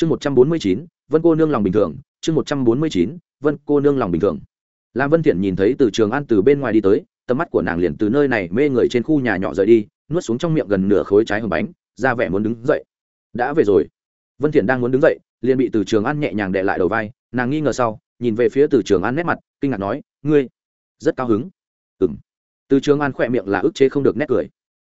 chương một trăm bốn mươi chín, vân cô nương lòng bình thường. Chương một trăm bốn mươi chín, vân cô nương lòng bình thường. Lam vân thiện nhìn thấy từ trường an từ bên ngoài đi tới, tầm mắt của nàng liền từ nơi này mê người trên khu nhà nhỏ rời đi, nuốt xuống trong miệng gần nửa khối trái hồng bánh, ra vẻ muốn đứng dậy. Đã về rồi. Vân thiện đang muốn đứng dậy, liền bị từ trường an nhẹ nhàng đè lại đầu vai, nàng nghi ngờ sau, nhìn về phía từ trường an nét mặt, kinh ngạc nói, ngươi, rất cao hứng. Ừm. Từ trường an khỏe miệng là ức chế không được nét cười.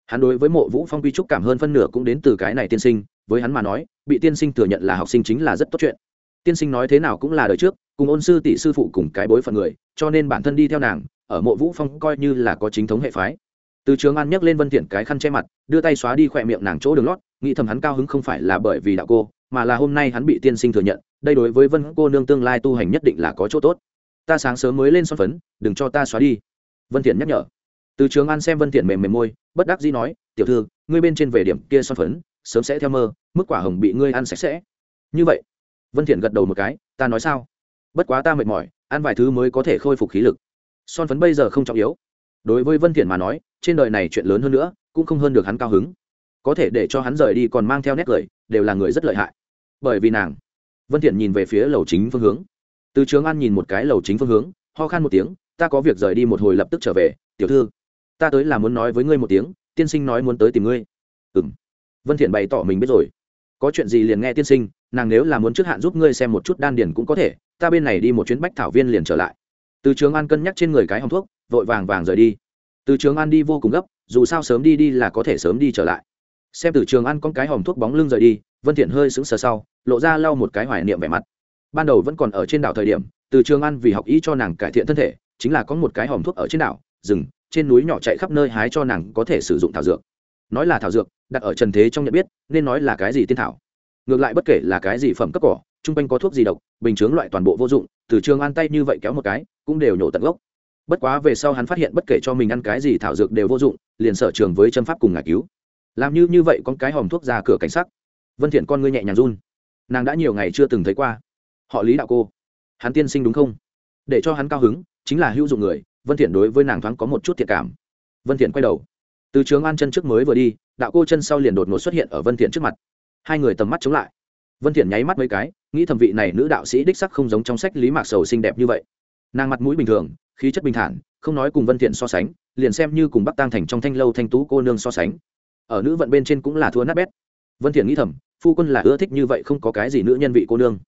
Hắn đối với mộ vũ phong quy trúc cảm hơn phân nửa cũng đến từ cái này tiên sinh với hắn mà nói, bị tiên sinh thừa nhận là học sinh chính là rất tốt chuyện. Tiên sinh nói thế nào cũng là đời trước, cùng ôn sư tỷ sư phụ cùng cái bối phận người, cho nên bản thân đi theo nàng, ở mộ vũ phong coi như là có chính thống hệ phái. Từ trường an nhấc lên vân thiện cái khăn che mặt, đưa tay xóa đi khỏe miệng nàng chỗ đường lót, nghĩ thầm hắn cao hứng không phải là bởi vì đạo cô, mà là hôm nay hắn bị tiên sinh thừa nhận, đây đối với vân cô nương tương lai tu hành nhất định là có chỗ tốt. Ta sáng sớm mới lên son phấn, đừng cho ta xóa đi. Vân thiện nhắc nhở. Từ trường an xem vân thiện mềm mềm môi, bất đắc dĩ nói, tiểu thư, ngươi bên trên về điểm kia son phấn sớm sẽ theo mơ, mức quả hồng bị ngươi ăn sạch sẽ. Như vậy, vân thiện gật đầu một cái, ta nói sao? Bất quá ta mệt mỏi, ăn vài thứ mới có thể khôi phục khí lực. Son phấn bây giờ không trọng yếu. Đối với vân thiện mà nói, trên đời này chuyện lớn hơn nữa, cũng không hơn được hắn cao hứng. Có thể để cho hắn rời đi còn mang theo nét cười, đều là người rất lợi hại. Bởi vì nàng, vân thiện nhìn về phía lầu chính phương hướng. Từ trường an nhìn một cái lầu chính phương hướng, ho khan một tiếng, ta có việc rời đi một hồi lập tức trở về, tiểu thư. Ta tới là muốn nói với ngươi một tiếng, tiên sinh nói muốn tới tìm ngươi. Ừm vân thiện bày tỏ mình biết rồi. Có chuyện gì liền nghe tiên sinh, nàng nếu là muốn trước hạn giúp ngươi xem một chút đan điển cũng có thể, ta bên này đi một chuyến bách thảo viên liền trở lại. Từ trường an cân nhắc trên người cái hòng thuốc, vội vàng vàng rời đi. Từ trường an đi vô cùng gấp, dù sao sớm đi đi là có thể sớm đi trở lại. Xem từ trường an con cái hòm thuốc bóng lưng rời đi, vân thiện hơi sững sờ sau, lộ ra lau một cái hoài niệm vẻ mặt. Ban đầu vẫn còn ở trên đảo thời điểm, từ trường an vì học ý cho nàng cải thiện thân thể, chính là có một cái hòm thuốc ở trên đảo, rừng, trên núi nhỏ chạy khắp nơi hái cho nàng có thể sử dụng thảo dược nói là thảo dược, đặt ở trần thế trong nhận biết, nên nói là cái gì tiên thảo. Ngược lại bất kể là cái gì phẩm cấp cỏ, chung quanh có thuốc gì độc, bình chướng loại toàn bộ vô dụng, từ trường an tay như vậy kéo một cái, cũng đều nhổ tận gốc. Bất quá về sau hắn phát hiện bất kể cho mình ăn cái gì thảo dược đều vô dụng, liền sở trường với chân pháp cùng ngài cứu. Làm như như vậy con cái hòm thuốc ra cửa cảnh sắc. Vân thiện con ngươi nhẹ nhàng run. Nàng đã nhiều ngày chưa từng thấy qua. Họ lý đạo cô. Hắn tiên sinh đúng không? Để cho hắn cao hứng, chính là hữu dụng người, vân thiện đối với nàng thoáng có một chút thiện cảm. Vân thiện quay đầu từ trường an chân trước mới vừa đi, đạo cô chân sau liền đột ngột xuất hiện ở vân thiện trước mặt. Hai người tầm mắt chống lại. Vân thiện nháy mắt mấy cái, nghĩ thẩm vị này nữ đạo sĩ đích sắc không giống trong sách lý mạc sầu xinh đẹp như vậy. Nàng mặt mũi bình thường, khí chất bình thản, không nói cùng vân thiện so sánh, liền xem như cùng bắc tăng thành trong thanh lâu thanh tú cô nương so sánh. Ở nữ vận bên trên cũng là thua nát bét. Vân thiện nghĩ thầm, phu quân là ưa thích như vậy không có cái gì nữ nhân vị cô nương.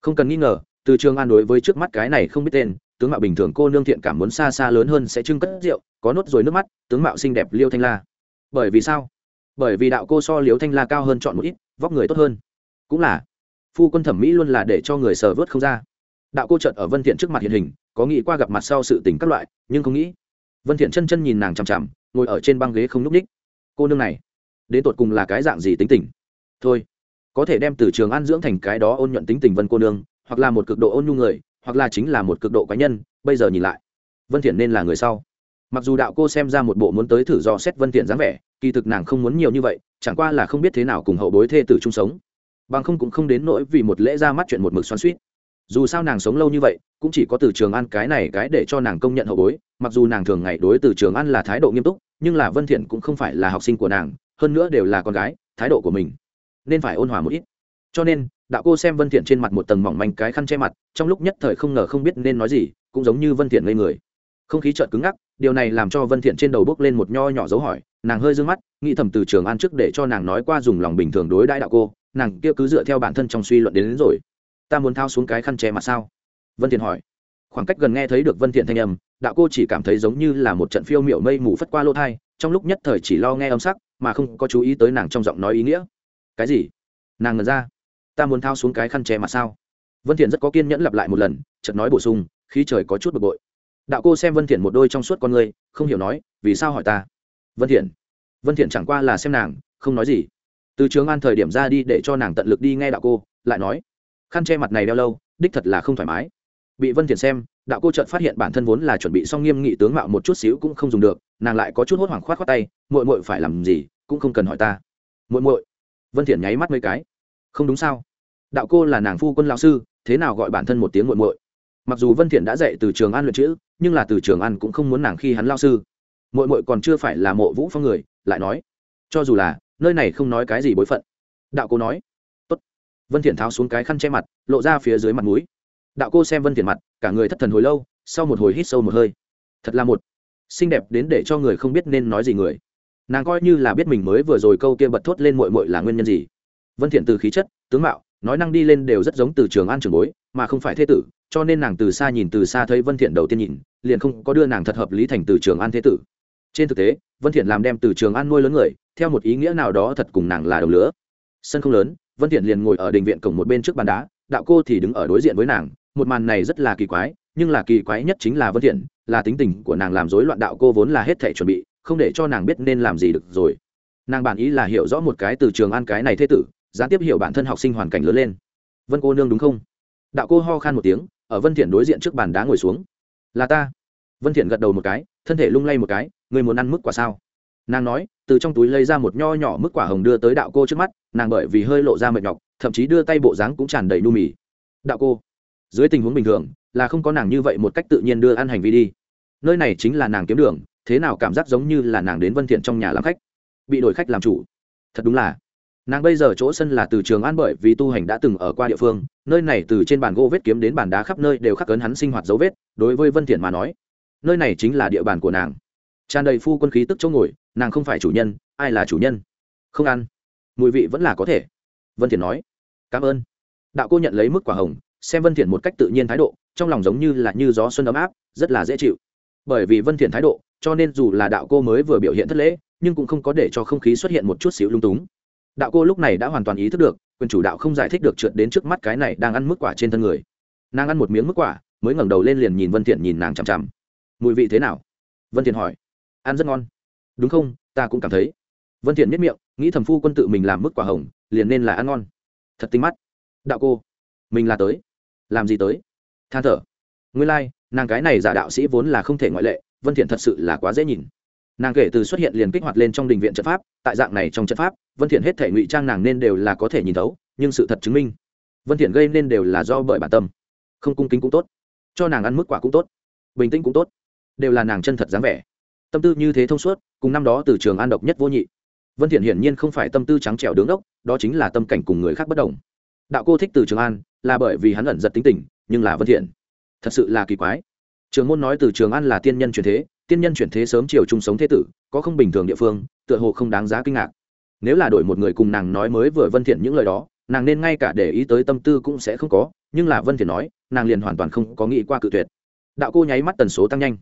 Không cần nghi ngờ, từ trường an đối với trước mắt cái này không biết tên tướng mạo bình thường cô nương thiện cảm muốn xa xa lớn hơn sẽ trưng cất rượu, có nốt rồi nước mắt, tướng mạo xinh đẹp liêu thanh la. Bởi vì sao? Bởi vì đạo cô so liêu thanh la cao hơn chọn một ít, vóc người tốt hơn. Cũng là, phu quân thẩm mỹ luôn là để cho người sờ vớt không ra. Đạo cô trợt ở vân thiện trước mặt hiện hình, có nghĩ qua gặp mặt sau sự tình các loại, nhưng không nghĩ. Vân thiện chân chân nhìn nàng chằm chằm, ngồi ở trên băng ghế không núp ních. Cô nương này, đến tột cùng là cái dạng gì tính tình? Thôi, có thể đem từ trường an dưỡng thành cái đó ôn nhuận tính tình vân cô nương, hoặc là một cực độ ôn nhu người hoặc là chính là một cực độ cá nhân, bây giờ nhìn lại, vân thiện nên là người sau. Mặc dù đạo cô xem ra một bộ muốn tới thử do xét vân thiện dáng vẻ, kỳ thực nàng không muốn nhiều như vậy, chẳng qua là không biết thế nào cùng hậu bối thê tử chung sống. Bằng không cũng không đến nỗi vì một lễ ra mắt chuyện một mực xoắn xuýt. Dù sao nàng sống lâu như vậy, cũng chỉ có từ trường an cái này cái để cho nàng công nhận hậu bối, mặc dù nàng thường ngày đối từ trường an là thái độ nghiêm túc, nhưng là vân thiện cũng không phải là học sinh của nàng, hơn nữa đều là con gái, thái độ của mình nên phải ôn hòa một ít. Cho nên đạo cô xem vân thiện trên mặt một tầng mỏng manh cái khăn che mặt trong lúc nhất thời không ngờ không biết nên nói gì cũng giống như vân thiện ngây người. Không khí chợt cứng ngắc điều này làm cho vân thiện trên đầu bước lên một nho nhỏ dấu hỏi nàng hơi dương mắt nghĩ thầm từ trường an trước để cho nàng nói qua dùng lòng bình thường đối đãi đạo cô nàng kia cứ dựa theo bản thân trong suy luận đến, đến rồi. Ta muốn thao xuống cái khăn che mặt sao? Vân thiện hỏi. Khoảng cách gần nghe thấy được vân thiện thanh âm đạo cô chỉ cảm thấy giống như là một trận phiêu miểu mây mù phất qua lỗ thai trong lúc nhất thời chỉ lo nghe âm sắc mà không có chú ý tới nàng trong giọng nói ý nghĩa. Cái gì? Nàng ngẩn ra ta muốn thao xuống cái khăn che mặt sao? Vân thiện rất có kiên nhẫn lặp lại một lần, chợt nói bổ sung, khí trời có chút bực bội. Đạo cô xem vân thiện một đôi trong suốt con người, không hiểu nói, vì sao hỏi ta? Vân thiện. Vân thiện chẳng qua là xem nàng, không nói gì. Từ trường an thời điểm ra đi để cho nàng tận lực đi nghe đạo cô, lại nói, khăn che mặt này đeo lâu, đích thật là không thoải mái. Bị vân thiện xem, đạo cô chợt phát hiện bản thân vốn là chuẩn bị xong nghiêm nghị tướng mạo một chút xíu cũng không dùng được, nàng lại có chút hốt hoảng khoát khoát tay, muội muội phải làm gì, cũng không cần hỏi ta. Muội muội? Vân thiện nháy mắt mấy cái không đúng sao? Đạo cô là nàng phu quân lão sư, thế nào gọi bản thân một tiếng muội muội? Mặc dù vân thiện đã dạy từ trường an luyện chữ, nhưng là từ trường an cũng không muốn nàng khi hắn lão sư. Muội muội còn chưa phải là mộ vũ phong người, lại nói, cho dù là, nơi này không nói cái gì bối phận. Đạo cô nói, tốt. Vân thiện tháo xuống cái khăn che mặt, lộ ra phía dưới mặt mũi. Đạo cô xem vân thiện mặt, cả người thất thần hồi lâu, sau một hồi hít sâu một hơi. Thật là một xinh đẹp đến để cho người không biết nên nói gì người. Nàng coi như là biết mình mới vừa rồi câu kia bật thốt lên muội muội là nguyên nhân gì vân thiện từ khí chất, tướng mạo, nói năng đi lên đều rất giống từ trường an trường bối, mà không phải thế tử, cho nên nàng từ xa nhìn từ xa thấy vân thiện đầu tiên nhìn, liền không có đưa nàng thật hợp lý thành từ trường an thế tử. Trên thực tế, vân thiện làm đem từ trường an nuôi lớn người, theo một ý nghĩa nào đó thật cùng nàng là đồng lứa. Sân không lớn, vân thiện liền ngồi ở đình viện cổng một bên trước bàn đá, đạo cô thì đứng ở đối diện với nàng, một màn này rất là kỳ quái, nhưng là kỳ quái nhất chính là vân thiện, là tính tình của nàng làm rối loạn đạo cô vốn là hết thảy chuẩn bị, không để cho nàng biết nên làm gì được rồi. Nàng bản ý là hiểu rõ một cái từ trường an cái này thế tử gián tiếp hiểu bản thân học sinh hoàn cảnh lớn lên. Vân cô nương đúng không? Đạo cô ho khan một tiếng, ở vân thiện đối diện trước bàn đá ngồi xuống. Là ta. Vân thiện gật đầu một cái, thân thể lung lay một cái, người muốn ăn mức quả sao? Nàng nói, từ trong túi lấy ra một nho nhỏ mức quả hồng đưa tới đạo cô trước mắt, nàng bởi vì hơi lộ ra mệt nhọc, thậm chí đưa tay bộ dáng cũng tràn đầy nu mì. Đạo cô, dưới tình huống bình thường, là không có nàng như vậy một cách tự nhiên đưa ăn hành vi đi. Nơi này chính là nàng kiếm đường, thế nào cảm giác giống như là nàng đến vân thiện trong nhà làm khách, bị đổi khách làm chủ. Thật đúng là nàng bây giờ chỗ sân là từ trường an bởi vì tu hành đã từng ở qua địa phương, nơi này từ trên bàn gỗ vết kiếm đến bàn đá khắp nơi đều khắc cấn hắn sinh hoạt dấu vết, đối với vân thiện mà nói, nơi này chính là địa bàn của nàng. Tràn đầy phu quân khí tức chỗ ngồi, nàng không phải chủ nhân, ai là chủ nhân? Không ăn. Mùi vị vẫn là có thể. Vân thiện nói, cảm ơn. Đạo cô nhận lấy mức quả hồng, xem vân thiện một cách tự nhiên thái độ, trong lòng giống như là như gió xuân ấm áp, rất là dễ chịu. Bởi vì vân thiện thái độ, cho nên dù là đạo cô mới vừa biểu hiện thất lễ, nhưng cũng không có để cho không khí xuất hiện một chút xíu lung túng đạo cô lúc này đã hoàn toàn ý thức được quyền chủ đạo không giải thích được trượt đến trước mắt cái này đang ăn mức quả trên thân người. Nàng ăn một miếng mức quả mới ngẩng đầu lên liền nhìn vân thiện nhìn nàng chằm chằm. Mùi vị thế nào? Vân thiện hỏi. Ăn rất ngon. Đúng không? Ta cũng cảm thấy. Vân thiện miết miệng nghĩ thầm phu quân tự mình làm mức quả hồng liền nên là ăn ngon. Thật tinh mắt. Đạo cô mình là tới. Làm gì tới? Than thở. Nguyên lai like, nàng cái này giả đạo sĩ vốn là không thể ngoại lệ vân thiện thật sự là quá dễ nhìn nàng kể từ xuất hiện liền kích hoạt lên trong đình viện trận pháp, tại dạng này trong trận pháp, vân thiện hết thể ngụy trang nàng nên đều là có thể nhìn thấu, nhưng sự thật chứng minh, vân thiện gây nên đều là do bởi bản tâm. Không cung kính cũng tốt, cho nàng ăn mức quả cũng tốt, bình tĩnh cũng tốt, đều là nàng chân thật dáng vẻ. Tâm tư như thế thông suốt, cùng năm đó từ trường an độc nhất vô nhị. Vân thiện hiển nhiên không phải tâm tư trắng trẻo đứng đốc, đó chính là tâm cảnh cùng người khác bất đồng. Đạo cô thích từ trường an, là bởi vì hắn ẩn giật tính tình, nhưng là vân thiện, thật sự là kỳ quái. Trường môn nói từ trường an là tiên nhân truyền thế tiên nhân chuyển thế sớm chiều chung sống thế tử, có không bình thường địa phương, tựa hồ không đáng giá kinh ngạc. Nếu là đổi một người cùng nàng nói mới vừa vân thiện những lời đó, nàng nên ngay cả để ý tới tâm tư cũng sẽ không có, nhưng là vân thiện nói, nàng liền hoàn toàn không có nghĩ qua cự tuyệt. Đạo cô nháy mắt tần số tăng nhanh.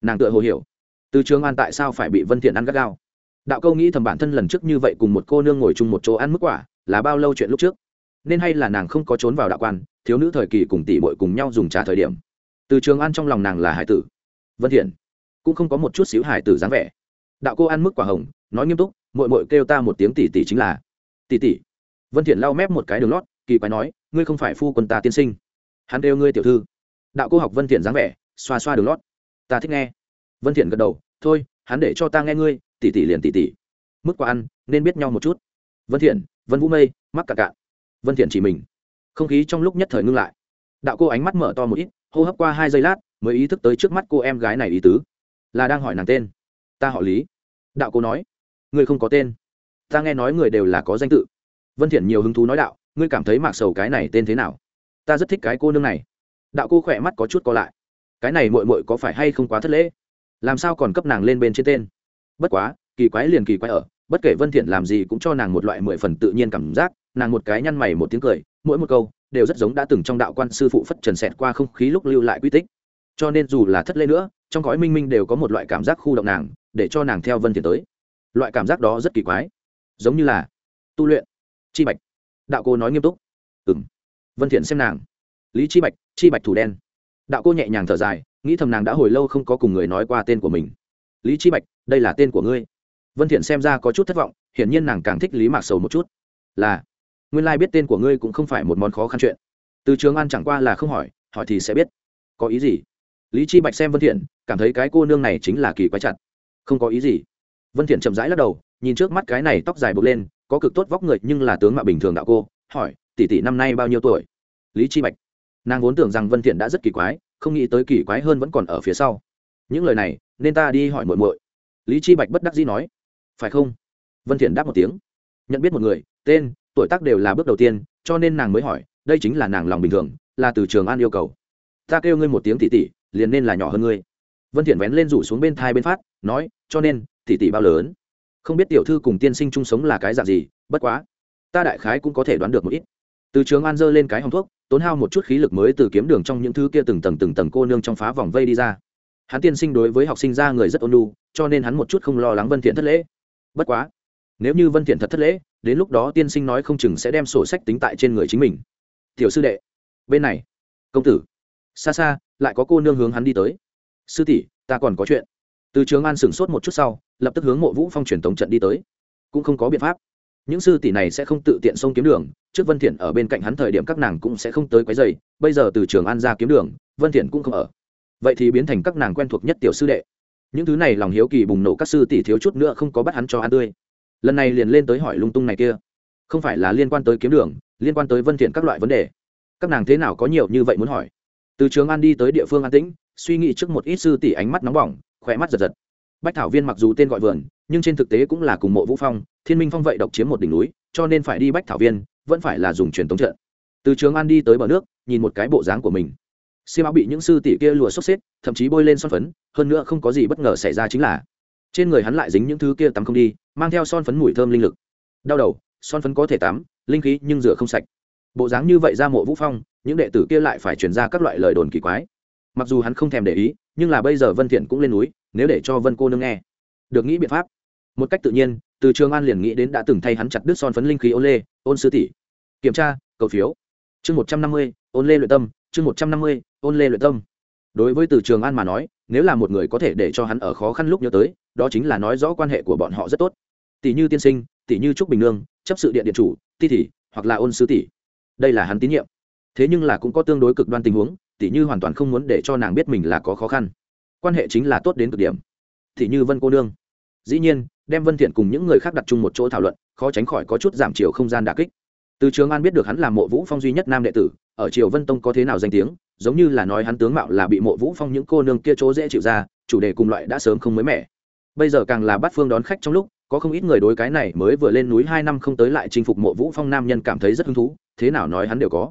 Nàng tựa hồ hiểu, từ trường an tại sao phải bị vân thiện ăn gắt gao. Đạo câu nghĩ thầm bản thân lần trước như vậy cùng một cô nương ngồi chung một chỗ ăn mức quả, là bao lâu chuyện lúc trước? Nên hay là nàng không có trốn vào đạo quan, thiếu nữ thời kỳ cùng tỷ muội cùng nhau dùng trà thời điểm. Từ trường an trong lòng nàng là hải tử. Vân thiện cũng không có một chút xíu hài tử dáng vẻ. Đạo cô ăn mức quả hồng, nói nghiêm túc, muội muội kêu ta một tiếng tỷ tỷ chính là. Tỷ tỷ? Vân thiện lau mép một cái đường lót, kỳ quái nói, ngươi không phải phu quân ta tiên sinh. Hắn kêu ngươi tiểu thư. Đạo cô học vân thiện dáng vẻ, xoa xoa đường lót. Ta thích nghe. Vân thiện gật đầu, thôi, hắn để cho ta nghe ngươi, tỷ tỷ liền tỷ tỷ. Mức quả ăn, nên biết nhau một chút. Vân thiện, vân vũ mây, mắc cả cạn. Vân thiện chỉ mình. Không khí trong lúc nhất thời ngưng lại. Đạo cô ánh mắt mở to một ít, hô hấp qua hai giây lát, mới ý thức tới trước mắt cô em gái này ý tứ là đang hỏi nàng tên. Ta họ lý. Đạo cô nói. Ngươi không có tên. Ta nghe nói người đều là có danh tự. Vân thiện nhiều hứng thú nói đạo, ngươi cảm thấy mạc sầu cái này tên thế nào? Ta rất thích cái cô nương này. Đạo cô khỏe mắt có chút co lại. Cái này muội muội có phải hay không quá thất lễ? Làm sao còn cấp nàng lên bên trên tên? Bất quá, kỳ quái liền kỳ quái ở, bất kể vân thiện làm gì cũng cho nàng một loại mười phần tự nhiên cảm giác, nàng một cái nhăn mày một tiếng cười, mỗi một câu đều rất giống đã từng trong đạo quan sư phụ phất trần xẹt qua không khí lúc lưu lại quy tích. Cho nên dù là thất lễ nữa trong gói minh minh đều có một loại cảm giác khu động nàng, để cho nàng theo vân thiện tới. Loại cảm giác đó rất kỳ quái. Giống như là tu luyện. Chi bạch. Đạo cô nói nghiêm túc. Ừm. Vân thiện xem nàng. Lý chi bạch chi bạch thủ đen. Đạo cô nhẹ nhàng thở dài, nghĩ thầm nàng đã hồi lâu không có cùng người nói qua tên của mình. Lý chi bạch, đây là tên của ngươi. Vân thiện xem ra có chút thất vọng, hiển nhiên nàng càng thích lý mạc sầu một chút. Là, nguyên lai biết tên của ngươi cũng không phải một món khó khăn chuyện. Từ trường an chẳng qua là không hỏi hỏi thì sẽ biết. Có ý gì? Lý chi bạch xem vân thiện, cảm thấy cái cô nương này chính là kỳ quái chặt. Không có ý gì. Vân thiện chậm rãi lắc đầu, nhìn trước mắt cái này tóc dài buộc lên, có cực tốt vóc người nhưng là tướng mạo bình thường đạo cô, hỏi, tỷ tỷ năm nay bao nhiêu tuổi? Lý chi bạch, nàng vốn tưởng rằng vân thiện đã rất kỳ quái, không nghĩ tới kỳ quái hơn vẫn còn ở phía sau. Những lời này, nên ta đi hỏi muội muội. Lý chi bạch bất đắc dĩ nói, phải không? Vân thiện đáp một tiếng, nhận biết một người, tên, tuổi tác đều là bước đầu tiên, cho nên nàng mới hỏi, đây chính là nàng lòng bình thường, là từ trường an yêu cầu. Ta kêu ngươi một tiếng tỷ tỷ liền nên là nhỏ hơn ngươi. Vân thiện vén lên rủ xuống bên thai bên phát, nói, cho nên, tỷ tỷ bao lớn? Không biết tiểu thư cùng tiên sinh chung sống là cái dạng gì, bất quá, ta đại khái cũng có thể đoán được một ít. Từ trường an dơ lên cái hòng thuốc, tốn hao một chút khí lực mới từ kiếm đường trong những thứ kia từng tầng từng tầng cô nương trong phá vòng vây đi ra. Hắn tiên sinh đối với học sinh ra người rất ôn nhu, cho nên hắn một chút không lo lắng vân thiện thất lễ. Bất quá, nếu như vân thiện thật thất lễ, đến lúc đó tiên sinh nói không chừng sẽ đem sổ sách tính tại trên người chính mình. Tiểu sư đệ, bên này, công tử. Xa xa lại có cô nương hướng hắn đi tới. Sư tỷ, ta còn có chuyện. Từ trường an sửng sốt một chút sau, lập tức hướng mộ vũ phong truyền tống trận đi tới. Cũng không có biện pháp. Những sư tỷ này sẽ không tự tiện xông kiếm đường, trước vân thiện ở bên cạnh hắn thời điểm các nàng cũng sẽ không tới quấy giày bây giờ từ trường an ra kiếm đường, vân thiện cũng không ở. Vậy thì biến thành các nàng quen thuộc nhất tiểu sư đệ. Những thứ này lòng hiếu kỳ bùng nổ các sư tỷ thiếu chút nữa không có bắt hắn cho ăn tươi. Lần này liền lên tới hỏi lung tung này kia. Không phải là liên quan tới kiếm đường, liên quan tới vân thiện các loại vấn đề. Các nàng thế nào có nhiều như vậy muốn hỏi? Từ trường an đi tới địa phương an tĩnh, suy nghĩ trước một ít sư tỷ ánh mắt nóng bỏng khỏe mắt giật giật. Bách thảo viên mặc dù tên gọi vườn, nhưng trên thực tế cũng là cùng mộ vũ phong, thiên minh phong vậy độc chiếm một đỉnh núi, cho nên phải đi bách thảo viên, vẫn phải là dùng truyền thống trận. Từ trường an đi tới bờ nước, nhìn một cái bộ dáng của mình. Xiêm áo bị những sư tỷ kia lùa xốc xếp, thậm chí bôi lên son phấn, hơn nữa không có gì bất ngờ xảy ra chính là trên người hắn lại dính những thứ kia tắm không đi, mang theo son phấn mùi thơm linh lực. Đau đầu, son phấn có thể tắm, linh khí nhưng rửa không sạch bộ dáng như vậy ra mộ vũ phong, những đệ tử kia lại phải chuyển ra các loại lời đồn kỳ quái. Mặc dù hắn không thèm để ý, nhưng là bây giờ vân thiện cũng lên núi, nếu để cho vân cô nương nghe, được nghĩ biện pháp. Một cách tự nhiên, từ trường an liền nghĩ đến đã từng thay hắn chặt đứt son phấn linh khí ôn lê, ôn sư tỷ. Kiểm tra, cầu phiếu. Chương một trăm năm mươi, ôn lê luyện tâm. Chương một trăm năm mươi, ôn lê luyện tâm. Đối với từ trường an mà nói, nếu là một người có thể để cho hắn ở khó khăn lúc nhớ tới, đó chính là nói rõ quan hệ của bọn họ rất tốt. Tỷ như tiên sinh, tỷ như trúc bình nương, chấp sự điện điện chủ, ti tỷ hoặc là ôn sứ tỷ đây là hắn tín nhiệm. Thế nhưng là cũng có tương đối cực đoan tình huống tỷ như hoàn toàn không muốn để cho nàng biết mình là có khó khăn. Quan hệ chính là tốt đến cực điểm. Thì như vân cô nương. Dĩ nhiên, đem vân thiện cùng những người khác đặt chung một chỗ thảo luận, khó tránh khỏi có chút giảm chiều không gian đả kích. Từ trường an biết được hắn là mộ vũ phong duy nhất nam đệ tử, ở triều vân tông có thế nào danh tiếng, giống như là nói hắn tướng mạo là bị mộ vũ phong những cô nương kia chỗ dễ chịu ra, chủ đề cùng loại đã sớm không mới mẻ. Bây giờ càng là bắt phương đón khách trong lúc, có không ít người đối cái này mới vừa lên núi hai năm không tới lại chinh phục mộ vũ phong nam nhân cảm thấy rất hứng thú thế nào nói hắn đều có.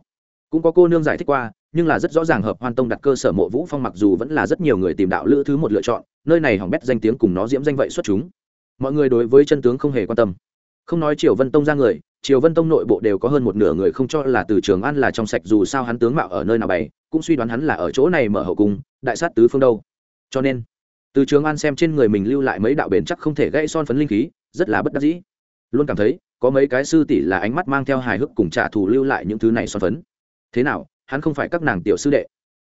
Cũng có cô nương giải thích qua, nhưng là rất rõ ràng hợp hoan tông đặt cơ sở mộ vũ phong mặc dù vẫn là rất nhiều người tìm đạo lữ thứ một lựa chọn, nơi này hỏng bét danh tiếng cùng nó diễm danh vậy xuất chúng. Mọi người đối với chân tướng không hề quan tâm. Không nói triều vân tông ra người, triều vân tông nội bộ đều có hơn một nửa người không cho là từ trường an là trong sạch dù sao hắn tướng mạo ở nơi nào bày, cũng suy đoán hắn là ở chỗ này mở hậu cung, đại sát tứ phương đâu. Cho nên, từ trường an xem trên người mình lưu lại mấy đạo bền chắc không thể gãy son phấn linh khí, rất là bất đắc dĩ. Luôn cảm thấy có mấy cái sư tỷ là ánh mắt mang theo hài hước cùng trả thù lưu lại những thứ này son phấn. Thế nào, hắn không phải các nàng tiểu sư đệ?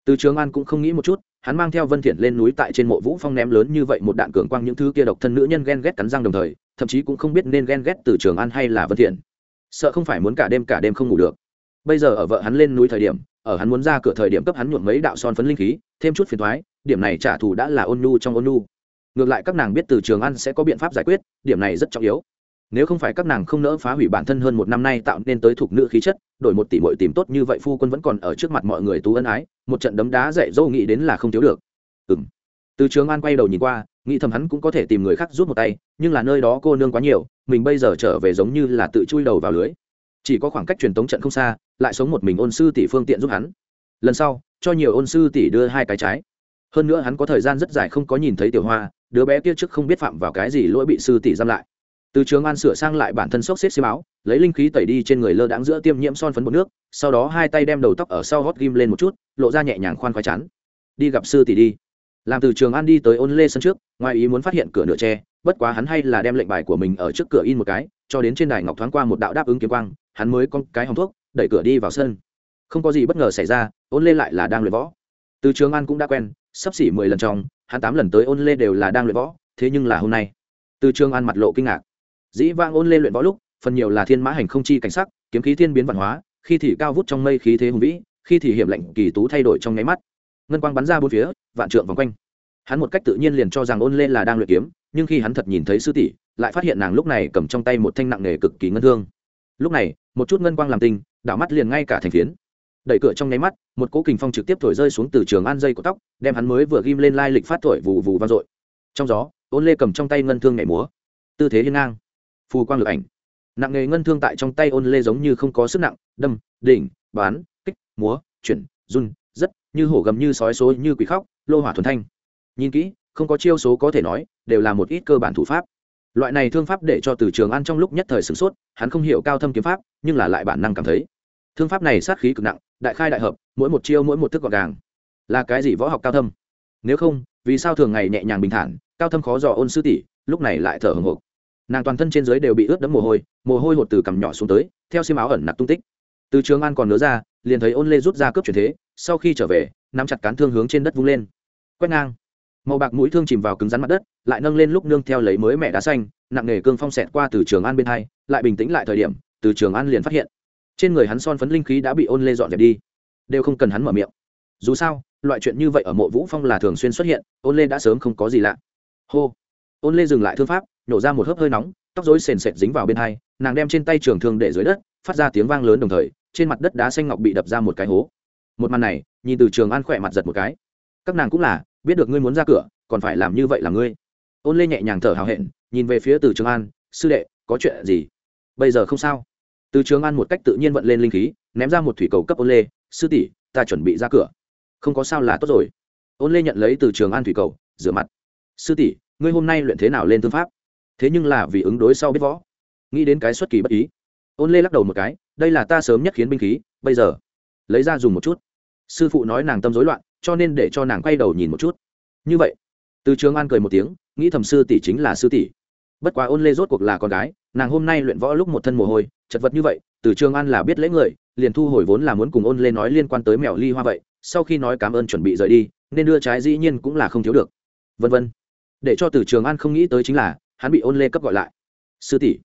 Từ trường an cũng không nghĩ một chút, hắn mang theo vân thiện lên núi tại trên mộ vũ phong ném lớn như vậy một đạn cường quang những thứ kia độc thân nữ nhân ghen ghét cắn răng đồng thời, thậm chí cũng không biết nên ghen ghét từ trường an hay là vân thiện. Sợ không phải muốn cả đêm cả đêm không ngủ được. Bây giờ ở vợ hắn lên núi thời điểm, ở hắn muốn ra cửa thời điểm cấp hắn nhuộm mấy đạo son phấn linh khí, thêm chút phiền toái, điểm này trả thù đã là ôn nhu trong ôn nhu. Ngược lại các nàng biết từ trường an sẽ có biện pháp giải quyết, điểm này rất trọng yếu nếu không phải các nàng không nỡ phá hủy bản thân hơn một năm nay tạo nên tới thuộc nữ khí chất, đổi một tỷ muội tìm tốt như vậy phu quân vẫn còn ở trước mặt mọi người tú ân ái, một trận đấm đá dạy dâu nghĩ đến là không thiếu được. Ừm. Từ trường an quay đầu nhìn qua, nghĩ thầm hắn cũng có thể tìm người khác rút một tay, nhưng là nơi đó cô nương quá nhiều, mình bây giờ trở về giống như là tự chui đầu vào lưới. Chỉ có khoảng cách truyền tống trận không xa, lại sống một mình ôn sư tỷ phương tiện giúp hắn. Lần sau, cho nhiều ôn sư tỷ đưa hai cái trái. Hơn nữa hắn có thời gian rất dài không có nhìn thấy tiểu hoa, đứa bé kia trước không biết phạm vào cái gì lỗi bị sư tỷ giam lại từ trường an sửa sang lại bản thân sốc xếp xi áo, lấy linh khí tẩy đi trên người lơ đãng giữa tiêm nhiễm son phấn bột nước, sau đó hai tay đem đầu tóc ở sau hót ghim lên một chút, lộ ra nhẹ nhàng khoan khoái chán đi gặp sư tỷ đi. Làm từ trường an đi tới ôn lê sân trước, ngoài ý muốn phát hiện cửa nửa tre, bất quá hắn hay là đem lệnh bài của mình ở trước cửa in một cái, cho đến trên đài ngọc thoáng qua một đạo đáp ứng kiếm quang, hắn mới con cái hòng thuốc, đẩy cửa đi vào sân. Không có gì bất ngờ xảy ra, ôn lê lại là đang luyện võ. Từ trường an cũng đã quen, sắp xỉ mười lần trong, hắn tám lần tới ôn lê đều là đang luyện võ, thế nhưng là hôm nay, từ trường an mặt lộ kinh ngạc dĩ vang ôn lê luyện võ lúc, phần nhiều là thiên mã hành không chi cảnh sắc, kiếm khí thiên biến văn hóa, khi thì cao vút trong mây khí thế hùng vĩ, khi thì hiểm lệnh kỳ tú thay đổi trong nháy mắt. Ngân quang bắn ra bốn phía, vạn trượng vòng quanh. Hắn một cách tự nhiên liền cho rằng ôn lê là đang luyện kiếm, nhưng khi hắn thật nhìn thấy sư tỷ, lại phát hiện nàng lúc này cầm trong tay một thanh nặng nghề cực kỳ ngân thương lúc này, một chút ngân quang làm tinh, đảo mắt liền ngay cả thành phiến. Đẩy cửa trong nháy mắt, một cỗ kình phong trực tiếp thổi rơi xuống từ trường an dây của tóc, đem hắn mới vừa ghim lên lai lịch phát thổi vù vù vang dội. Trong gió, ôn lê cầm trong tay ngân thương nhảy múa. Tư thế hiên ngang phù quang lực ảnh. Nặng nghề ngân thương tại trong tay ôn lê giống như không có sức nặng, đâm, đỉnh, bán, kích, múa, chuyển, run rất như hổ gầm như sói số như quỷ khóc, lô hỏa thuần thanh. Nhìn kỹ, không có chiêu số có thể nói, đều là một ít cơ bản thủ pháp. Loại này thương pháp để cho từ trường ăn trong lúc nhất thời sửng sốt, hắn không hiểu cao thâm kiếm pháp, nhưng là lại bản năng cảm thấy. Thương pháp này sát khí cực nặng, đại khai đại hợp, mỗi một chiêu mỗi một thức gọn gàng. Là cái gì võ học cao thâm? Nếu không, vì sao thường ngày nhẹ nhàng bình thản, cao thâm khó dò ôn sư tỷ, lúc này lại thở hồng hộc? Nàng toàn thân trên dưới đều bị ướt đẫm mồ hôi mồ hôi hột từ cằm nhỏ xuống tới, theo xiêm áo ẩn nặc tung tích. Từ trường an còn nhớ ra, liền thấy ôn lê rút ra cướp chuyển thế, sau khi trở về, nắm chặt cán thương hướng trên đất vung lên. Quét ngang. Màu bạc mũi thương chìm vào cứng rắn mặt đất, lại nâng lên lúc nương theo lấy mới mẹ đá xanh, nặng nề cương phong xẹt qua từ trường an bên hai, lại bình tĩnh lại thời điểm, từ trường an liền phát hiện, trên người hắn son phấn linh khí đã bị ôn lê dọn dẹp đi. Đều không cần hắn mở miệng. Dù sao, loại chuyện như vậy ở mộ vũ phong là thường xuyên xuất hiện, ôn lê đã sớm không có gì lạ. Hô. Ôn lê dừng lại thương pháp nhổ ra một hớp hơi nóng, tóc dối sền sệt dính vào bên hai, nàng đem trên tay trường thương để dưới đất, phát ra tiếng vang lớn đồng thời, trên mặt đất đá xanh ngọc bị đập ra một cái hố. Một màn này, nhìn từ trường an khỏe mặt giật một cái. Các nàng cũng là, biết được ngươi muốn ra cửa, còn phải làm như vậy là ngươi. Ôn lê nhẹ nhàng thở hào hẹn, nhìn về phía từ trường an, sư đệ, có chuyện gì? Bây giờ không sao. Từ trường an một cách tự nhiên vận lên linh khí, ném ra một thủy cầu cấp ôn lê, sư tỷ, ta chuẩn bị ra cửa. Không có sao là tốt rồi. Ôn lê nhận lấy từ trường an thủy cầu, rửa mặt. Sư tỷ, ngươi hôm nay luyện thế nào lên thương pháp? Thế nhưng là vì ứng đối sau biết võ. Nghĩ đến cái xuất kỳ bất ý. Ôn lê lắc đầu một cái, đây là ta sớm nhất khiến binh khí, bây giờ. Lấy ra dùng một chút. Sư phụ nói nàng tâm rối loạn, cho nên để cho nàng quay đầu nhìn một chút. Như vậy, từ trường an cười một tiếng, nghĩ thầm sư tỷ chính là sư tỷ. Bất quá ôn lê rốt cuộc là con gái, nàng hôm nay luyện võ lúc một thân mồ hôi, chật vật như vậy, từ trường an là biết lễ người, liền thu hồi vốn là muốn cùng ôn lê nói liên quan tới mèo ly hoa vậy, sau khi nói cảm ơn chuẩn bị rời đi, nên đưa trái dĩ nhiên cũng là không thiếu được. Vân vân. Để cho từ trường an không nghĩ tới chính là hắn bị ôn lê cấp gọi lại. Sư tỷ.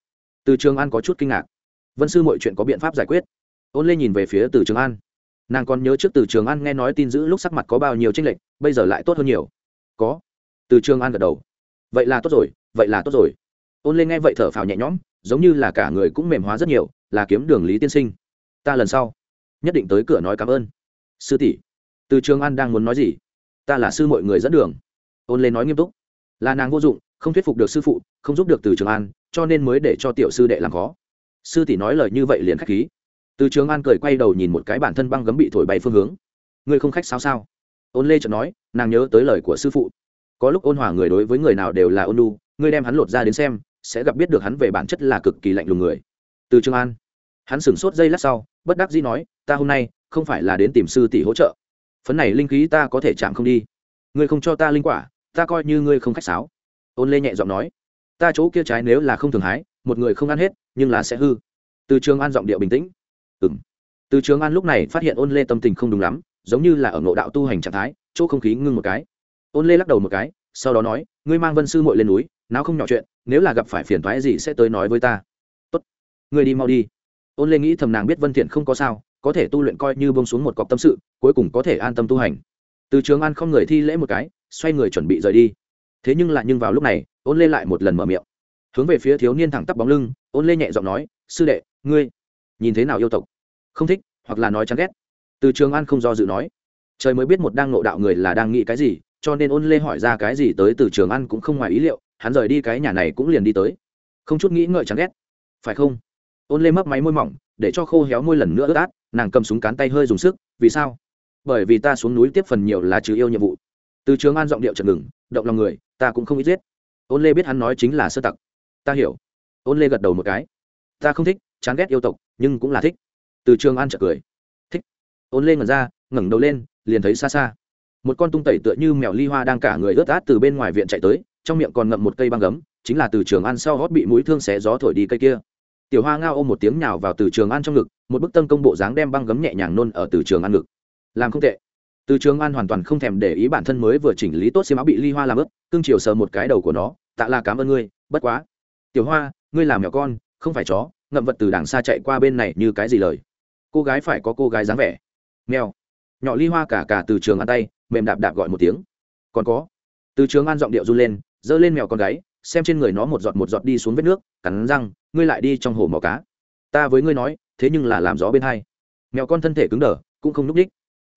Từ trường an có chút kinh ngạc. Vân sư mọi chuyện có biện pháp giải quyết. Ôn lê nhìn về phía từ trường an. Nàng còn nhớ trước từ trường an nghe nói tin giữ lúc sắc mặt có bao nhiêu tranh lệch, bây giờ lại tốt hơn nhiều. Có. Từ trường an gật đầu. Vậy là tốt rồi, vậy là tốt rồi. Ôn lê nghe vậy thở phào nhẹ nhõm, giống như là cả người cũng mềm hóa rất nhiều, là kiếm đường lý tiên sinh. Ta lần sau nhất định tới cửa nói cảm ơn. Sư tỷ. Từ trường an đang muốn nói gì? Ta là sư mọi người dẫn đường. Ôn lê nói nghiêm túc. Là nàng vô dụng không thuyết phục được sư phụ, không giúp được từ trường an, cho nên mới để cho tiểu sư đệ làm khó. Sư tỷ nói lời như vậy liền k h á c h khí. Từ trường an cười quay đầu nhìn một cái bản thân băng gấm bị thổi bay phương hướng. Ngươi không khách sao sao? Ôn lê chợt nói, nàng nhớ tới lời của sư phụ. Có lúc ôn hòa người đối với người nào đều là ôn lu ngươi đem hắn lột ra đến xem, sẽ gặp biết được hắn về bản chất là cực kỳ lạnh lùng người. Từ trường an, hắn sửng sốt giây lát sau, bất đắc dĩ nói, ta hôm nay không phải là đến tìm sư tỷ hỗ trợ. Phấn này linh khí ta có thể chạm không đi. Ngươi không cho ta linh quả, ta coi như ngươi không khách sáo ôn lê nhẹ giọng nói, ta chỗ kia trái nếu là không thường hái, một người không ăn hết, nhưng là sẽ hư. Từ trường an giọng điệu bình tĩnh. Ừng từ trường an lúc này phát hiện ôn lê tâm tình không đúng lắm, giống như là ở ngộ đạo tu hành trạng thái, chỗ không khí ngưng một cái. Ôn lê lắc đầu một cái, sau đó nói, ngươi mang vân sư muội lên núi, nào không nhỏ chuyện, nếu là gặp phải phiền toái gì sẽ tới nói với ta. Tốt, ngươi đi mau đi. Ôn lê nghĩ thầm nàng biết vân thiện không có sao, có thể tu luyện coi như bông xuống một cọc tâm sự, cuối cùng có thể an tâm tu hành. Từ trường an không người thi lễ một cái, xoay người chuẩn bị rời đi thế nhưng lại nhưng vào lúc này, ôn lê lại một lần mở miệng. Hướng về phía thiếu niên thẳng tắp bóng lưng, ôn lê nhẹ giọng nói, sư đệ, ngươi nhìn thế nào yêu tộc? Không thích, hoặc là nói chán ghét. Từ trường an không do dự nói. Trời mới biết một đang nộ đạo người là đang nghĩ cái gì, cho nên ôn lê hỏi ra cái gì tới từ trường an cũng không ngoài ý liệu, hắn rời đi cái nhà này cũng liền đi tới. Không chút nghĩ ngợi chán ghét. Phải không? Ôn lê mấp máy môi mỏng, để cho khô héo môi lần nữa ướt át, nàng cầm súng cán tay hơi dùng sức, vì sao? Bởi vì ta xuống núi tiếp phần nhiều là trừ yêu nhiệm vụ. Từ trường an giọng điệu chật ngừng, động lòng người ta cũng không ít giết. Ôn lê biết hắn nói chính là sơ tặc. Ta hiểu. Ôn lê gật đầu một cái. Ta không thích, chán ghét yêu tộc, nhưng cũng là thích. Từ trường an chợt cười. Thích. Ôn lê ngẩn ra, ngẩng đầu lên, liền thấy xa xa. Một con tung tẩy tựa như mèo ly hoa đang cả người ướt át từ bên ngoài viện chạy tới, trong miệng còn ngậm một cây băng gấm, chính là từ trường an sau hót bị mũi thương xé gió thổi đi cây kia. Tiểu hoa ngao ôm một tiếng nhào vào từ trường an trong ngực, một bức tân công bộ dáng đem băng gấm nhẹ nhàng nôn ở từ trường an ngực. Làm không tệ từ trường an hoàn toàn không thèm để ý bản thân mới vừa chỉnh lý tốt xiêm áo bị ly hoa làm ướt cương chiều sờ một cái đầu của nó, tạ là cảm ơn ngươi, bất quá. Tiểu hoa, ngươi làm mèo con, không phải chó, ngậm vật từ đằng xa chạy qua bên này như cái gì lời? Cô gái phải có cô gái dáng vẻ. Mèo. Nhỏ ly hoa cả cả từ trường an tay, mềm đạp đạp gọi một tiếng. Còn có. Từ trường an giọng điệu run lên, giơ lên mèo con gái, xem trên người nó một giọt một giọt đi xuống vết nước, cắn răng, ngươi lại đi trong hồ mò cá. Ta với ngươi nói, thế nhưng là làm gió bên hai. Mèo con thân thể cứng đờ, cũng không núp đích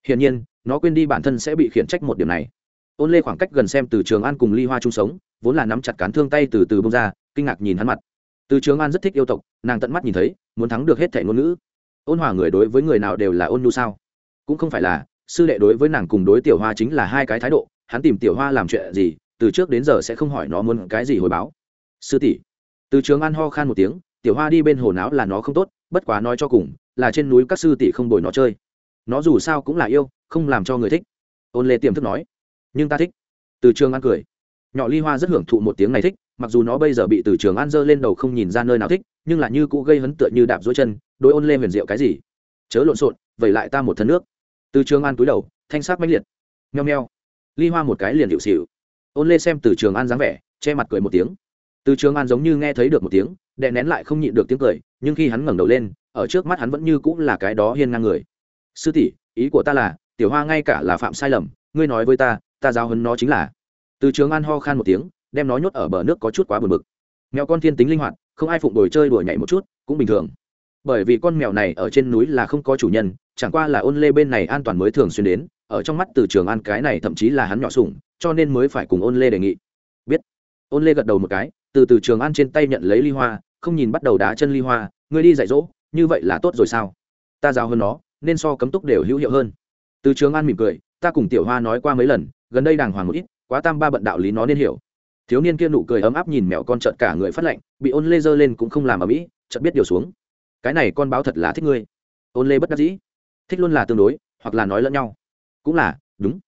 hiển nhiên, nó quên đi bản thân sẽ bị khiển trách một điểm này. Ôn lê khoảng cách gần xem từ trường an cùng ly hoa chung sống, vốn là nắm chặt cán thương tay từ từ bông ra, kinh ngạc nhìn hắn mặt. Từ trường an rất thích yêu tộc, nàng tận mắt nhìn thấy, muốn thắng được hết thẻ ngôn ngữ. Ôn hòa người đối với người nào đều là ôn nhu sao? Cũng không phải là, sư đệ đối với nàng cùng đối tiểu hoa chính là hai cái thái độ, hắn tìm tiểu hoa làm chuyện gì, từ trước đến giờ sẽ không hỏi nó muốn cái gì hồi báo. Sư tỷ. Từ trường an ho khan một tiếng, tiểu hoa đi bên hồ náo là nó không tốt, bất quá nói cho cùng, là trên núi các sư tỷ không bồi nó chơi nó dù sao cũng là yêu, không làm cho người thích. Ôn lê tiềm thức nói. Nhưng ta thích. Từ trường an cười. Nhỏ ly hoa rất hưởng thụ một tiếng này thích, mặc dù nó bây giờ bị từ trường an dơ lên đầu không nhìn ra nơi nào thích, nhưng là như cũ gây hấn tựa như đạp dối chân đôi ôn lê huyền diệu cái gì? Chớ lộn xộn vẩy lại ta một thân nước. Từ trường an túi đầu, thanh sát mãnh liệt. Nheo nheo ly hoa một cái liền hiệu xịu. Ôn lê xem từ trường an dáng vẻ, che mặt cười một tiếng. Từ trường an giống như nghe thấy được một tiếng, đè nén lại không nhịn được tiếng cười, nhưng khi hắn ngẩng đầu lên, ở trước mắt hắn vẫn như cũng là cái đó hiên ngang người sư tỷ, ý của ta là, tiểu hoa ngay cả là phạm sai lầm, ngươi nói với ta ta giáo hấn nó chính là. Từ trường an ho khan một tiếng, đem nó nhốt ở bờ nước có chút quá buồn bực. Mèo con thiên tính linh hoạt, không ai phụng đổi chơi đuổi nhảy một chút, cũng bình thường. Bởi vì con mèo này ở trên núi là không có chủ nhân, chẳng qua là ôn lê bên này an toàn mới thường xuyên đến, ở trong mắt từ trường an cái này thậm chí là hắn nhỏ sủng, cho nên mới phải cùng ôn lê đề nghị. Biết. Ôn lê gật đầu một cái, từ từ trường an trên tay nhận lấy ly hoa, không nhìn bắt đầu đá chân ly hoa, ngươi đi dạy dỗ, như vậy là tốt rồi sao? Ta giáo hơn nó nên so cấm túc đều hữu hiệu hơn. Từ trường an mỉm cười, ta cùng tiểu hoa nói qua mấy lần, gần đây đàng hoàng một ít, quá tam ba bận đạo lý nó nên hiểu. Thiếu niên kia nụ cười ấm áp nhìn mẹo con trợn cả người phát lạnh, bị ôn lê giơ lên cũng không làm ở mỹ, chợt biết điều xuống. Cái này con báo thật là thích ngươi. Ôn lê bất đắc dĩ. Thích luôn là tương đối, hoặc là nói lẫn nhau. Cũng là, đúng.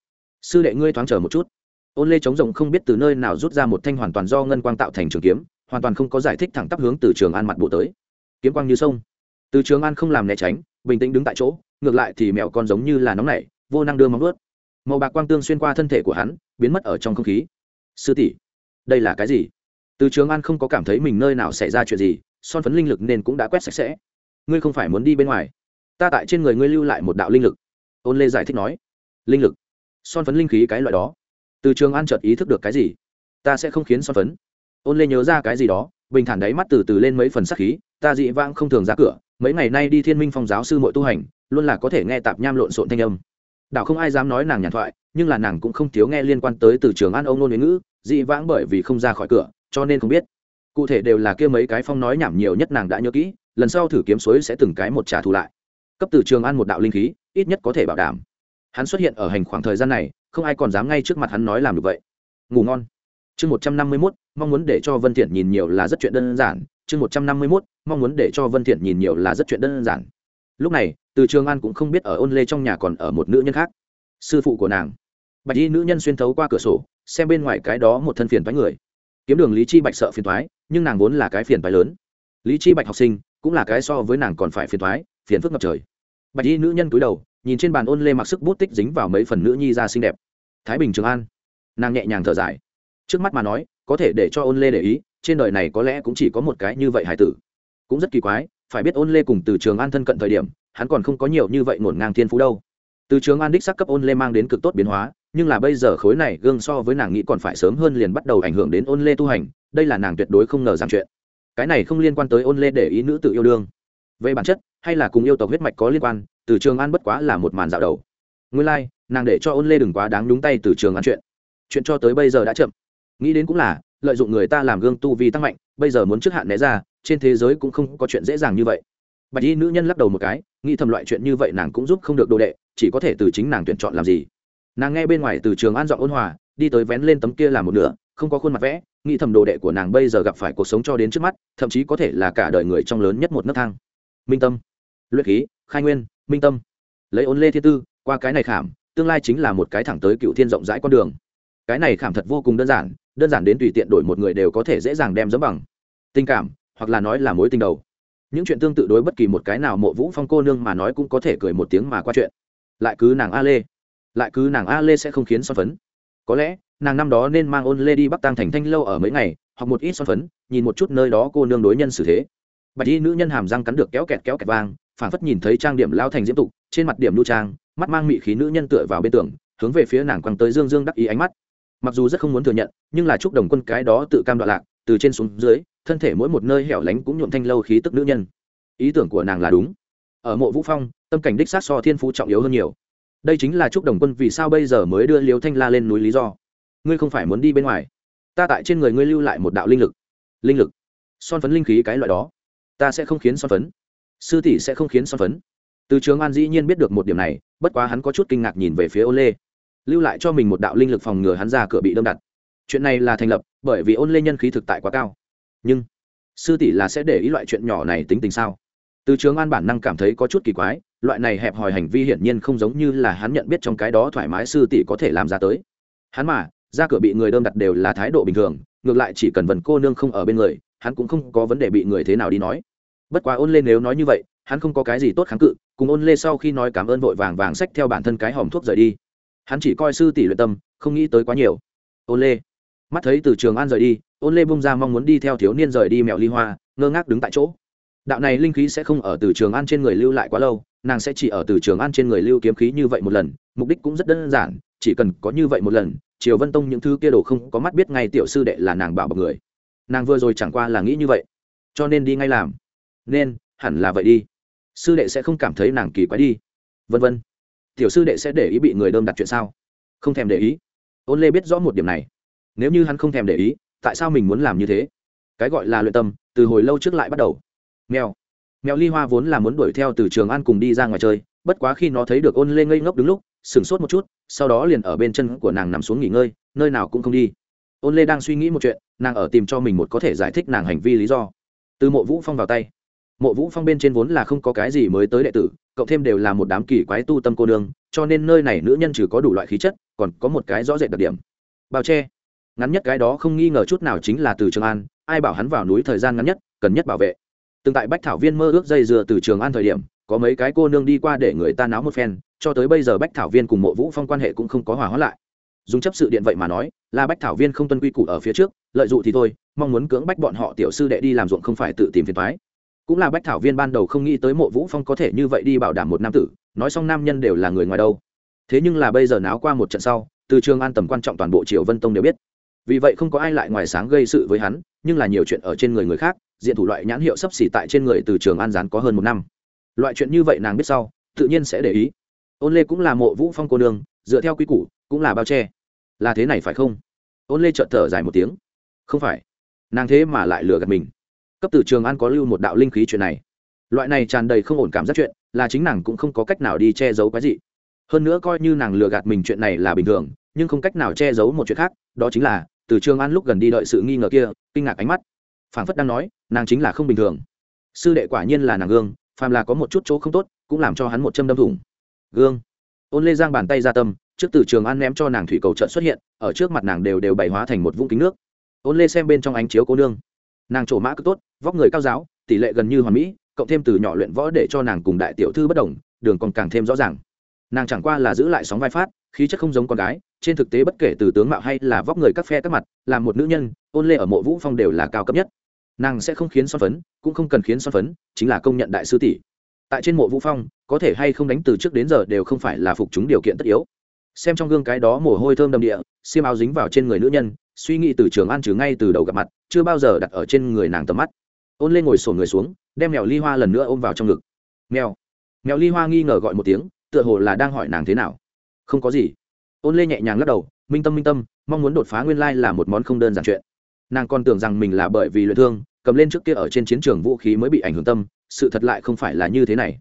Sư đệ ngươi thoáng chờ một chút. Ôn lê chống rồng không biết từ nơi nào rút ra một thanh hoàn toàn do ngân quang tạo thành trường kiếm, hoàn toàn không có giải thích thẳng tắp hướng từ trường an mặt bộ tới. Kiếm quang như sông từ trường an không làm né tránh, bình tĩnh đứng tại chỗ, ngược lại thì mèo con giống như là nóng nảy, vô năng đưa móng ướt màu bạc quang tương xuyên qua thân thể của hắn, biến mất ở trong không khí. Sư tỷ, đây là cái gì? Từ trường an không có cảm thấy mình nơi nào xảy ra chuyện gì, son phấn linh lực nên cũng đã quét sạch sẽ. Ngươi không phải muốn đi bên ngoài. Ta tại trên người ngươi lưu lại một đạo linh lực. Ôn lê giải thích nói. Linh lực? Son phấn linh khí cái loại đó. Từ trường an chợt ý thức được cái gì? Ta sẽ không khiến son phấn. Ôn lê nhớ ra cái gì đó bình thản đáy mắt từ từ lên mấy phần sắc khí, ta dị vãng không thường ra cửa, mấy ngày nay đi thiên minh phong giáo sư mội tu hành, luôn là có thể nghe tạp nham lộn xộn thanh âm. Đảo không ai dám nói nàng nhàn thoại, nhưng là nàng cũng không thiếu nghe liên quan tới từ trường an ông nôn huế ngữ, dị vãng bởi vì không ra khỏi cửa, cho nên không biết. Cụ thể đều là kia mấy cái phong nói nhảm nhiều nhất nàng đã nhớ kỹ, lần sau thử kiếm suối sẽ từng cái một trả thù lại. Cấp từ trường an một đạo linh khí, ít nhất có thể bảo đảm. Hắn xuất hiện ở hành khoảng thời gian này, không ai còn dám ngay trước mặt hắn nói làm được vậy. Ngủ ngon. Chương một trăm năm mươi mốt mong muốn để cho vân thiện nhìn nhiều là rất chuyện đơn giản, chương một trăm năm mươi mốt, mong muốn để cho vân thiện nhìn nhiều là rất chuyện đơn giản. Lúc này, từ trường an cũng không biết ở ôn lê trong nhà còn ở một nữ nhân khác. Sư phụ của nàng. Bạch y nữ nhân xuyên thấu qua cửa sổ, xem bên ngoài cái đó một thân phiền thoái người. Kiếm đường lý chi bạch sợ phiền thoái nhưng nàng vốn là cái phiền thoái lớn. Lý chi bạch học sinh, cũng là cái so với nàng còn phải phiền thoái phiền phức ngập trời. Bạch y nữ nhân cúi đầu, nhìn trên bàn ôn lê mặc sức bút tích dính vào mấy phần nữ nhi ra xinh đẹp. Thái bình trường an. Nàng nhẹ nhàng thở dài. Trước mắt mà nói có thể để cho ôn lê để ý trên đời này có lẽ cũng chỉ có một cái như vậy hải tử. Cũng rất kỳ quái phải biết ôn lê cùng từ trường an thân cận thời điểm hắn còn không có nhiều như vậy ngổn ngang thiên phú đâu. Từ trường an đích sắc cấp ôn lê mang đến cực tốt biến hóa nhưng là bây giờ khối này gương so với nàng nghĩ còn phải sớm hơn liền bắt đầu ảnh hưởng đến ôn lê tu hành đây là nàng tuyệt đối không ngờ rằng chuyện. Cái này không liên quan tới ôn lê để ý nữ tự yêu đương. Về bản chất hay là cùng yêu tộc huyết mạch có liên quan từ trường an bất quá là một màn dạo đầu. Nguyên lai、like, nàng để cho ôn lê đừng quá đáng đúng tay từ trường an chuyện. Chuyện cho tới bây giờ đã chậm nghĩ đến cũng là, lợi dụng người ta làm gương tu vi tăng mạnh, bây giờ muốn trước hạn né ra, trên thế giới cũng không có chuyện dễ dàng như vậy. Bạch y nữ nhân lắc đầu một cái, nghĩ thầm loại chuyện như vậy nàng cũng giúp không được đồ đệ, chỉ có thể từ chính nàng tuyển chọn làm gì. Nàng nghe bên ngoài từ trường an dọn ôn hòa, đi tới vén lên tấm kia làm một nửa, không có khuôn mặt vẽ, nghĩ thầm đồ đệ của nàng bây giờ gặp phải cuộc sống cho đến trước mắt, thậm chí có thể là cả đời người trong lớn nhất một nấc thang. Minh tâm, luyện khí, khai nguyên, minh tâm. Lấy ôn lê thiên tư, qua cái này khảm, tương lai chính là một cái thẳng tới cựu thiên rộng rãi con đường. Cái này khảm thật vô cùng đơn giản đơn giản đến tùy tiện đổi một người đều có thể dễ dàng đem dẫm bằng. Tình cảm, hoặc là nói là mối tình đầu. Những chuyện tương tự đối bất kỳ một cái nào mộ vũ phong cô nương mà nói cũng có thể cười một tiếng mà qua chuyện. Lại cứ nàng a lê. Lại cứ nàng a lê sẽ không khiến son phấn. Có lẽ, nàng năm đó nên mang ôn lê đi bắc tăng thành thanh lâu ở mấy ngày, hoặc một ít son phấn, nhìn một chút nơi đó cô nương đối nhân xử thế. Bạch y nữ nhân hàm răng cắn được kéo kẹt kéo kẹt vang phản phất nhìn thấy trang điểm lao thành diễm tục, trên mặt điểm lưu trang, mắt mang mị khí nữ nhân tựa vào bên tường, hướng về phía nàng quăng tới dương dương đắc ý ánh mắt mặc dù rất không muốn thừa nhận, nhưng là chúc đồng quân cái đó tự cam đoạn lạc, từ trên xuống dưới, thân thể mỗi một nơi hẻo lánh cũng nhuộm thanh lâu khí tức nữ nhân. Ý tưởng của nàng là đúng. Ở mộ vũ phong, tâm cảnh đích sát so thiên phú trọng yếu hơn nhiều. Đây chính là chúc đồng quân vì sao bây giờ mới đưa liều thanh la lên núi lý do. Ngươi không phải muốn đi bên ngoài. Ta tại trên người ngươi lưu lại một đạo linh lực. Linh lực. Son phấn linh khí cái loại đó. Ta sẽ không khiến son phấn. Sư tỷ sẽ không khiến son phấn. Từ trường an dĩ nhiên biết được một điểm này, bất quá hắn có chút kinh ngạc nhìn về phía ô lê lưu lại cho mình một đạo linh lực phòng ngừa hắn ra cửa bị đâm đặt. Chuyện này là thành lập bởi vì ôn lê nhân khí thực tại quá cao. Nhưng, sư tỷ là sẽ để ý loại chuyện nhỏ này tính tình sao? Từ trường an bản năng cảm thấy có chút kỳ quái, loại này hẹp hòi hành vi hiển nhiên không giống như là hắn nhận biết trong cái đó thoải mái sư tỷ có thể làm ra tới. Hắn mà, ra cửa bị người đâm đặt đều là thái độ bình thường, ngược lại chỉ cần vần cô nương không ở bên người, hắn cũng không có vấn đề bị người thế nào đi nói. Bất quá ôn lê nếu nói như vậy, hắn không có cái gì tốt kháng cự, cùng ôn lê sau khi nói cảm ơn vội vàng vàng xách theo bản thân cái hòm thuốc rời đi hắn chỉ coi sư tỷ luyện tâm, không nghĩ tới quá nhiều. Ôn lê. Mắt thấy từ trường an rời đi ôn lê bung ra mong muốn đi theo thiếu niên rời đi mèo ly hoa, ngơ ngác đứng tại chỗ. Đạo này linh khí sẽ không ở từ trường an trên người lưu lại quá lâu, nàng sẽ chỉ ở từ trường an trên người lưu kiếm khí như vậy một lần, mục đích cũng rất đơn giản, chỉ cần có như vậy một lần, triều vân tông những thứ kia đồ không có mắt biết ngay tiểu sư đệ là nàng bảo bọc người. Nàng vừa rồi chẳng qua là nghĩ như vậy. Cho nên đi ngay làm. Nên, hẳn là vậy đi. Sư đệ sẽ không cảm thấy nàng kỳ quái đi. Vân vân tiểu sư đệ sẽ để ý bị người đơm đặt chuyện sao? Không thèm để ý. Ôn lê biết rõ một điểm này. Nếu như hắn không thèm để ý, tại sao mình muốn làm như thế? Cái gọi là luyện tâm, từ hồi lâu trước lại bắt đầu. Mèo. Mèo ly hoa vốn là muốn đuổi theo từ trường an cùng đi ra ngoài chơi, bất quá khi nó thấy được ôn lê ngây ngốc đứng lúc, sửng sốt một chút, sau đó liền ở bên chân của nàng nằm xuống nghỉ ngơi, nơi nào cũng không đi. Ôn lê đang suy nghĩ một chuyện, nàng ở tìm cho mình một có thể giải thích nàng hành vi lý do. Từ mộ vũ phong vào tay mộ vũ phong bên trên vốn là không có cái gì mới tới đệ tử cộng thêm đều là một đám kỳ quái tu tâm cô nương, cho nên nơi này nữ nhân trừ có đủ loại khí chất, còn có một cái rõ rệt đặc điểm. Bao che. Ngắn nhất cái đó không nghi ngờ chút nào chính là từ trường an, ai bảo hắn vào núi thời gian ngắn nhất, cần nhất bảo vệ. Từng tại bách thảo viên mơ ước dây dừa từ trường an thời điểm, có mấy cái cô nương đi qua để người ta náo một phen, cho tới bây giờ bách thảo viên cùng mộ vũ phong quan hệ cũng không có hòa hóa lại. Dùng chấp sự điện vậy mà nói, là bách thảo viên không tuân quy củ ở phía trước, lợi dụng thì thôi, mong muốn cưỡng bách bọn họ tiểu sư đệ đi làm ruộng không phải tự tìm phiền thoái cũng là bách thảo viên ban đầu không nghĩ tới mộ vũ phong có thể như vậy đi bảo đảm một nam tử, nói xong nam nhân đều là người ngoài đâu. Thế nhưng là bây giờ náo qua một trận sau, từ trường an tầm quan trọng toàn bộ triều vân tông đều biết. Vì vậy không có ai lại ngoài sáng gây sự với hắn, nhưng là nhiều chuyện ở trên người người khác, diện thủ loại nhãn hiệu sấp xỉ tại trên người từ trường an gián có hơn một năm. Loại chuyện như vậy nàng biết sau, tự nhiên sẽ để ý. Ôn lê cũng là mộ vũ phong cô đường dựa theo quy củ, cũng là bao che. Là thế này phải không? Ôn lê trợn thở dài một tiếng. Không phải. Nàng thế mà lại lừa gạt mình cấp từ trường an có lưu một đạo linh khí chuyện này. Loại này tràn đầy không ổn cảm giác chuyện, là chính nàng cũng không có cách nào đi che giấu cái gì hơn nữa coi như nàng lừa gạt mình chuyện này là bình thường, nhưng không cách nào che giấu một chuyện khác, đó chính là, từ trường an lúc gần đi đợi sự nghi ngờ kia, kinh ngạc ánh mắt. Phảng phất đang nói, nàng chính là không bình thường. Sư đệ quả nhiên là nàng gương, phàm là có một chút chỗ không tốt, cũng làm cho hắn một châm đâm thủng. Gương. Ôn lê giang bàn tay ra tâm, trước từ trường an ném cho nàng thủy cầu trận xuất hiện, ở trước mặt nàng đều đều bày hóa thành một vũng kính nước. Ôn lê xem bên trong ánh chiếu cô nương nàng trổ mã cực tốt, vóc người cao giáo, tỷ lệ gần như hoàn mỹ, cộng thêm từ nhỏ luyện võ để cho nàng cùng đại tiểu thư bất đồng, đường còn càng thêm rõ ràng. Nàng chẳng qua là giữ lại sóng vai phát, khí chất không giống con gái, trên thực tế bất kể từ tướng mạo hay là vóc người các phe các mặt làm một nữ nhân, ôn lê ở mộ vũ phong đều là cao cấp nhất. Nàng sẽ không khiến son phấn, cũng không cần khiến son phấn, chính là công nhận đại sư tỷ. Tại trên mộ vũ phong, có thể hay không đánh từ trước đến giờ đều không phải là phục chúng điều kiện tất yếu. Xem trong gương cái đó mồ hôi thơm đầm địa, xiêm áo dính vào trên người nữ nhân suy nghĩ từ trường an trừ ngay từ đầu gặp mặt, chưa bao giờ đặt ở trên người nàng tầm mắt. Ôn lên ngồi sổ người xuống, đem mèo ly hoa lần nữa ôm vào trong ngực. Mèo. Mèo ly hoa nghi ngờ gọi một tiếng, tựa hồ là đang hỏi nàng thế nào. Không có gì. Ôn lê nhẹ nhàng lắc đầu, minh tâm minh tâm, mong muốn đột phá nguyên lai là một món không đơn giản chuyện. Nàng còn tưởng rằng mình là bởi vì luyện thương, cầm lên trước kia ở trên chiến trường vũ khí mới bị ảnh hưởng tâm, sự thật lại không phải là như thế này.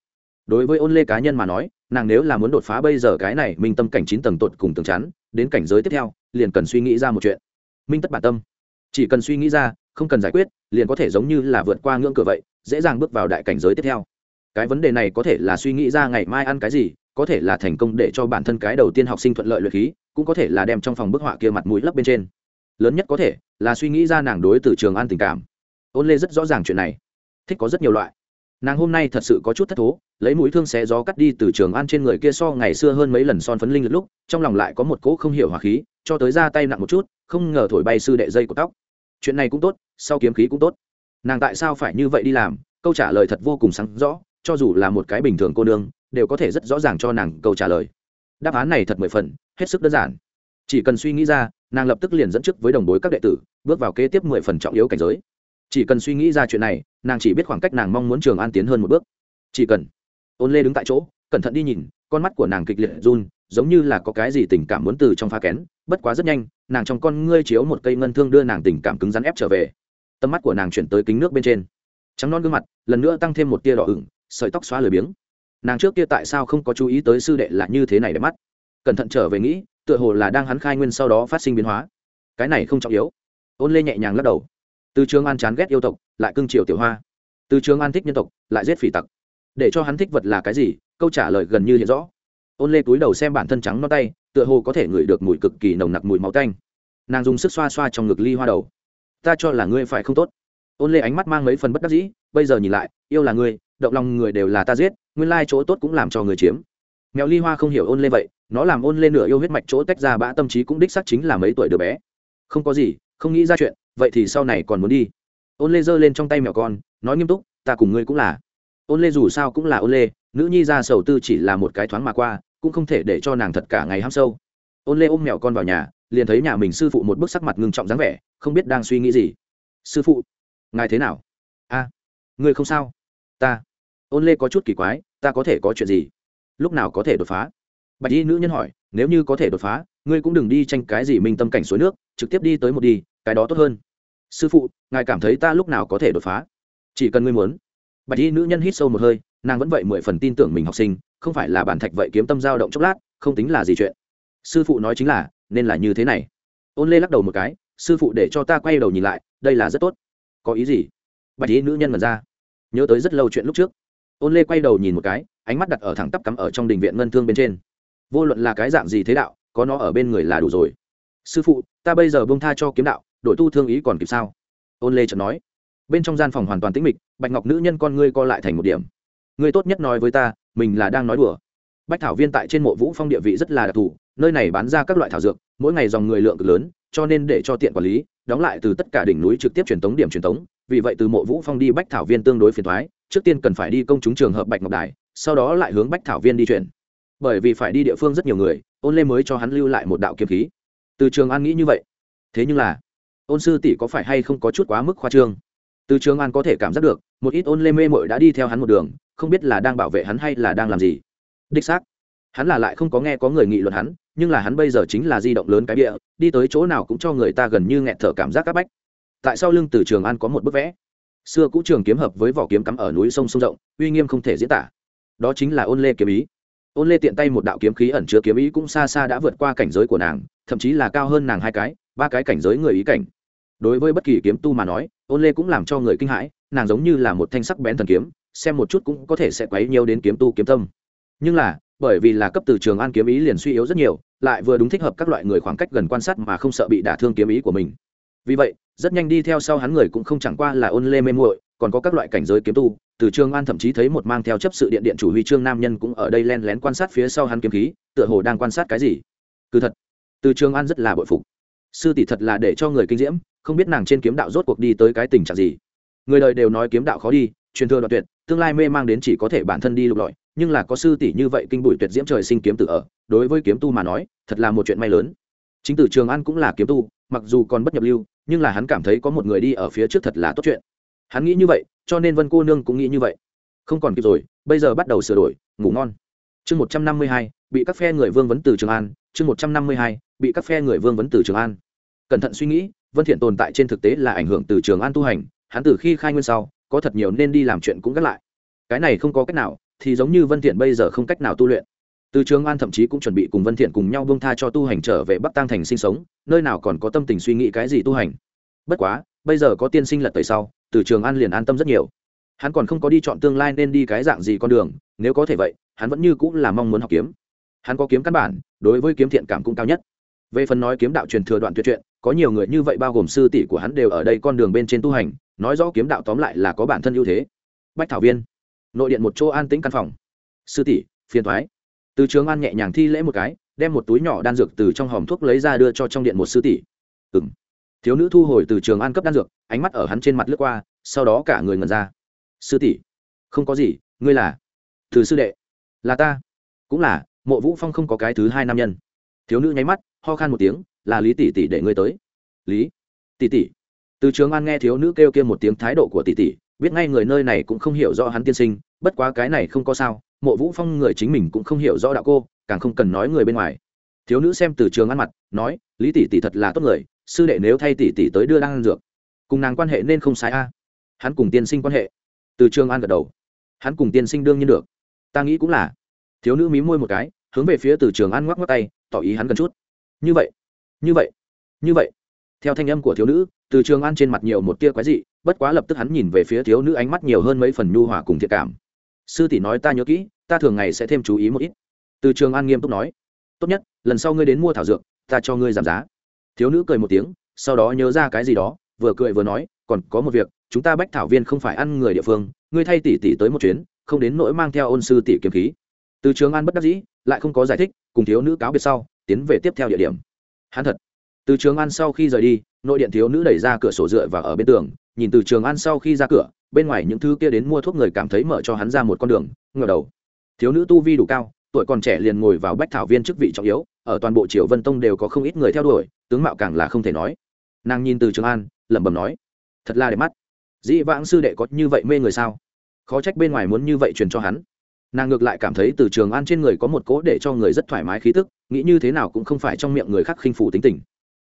Đối với ôn lê cá nhân mà nói, nàng nếu là muốn đột phá bây giờ cái này minh tâm cảnh chín tầng tột cùng tường chắn, đến cảnh giới tiếp theo, liền cần suy nghĩ ra một chuyện minh tất bản tâm. Chỉ cần suy nghĩ ra, không cần giải quyết, liền có thể giống như là vượt qua ngưỡng cửa vậy, dễ dàng bước vào đại cảnh giới tiếp theo. Cái vấn đề này có thể là suy nghĩ ra ngày mai ăn cái gì, có thể là thành công để cho bản thân cái đầu tiên học sinh thuận lợi luyện khí, cũng có thể là đem trong phòng bức họa kia mặt mũi lấp bên trên. Lớn nhất có thể là suy nghĩ ra nàng đối từ trường an tình cảm. Ôn lê rất rõ ràng chuyện này. Thích có rất nhiều loại. Nàng hôm nay thật sự có chút thất thố, lấy mũi thương xé gió cắt đi từ trường an trên người kia so ngày xưa hơn mấy lần son phấn linh lúc, trong lòng lại có một cỗ không hiểu hỏa khí cho tới ra tay nặng một chút, không ngờ thổi bay sư đệ dây của tóc. Chuyện này cũng tốt, sau kiếm khí cũng tốt. Nàng tại sao phải như vậy đi làm? Câu trả lời thật vô cùng sáng rõ, cho dù là một cái bình thường cô nương, đều có thể rất rõ ràng cho nàng câu trả lời. Đáp án này thật mười phần, hết sức đơn giản. Chỉ cần suy nghĩ ra, nàng lập tức liền dẫn chức với đồng bối các đệ tử, bước vào kế tiếp mười phần trọng yếu cảnh giới. Chỉ cần suy nghĩ ra chuyện này, nàng chỉ biết khoảng cách nàng mong muốn trường an tiến hơn một bước. Chỉ cần. Ôn lê đứng tại chỗ, cẩn thận đi nhìn, con mắt của nàng kịch liệt run, giống như là có cái gì tình cảm muốn từ trong pha kén bất quá rất nhanh, nàng trong con ngươi chiếu một cây ngân thương đưa nàng tình cảm cứng rắn ép trở về. Tầm mắt của nàng chuyển tới kính nước bên trên. Trắng non gương mặt, lần nữa tăng thêm một tia đỏ ửng, sợi tóc xóa lười biếng. Nàng trước kia tại sao không có chú ý tới sư đệ là như thế này để mắt? Cẩn thận trở về nghĩ, tựa hồ là đang hắn khai nguyên sau đó phát sinh biến hóa. Cái này không trọng yếu. Ôn lê nhẹ nhàng lắc đầu. Từ trường an chán ghét yêu tộc, lại cưng triều tiểu hoa. Từ trường an thích nhân tộc, lại giết phỉ tặc. Để cho hắn thích vật là cái gì, câu trả lời gần như hiện rõ ôn lê túi đầu xem bản thân trắng non tay, tựa hồ có thể ngửi được mùi cực kỳ nồng nặc mùi máu tanh. Nàng dùng sức xoa xoa trong ngực ly hoa đầu. Ta cho là ngươi phải không tốt. Ôn lê ánh mắt mang mấy phần bất đắc dĩ, bây giờ nhìn lại, yêu là ngươi, động lòng người đều là ta giết, nguyên lai chỗ tốt cũng làm cho người chiếm. Mèo ly hoa không hiểu ôn lê vậy, nó làm ôn lê nửa yêu huyết mạch chỗ tách ra bã tâm trí cũng đích xác chính là mấy tuổi đứa bé. Không có gì, không nghĩ ra chuyện, vậy thì sau này còn muốn đi. Ôn lê giơ lên trong tay mèo con, nói nghiêm túc, ta cùng ngươi cũng là. Ôn lê dù sao cũng là ôn lê nữ nhi ra sầu tư chỉ là một cái thoáng mà qua cũng không thể để cho nàng thật cả ngày ham sâu. Ôn lê ôm mèo con vào nhà liền thấy nhà mình sư phụ một bức sắc mặt ngưng trọng dáng vẻ không biết đang suy nghĩ gì. Sư phụ ngài thế nào? A à, ngươi không sao. Ta. Ôn lê có chút kỳ quái ta có thể có chuyện gì? Lúc nào có thể đột phá? Bạch y nữ nhân hỏi nếu như có thể đột phá ngươi cũng đừng đi tranh cái gì minh tâm cảnh suối nước trực tiếp đi tới một đi cái đó tốt hơn. Sư phụ ngài cảm thấy ta lúc nào có thể đột phá? Chỉ cần ngươi muốn. Bạch y nữ nhân hít sâu một hơi nàng vẫn vậy mười phần tin tưởng mình học sinh, không phải là bản thạch vậy kiếm tâm dao động chốc lát, không tính là gì chuyện. Sư phụ nói chính là, nên là như thế này. Ôn lê lắc đầu một cái, sư phụ để cho ta quay đầu nhìn lại, đây là rất tốt. Có ý gì? Bạch y nữ nhân mật ra. Nhớ tới rất lâu chuyện lúc trước. Ôn lê quay đầu nhìn một cái, ánh mắt đặt ở thẳng tắp cắm ở trong đình viện ngân thương bên trên. Vô luận là cái dạng gì thế đạo, có nó ở bên người là đủ rồi. Sư phụ, ta bây giờ bông tha cho kiếm đạo, đổi tu thương ý còn kịp sao? Ôn lê chợt nói. Bên trong gian phòng hoàn toàn tĩnh mịch, bạch ngọc nữ nhân con ngươi co lại thành một điểm ngươi tốt nhất nói với ta, mình là đang nói đùa. Bách thảo viên tại trên mộ vũ phong địa vị rất là đặc thù, nơi này bán ra các loại thảo dược, mỗi ngày dòng người lượng cực lớn, cho nên để cho tiện quản lý, đóng lại từ tất cả đỉnh núi trực tiếp truyền tống điểm truyền tống, vì vậy từ mộ vũ phong đi bách thảo viên tương đối phiền thoái trước tiên cần phải đi công chúng trường hợp bạch ngọc đài, sau đó lại hướng bách thảo viên đi chuyển. Bởi vì phải đi địa phương rất nhiều người, ôn lê mới cho hắn lưu lại một đạo kiếm khí. Từ trường an nghĩ như vậy. Thế nhưng là, ôn sư tỷ có phải hay không có chút quá mức khoa trương? Từ trường an có thể cảm giác được, một ít ôn lê mê mội đã đi theo hắn một đường, không biết là đang bảo vệ hắn hay là đang làm gì. Đích xác, hắn là lại không có nghe có người nghị luận hắn, nhưng là hắn bây giờ chính là di động lớn cái bịa, đi tới chỗ nào cũng cho người ta gần như nghẹt thở cảm giác áp bách. Tại sao lưng từ trường an có một bức vẽ. Xưa cũ trường kiếm hợp với vỏ kiếm cắm ở núi sông sông rộng, uy nghiêm không thể diễn tả. Đó chính là ôn lê kiếm ý. Ôn lê tiện tay một đạo kiếm khí ẩn chứa kiếm ý cũng xa xa đã vượt qua cảnh giới của nàng, thậm chí là cao hơn nàng hai cái, ba cái cảnh giới người ý cảnh. Đối với bất kỳ kiếm tu mà nói ôn lê cũng làm cho người kinh hãi, nàng giống như là một thanh sắc bén thần kiếm, xem một chút cũng có thể sẽ quấy nhiều đến kiếm tu kiếm tâm. Nhưng là, bởi vì là cấp từ trường an kiếm ý liền suy yếu rất nhiều, lại vừa đúng thích hợp các loại người khoảng cách gần quan sát mà không sợ bị đả thương kiếm ý của mình. Vì vậy, rất nhanh đi theo sau hắn người cũng không chẳng qua là ôn lê mê muội, còn có các loại cảnh giới kiếm tu, từ trường an thậm chí thấy một mang theo chấp sự điện điện chủ huy chương nam nhân cũng ở đây len lén quan sát phía sau hắn kiếm khí, tựa hồ đang quan sát cái gì. Cứ thật, từ trường an rất là bội phục. Sư tỷ thật là để cho người kinh diễm không biết nàng trên kiếm đạo rốt cuộc đi tới cái tình trạng gì. Người đời đều nói kiếm đạo khó đi, truyền thừa đoạn tuyệt, tương lai mê mang đến chỉ có thể bản thân đi lục lọi, nhưng là có sư tỷ như vậy kinh bụi tuyệt diễm trời sinh kiếm tử ở, đối với kiếm tu mà nói, thật là một chuyện may lớn. Chính tử trường an cũng là kiếm tu, mặc dù còn bất nhập lưu, nhưng là hắn cảm thấy có một người đi ở phía trước thật là tốt chuyện. Hắn nghĩ như vậy, cho nên vân cô nương cũng nghĩ như vậy. Không còn kịp rồi, bây giờ bắt đầu sửa đổi, ngủ ngon. Chương một trăm năm mươi hai, bị các phe người vương vấn từ trường an, chương một trăm năm mươi hai, bị các phe người vương vấn từ trường an. Cẩn thận suy nghĩ vân thiện tồn tại trên thực tế là ảnh hưởng từ trường an tu hành, hắn từ khi khai nguyên sau, có thật nhiều nên đi làm chuyện cũng gắt lại. Cái này không có cách nào, thì giống như vân thiện bây giờ không cách nào tu luyện. Từ trường an thậm chí cũng chuẩn bị cùng vân thiện cùng nhau buông tha cho tu hành trở về bắc tăng thành sinh sống, nơi nào còn có tâm tình suy nghĩ cái gì tu hành. Bất quá, bây giờ có tiên sinh lật tẩy sau, từ trường an liền an tâm rất nhiều. Hắn còn không có đi chọn tương lai nên đi cái dạng gì con đường, nếu có thể vậy, hắn vẫn như cũng là mong muốn học kiếm. Hắn có kiếm căn bản, đối với kiếm thiện cảm cũng cao nhất. Về phần nói kiếm đạo truyền thừa đoạn tuyệt truyện có nhiều người như vậy bao gồm sư tỷ của hắn đều ở đây con đường bên trên tu hành, nói rõ kiếm đạo tóm lại là có bản thân ưu thế. Bách thảo viên, nội điện một chỗ an tĩnh căn phòng. Sư tỷ, phiền thoái. Từ trường an nhẹ nhàng thi lễ một cái, đem một túi nhỏ đan dược từ trong hòm thuốc lấy ra đưa cho trong điện một sư tỷ. Ừng thiếu nữ thu hồi từ trường an cấp đan dược, ánh mắt ở hắn trên mặt lướt qua, sau đó cả người ngần ra. Sư tỷ, không có gì, ngươi là? Từ sư đệ. Là ta. Cũng là, mộ vũ phong không có cái thứ hai nam nhân. Thiếu nữ nháy mắt, ho khan một tiếng là lý tỷ tỷ để ngươi tới. Lý tỷ tỷ từ trường an nghe thiếu nữ kêu kia một tiếng thái độ của tỷ tỷ biết ngay người nơi này cũng không hiểu rõ hắn tiên sinh, bất quá cái này không có sao, mộ vũ phong người chính mình cũng không hiểu rõ đạo cô, càng không cần nói người bên ngoài. Thiếu nữ xem từ trường ăn mặt, nói, lý tỷ tỷ thật là tốt người, sư đệ nếu thay tỷ tỷ tới đưa đang ăn dược, cùng nàng quan hệ nên không sai a. Hắn cùng tiên sinh quan hệ. Từ trường an gật đầu. Hắn cùng tiên sinh đương nhiên được. Ta nghĩ cũng là. Thiếu nữ mí môi một cái, hướng về phía từ trường an ngoắc ngoắc tay, tỏ ý hắn cần chút. Như vậy như vậy như vậy. Theo thanh âm của thiếu nữ, từ trường an trên mặt nhiều một tia quái dị, bất quá lập tức hắn nhìn về phía thiếu nữ ánh mắt nhiều hơn mấy phần nhu hòa cùng thiệt cảm. Sư tỷ nói ta nhớ kỹ, ta thường ngày sẽ thêm chú ý một ít. Từ trường an nghiêm túc nói. Tốt nhất, lần sau ngươi đến mua thảo dược, ta cho ngươi giảm giá. Thiếu nữ cười một tiếng, sau đó nhớ ra cái gì đó, vừa cười vừa nói, còn có một việc, chúng ta bách thảo viên không phải ăn người địa phương, ngươi thay tỷ tỷ tới một chuyến, không đến nỗi mang theo ôn sư tỷ kiếm khí. Từ trường an bất đắc dĩ, lại không có giải thích, cùng thiếu nữ cáo biệt sau, tiến về tiếp theo địa điểm hắn thật. Từ trường an sau khi rời đi, nội điện thiếu nữ đẩy ra cửa sổ dựa và ở bên tường, nhìn từ trường an sau khi ra cửa, bên ngoài những thứ kia đến mua thuốc người cảm thấy mở cho hắn ra một con đường ngờ đầu. Thiếu nữ tu vi đủ cao, tuổi còn trẻ liền ngồi vào bách thảo viên chức vị trọng yếu, ở toàn bộ triều vân tông đều có không ít người theo đuổi, tướng mạo càng là không thể nói. Nàng nhìn từ trường an lẩm bẩm nói, thật là đẹp mắt. Dĩ vãng sư đệ có như vậy mê người sao? Khó trách bên ngoài muốn như vậy truyền cho hắn nàng ngược lại cảm thấy từ trường an trên người có một cỗ để cho người rất thoải mái khí tức, nghĩ như thế nào cũng không phải trong miệng người khác khinh phủ tính tình.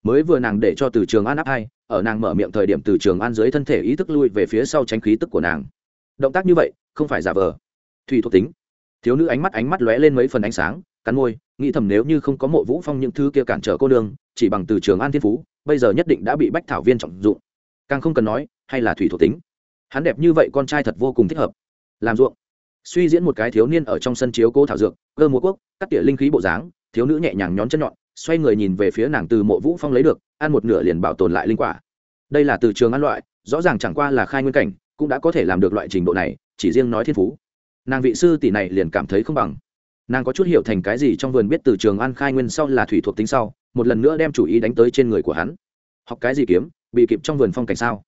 Mới vừa nàng để cho từ trường an áp hai, ở nàng mở miệng thời điểm từ trường an dưới thân thể ý thức lui về phía sau tránh khí tức của nàng. Động tác như vậy, không phải giả vờ. Thủy thuộc tính. Thiếu nữ ánh mắt ánh mắt lóe lên mấy phần ánh sáng, cắn môi, nghĩ thầm nếu như không có mộ vũ phong những thứ kia cản trở cô đường chỉ bằng từ trường an thiên phú, bây giờ nhất định đã bị bách thảo viên trọng dụng. Càng không cần nói, hay là thủy thuộc tính. Hắn đẹp như vậy con trai thật vô cùng thích hợp. Làm ruộng suy diễn một cái thiếu niên ở trong sân chiếu cố thảo dược, cơ múa quốc, cắt tỉa linh khí bộ dáng, thiếu nữ nhẹ nhàng nhón chân nhọn, xoay người nhìn về phía nàng từ mộ vũ phong lấy được, ăn một nửa liền bảo tồn lại linh quả. Đây là từ trường ăn loại, rõ ràng chẳng qua là khai nguyên cảnh, cũng đã có thể làm được loại trình độ này, chỉ riêng nói thiên phú. Nàng vị sư tỷ này liền cảm thấy không bằng. Nàng có chút hiểu thành cái gì trong vườn biết từ trường ăn khai nguyên sau là thủy thuộc tính sau, một lần nữa đem chủ ý đánh tới trên người của hắn. Học cái gì kiếm, bị kịp trong vườn phong cảnh sao?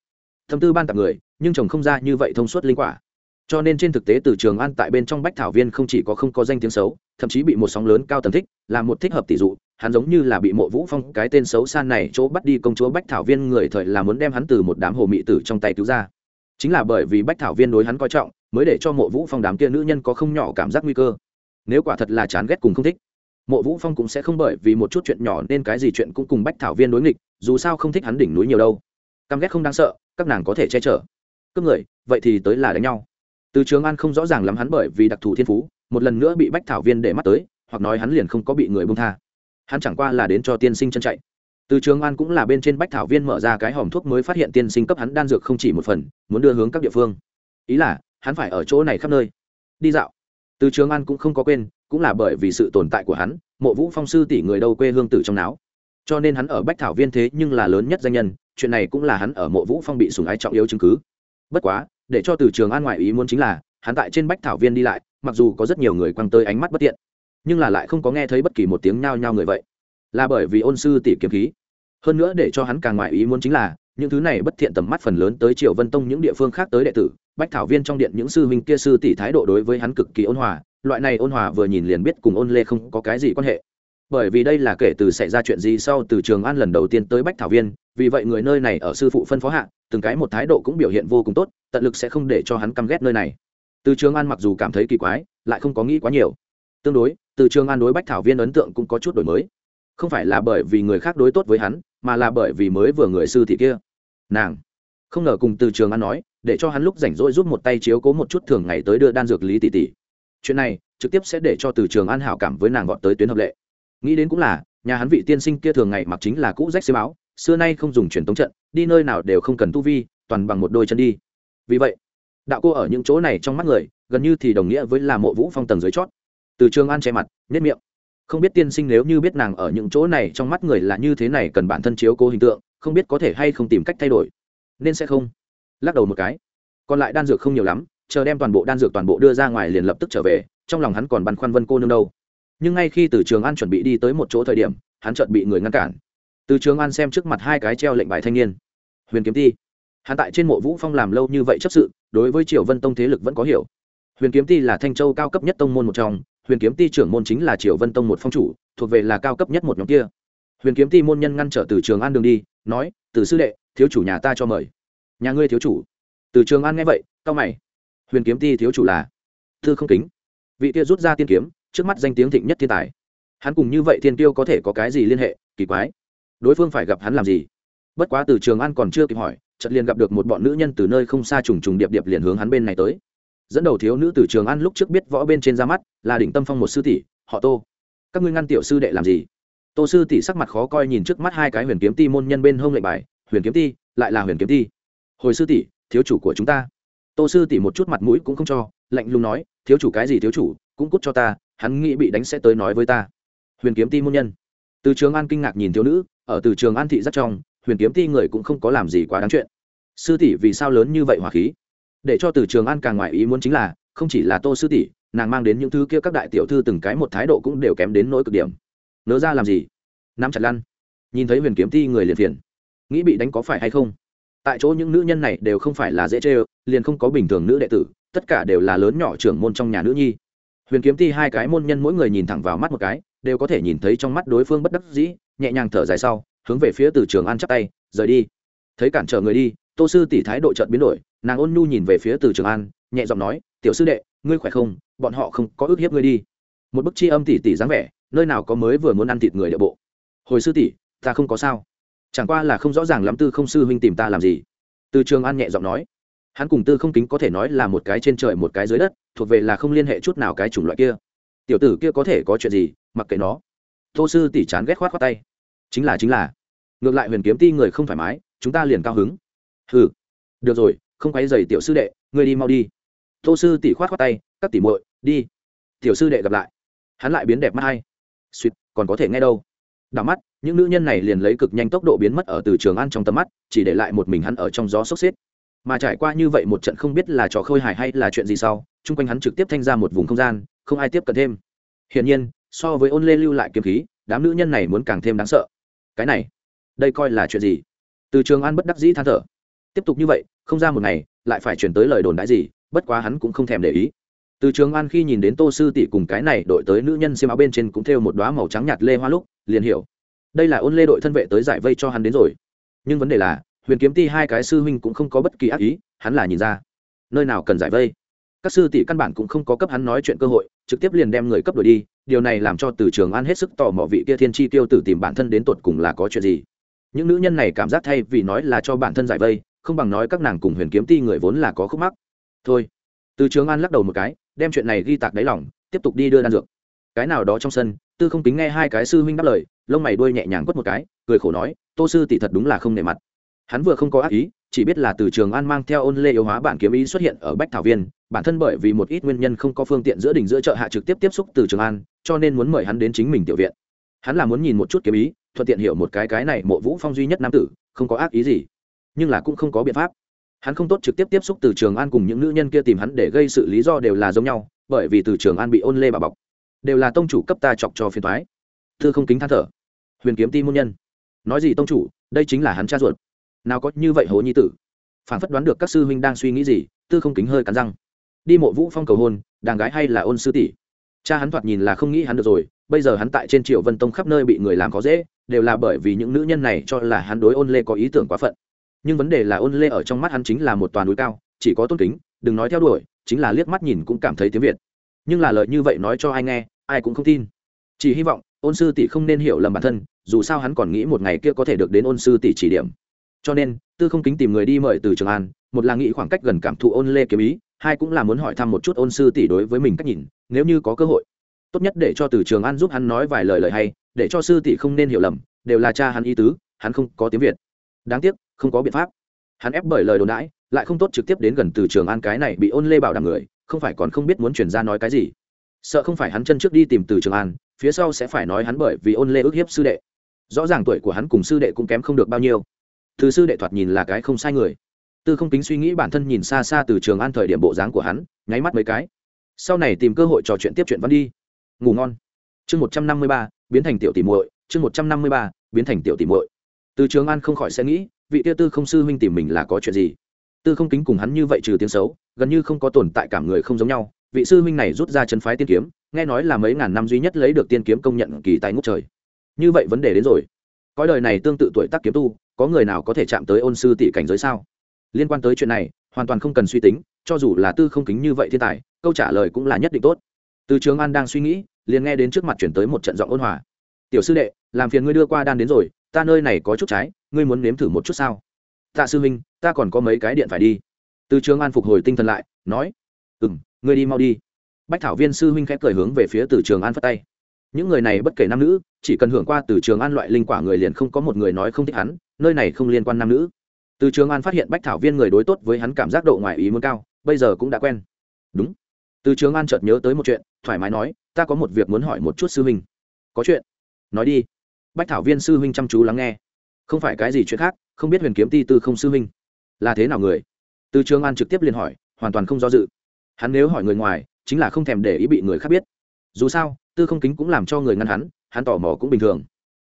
Thâm tư ban tặng người, nhưng chồng không ra như vậy thông suốt linh quả cho nên trên thực tế từ trường an tại bên trong bách thảo viên không chỉ có không có danh tiếng xấu, thậm chí bị một sóng lớn cao tầm thích, là một thích hợp tỷ dụ. Hắn giống như là bị mộ vũ phong, cái tên xấu san này, chỗ bắt đi công chúa bách thảo viên người thời là muốn đem hắn từ một đám hồ mị tử trong tay cứu ra. Chính là bởi vì bách thảo viên đối hắn coi trọng, mới để cho mộ vũ phong đám kia nữ nhân có không nhỏ cảm giác nguy cơ. Nếu quả thật là chán ghét cùng không thích, mộ vũ phong cũng sẽ không bởi vì một chút chuyện nhỏ nên cái gì chuyện cũng cùng bách thảo viên đối nghịch, dù sao không thích hắn đỉnh núi nhiều đâu. Căm ghét không đáng sợ, các nàng có thể che chở. Cướp người, vậy thì tới là đánh nhau từ trường an không rõ ràng lắm hắn bởi vì đặc thù thiên phú, một lần nữa bị bách thảo viên để mắt tới, hoặc nói hắn liền không có bị người bông tha. Hắn chẳng qua là đến cho tiên sinh chân chạy. Từ trường an cũng là bên trên bách thảo viên mở ra cái hòm thuốc mới phát hiện tiên sinh cấp hắn đan dược không chỉ một phần, muốn đưa hướng các địa phương. Ý là, hắn phải ở chỗ này khắp nơi. Đi dạo. Từ trường an cũng không có quên, cũng là bởi vì sự tồn tại của hắn, mộ vũ phong sư tỷ người đâu quê hương tử trong não cho nên hắn ở bách thảo viên thế nhưng là lớn nhất danh nhân, chuyện này cũng là hắn ở mộ vũ phong bị sùng ái trọng yếu chứng cứ. Bất quá để cho từ trường an ngoại ý muốn chính là, hắn tại trên bách thảo viên đi lại, mặc dù có rất nhiều người quăng tới ánh mắt bất tiện, nhưng là lại không có nghe thấy bất kỳ một tiếng nhao nhao người vậy. Là bởi vì ôn sư tỷ kiếm khí. Hơn nữa để cho hắn càng ngoại ý muốn chính là, những thứ này bất thiện tầm mắt phần lớn tới triều vân tông những địa phương khác tới đệ tử, bách thảo viên trong điện những sư huynh kia sư tỷ thái độ đối với hắn cực kỳ ôn hòa, loại này ôn hòa vừa nhìn liền biết cùng ôn lê không có cái gì quan hệ. Bởi vì đây là kể từ xảy ra chuyện gì sau từ trường an lần đầu tiên tới bách thảo viên, vì vậy người nơi này ở sư phụ phân phó hạ từng cái một thái độ cũng biểu hiện vô cùng tốt, tận lực sẽ không để cho hắn căm ghét nơi này. Từ trường an mặc dù cảm thấy kỳ quái, lại không có nghĩ quá nhiều. Tương đối, từ trường an đối bách thảo viên ấn tượng cũng có chút đổi mới. Không phải là bởi vì người khác đối tốt với hắn, mà là bởi vì mới vừa người sư thị kia. Nàng không ngờ cùng từ trường an nói, để cho hắn lúc rảnh rỗi giúp một tay chiếu cố một chút thường ngày tới đưa đan dược lý tỷ tỷ. Chuyện này trực tiếp sẽ để cho từ trường an hảo cảm với nàng gọn tới tuyến hợp lệ. Nghĩ đến cũng là, nhà hắn vị tiên sinh kia thường ngày mặc chính là cũ rách xế báo xưa nay không dùng truyền tống trận, đi nơi nào đều không cần tu vi, toàn bằng một đôi chân đi. Vì vậy, đạo cô ở những chỗ này trong mắt người, gần như thì đồng nghĩa với là mộ vũ phong tầng dưới chót. Từ trường an che mặt nhất miệng. Không biết tiên sinh nếu như biết nàng ở những chỗ này trong mắt người là như thế này cần bản thân chiếu cố hình tượng, không biết có thể hay không tìm cách thay đổi. Nên sẽ không. Lắc đầu một cái. Còn lại đan dược không nhiều lắm, chờ đem toàn bộ đan dược toàn bộ đưa ra ngoài liền lập tức trở về, trong lòng hắn còn băn khoăn vân cô nương đâu. Nhưng ngay khi từ trường an chuẩn bị đi tới một chỗ thời điểm, hắn chợt bị người ngăn cản từ trường an xem trước mặt hai cái treo lệnh bài thanh niên. Huyền kiếm ti. Hắn tại trên mộ vũ phong làm lâu như vậy chấp sự, đối với triều vân tông thế lực vẫn có hiểu. Huyền kiếm ti là thanh châu cao cấp nhất tông môn một trong, huyền kiếm ti trưởng môn chính là triều vân tông một phong chủ, thuộc về là cao cấp nhất một nhóm kia. Huyền kiếm ti môn nhân ngăn trở từ trường an đường đi, nói, từ sư đệ, thiếu chủ nhà ta cho mời. Nhà ngươi thiếu chủ? Từ trường an nghe vậy cao mày. Huyền kiếm ti thiếu chủ là? Thư không kính. Vị kia rút ra tiên kiếm, trước mắt danh tiếng thịnh nhất thiên tài. Hắn cùng như vậy thiên tiêu có thể có cái gì liên hệ, kỳ quái đối phương phải gặp hắn làm gì? Bất quá từ trường an còn chưa kịp hỏi, chợt liền gặp được một bọn nữ nhân từ nơi không xa trùng trùng điệp điệp liền hướng hắn bên này tới. Dẫn đầu thiếu nữ từ trường An lúc trước biết võ bên trên ra mắt, là đỉnh tâm phong một sư tỷ, họ tô. Các ngươi ngăn tiểu sư đệ làm gì? Tô sư tỷ sắc mặt khó coi nhìn trước mắt hai cái huyền kiếm ti môn nhân bên hông lệnh bài, huyền kiếm ti, lại là huyền kiếm ti. Hồi sư tỷ, thiếu chủ của chúng ta. Tô sư tỷ một chút mặt mũi cũng không cho, lạnh lùng nói, thiếu chủ cái gì thiếu chủ, cũng cút cho ta, hắn nghĩ bị đánh sẽ tới nói với ta. Huyền kiếm ti môn nhân từ trường an kinh ngạc nhìn thiếu nữ, ở từ trường an thị rất trong, huyền kiếm ti người cũng không có làm gì quá đáng chuyện. Sư tỷ vì sao lớn như vậy hỏa khí? Để cho từ trường an càng ngoài ý muốn chính là, không chỉ là tô sư tỷ, nàng mang đến những thứ kia các đại tiểu thư từng cái một thái độ cũng đều kém đến nỗi cực điểm. Nỡ ra làm gì? Nắm chặt lăn. Nhìn thấy huyền kiếm ti người liền phiền. Nghĩ bị đánh có phải hay không? Tại chỗ những nữ nhân này đều không phải là dễ chê liền không có bình thường nữ đệ tử, tất cả đều là lớn nhỏ trưởng môn trong nhà nữ nhi. Huyền kiếm ti hai cái môn nhân mỗi người nhìn thẳng vào mắt một cái đều có thể nhìn thấy trong mắt đối phương bất đắc dĩ, nhẹ nhàng thở dài sau, hướng về phía từ trường an chắp tay, rời đi. Thấy cản trở người đi, tô sư tỷ thái độ trợn biến đổi, nàng ôn nhu nhìn về phía từ trường an, nhẹ giọng nói, tiểu sư đệ, ngươi khỏe không? Bọn họ không có ước hiếp ngươi đi. Một bức chi âm tỷ tỷ dáng vẻ, nơi nào có mới vừa muốn ăn thịt người địa bộ. Hồi sư tỷ, ta không có sao. Chẳng qua là không rõ ràng lắm tư không sư huynh tìm ta làm gì. Từ trường an nhẹ giọng nói. Hắn cùng tư không kính có thể nói là một cái trên trời một cái dưới đất, thuộc về là không liên hệ chút nào cái chủng loại kia tiểu tử kia có thể có chuyện gì, mặc kệ nó. Tô sư tỷ chán ghét khoát khoát tay. Chính là chính là. Ngược lại huyền kiếm ti người không thoải mái, chúng ta liền cao hứng. Hừ. Được rồi, không quấy dày tiểu sư đệ, ngươi đi mau đi. Tô sư tỷ khoát khoát tay, các tỷ muội, đi. Tiểu sư đệ gặp lại. Hắn lại biến đẹp mắt hay. Suýt còn có thể nghe đâu. Đảo mắt, những nữ nhân này liền lấy cực nhanh tốc độ biến mất ở từ trường ăn trong tầm mắt, chỉ để lại một mình hắn ở trong gió sốc xếp. Mà trải qua như vậy một trận không biết là trò khôi hài hay là chuyện gì sau, chung quanh hắn trực tiếp thanh ra một vùng không gian không ai tiếp cận thêm. Hiển nhiên, so với ôn lê lưu lại kiếm khí, đám nữ nhân này muốn càng thêm đáng sợ. Cái này, đây coi là chuyện gì? Từ trường an bất đắc dĩ than thở. Tiếp tục như vậy, không ra một ngày, lại phải chuyển tới lời đồn đãi gì, bất quá hắn cũng không thèm để ý. Từ trường an khi nhìn đến tô sư tỷ cùng cái này đội tới nữ nhân xiêm áo bên trên cũng thêu một đoá màu trắng nhạt lê hoa lúc, liền hiểu. Đây là ôn lê đội thân vệ tới giải vây cho hắn đến rồi. Nhưng vấn đề là, huyền kiếm ti hai cái sư huynh cũng không có bất kỳ ác ý, hắn là nhìn ra. Nơi nào cần giải vây? Các sư tỷ căn bản cũng không có cấp hắn nói chuyện cơ hội, trực tiếp liền đem người cấp đổi đi, điều này làm cho từ trường an hết sức tò mò vị kia thiên chi tiêu tử tìm bản thân đến tột cùng là có chuyện gì. Những nữ nhân này cảm giác thay vì nói là cho bản thân giải vây, không bằng nói các nàng cùng huyền kiếm ti người vốn là có khúc mắc. Thôi. Từ trường an lắc đầu một cái, đem chuyện này ghi tạc đáy lỏng tiếp tục đi đưa đan dược. Cái nào đó trong sân, tư không tính nghe hai cái sư huynh đáp lời, lông mày đuôi nhẹ nhàng quất một cái, cười khổ nói, tô sư tỷ thật đúng là không nề mặt. Hắn vừa không có ác ý, chỉ biết là từ trường an mang theo ôn lê yếu hóa bản kiếm ý xuất hiện ở bách thảo viên bản thân bởi vì một ít nguyên nhân không có phương tiện giữa đỉnh giữa chợ hạ trực tiếp tiếp xúc từ trường an, cho nên muốn mời hắn đến chính mình tiểu viện. Hắn là muốn nhìn một chút kiếm ý, thuận tiện hiểu một cái cái này mộ vũ phong duy nhất nam tử, không có ác ý gì, nhưng là cũng không có biện pháp. Hắn không tốt trực tiếp tiếp xúc từ trường an cùng những nữ nhân kia tìm hắn để gây sự lý do đều là giống nhau, bởi vì từ trường an bị ôn lê bà bọc, đều là tông chủ cấp ta chọc cho phiền thoái thư không kính than thở. Huyền kiếm ti môn nhân. Nói gì tông chủ, đây chính là hắn cha ruột. Nào có như vậy hố nhi tử. Phản phất đoán được các sư huynh đang suy nghĩ gì, tư không kính hơi cắn răng đi mộ vũ phong cầu hôn, đàng gái hay là ôn sư tỷ? Cha hắn thoạt nhìn là không nghĩ hắn được rồi, bây giờ hắn tại trên triệu vân tông khắp nơi bị người làm khó dễ, đều là bởi vì những nữ nhân này cho là hắn đối ôn lê có ý tưởng quá phận. Nhưng vấn đề là ôn lê ở trong mắt hắn chính là một toàn núi cao, chỉ có tôn kính, đừng nói theo đuổi, chính là liếc mắt nhìn cũng cảm thấy tiếng việt. Nhưng là lời như vậy nói cho ai nghe, ai cũng không tin. Chỉ hy vọng, ôn sư tỷ không nên hiểu lầm bản thân, dù sao hắn còn nghĩ một ngày kia có thể được đến ôn sư tỷ chỉ điểm. Cho nên, tư không kính tìm người đi mời từ trường an, một là nghĩ khoảng cách gần cảm thụ ôn lê kiếm ý hai cũng là muốn hỏi thăm một chút ôn sư tỷ đối với mình cách nhìn, nếu như có cơ hội. Tốt nhất để cho từ trường an giúp hắn nói vài lời lời hay, để cho sư tỷ không nên hiểu lầm, đều là cha hắn ý tứ, hắn không có tiếng việt. Đáng tiếc, không có biện pháp. Hắn ép bởi lời đồn đãi, lại không tốt trực tiếp đến gần từ trường an cái này bị ôn lê bảo đảm người, không phải còn không biết muốn chuyển ra nói cái gì. Sợ không phải hắn chân trước đi tìm từ trường an, phía sau sẽ phải nói hắn bởi vì ôn lê ức hiếp sư đệ. Rõ ràng tuổi của hắn cùng sư đệ cũng kém không được bao nhiêu. Từ sư đệ thoạt nhìn là cái không sai người tư không kính suy nghĩ bản thân nhìn xa xa từ trường an thời điểm bộ dáng của hắn, nháy mắt mấy cái. Sau này tìm cơ hội trò chuyện tiếp chuyện văn đi. Ngủ ngon. Chương một trăm năm mươi ba, biến thành tiểu tỷ muội. Chương một trăm năm mươi ba, biến thành tiểu tỷ muội. Từ trường an không khỏi sẽ nghĩ, vị tia tư không sư huynh tìm mình là có chuyện gì? Tư không kính cùng hắn như vậy trừ tiếng xấu, gần như không có tồn tại cảm người không giống nhau. Vị sư huynh này rút ra chân phái tiên kiếm, nghe nói là mấy ngàn năm duy nhất lấy được tiên kiếm công nhận kỳ tài ngốc trời. Như vậy vấn đề đến rồi. Cõi đời này tương tự tuổi tác kiếm tu, có người nào có thể chạm tới ôn sư tỷ cảnh giới sao? Liên quan tới chuyện này, hoàn toàn không cần suy tính, cho dù là tư không kính như vậy thiên tài, câu trả lời cũng là nhất định tốt. Từ trường an đang suy nghĩ, liền nghe đến trước mặt chuyển tới một trận giọng ôn hòa. Tiểu sư đệ, làm phiền ngươi đưa qua đan đến rồi, ta nơi này có chút trái, ngươi muốn nếm thử một chút sao? Tạ sư huynh, ta còn có mấy cái điện phải đi. Từ trường an phục hồi tinh thần lại, nói ừ m ngươi đi mau đi. Bách thảo viên sư huynh khẽ cười hướng về phía từ trường an phất tay. Những người này bất kể nam nữ, chỉ cần hưởng qua từ trường an loại linh quả người liền không có một người nói không thích hắn, nơi này không liên quan nam nữ từ trường an phát hiện bách thảo viên người đối tốt với hắn cảm giác độ ngoài ý muốn cao, bây giờ cũng đã quen. Đúng. Từ trường an chợt nhớ tới một chuyện, thoải mái nói, ta có một việc muốn hỏi một chút sư huynh. Có chuyện. Nói đi. Bách thảo viên sư huynh chăm chú lắng nghe. Không phải cái gì chuyện khác, không biết huyền kiếm ti tư không sư huynh? Là thế nào người? Từ trường an trực tiếp liền hỏi, hoàn toàn không do dự. Hắn nếu hỏi người ngoài, chính là không thèm để ý bị người khác biết. Dù sao, tư không kính cũng làm cho người ngăn hắn hắn tò mò cũng bình thường.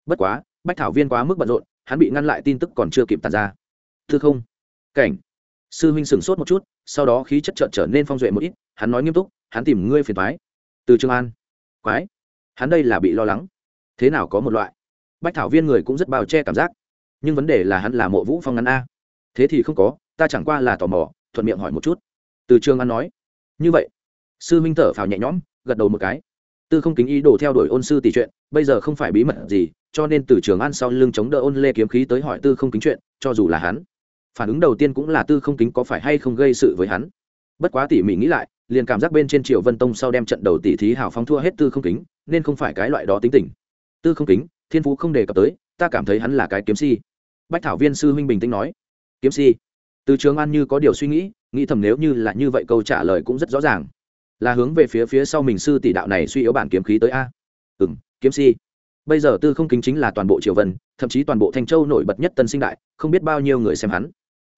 Bất quá, bách thảo viên quá mức bận rộn, hắn bị ngăn lại tin tức còn chưa kịp tàn ra thư không? Cảnh. Sư huynh sửng sốt một chút, sau đó khí chất trợn trở nên phong duệ một ít, hắn nói nghiêm túc, hắn tìm ngươi phiền thoái từ trường an. Quái. Hắn đây là bị lo lắng. Thế nào có một loại? Bách thảo viên người cũng rất bao che cảm giác. Nhưng vấn đề là hắn là mộ vũ phong ngắn a. Thế thì không có, ta chẳng qua là tò mò, thuận miệng hỏi một chút. Từ trường an nói. Như vậy. Sư minh thở phào nhẹ nhõm, gật đầu một cái. Tư không kính ý đồ theo đuổi ôn sư tỷ chuyện, bây giờ không phải bí mật gì, cho nên từ trường an sau lưng chống đỡ ôn lê kiếm khí tới hỏi tư không kính chuyện, cho dù là hắn phản ứng đầu tiên cũng là tư không kính có phải hay không gây sự với hắn. Bất quá tỉ mỉ nghĩ lại, liền cảm giác bên trên triều vân tông sau đem trận đầu tỷ thí hào phóng thua hết tư không kính, nên không phải cái loại đó tính tình. Tư không kính, thiên phú không đề cập tới, ta cảm thấy hắn là cái kiếm si. Bách thảo viên sư huynh bình tĩnh nói, kiếm si? Từ trường an như có điều suy nghĩ nghĩ thầm nếu như là như vậy câu trả lời cũng rất rõ ràng. Là hướng về phía phía sau mình sư tỷ đạo này suy yếu bản kiếm khí tới a. Ừ m kiếm si. Bây giờ tư không kính chính là toàn bộ triều vân, thậm chí toàn bộ thanh châu nổi bật nhất tân sinh đại, không biết bao nhiêu người xem hắn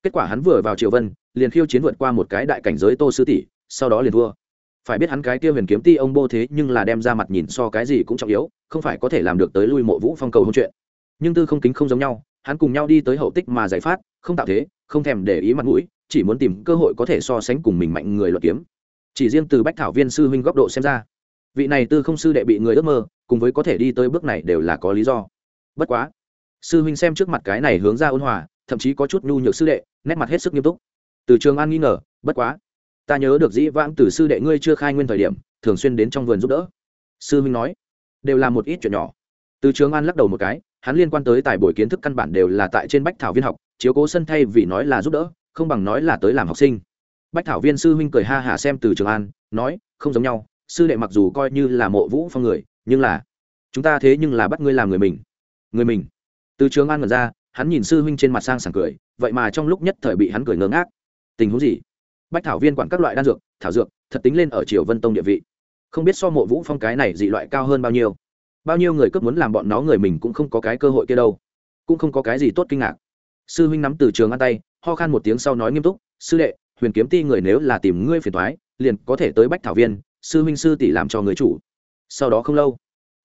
kết quả hắn vừa vào triều vân, liền khiêu chiến vượt qua một cái đại cảnh giới tô sư tỷ, sau đó liền thua. Phải biết hắn cái kia huyền kiếm ti ông bô thế nhưng là đem ra mặt nhìn so cái gì cũng trọng yếu, không phải có thể làm được tới lui mộ vũ phong cầu hôn chuyện. Nhưng tư không kính không giống nhau, hắn cùng nhau đi tới hậu tích mà giải phát, không tạo thế, không thèm để ý mặt mũi, chỉ muốn tìm cơ hội có thể so sánh cùng mình mạnh người luật kiếm. Chỉ riêng từ bách thảo viên sư huynh góc độ xem ra, vị này tư không sư đệ bị người ước mơ, cùng với có thể đi tới bước này đều là có lý do. Bất quá, sư huynh xem trước mặt cái này hướng ra ôn hòa, thậm chí có chút nhu nhược sư đệ nét mặt hết sức nghiêm túc. Từ trường an nghi ngờ, bất quá, ta nhớ được dĩ vãng từ sư đệ ngươi chưa khai nguyên thời điểm, thường xuyên đến trong vườn giúp đỡ. Sư Minh nói, đều là một ít chuyện nhỏ. Từ trường an lắc đầu một cái, hắn liên quan tới tài bồi kiến thức căn bản đều là tại trên bách thảo viên học, chiếu cố sân thay vì nói là giúp đỡ, không bằng nói là tới làm học sinh. Bách thảo viên sư huynh cười ha hả xem từ trường an, nói, không giống nhau, sư đệ mặc dù coi như là mộ vũ phong người, nhưng là, chúng ta thế nhưng là bắt ngươi làm người mình. Người mình. Từ trường an mật ra hắn nhìn sư huynh trên mặt sang sảng cười, vậy mà trong lúc nhất thời bị hắn cười ngớ ngác. Tình huống gì? Bách thảo viên quản các loại đan dược, thảo dược, thật tính lên ở triều vân tông địa vị. Không biết so mộ vũ phong cái này dị loại cao hơn bao nhiêu. Bao nhiêu người cướp muốn làm bọn nó người mình cũng không có cái cơ hội kia đâu. Cũng không có cái gì tốt kinh ngạc. Sư huynh nắm từ trường ăn tay, ho khan một tiếng sau nói nghiêm túc, sư đệ, huyền kiếm ti người nếu là tìm ngươi phiền thoái liền có thể tới bách thảo viên, sư huynh sư tỷ làm cho người chủ. Sau đó không lâu,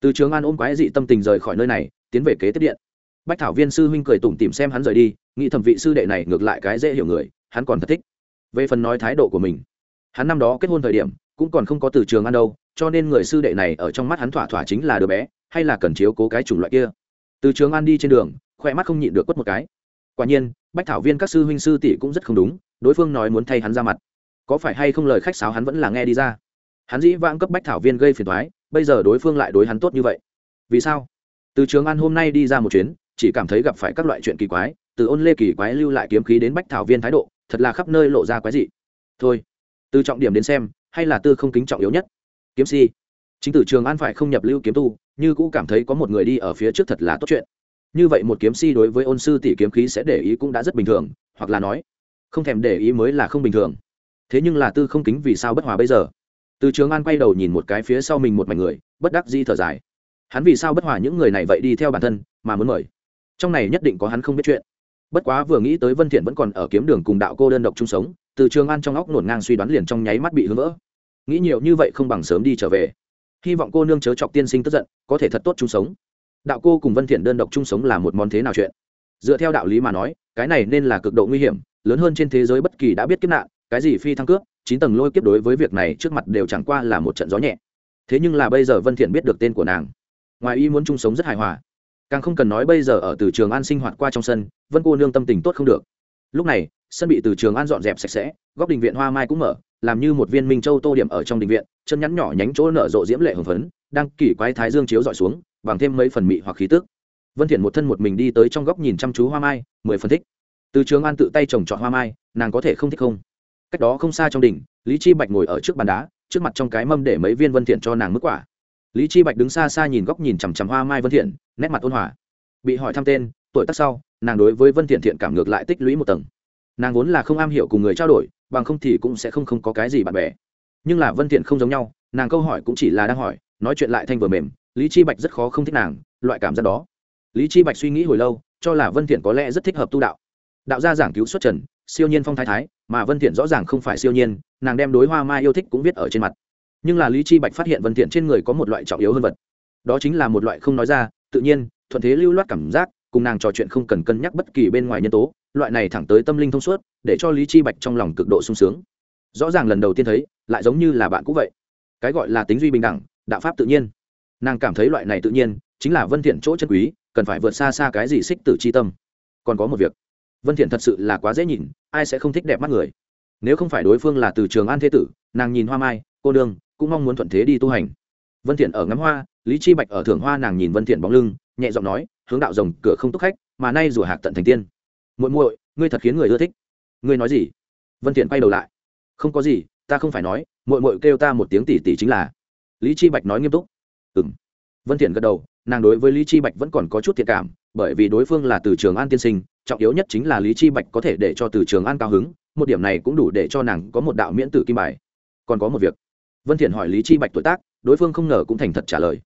từ trường an ôm quái dị tâm tình rời khỏi nơi này, tiến về kế tiếp điện bách thảo viên sư huynh cười tủm tìm xem hắn rời đi, nghĩ thẩm vị sư đệ này ngược lại cái dễ hiểu người, hắn còn thật thích. Về phần nói thái độ của mình, hắn năm đó kết hôn thời điểm, cũng còn không có từ trường ăn đâu, cho nên người sư đệ này ở trong mắt hắn thỏa thỏa chính là đứa bé, hay là cần chiếu cố cái chủng loại kia. Từ trường an đi trên đường khoe mắt không nhịn được quất một cái. Quả nhiên, bách thảo viên các sư huynh sư tỷ cũng rất không đúng, đối phương nói muốn thay hắn ra mặt. Có phải hay không lời khách sáo hắn vẫn là nghe đi ra. Hắn dĩ vãng cấp bách thảo viên gây phiền thoái bây giờ đối phương lại đối hắn tốt như vậy. Vì sao? Từ trường an hôm nay đi ra một chuyến chỉ cảm thấy gặp phải các loại chuyện kỳ quái, từ ôn lê kỳ quái lưu lại kiếm khí đến bách thảo viên thái độ, thật là khắp nơi lộ ra quái dị. Thôi, từ trọng điểm đến xem, hay là tư không kính trọng yếu nhất. Kiếm si. Chính tử trường an phải không nhập lưu kiếm tu, như cũ cảm thấy có một người đi ở phía trước thật là tốt chuyện. Như vậy một kiếm si đối với ôn sư tỷ kiếm khí sẽ để ý cũng đã rất bình thường, hoặc là nói, không thèm để ý mới là không bình thường. Thế nhưng là tư không kính vì sao bất hòa bây giờ? Từ trường an quay đầu nhìn một cái phía sau mình một mảnh người, bất đắc di thở dài. Hắn vì sao bất hòa những người này vậy đi theo bản thân, mà muốn mời? Trong này nhất định có hắn không biết chuyện. Bất quá vừa nghĩ tới vân thiện vẫn còn ở kiếm đường cùng đạo cô đơn độc chung sống, từ trường an trong óc nổn ngang suy đoán liền trong nháy mắt bị hướng vỡ. Nghĩ nhiều như vậy không bằng sớm đi trở về. Hy vọng cô nương chớ chọc tiên sinh tức giận, có thể thật tốt chung sống. Đạo cô cùng vân thiện đơn độc chung sống là một món thế nào chuyện? Dựa theo đạo lý mà nói, cái này nên là cực độ nguy hiểm, lớn hơn trên thế giới bất kỳ đã biết kiếp nạn, cái gì phi thăng cướp, chín tầng lôi kiếp đối với việc này trước mặt đều chẳng qua là một trận gió nhẹ. Thế nhưng là bây giờ vân thiện biết được tên của nàng. Ngoài ý muốn chung sống rất hài hòa càng không cần nói bây giờ ở từ trường an sinh hoạt qua trong sân, vân cô nương tâm tình tốt không được. Lúc này, sân bị từ trường an dọn dẹp sạch sẽ, góc đình viện hoa mai cũng mở, làm như một viên minh châu tô điểm ở trong đình viện, chân nhắn nhỏ nhánh chỗ nở rộ diễm lệ hồng phấn, đang kỳ quái thái dương chiếu dọi xuống, bằng thêm mấy phần mị hoặc khí tức. Vân thiện một thân một mình đi tới trong góc nhìn chăm chú hoa mai, mười phân thích. Từ trường an tự tay trồng trọt hoa mai, nàng có thể không thích không? Cách đó không xa trong đỉnh, lý chi bạch ngồi ở trước bàn đá, trước mặt trong cái mâm để mấy viên vân thiện cho nàng mức quả lý chi bạch đứng xa xa nhìn góc nhìn chằm chằm hoa mai vân thiện, nét mặt ôn hòa. Bị hỏi thăm tên, tuổi tác sau, nàng đối với vân thiện thiện cảm ngược lại tích lũy một tầng. Nàng vốn là không am hiểu cùng người trao đổi, bằng không thì cũng sẽ không không có cái gì bạn bè. Nhưng là vân thiện không giống nhau, nàng câu hỏi cũng chỉ là đang hỏi, nói chuyện lại thanh vừa mềm, lý chi bạch rất khó không thích nàng, loại cảm giác đó. Lý chi bạch suy nghĩ hồi lâu, cho là vân thiện có lẽ rất thích hợp tu đạo. Đạo gia giảng cứu xuất trần, siêu nhiên phong thái thái, mà vân thiện rõ ràng không phải siêu nhiên, nàng đem đối hoa mai yêu thích cũng viết ở trên mặt nhưng là lý chi bạch phát hiện vân thiện trên người có một loại trọng yếu hơn vật. Đó chính là một loại không nói ra, tự nhiên, thuận thế lưu loát cảm giác, cùng nàng trò chuyện không cần cân nhắc bất kỳ bên ngoài nhân tố, loại này thẳng tới tâm linh thông suốt, để cho lý chi bạch trong lòng cực độ sung sướng. Rõ ràng lần đầu tiên thấy, lại giống như là bạn cũ vậy. Cái gọi là tính duy bình đẳng, đạo pháp tự nhiên. Nàng cảm thấy loại này tự nhiên, chính là vân thiện chỗ chân quý, cần phải vượt xa xa cái gì xích tử chi tâm. Còn có một việc, vân thiện thật sự là quá dễ nhìn, ai sẽ không thích đẹp mắt người. Nếu không phải đối phương là từ trường an thế tử, nàng nhìn hoa mai cô đương cũng mong muốn thuận thế đi tu hành. Vân thiện ở ngắm hoa, lý chi bạch ở thưởng hoa nàng nhìn vân thiện bóng lưng, nhẹ giọng nói, hướng đạo rồng cửa không túc khách, mà nay rủa hạc tận thành tiên. Muội muội, ngươi thật khiến người ưa thích. Ngươi nói gì? Vân thiện quay đầu lại. Không có gì, ta không phải nói, muội muội kêu ta một tiếng tỷ tỷ chính là. Lý chi bạch nói nghiêm túc. Ừm. Vân thiện gật đầu, nàng đối với lý chi bạch vẫn còn có chút thiện cảm, bởi vì đối phương là từ trường an tiên sinh, trọng yếu nhất chính là lý chi bạch có thể để cho từ trường an cao hứng, một điểm này cũng đủ để cho nàng có một đạo miễn tử kim bài. Còn có một việc vân thiện hỏi lý chi bạch tuổi tác, đối phương không ngờ cũng thành thật trả lời.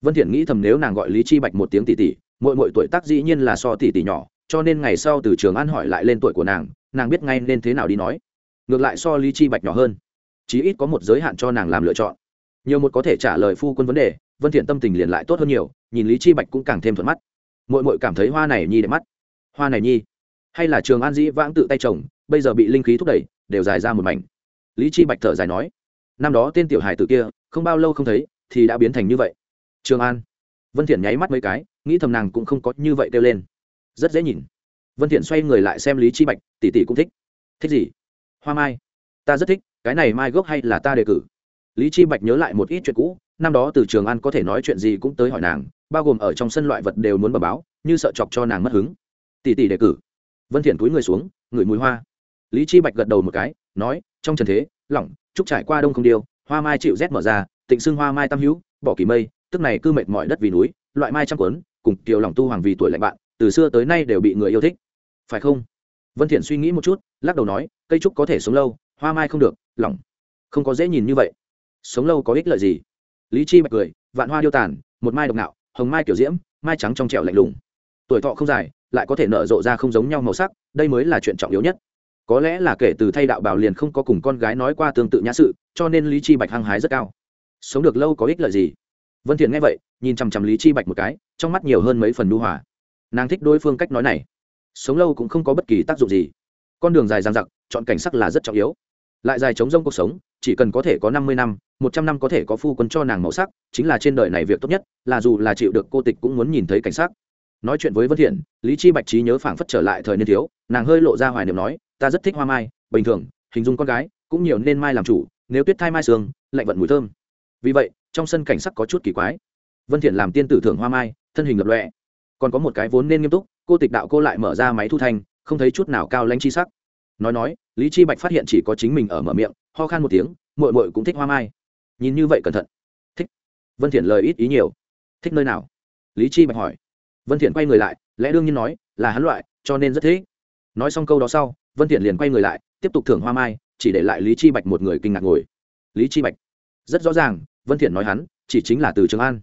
Vân thiện nghĩ thầm nếu nàng gọi lý chi bạch một tiếng tỷ tỷ mỗi mỗi tuổi tác dĩ nhiên là so tỷ tỷ nhỏ, cho nên ngày sau từ trường an hỏi lại lên tuổi của nàng nàng biết ngay nên thế nào đi nói. Ngược lại so lý chi bạch nhỏ hơn. Chí ít có một giới hạn cho nàng làm lựa chọn. Nhiều một có thể trả lời phu quân vấn đề, vân thiện tâm tình liền lại tốt hơn nhiều, nhìn lý chi bạch cũng càng thêm thuận mắt. Muội muội cảm thấy hoa này nhi đẹp mắt. Hoa này nhi? Hay là trường an dĩ vãng tự tay trồng, bây giờ bị linh khí thúc đẩy, đều dài ra một mảnh. Lý chi bạch thở dài nói năm đó tên tiểu hài tử kia, không bao lâu không thấy, thì đã biến thành như vậy. Trường an. Vân thiện nháy mắt mấy cái, nghĩ thầm nàng cũng không có như vậy kêu lên. Rất dễ nhìn. Vân thiện xoay người lại xem lý chi bạch, tỷ tỷ cũng thích. Thích gì? Hoa mai. Ta rất thích, cái này mai gốc hay là ta đề cử? Lý chi bạch nhớ lại một ít chuyện cũ, năm đó từ trường an có thể nói chuyện gì cũng tới hỏi nàng, bao gồm ở trong sân loại vật đều muốn bờ báo, như sợ chọc cho nàng mất hứng. Tỷ tỷ đề cử. Vân thiện túi người xuống, ngửi mùi hoa. Lý chi bạch gật đầu một cái, nói, trong trần thế, lỏng trúc trải qua đông không điêu, hoa mai chịu rét mở ra, tịnh sương hoa mai tam hữu, bỏ kỳ mây, tức này cư mệt mọi đất vì núi, loại mai trăm quấn cùng tiểu lòng tu hoàng vì tuổi lạnh bạn, từ xưa tới nay đều bị người yêu thích. Phải không? Vân thiện suy nghĩ một chút, lắc đầu nói, cây trúc có thể sống lâu, hoa mai không được lỏng không có dễ nhìn như vậy. Sống lâu có ích lợi gì? Lý chi bạch cười, vạn hoa điêu tàn, một mai độc nạo, hồng mai kiểu diễm, mai trắng trong trẻo lạnh lùng. Tuổi thọ không dài, lại có thể nở rộ ra không giống nhau màu sắc, đây mới là chuyện trọng yếu nhất có lẽ là kể từ thay đạo bảo liền không có cùng con gái nói qua tương tự nhã sự, cho nên lý chi bạch hăng hái rất cao. Sống được lâu có ích lợi gì? Vân thiện nghe vậy, nhìn chăm chăm lý chi bạch một cái, trong mắt nhiều hơn mấy phần nu hòa. Nàng thích đối phương cách nói này. Sống lâu cũng không có bất kỳ tác dụng gì. Con đường dài dằng dặc, chọn cảnh sắc là rất trọng yếu. Lại dài chống rông cuộc sống, chỉ cần có thể có năm mươi năm, một trăm năm có thể có phu quân cho nàng màu sắc, chính là trên đời này việc tốt nhất, là dù là chịu được cô tịch cũng muốn nhìn thấy cảnh sắc. Nói chuyện với vân thiện, lý chi bạch trí nhớ phảng phất trở lại thời niên thiếu, nàng hơi lộ ra hoài niệm nói ta rất thích hoa mai, bình thường, hình dung con gái, cũng nhiều nên mai làm chủ, nếu tuyết thai mai sương, lạnh vận mùi thơm. Vì vậy, trong sân cảnh sắc có chút kỳ quái. Vân thiện làm tiên tử thưởng hoa mai, thân hình lập lòe. Còn có một cái vốn nên nghiêm túc, cô tịch đạo cô lại mở ra máy thu thanh, không thấy chút nào cao lãnh chi sắc. Nói nói, lý chi bạch phát hiện chỉ có chính mình ở mở miệng, ho khan một tiếng, muội muội cũng thích hoa mai. Nhìn như vậy cẩn thận. Thích. Vân thiện lời ít ý nhiều. Thích nơi nào? Lý chi bạch hỏi. Vân thiện quay người lại, lẽ đương nhiên nói, là hắn loại, cho nên rất thích. Nói xong câu đó sau vân thiện liền quay người lại, tiếp tục thưởng hoa mai, chỉ để lại lý chi bạch một người kinh ngạc ngồi. Lý chi bạch? Rất rõ ràng, vân thiện nói hắn, chỉ chính là từ trường an.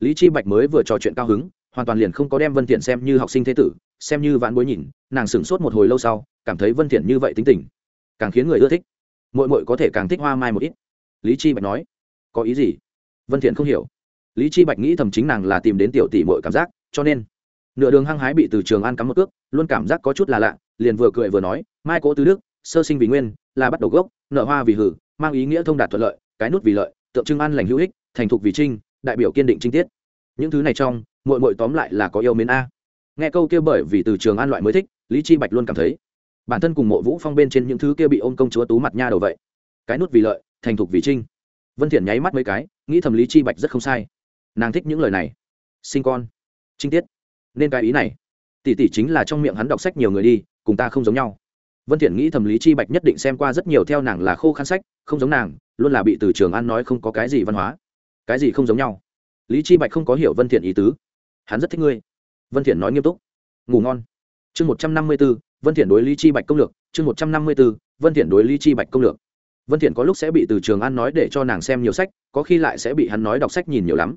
Lý chi bạch mới vừa trò chuyện cao hứng, hoàn toàn liền không có đem vân thiện xem như học sinh thế tử, xem như vãn bối nhìn, nàng sửng sốt một hồi lâu sau, cảm thấy vân thiện như vậy tính tình, càng khiến người ưa thích. Muội muội có thể càng thích hoa mai một ít. Lý chi bạch nói. Có ý gì? Vân thiện không hiểu. Lý chi bạch nghĩ thầm chính nàng là tìm đến tiểu tỷ muội cảm giác, cho nên nửa đường hăng hái bị từ trường an cắm một cước, luôn cảm giác có chút là lạ, liền vừa cười vừa nói, mai cố tứ đức, sơ sinh vì nguyên, là bắt đầu gốc, nợ hoa vì hử, mang ý nghĩa thông đạt thuận lợi, cái nút vì lợi, tượng trưng an lành hữu ích, thành thục vì trinh, đại biểu kiên định trinh tiết. Những thứ này trong, muội muội tóm lại là có yêu mến a. Nghe câu kia bởi vì từ trường an loại mới thích, lý chi bạch luôn cảm thấy, bản thân cùng mộ vũ phong bên trên những thứ kia bị ôm công chúa tú mặt nha đầu vậy, cái nút vì lợi, thành thục vì trinh. Vân thiện nháy mắt mấy cái, nghĩ thầm lý chi bạch rất không sai. Nàng thích những lời này. Sinh con. Trinh tiết nên cái ý này. Tỷ tỷ chính là trong miệng hắn đọc sách nhiều người đi cùng ta không giống nhau. Vân thiện nghĩ thầm lý chi bạch nhất định xem qua rất nhiều theo nàng là khô khăn sách không giống nàng luôn là bị từ trường an nói không có cái gì văn hóa. Cái gì không giống nhau? Lý chi bạch không có hiểu vân thiện ý tứ. Hắn rất thích ngươi. Vân thiện nói nghiêm túc. Ngủ ngon. Chương một trăm năm mươi 154, vân thiện đối lý chi bạch công lược. Chương một trăm năm mươi 154, vân thiện đối lý chi bạch công lược. Vân thiện có lúc sẽ bị từ trường an nói để cho nàng xem nhiều sách có khi lại sẽ bị hắn nói đọc sách nhìn nhiều lắm.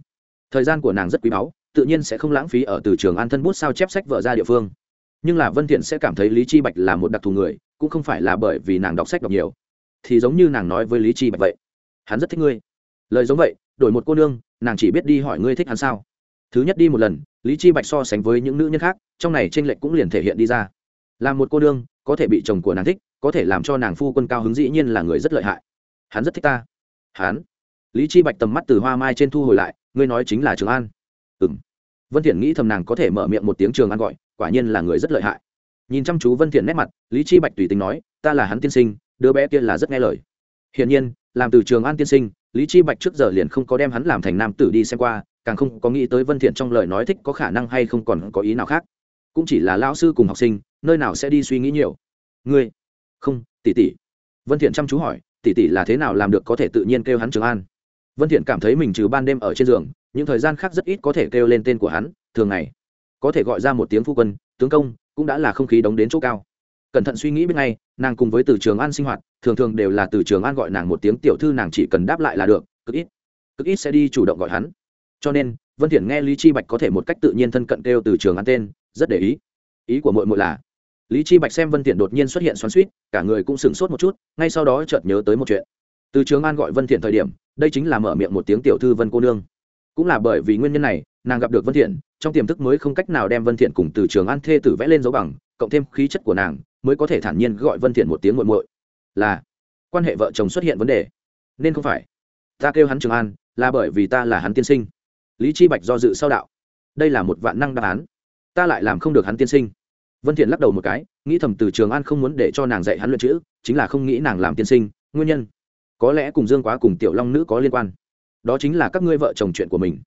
Thời gian của nàng rất quý báu tự nhiên sẽ không lãng phí ở từ trường an thân bút sao chép sách vợ ra địa phương. Nhưng là vân thiện sẽ cảm thấy lý chi bạch là một đặc thù người, cũng không phải là bởi vì nàng đọc sách đọc nhiều. Thì giống như nàng nói với lý chi bạch vậy, hắn rất thích ngươi. Lời giống vậy, đổi một cô nương, nàng chỉ biết đi hỏi ngươi thích hắn sao. Thứ nhất đi một lần, lý chi bạch so sánh với những nữ nhân khác, trong này trên lệnh cũng liền thể hiện đi ra. Là một cô nương, có thể bị chồng của nàng thích, có thể làm cho nàng phu quân cao hứng dĩ nhiên là người rất lợi hại. Hắn rất thích ta. Hắn? Lý chi bạch tầm mắt từ hoa mai trên thu hồi lại, ngươi nói chính là trường an ừm. Vân thiện nghĩ thầm nàng có thể mở miệng một tiếng trường an gọi, quả nhiên là người rất lợi hại. Nhìn chăm chú vân thiện nét mặt, lý chi bạch tùy tình nói, ta là hắn tiên sinh, đứa bé kia là rất nghe lời. Hiển nhiên, làm từ trường an tiên sinh, lý chi bạch trước giờ liền không có đem hắn làm thành nam tử đi xem qua, càng không có nghĩ tới vân thiện trong lời nói thích có khả năng hay không còn có ý nào khác. Cũng chỉ là lão sư cùng học sinh, nơi nào sẽ đi suy nghĩ nhiều. Ngươi? Không, tỷ tỷ. Vân thiện chăm chú hỏi, tỷ tỷ là thế nào làm được có thể tự nhiên kêu hắn trường an? Vân thiện cảm thấy mình trừ ban đêm ở trên giường những thời gian khác rất ít có thể kêu lên tên của hắn, thường ngày. Có thể gọi ra một tiếng phu quân, tướng công, cũng đã là không khí đóng đến chỗ cao. Cẩn thận suy nghĩ bên ngay, nàng cùng với từ trường an sinh hoạt, thường thường đều là từ trường an gọi nàng một tiếng tiểu thư nàng chỉ cần đáp lại là được, cực ít. Cực ít sẽ đi chủ động gọi hắn. Cho nên, vân thiện nghe lý chi bạch có thể một cách tự nhiên thân cận kêu từ trường an tên, rất để ý. Ý của muội muội là, lý chi bạch xem vân thiện đột nhiên xuất hiện xoắn xuýt, cả người cũng sửng sốt một chút, ngay sau đó chợt nhớ tới một chuyện. Từ trường an gọi vân thiện thời điểm, đây chính là mở miệng một tiếng tiểu thư vân cô nương cũng là bởi vì nguyên nhân này, nàng gặp được vân thiện, trong tiềm thức mới không cách nào đem vân thiện cùng từ trường an thê tử vẽ lên dấu bằng, cộng thêm khí chất của nàng, mới có thể thản nhiên gọi vân thiện một tiếng muội muội. Là, quan hệ vợ chồng xuất hiện vấn đề. Nên không phải. Ta kêu hắn trường an, là bởi vì ta là hắn tiên sinh. Lý chi bạch do dự sau đạo. Đây là một vạn năng đáp án. Ta lại làm không được hắn tiên sinh. Vân thiện lắc đầu một cái, nghĩ thầm từ trường an không muốn để cho nàng dạy hắn luyện chữ, chính là không nghĩ nàng làm tiên sinh. Nguyên nhân, có lẽ cùng dương quá cùng tiểu long nữ có liên quan đó chính là các ngươi vợ chồng chuyện của mình.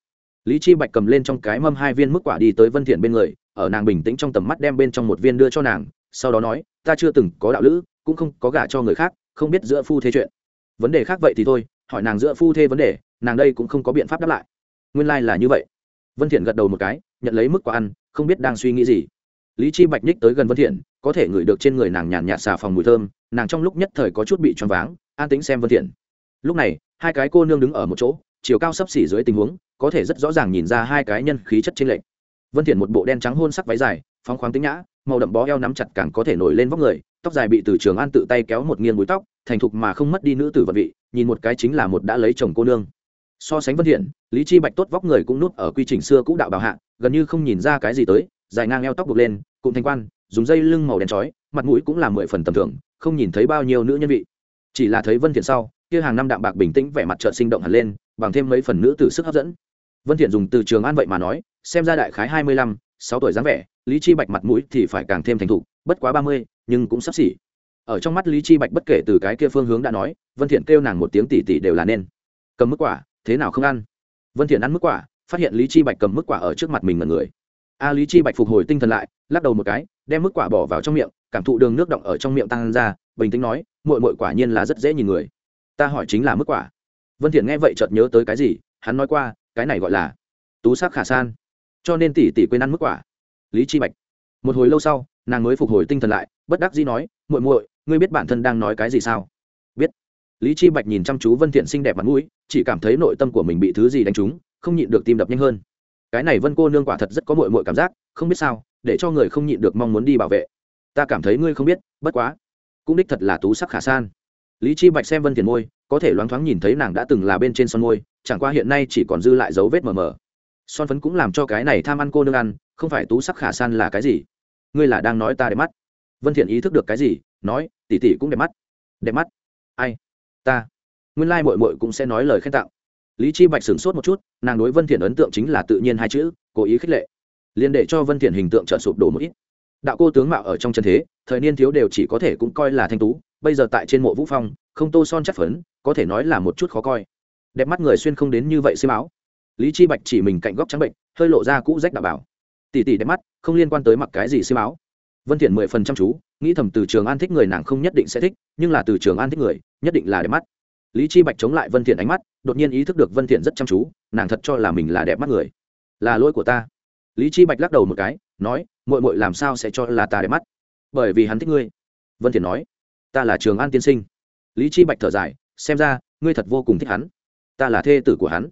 Lý chi bạch cầm lên trong cái mâm hai viên mức quả đi tới vân thiện bên người, ở nàng bình tĩnh trong tầm mắt đem bên trong một viên đưa cho nàng, sau đó nói, ta chưa từng có đạo lữ, cũng không có gả cho người khác, không biết giữa phu thế chuyện. Vấn đề khác vậy thì thôi, hỏi nàng giữa phu thê vấn đề, nàng đây cũng không có biện pháp đáp lại. Nguyên lai like là như vậy. Vân thiện gật đầu một cái, nhận lấy mức quả ăn, không biết đang suy nghĩ gì. Lý chi bạch nhích tới gần vân thiện, có thể ngửi được trên người nàng nhàn nhạt xà phòng mùi thơm, nàng trong lúc nhất thời có chút bị choáng váng, an tĩnh xem vân thiện. Lúc này, hai cái cô nương đứng ở một chỗ chiều cao sấp xỉ dưới tình huống, có thể rất rõ ràng nhìn ra hai cái nhân khí chất trên lệch. Vân thiện một bộ đen trắng hôn sắc váy dài, phóng khoáng tính nhã, màu đậm bó eo nắm chặt càng có thể nổi lên vóc người, tóc dài bị từ trường an tự tay kéo một nghiêng búi tóc, thành thục mà không mất đi nữ tử vận vị, nhìn một cái chính là một đã lấy chồng cô nương. So sánh vân thiện, lý chi bạch tốt vóc người cũng nút ở quy trình xưa cũ đạo bảo hạ, gần như không nhìn ra cái gì tới, dài ngang eo tóc buộc lên, cụm thanh quan, dùng dây lưng màu đen chói, mặt mũi cũng là mười phần tầm thường, không nhìn thấy bao nhiêu nữ nhân vị. Chỉ là thấy vân thiện sau, kia hàng năm đạm bạc bình tĩnh vẻ mặt chợt sinh động hẳn lên bằng thêm mấy phần nữ tử sức hấp dẫn. Vân thiện dùng từ trường an vậy mà nói xem ra đại khái hai mươi lăm, sáu tuổi dáng vẻ lý chi bạch mặt mũi thì phải càng thêm thành thục bất quá ba mươi, nhưng cũng sắp xỉ. Ở trong mắt lý chi bạch bất kể từ cái kia phương hướng đã nói vân thiện kêu nàng một tiếng tỷ tỷ đều là nên. Cầm mức quả thế nào không ăn? Vân thiện ăn mức quả phát hiện lý chi bạch cầm mức quả ở trước mặt mình ngẩn người. A lý chi bạch phục hồi tinh thần lại lắc đầu một cái đem mức quả bỏ vào trong miệng cảm thụ đường nước động ở trong miệng tăng ra bình tĩnh nói muội muội quả nhiên là rất dễ nhìn người. Ta hỏi chính là mức quả vân thiện nghe vậy chợt nhớ tới cái gì, hắn nói qua, cái này gọi là tú sắc khả san. Cho nên tỷ tỷ quên ăn mức quả. Lý chi bạch. Một hồi lâu sau, nàng mới phục hồi tinh thần lại, bất đắc dĩ nói, muội muội, ngươi biết bản thân đang nói cái gì sao? Biết. Lý chi bạch nhìn chăm chú vân thiện xinh đẹp mặt mũi, chỉ cảm thấy nội tâm của mình bị thứ gì đánh trúng, không nhịn được tim đập nhanh hơn. Cái này vân cô nương quả thật rất có muội muội cảm giác, không biết sao, để cho người không nhịn được mong muốn đi bảo vệ. Ta cảm thấy ngươi không biết, bất quá, cũng đích thật là tú sắc khả san. Lý chi bạch xem vân thiện môi có thể loáng thoáng nhìn thấy nàng đã từng là bên trên son môi, chẳng qua hiện nay chỉ còn dư lại dấu vết mờ mờ. Son phấn cũng làm cho cái này tham ăn cô nương ăn, không phải tú sắc khả san là cái gì? Ngươi là đang nói ta đẹp mắt. Vân thiện ý thức được cái gì, nói, tỷ tỷ cũng đẹp mắt. Đẹp mắt? Ai? Ta. Nguyên lai like muội muội cũng sẽ nói lời khen tặng. Lý chi bạch sửng sốt một chút, nàng đối vân thiện ấn tượng chính là tự nhiên hai chữ, cố ý khích lệ. Liền để cho vân thiện hình tượng trợ sụp đổ một ít. Đạo cô tướng mạo ở trong chân thế, thời niên thiếu đều chỉ có thể cũng coi là thanh tú, bây giờ tại trên mộ vũ phong, không tô son chắc phấn có thể nói là một chút khó coi. Đẹp mắt người xuyên không đến như vậy xiêm áo. Lý chi bạch chỉ mình cạnh góc trắng bệnh, hơi lộ ra cũ rách đạo bảo. Tỷ tỷ đẹp mắt, không liên quan tới mặc cái gì xiêm áo. Vân thiện mười phần chăm chú, nghĩ thầm từ trường an thích người nàng không nhất định sẽ thích, nhưng là từ trường an thích người, nhất định là đẹp mắt. Lý chi bạch chống lại vân thiện ánh mắt, đột nhiên ý thức được vân thiện rất chăm chú, nàng thật cho là mình là đẹp mắt người. Là lỗi của ta. Lý chi bạch lắc đầu một cái, nói, muội muội làm sao sẽ cho là ta đẹp mắt? Bởi vì hắn thích ngươi. Vân thiện nói, ta là trường an tiên sinh. Lý chi bạch thở dài xem ra, ngươi thật vô cùng thích hắn. Ta là thê tử của hắn.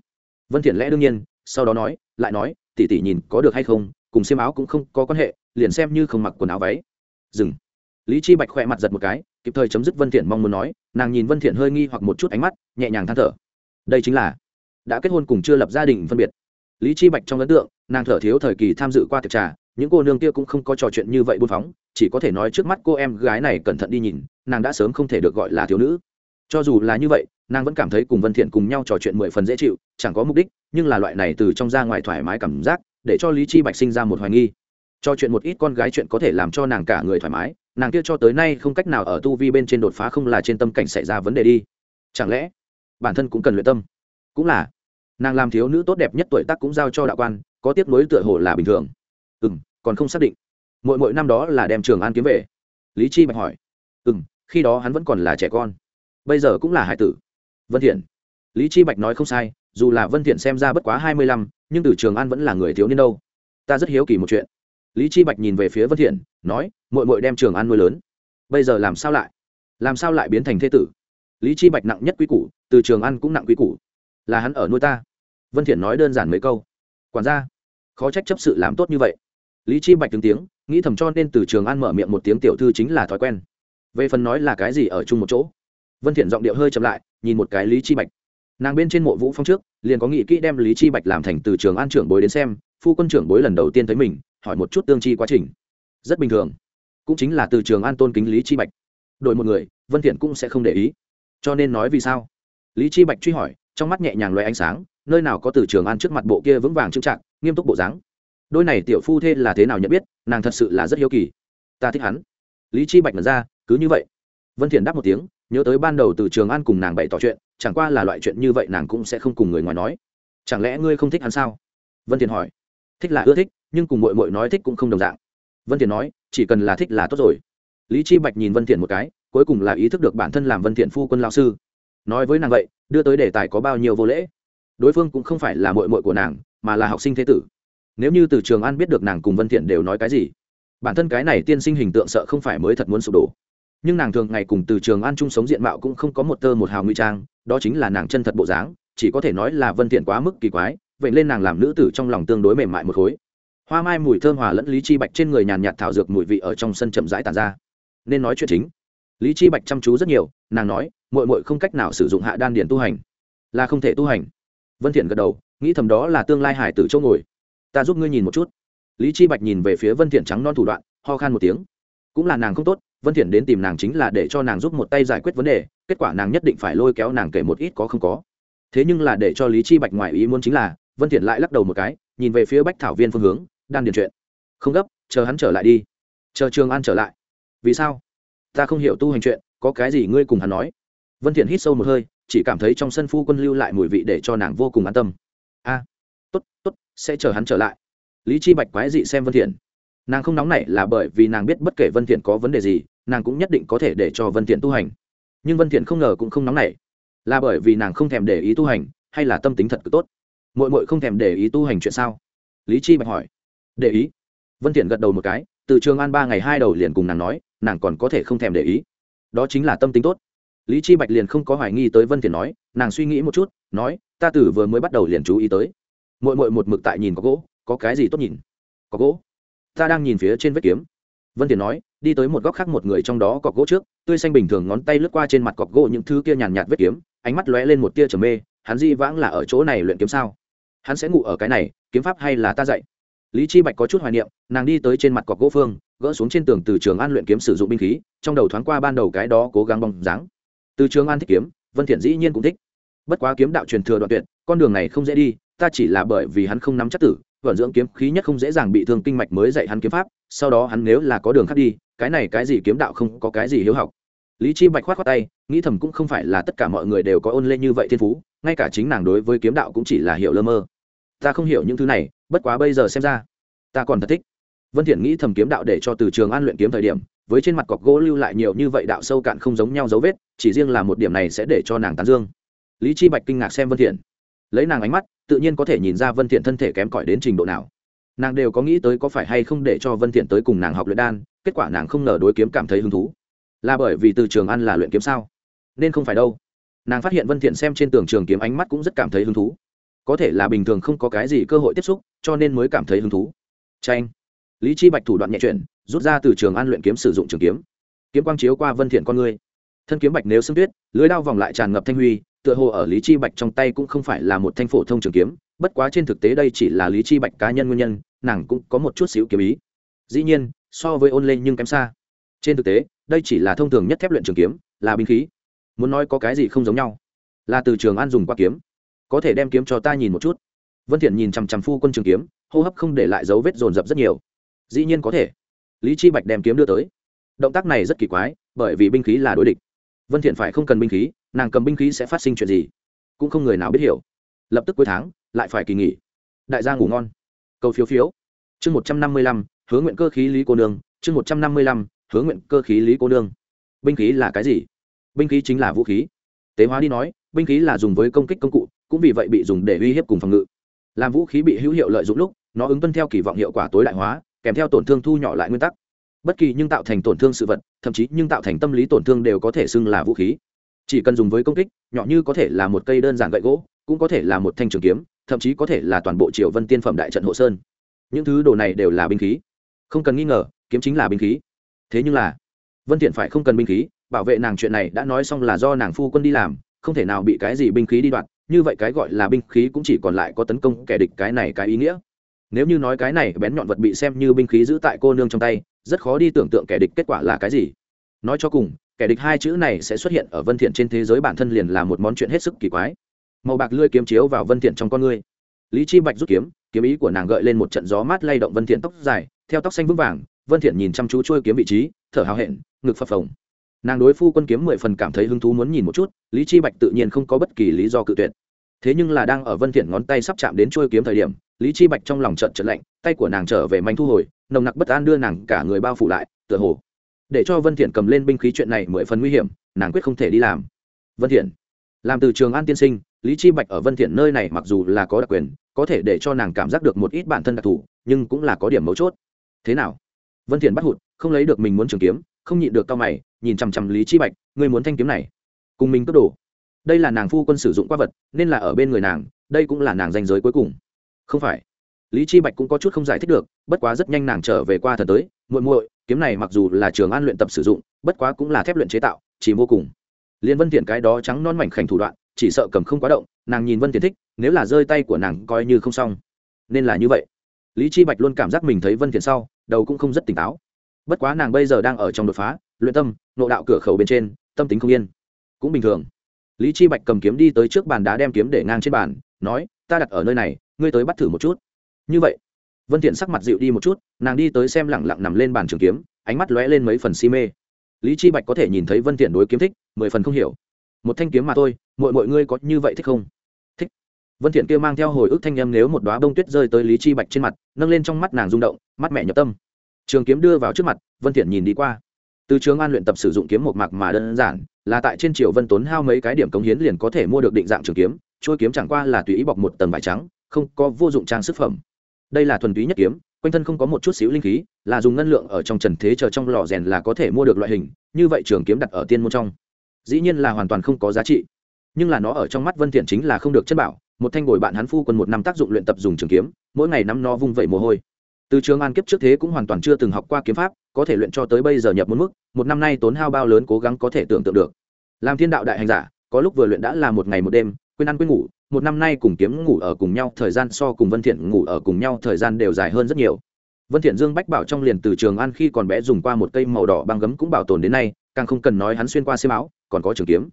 Vân thiện lẽ đương nhiên, sau đó nói, lại nói, tỷ tỷ nhìn có được hay không, cùng xiêm áo cũng không có quan hệ, liền xem như không mặc quần áo váy. Dừng. Lý chi bạch khỏe mặt giật một cái, kịp thời chấm dứt vân thiện mong muốn nói, nàng nhìn vân thiện hơi nghi hoặc một chút ánh mắt, nhẹ nhàng than thở. Đây chính là, đã kết hôn cùng chưa lập gia đình phân biệt. Lý chi bạch trong ấn tượng, nàng thở thiếu thời kỳ tham dự qua tiệc trà, những cô nương kia cũng không có trò chuyện như vậy buôn phóng, chỉ có thể nói trước mắt cô em gái này cẩn thận đi nhìn, nàng đã sớm không thể được gọi là thiếu nữ cho dù là như vậy, nàng vẫn cảm thấy cùng vân thiện cùng nhau trò chuyện mười phần dễ chịu, chẳng có mục đích, nhưng là loại này từ trong ra ngoài thoải mái cảm giác, để cho lý chi bạch sinh ra một hoài nghi. Cho chuyện một ít con gái chuyện có thể làm cho nàng cả người thoải mái, nàng kia cho tới nay không cách nào ở tu vi bên trên đột phá không là trên tâm cảnh xảy ra vấn đề đi. Chẳng lẽ, bản thân cũng cần luyện tâm? Cũng là. Nàng làm thiếu nữ tốt đẹp nhất tuổi tác cũng giao cho đạo quan, có tiếp nối tựa hồ là bình thường. Ừ m còn không xác định. Mỗi mỗi năm đó là đem trường an kiếm về. Lý chi bạch hỏi. Ừ m khi đó hắn vẫn còn là trẻ con bây giờ cũng là hải tử. Vân thiện. Lý chi bạch nói không sai, dù là vân thiện xem ra bất quá hai mươi lăm, nhưng từ trường an vẫn là người thiếu niên đâu. Ta rất hiếu kỳ một chuyện. Lý chi bạch nhìn về phía vân thiện, nói, muội muội đem trường an nuôi lớn. Bây giờ làm sao lại? Làm sao lại biến thành thế tử? Lý chi bạch nặng nhất quý củ, từ trường an cũng nặng quý củ. Là hắn ở nuôi ta. Vân thiện nói đơn giản mấy câu. Quản gia, khó trách chấp sự làm tốt như vậy. Lý chi bạch từng tiếng, nghĩ thầm cho nên từ trường an mở miệng một tiếng tiểu thư chính là thói quen. Về phần nói là cái gì ở chung một chỗ vân thiện giọng điệu hơi chậm lại, nhìn một cái lý chi bạch. Nàng bên trên mộ vũ phong trước, liền có nghị kỹ đem lý chi bạch làm thành từ trường an trưởng bối đến xem, phu quân trưởng bối lần đầu tiên thấy mình, hỏi một chút tương chi quá trình. Rất bình thường. Cũng chính là từ trường an tôn kính lý chi bạch. Đổi một người, vân thiện cũng sẽ không để ý. Cho nên nói vì sao? Lý chi bạch truy hỏi, trong mắt nhẹ nhàng loay ánh sáng, nơi nào có từ trường an trước mặt bộ kia vững vàng trưng trạng nghiêm túc bộ dáng. Đôi này tiểu phu thê là thế nào nhận biết, nàng thật sự là rất hiếu kỳ. Ta thích hắn. Lý chi bạch mở ra, cứ như vậy. Vân thiện đáp một tiếng nhớ tới ban đầu từ trường an cùng nàng bày tỏ chuyện, chẳng qua là loại chuyện như vậy nàng cũng sẽ không cùng người ngoài nói. Chẳng lẽ ngươi không thích hắn sao? Vân thiện hỏi. Thích là ưa thích, nhưng cùng muội muội nói thích cũng không đồng dạng. Vân thiện nói, chỉ cần là thích là tốt rồi. Lý chi bạch nhìn vân thiện một cái, cuối cùng là ý thức được bản thân làm vân thiện phu quân lão sư. Nói với nàng vậy, đưa tới đề tài có bao nhiêu vô lễ. Đối phương cũng không phải là muội muội của nàng, mà là học sinh thế tử. Nếu như từ trường an biết được nàng cùng vân thiện đều nói cái gì, bản thân cái này tiên sinh hình tượng sợ không phải mới thật muốn sụp đổ nhưng nàng thường ngày cùng từ trường an chung sống diện mạo cũng không có một tơ một hào nguy trang, đó chính là nàng chân thật bộ dáng, chỉ có thể nói là vân thiện quá mức kỳ quái, vậy lên nàng làm nữ tử trong lòng tương đối mềm mại một khối. Hoa mai mùi thơm hòa lẫn lý chi bạch trên người nhàn nhạt thảo dược mùi vị ở trong sân chậm rãi tàn ra. Nên nói chuyện chính. Lý chi bạch chăm chú rất nhiều, nàng nói, muội muội không cách nào sử dụng hạ đan điển tu hành. Là không thể tu hành. Vân thiện gật đầu, nghĩ thầm đó là tương lai hải tử châu ngồi. Ta giúp ngươi nhìn một chút. Lý chi bạch nhìn về phía vân thiện trắng non thủ đoạn, ho khan một tiếng. Cũng là nàng không tốt vân thiện đến tìm nàng chính là để cho nàng giúp một tay giải quyết vấn đề, kết quả nàng nhất định phải lôi kéo nàng kể một ít có không có. Thế nhưng là để cho lý chi bạch ngoài ý muốn chính là, vân thiện lại lắc đầu một cái, nhìn về phía bách thảo viên phương hướng, đang điền chuyện. Không gấp, chờ hắn trở lại đi. Chờ trường an trở lại. Vì sao? Ta không hiểu tu hành chuyện, có cái gì ngươi cùng hắn nói? Vân thiện hít sâu một hơi, chỉ cảm thấy trong sân phu quân lưu lại mùi vị để cho nàng vô cùng an tâm. A, tốt tốt, sẽ chờ hắn trở lại. Lý chi bạch quái dị xem vân thiện nàng không nóng nảy là bởi vì nàng biết bất kể vân thiện có vấn đề gì nàng cũng nhất định có thể để cho vân thiện tu hành. Nhưng vân thiện không ngờ cũng không nóng nảy. Là bởi vì nàng không thèm để ý tu hành, hay là tâm tính thật cứ tốt? Muội muội không thèm để ý tu hành chuyện sao? Lý chi bạch hỏi. Để ý. Vân thiện gật đầu một cái, từ trường an ba ngày hai đầu liền cùng nàng nói, nàng còn có thể không thèm để ý. Đó chính là tâm tính tốt. Lý chi bạch liền không có hoài nghi tới vân thiện nói, nàng suy nghĩ một chút, nói, ta từ vừa mới bắt đầu liền chú ý tới. Muội muội một mực tại nhìn có gỗ, có cái gì tốt nhìn? Có gỗ. Ta đang nhìn phía trên vết kiếm vân tiền nói, đi tới một góc khác một người trong đó cọc gỗ trước, tươi xanh bình thường ngón tay lướt qua trên mặt cọc gỗ những thứ kia nhàn nhạt vết kiếm, ánh mắt lóe lên một tia trầm mê, hắn di vãng là ở chỗ này luyện kiếm sao? Hắn sẽ ngủ ở cái này, kiếm pháp hay là ta dạy? Lý chi bạch có chút hoài niệm, nàng đi tới trên mặt cọc gỗ phương, gỡ xuống trên tường từ trường an luyện kiếm sử dụng binh khí, trong đầu thoáng qua ban đầu cái đó cố gắng bong dáng. Từ trường an thích kiếm, vân thiện dĩ nhiên cũng thích. Bất quá kiếm đạo truyền thừa đoạn tuyệt, con đường này không dễ đi, ta chỉ là bởi vì hắn không nắm chắc tử vận dưỡng kiếm khí nhất không dễ dàng bị thương kinh mạch mới dạy hắn kiếm pháp, sau đó hắn nếu là có đường khác đi, cái này cái gì kiếm đạo không có cái gì hiếu học. Lý chi bạch khoát khoát tay, nghĩ thầm cũng không phải là tất cả mọi người đều có ôn lên như vậy thiên phú, ngay cả chính nàng đối với kiếm đạo cũng chỉ là hiểu lơ mơ. Ta không hiểu những thứ này, bất quá bây giờ xem ra, ta còn thật thích. Vân thiện nghĩ thầm kiếm đạo để cho từ trường an luyện kiếm thời điểm, với trên mặt cọc gỗ lưu lại nhiều như vậy đạo sâu cạn không giống nhau dấu vết, chỉ riêng là một điểm này sẽ để cho nàng tán dương. Lý chi bạch kinh ngạc xem vân thiện. Lấy nàng ánh mắt tự nhiên có thể nhìn ra vân thiện thân thể kém cỏi đến trình độ nào. Nàng đều có nghĩ tới có phải hay không để cho vân thiện tới cùng nàng học luyện đan, kết quả nàng không ngờ đối kiếm cảm thấy hứng thú. Là bởi vì từ trường ăn là luyện kiếm sao? Nên không phải đâu. Nàng phát hiện vân thiện xem trên tường trường kiếm ánh mắt cũng rất cảm thấy hứng thú. Có thể là bình thường không có cái gì cơ hội tiếp xúc, cho nên mới cảm thấy hứng thú. Tranh lý chi bạch thủ đoạn nhẹ chuyển, rút ra từ trường an luyện kiếm sử dụng trường kiếm. Kiếm quang chiếu qua vân thiện con người thân kiếm bạch nếu xương tuyết, lưới đao vòng lại tràn ngập thanh huy, tựa hồ ở lý chi bạch trong tay cũng không phải là một thanh phổ thông trường kiếm, bất quá trên thực tế đây chỉ là lý chi bạch cá nhân nguyên nhân, nàng cũng có một chút xíu kiếm ý. Dĩ nhiên, so với ôn lên nhưng kém xa. Trên thực tế, đây chỉ là thông thường nhất thép luyện trường kiếm, là binh khí. Muốn nói có cái gì không giống nhau. Là từ trường an dùng qua kiếm. Có thể đem kiếm cho ta nhìn một chút. Vân thiện nhìn chằm chằm phu quân trường kiếm, hô hấp không để lại dấu vết dồn dập rất nhiều. Dĩ nhiên có thể. Lý chi bạch đem kiếm đưa tới. Động tác này rất kỳ quái, bởi vì binh khí là đối địch vân thiện phải không cần binh khí, nàng cầm binh khí sẽ phát sinh chuyện gì? Cũng không người nào biết hiểu. Lập tức cuối tháng, lại phải kỳ nghỉ. Đại gia ngủ ngon. Cầu phiếu phiếu. Chương một trăm năm mươi lăm hướng nguyện cơ khí lý cô nương. Chương một trăm năm mươi lăm hướng nguyện cơ khí lý cô nương. Binh khí là cái gì? Binh khí chính là vũ khí. Tế hóa đi nói, binh khí là dùng với công kích công cụ, cũng vì vậy bị dùng để uy hiếp cùng phòng ngự. Làm vũ khí bị hữu hiệu lợi dụng lúc, nó ứng tuân theo kỳ vọng hiệu quả tối đại hóa, kèm theo tổn thương thu nhỏ lại nguyên tắc bất kỳ nhưng tạo thành tổn thương sự vật, thậm chí nhưng tạo thành tâm lý tổn thương đều có thể xưng là vũ khí. Chỉ cần dùng với công kích, nhỏ như có thể là một cây đơn giản gậy gỗ, cũng có thể là một thanh trường kiếm, thậm chí có thể là toàn bộ triều vân tiên phẩm đại trận hộ sơn. Những thứ đồ này đều là binh khí. Không cần nghi ngờ, kiếm chính là binh khí. Thế nhưng là, vân thiện phải không cần binh khí, bảo vệ nàng chuyện này đã nói xong là do nàng phu quân đi làm, không thể nào bị cái gì binh khí đi đoạt, như vậy cái gọi là binh khí cũng chỉ còn lại có tấn công kẻ địch cái này cái ý nghĩa. Nếu như nói cái này bén nhọn vật bị xem như binh khí giữ tại cô nương trong tay rất khó đi tưởng tượng kẻ địch kết quả là cái gì. Nói cho cùng, kẻ địch hai chữ này sẽ xuất hiện ở vân thiện trên thế giới bản thân liền là một món chuyện hết sức kỳ quái. Màu bạc lưỡi kiếm chiếu vào vân thiện trong con ngươi. Lý chi bạch rút kiếm kiếm ý của nàng gợi lên một trận gió mát lay động vân thiện tóc dài, theo tóc xanh vững vàng, vân thiện nhìn chăm chú chui kiếm vị trí, thở hào hẹn, ngực phập phồng. Nàng đối phu quân kiếm mười phần cảm thấy hứng thú muốn nhìn một chút, lý chi bạch tự nhiên không có bất kỳ lý do cự tuyệt. Thế nhưng là đang ở vân thiện ngón tay sắp chạm đến chuôi kiếm thời điểm lý chi bạch trong lòng trận trận lạnh, tay của nàng trở về manh thu hồi, nồng nặc bất an đưa nàng cả người bao phủ lại, tựa hồ để cho vân thiện cầm lên binh khí chuyện này mười phần nguy hiểm, nàng quyết không thể đi làm. Vân thiện, làm từ trường an tiên sinh, lý chi bạch ở vân thiện nơi này mặc dù là có đặc quyền, có thể để cho nàng cảm giác được một ít bản thân đặc thù, nhưng cũng là có điểm mấu chốt. Thế nào? Vân thiện bắt hụt, không lấy được mình muốn trường kiếm, không nhịn được cao mày, nhìn chăm chăm lý chi bạch, ngươi muốn thanh kiếm này, cùng mình cướp đồ. Đây là nàng phu quân sử dụng qua vật, nên là ở bên người nàng, đây cũng là nàng danh giới cuối cùng không phải. Lý chi bạch cũng có chút không giải thích được, bất quá rất nhanh nàng trở về qua thần tới, muội muội, kiếm này mặc dù là trường an luyện tập sử dụng, bất quá cũng là thép luyện chế tạo, chỉ vô cùng. Liên vân thiện cái đó trắng non mảnh khảnh thủ đoạn, chỉ sợ cầm không quá động, nàng nhìn vân thiện thích, nếu là rơi tay của nàng coi như không xong. Nên là như vậy. Lý chi bạch luôn cảm giác mình thấy vân thiện sau, đầu cũng không rất tỉnh táo. Bất quá nàng bây giờ đang ở trong đột phá, luyện tâm nộ đạo cửa khẩu bên trên, tâm tính không yên. Cũng bình thường. Lý chi bạch cầm kiếm đi tới trước bàn đá đem kiếm để ngang trên bàn, nói, ta đặt ở nơi này ngươi tới bắt thử một chút. Như vậy, vân thiện sắc mặt dịu đi một chút, nàng đi tới xem lặng lặng nằm lên bàn trường kiếm, ánh mắt lóe lên mấy phần si mê. Lý chi bạch có thể nhìn thấy vân thiện đối kiếm thích, mười phần không hiểu. Một thanh kiếm mà thôi mọi mọi ngươi có như vậy thích không? Thích. Vân thiện kia mang theo hồi ức thanh âm nếu một đóa bông tuyết rơi tới lý chi bạch trên mặt, nâng lên trong mắt nàng rung động, mắt mẹ nhập tâm. Trường kiếm đưa vào trước mặt, vân thiện nhìn đi qua. Từ trường an luyện tập sử dụng kiếm một mạc mà đơn giản, là tại trên triều vân tốn hao mấy cái điểm cống hiến liền có thể mua được định dạng trường kiếm trôi kiếm chẳng qua là tùy ý bọc một tầng vải trắng không có vô dụng trang sức phẩm. Đây là thuần túy nhất kiếm, quanh thân không có một chút xíu linh khí, là dùng ngân lượng ở trong trần thế chờ trong lò rèn là có thể mua được loại hình, như vậy trường kiếm đặt ở tiên môn trong, dĩ nhiên là hoàn toàn không có giá trị. Nhưng là nó ở trong mắt vân thiện chính là không được chất bảo, một thanh bồi bạn hắn phu quân một năm tác dụng luyện tập dùng trường kiếm, mỗi ngày năm nó vung vẩy mồ hôi. Từ trường an kiếp trước thế cũng hoàn toàn chưa từng học qua kiếm pháp, có thể luyện cho tới bây giờ nhập một mức, một năm nay tốn hao bao lớn cố gắng có thể tưởng tượng được. Làm thiên đạo đại hành giả, có lúc vừa luyện đã là một ngày một đêm quên ăn quên ngủ, một năm nay cùng kiếm ngủ ở cùng nhau, thời gian so cùng vân thiện ngủ ở cùng nhau thời gian đều dài hơn rất nhiều. Vân thiện dương bách bảo trong liền từ trường an khi còn bé dùng qua một cây màu đỏ băng gấm cũng bảo tồn đến nay, càng không cần nói hắn xuyên qua xiêm áo, còn có trường kiếm.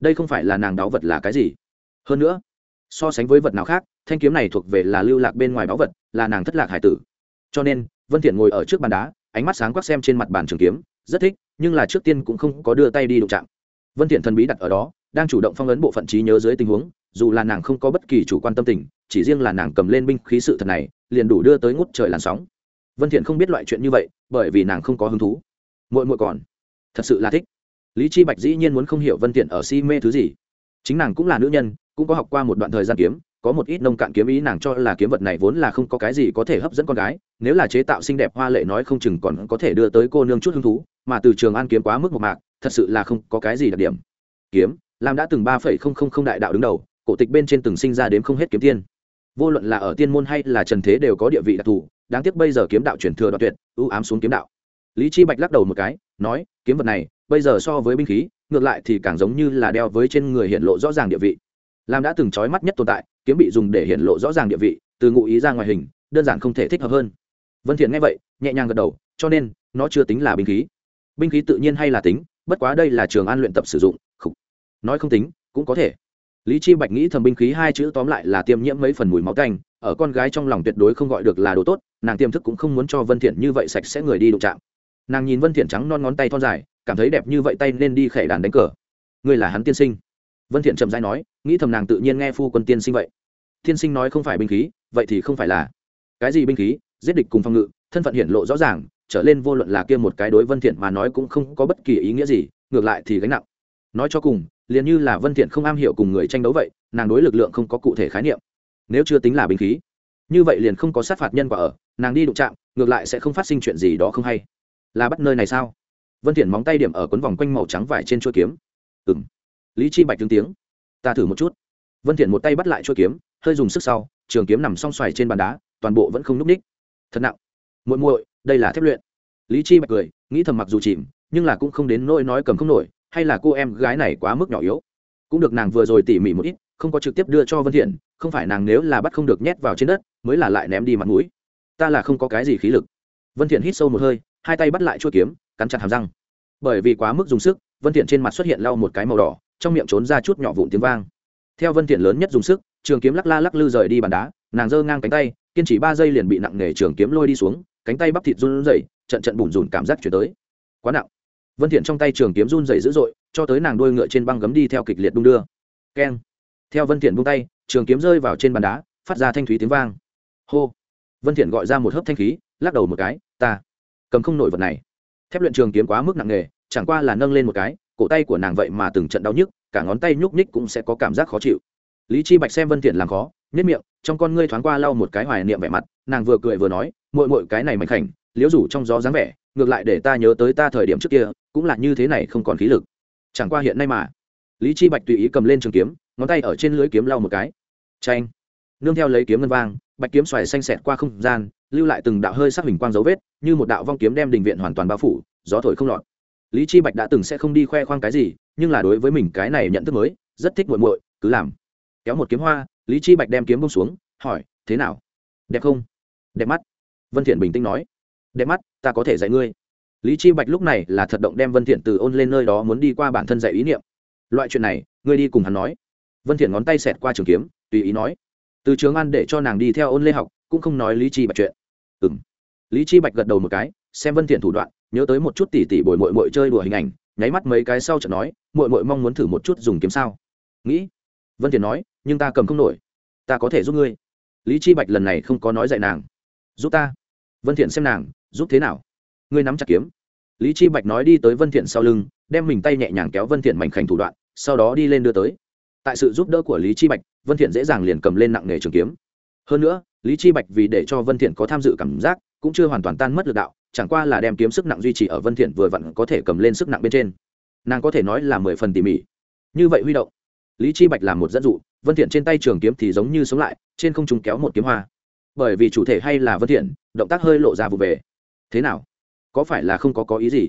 Đây không phải là nàng đáo vật là cái gì? Hơn nữa, so sánh với vật nào khác, thanh kiếm này thuộc về là lưu lạc bên ngoài báu vật, là nàng thất lạc hải tử. Cho nên, vân thiện ngồi ở trước bàn đá, ánh mắt sáng quắc xem trên mặt bàn trường kiếm, rất thích, nhưng là trước tiên cũng không có đưa tay đi đụng chạm. Vân thiện thần bí đặt ở đó đang chủ động phong ấn bộ phận trí nhớ dưới tình huống, dù là nàng không có bất kỳ chủ quan tâm tình, chỉ riêng là nàng cầm lên binh khí sự thật này, liền đủ đưa tới ngút trời làn sóng. Vân thiện không biết loại chuyện như vậy, bởi vì nàng không có hứng thú. Muội muội còn, thật sự là thích. Lý chi bạch dĩ nhiên muốn không hiểu vân thiện ở si mê thứ gì. Chính nàng cũng là nữ nhân, cũng có học qua một đoạn thời gian kiếm, có một ít nông cạn kiếm ý nàng cho là kiếm vật này vốn là không có cái gì có thể hấp dẫn con gái, nếu là chế tạo xinh đẹp hoa lệ nói không chừng còn có thể đưa tới cô nương chút hứng thú, mà từ trường an kiếm quá mức một mạc, thật sự là không có cái gì đặc điểm. Kiếm? Làm đã từng ba phẩy không không không đại đạo đứng đầu, cổ tịch bên trên từng sinh ra đến không hết kiếm tiên. Vô luận là ở tiên môn hay là trần thế đều có địa vị đặc thù, đáng tiếc bây giờ kiếm đạo chuyển thừa đoạn tuyệt, ưu ám xuống kiếm đạo. Lý chi bạch lắc đầu một cái, nói, kiếm vật này, bây giờ so với binh khí, ngược lại thì càng giống như là đeo với trên người hiện lộ rõ ràng địa vị. Làm đã từng trói mắt nhất tồn tại, kiếm bị dùng để hiện lộ rõ ràng địa vị, từ ngụ ý ra ngoài hình, đơn giản không thể thích hợp hơn. Vân thiện nghe vậy, nhẹ nhàng gật đầu, cho nên, nó chưa tính là binh khí. Binh khí tự nhiên hay là tính, bất quá đây là trường an luyện tập sử dụng Khủ nói không tính, cũng có thể. Lý chi bạch nghĩ thầm binh khí hai chữ tóm lại là tiêm nhiễm mấy phần mùi máu tanh, ở con gái trong lòng tuyệt đối không gọi được là đồ tốt, nàng tiềm thức cũng không muốn cho vân thiện như vậy sạch sẽ người đi đụng chạm. Nàng nhìn vân thiện trắng non ngón tay thon dài, cảm thấy đẹp như vậy tay nên đi khệ đàn đánh cờ. Ngươi là hắn tiên sinh. Vân thiện chậm rãi nói, nghĩ thầm nàng tự nhiên nghe phu quân tiên sinh vậy. Tiên sinh nói không phải binh khí, vậy thì không phải là. Cái gì binh khí? Giết địch cùng phòng ngự, thân phận hiển lộ rõ ràng, trở lên vô luận là kia một cái đối vân thiện mà nói cũng không có bất kỳ ý nghĩa gì, ngược lại thì gánh nặng. Nói cho cùng liền như là vân thiện không am hiểu cùng người tranh đấu vậy, nàng đối lực lượng không có cụ thể khái niệm. Nếu chưa tính là binh khí, như vậy liền không có sát phạt nhân quả ở, nàng đi đụng chạm, ngược lại sẽ không phát sinh chuyện gì đó không hay. Là bắt nơi này sao? Vân thiện móng tay điểm ở cuốn vòng quanh màu trắng vải trên chuôi kiếm. Ừm. Lý chi bạch tiếng tiếng. Ta thử một chút. Vân thiện một tay bắt lại chuôi kiếm, hơi dùng sức sau, trường kiếm nằm song xoài trên bàn đá, toàn bộ vẫn không núc ních. Thật nặng. Muội muội, đây là thép luyện. Lý chi bạch cười, nghĩ thầm mặc dù chìm, nhưng là cũng không đến nỗi nói cầm không nổi hay là cô em gái này quá mức nhỏ yếu? Cũng được nàng vừa rồi tỉ mỉ một ít, không có trực tiếp đưa cho vân thiện, không phải nàng nếu là bắt không được nhét vào trên đất, mới là lại ném đi mặt mũi. Ta là không có cái gì khí lực. Vân thiện hít sâu một hơi, hai tay bắt lại chuôi kiếm, cắn chặt hàm răng. Bởi vì quá mức dùng sức, vân thiện trên mặt xuất hiện lau một cái màu đỏ, trong miệng trốn ra chút nhỏ vụn tiếng vang. Theo vân thiện lớn nhất dùng sức, trường kiếm lắc la lắc lư rời đi bàn đá, nàng giơ ngang cánh tay, kiên trì ba giây liền bị nặng nề trường kiếm lôi đi xuống, cánh tay bắp thịt run rẩy, trận trận bùn rùn cảm giác chuyển tới. Quá nặng vân thiện trong tay trường kiếm run rẩy dữ dội, cho tới nàng đuôi ngựa trên băng gấm đi theo kịch liệt đung đưa. Keng. Theo vân thiện buông tay, trường kiếm rơi vào trên bàn đá, phát ra thanh thúy tiếng vang. Hô. Vân thiện gọi ra một hớp thanh khí, lắc đầu một cái, ta cầm không nổi vật này. Thép luyện trường kiếm quá mức nặng nề, chẳng qua là nâng lên một cái, cổ tay của nàng vậy mà từng trận đau nhức, cả ngón tay nhúc nhích cũng sẽ có cảm giác khó chịu. Lý chi bạch xem vân thiện làm khó nhất miệng, trong con ngươi thoáng qua lau một cái hoài niệm vẻ mặt, nàng vừa cười vừa nói, muội muội cái này mảnh khảnh, liễu rủ trong gió dáng vẻ ngược lại để ta nhớ tới ta thời điểm trước kia, cũng là như thế này không còn khí lực. Chẳng qua hiện nay mà. Lý chi bạch tùy ý cầm lên trường kiếm, ngón tay ở trên lưới kiếm lau một cái. Tranh nương theo lấy kiếm ngân vang, bạch kiếm xoài xanh xẹt qua không gian, lưu lại từng đạo hơi sắc hình quang dấu vết, như một đạo vong kiếm đem đình viện hoàn toàn bao phủ, gió thổi không lọt. Lý chi bạch đã từng sẽ không đi khoe khoang cái gì, nhưng là đối với mình cái này nhận thức mới, rất thích muội muội, cứ làm. Kéo một kiếm hoa, lý chi bạch đem kiếm bông xuống, hỏi, thế nào? Đẹp không? Đẹp mắt. Vân thiện bình tĩnh nói đẹp mắt, ta có thể dạy ngươi. Lý chi bạch lúc này là thật động đem vân thiện từ ôn lên nơi đó muốn đi qua bản thân dạy ý niệm. Loại chuyện này, ngươi đi cùng hắn nói. Vân thiện ngón tay xẹt qua trường kiếm, tùy ý nói. Từ trường an để cho nàng đi theo ôn lê học, cũng không nói lý chi bạch chuyện. Ừm. Lý chi bạch gật đầu một cái, xem vân thiện thủ đoạn, nhớ tới một chút tỉ tỉ bồi muội muội chơi đùa hình ảnh, nháy mắt mấy cái sau chợt nói, muội muội mong muốn thử một chút dùng kiếm sao? Nghĩ. Vân thiện nói, nhưng ta cầm không nổi. Ta có thể giúp ngươi. Lý chi bạch lần này không có nói dạy nàng. Giúp ta. Vân thiện xem nàng giúp thế nào? Ngươi nắm chặt kiếm. Lý chi bạch nói đi tới vân thiện sau lưng, đem mình tay nhẹ nhàng kéo vân thiện mảnh khảnh thủ đoạn, sau đó đi lên đưa tới. Tại sự giúp đỡ của lý chi bạch, vân thiện dễ dàng liền cầm lên nặng nghề trường kiếm. Hơn nữa, lý chi bạch vì để cho vân thiện có tham dự cảm giác, cũng chưa hoàn toàn tan mất lực đạo, chẳng qua là đem kiếm sức nặng duy trì ở vân thiện vừa vặn có thể cầm lên sức nặng bên trên. Nàng có thể nói là mười phần tỉ mỉ. Như vậy huy động, lý chi bạch làm một dẫn dụ, vân thiện trên tay trường kiếm thì giống như sống lại, trên không trung kéo một kiếm hoa. Bởi vì chủ thể hay là vân thiện, động tác hơi lộ ra vụ về thế nào? Có phải là không có có ý gì?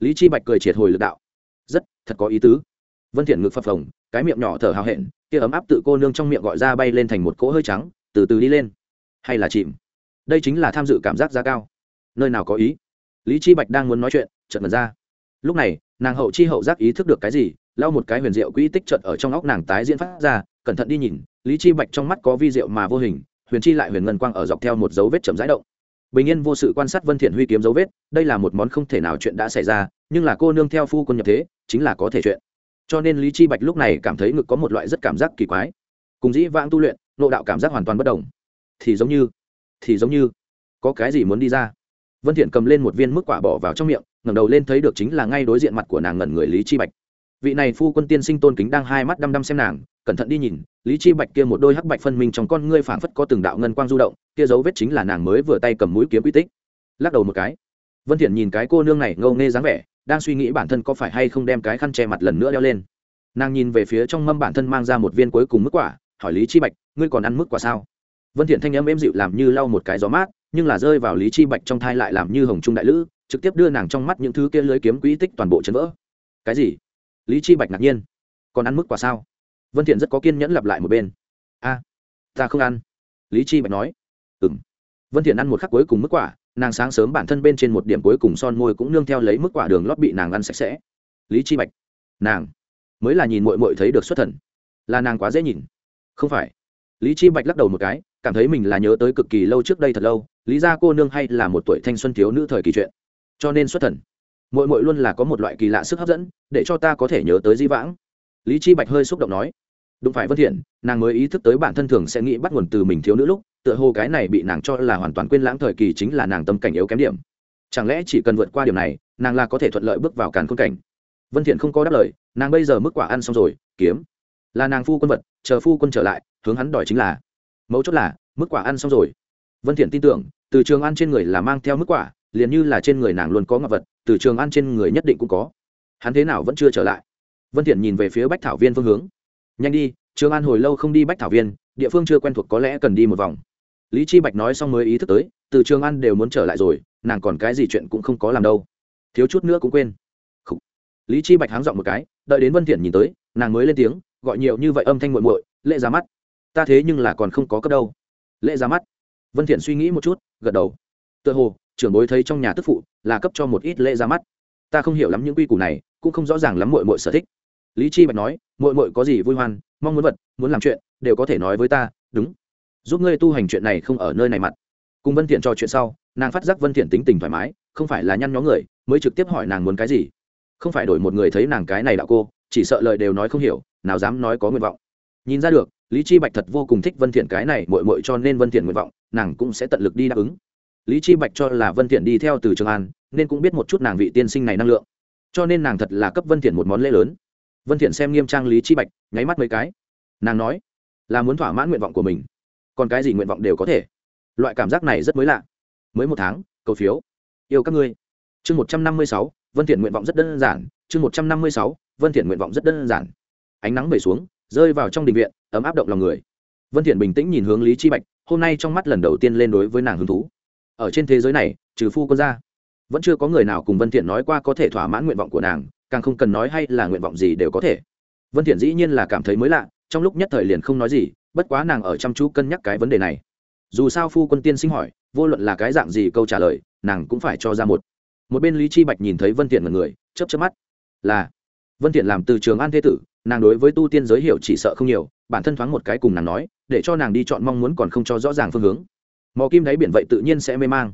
Lý chi bạch cười triệt hồi lực đạo. Rất, thật có ý tứ. Vân thiện ngực phập phồng, cái miệng nhỏ thở hào hẹn, kia ấm áp tự cô nương trong miệng gọi ra bay lên thành một cỗ hơi trắng, từ từ đi lên. Hay là chìm? Đây chính là tham dự cảm giác giá cao. Nơi nào có ý? Lý chi bạch đang muốn nói chuyện, chợt mật ra. Lúc này, nàng hậu chi hậu giác ý thức được cái gì, lau một cái huyền diệu quỹ tích chợt ở trong óc nàng tái diễn phát ra, cẩn thận đi nhìn, lý chi bạch trong mắt có vi diệu mà vô hình, huyền chi lại huyền ngân quang ở dọc theo một dấu vết chậm rãi động bình yên vô sự quan sát vân thiện huy kiếm dấu vết, đây là một món không thể nào chuyện đã xảy ra, nhưng là cô nương theo phu quân nhập thế, chính là có thể chuyện. Cho nên lý chi bạch lúc này cảm thấy ngực có một loại rất cảm giác kỳ quái. Cùng dĩ vãng tu luyện nộ đạo cảm giác hoàn toàn bất đồng. Thì giống như, thì giống như, có cái gì muốn đi ra? Vân thiện cầm lên một viên mức quả bỏ vào trong miệng, ngẩng đầu lên thấy được chính là ngay đối diện mặt của nàng ngẩn người lý chi bạch. Vị này phu quân tiên sinh tôn kính đang hai mắt đăm đăm xem nàng cẩn thận đi nhìn, lý chi bạch kia một đôi hắc bạch phân minh trong con ngươi phảng phất có từng đạo ngân quang du động, kia dấu vết chính là nàng mới vừa tay cầm mũi kiếm uy tích. Lắc đầu một cái, vân thiện nhìn cái cô nương này ngâu nghê dáng vẻ, đang suy nghĩ bản thân có phải hay không đem cái khăn che mặt lần nữa đeo lên. Nàng nhìn về phía trong mâm bản thân mang ra một viên cuối cùng mức quả, hỏi lý chi bạch, ngươi còn ăn mức quả sao? Vân thiện thanh âm êm dịu làm như lau một cái gió mát, nhưng là rơi vào lý chi bạch trong thai lại làm như hồng trung đại lữ, trực tiếp đưa nàng trong mắt những thứ kia lưới kiếm quỹ tích toàn bộ chấn vỡ. Cái gì? Lý chi bạch ngạc nhiên. Còn ăn mức quả sao? Vân thiện rất có kiên nhẫn lặp lại một bên. A, ta không ăn. Lý chi bạch nói. Ừm. Vân thiện ăn một khắc cuối cùng mức quả, nàng sáng sớm bản thân bên trên một điểm cuối cùng son môi cũng nương theo lấy mức quả đường lót bị nàng ăn sạch sẽ. Lý chi bạch, nàng mới là nhìn muội muội thấy được xuất thần, là nàng quá dễ nhìn. Không phải. Lý chi bạch lắc đầu một cái, cảm thấy mình là nhớ tới cực kỳ lâu trước đây thật lâu, lý gia cô nương hay là một tuổi thanh xuân thiếu nữ thời kỳ chuyện. Cho nên xuất thần, muội muội luôn là có một loại kỳ lạ sức hấp dẫn, để cho ta có thể nhớ tới di vãng. Lý chi bạch hơi xúc động nói đúng phải vân thiện, nàng mới ý thức tới bản thân thường sẽ nghĩ bắt nguồn từ mình thiếu nữ lúc, tựa hồ cái này bị nàng cho là hoàn toàn quên lãng thời kỳ chính là nàng tâm cảnh yếu kém điểm. Chẳng lẽ chỉ cần vượt qua điều này, nàng là có thể thuận lợi bước vào càn khôn cảnh? Vân thiện không có đáp lời, nàng bây giờ mức quả ăn xong rồi, kiếm. Là nàng phu quân vật, chờ phu quân trở lại, hướng hắn đòi chính là. Mấu chốt là, mức quả ăn xong rồi. Vân thiện tin tưởng, từ trường ăn trên người là mang theo mức quả, liền như là trên người nàng luôn có ngọc vật, từ trường ăn trên người nhất định cũng có. Hắn thế nào vẫn chưa trở lại. Vân thiện nhìn về phía bách thảo viên phương hướng nhanh đi, trường an hồi lâu không đi bách thảo viên, địa phương chưa quen thuộc có lẽ cần đi một vòng. Lý chi bạch nói xong mới ý thức tới, từ trường an đều muốn trở lại rồi, nàng còn cái gì chuyện cũng không có làm đâu. Thiếu chút nữa cũng quên. Khủ. lý chi bạch háng giọng một cái, đợi đến vân thiện nhìn tới, nàng mới lên tiếng, gọi nhiều như vậy âm thanh muội muội, lệ ra mắt. Ta thế nhưng là còn không có cấp đâu. Lệ ra mắt. Vân thiện suy nghĩ một chút, gật đầu. Tựa hồ, trưởng bối thấy trong nhà tức phụ, là cấp cho một ít lễ ra mắt. Ta không hiểu lắm những quy củ này, cũng không rõ ràng lắm muội muội sở thích lý chi bạch nói, muội muội có gì vui hoan, mong muốn vật, muốn làm chuyện, đều có thể nói với ta, đúng. Giúp ngươi tu hành chuyện này không ở nơi này mặt. Cùng vân thiện trò chuyện sau, nàng phát giác vân thiện tính tình thoải mái, không phải là nhăn nhó người, mới trực tiếp hỏi nàng muốn cái gì. Không phải đổi một người thấy nàng cái này đạo cô, chỉ sợ lời đều nói không hiểu, nào dám nói có nguyện vọng. Nhìn ra được, lý chi bạch thật vô cùng thích vân thiện cái này, muội muội cho nên vân thiện nguyện vọng, nàng cũng sẽ tận lực đi đáp ứng. Lý chi bạch cho là vân thiện đi theo từ trường an, nên cũng biết một chút nàng vị tiên sinh này năng lượng. Cho nên nàng thật là cấp vân thiện một món lễ lớn vân thiện xem nghiêm trang lý chi bạch, nháy mắt mấy cái. Nàng nói, là muốn thỏa mãn nguyện vọng của mình. Còn cái gì nguyện vọng đều có thể. Loại cảm giác này rất mới lạ. Mới một tháng, cầu phiếu. Yêu các ngươi. Chương một trăm năm mươi sáu, vân thiện nguyện vọng rất đơn giản. Chương một trăm năm mươi sáu, vân thiện nguyện vọng rất đơn giản. Ánh nắng về xuống, rơi vào trong đình viện, ấm áp động lòng người. Vân thiện bình tĩnh nhìn hướng lý chi bạch, hôm nay trong mắt lần đầu tiên lên đối với nàng hứng thú. Ở trên thế giới này, trừ phu quân ra, vẫn chưa có người nào cùng vân thiện nói qua có thể thỏa mãn nguyện vọng của nàng càng không cần nói hay là nguyện vọng gì đều có thể. Vân thiện dĩ nhiên là cảm thấy mới lạ, trong lúc nhất thời liền không nói gì, bất quá nàng ở chăm chú cân nhắc cái vấn đề này. Dù sao phu quân tiên sinh hỏi, vô luận là cái dạng gì câu trả lời, nàng cũng phải cho ra một. Một bên lý chi bạch nhìn thấy vân thiện một người, chớp chớp mắt. Là, vân thiện làm từ trường an thế tử, nàng đối với tu tiên giới hiểu chỉ sợ không nhiều, bản thân thoáng một cái cùng nàng nói, để cho nàng đi chọn mong muốn còn không cho rõ ràng phương hướng. Mò kim đáy biển vậy tự nhiên sẽ mê mang.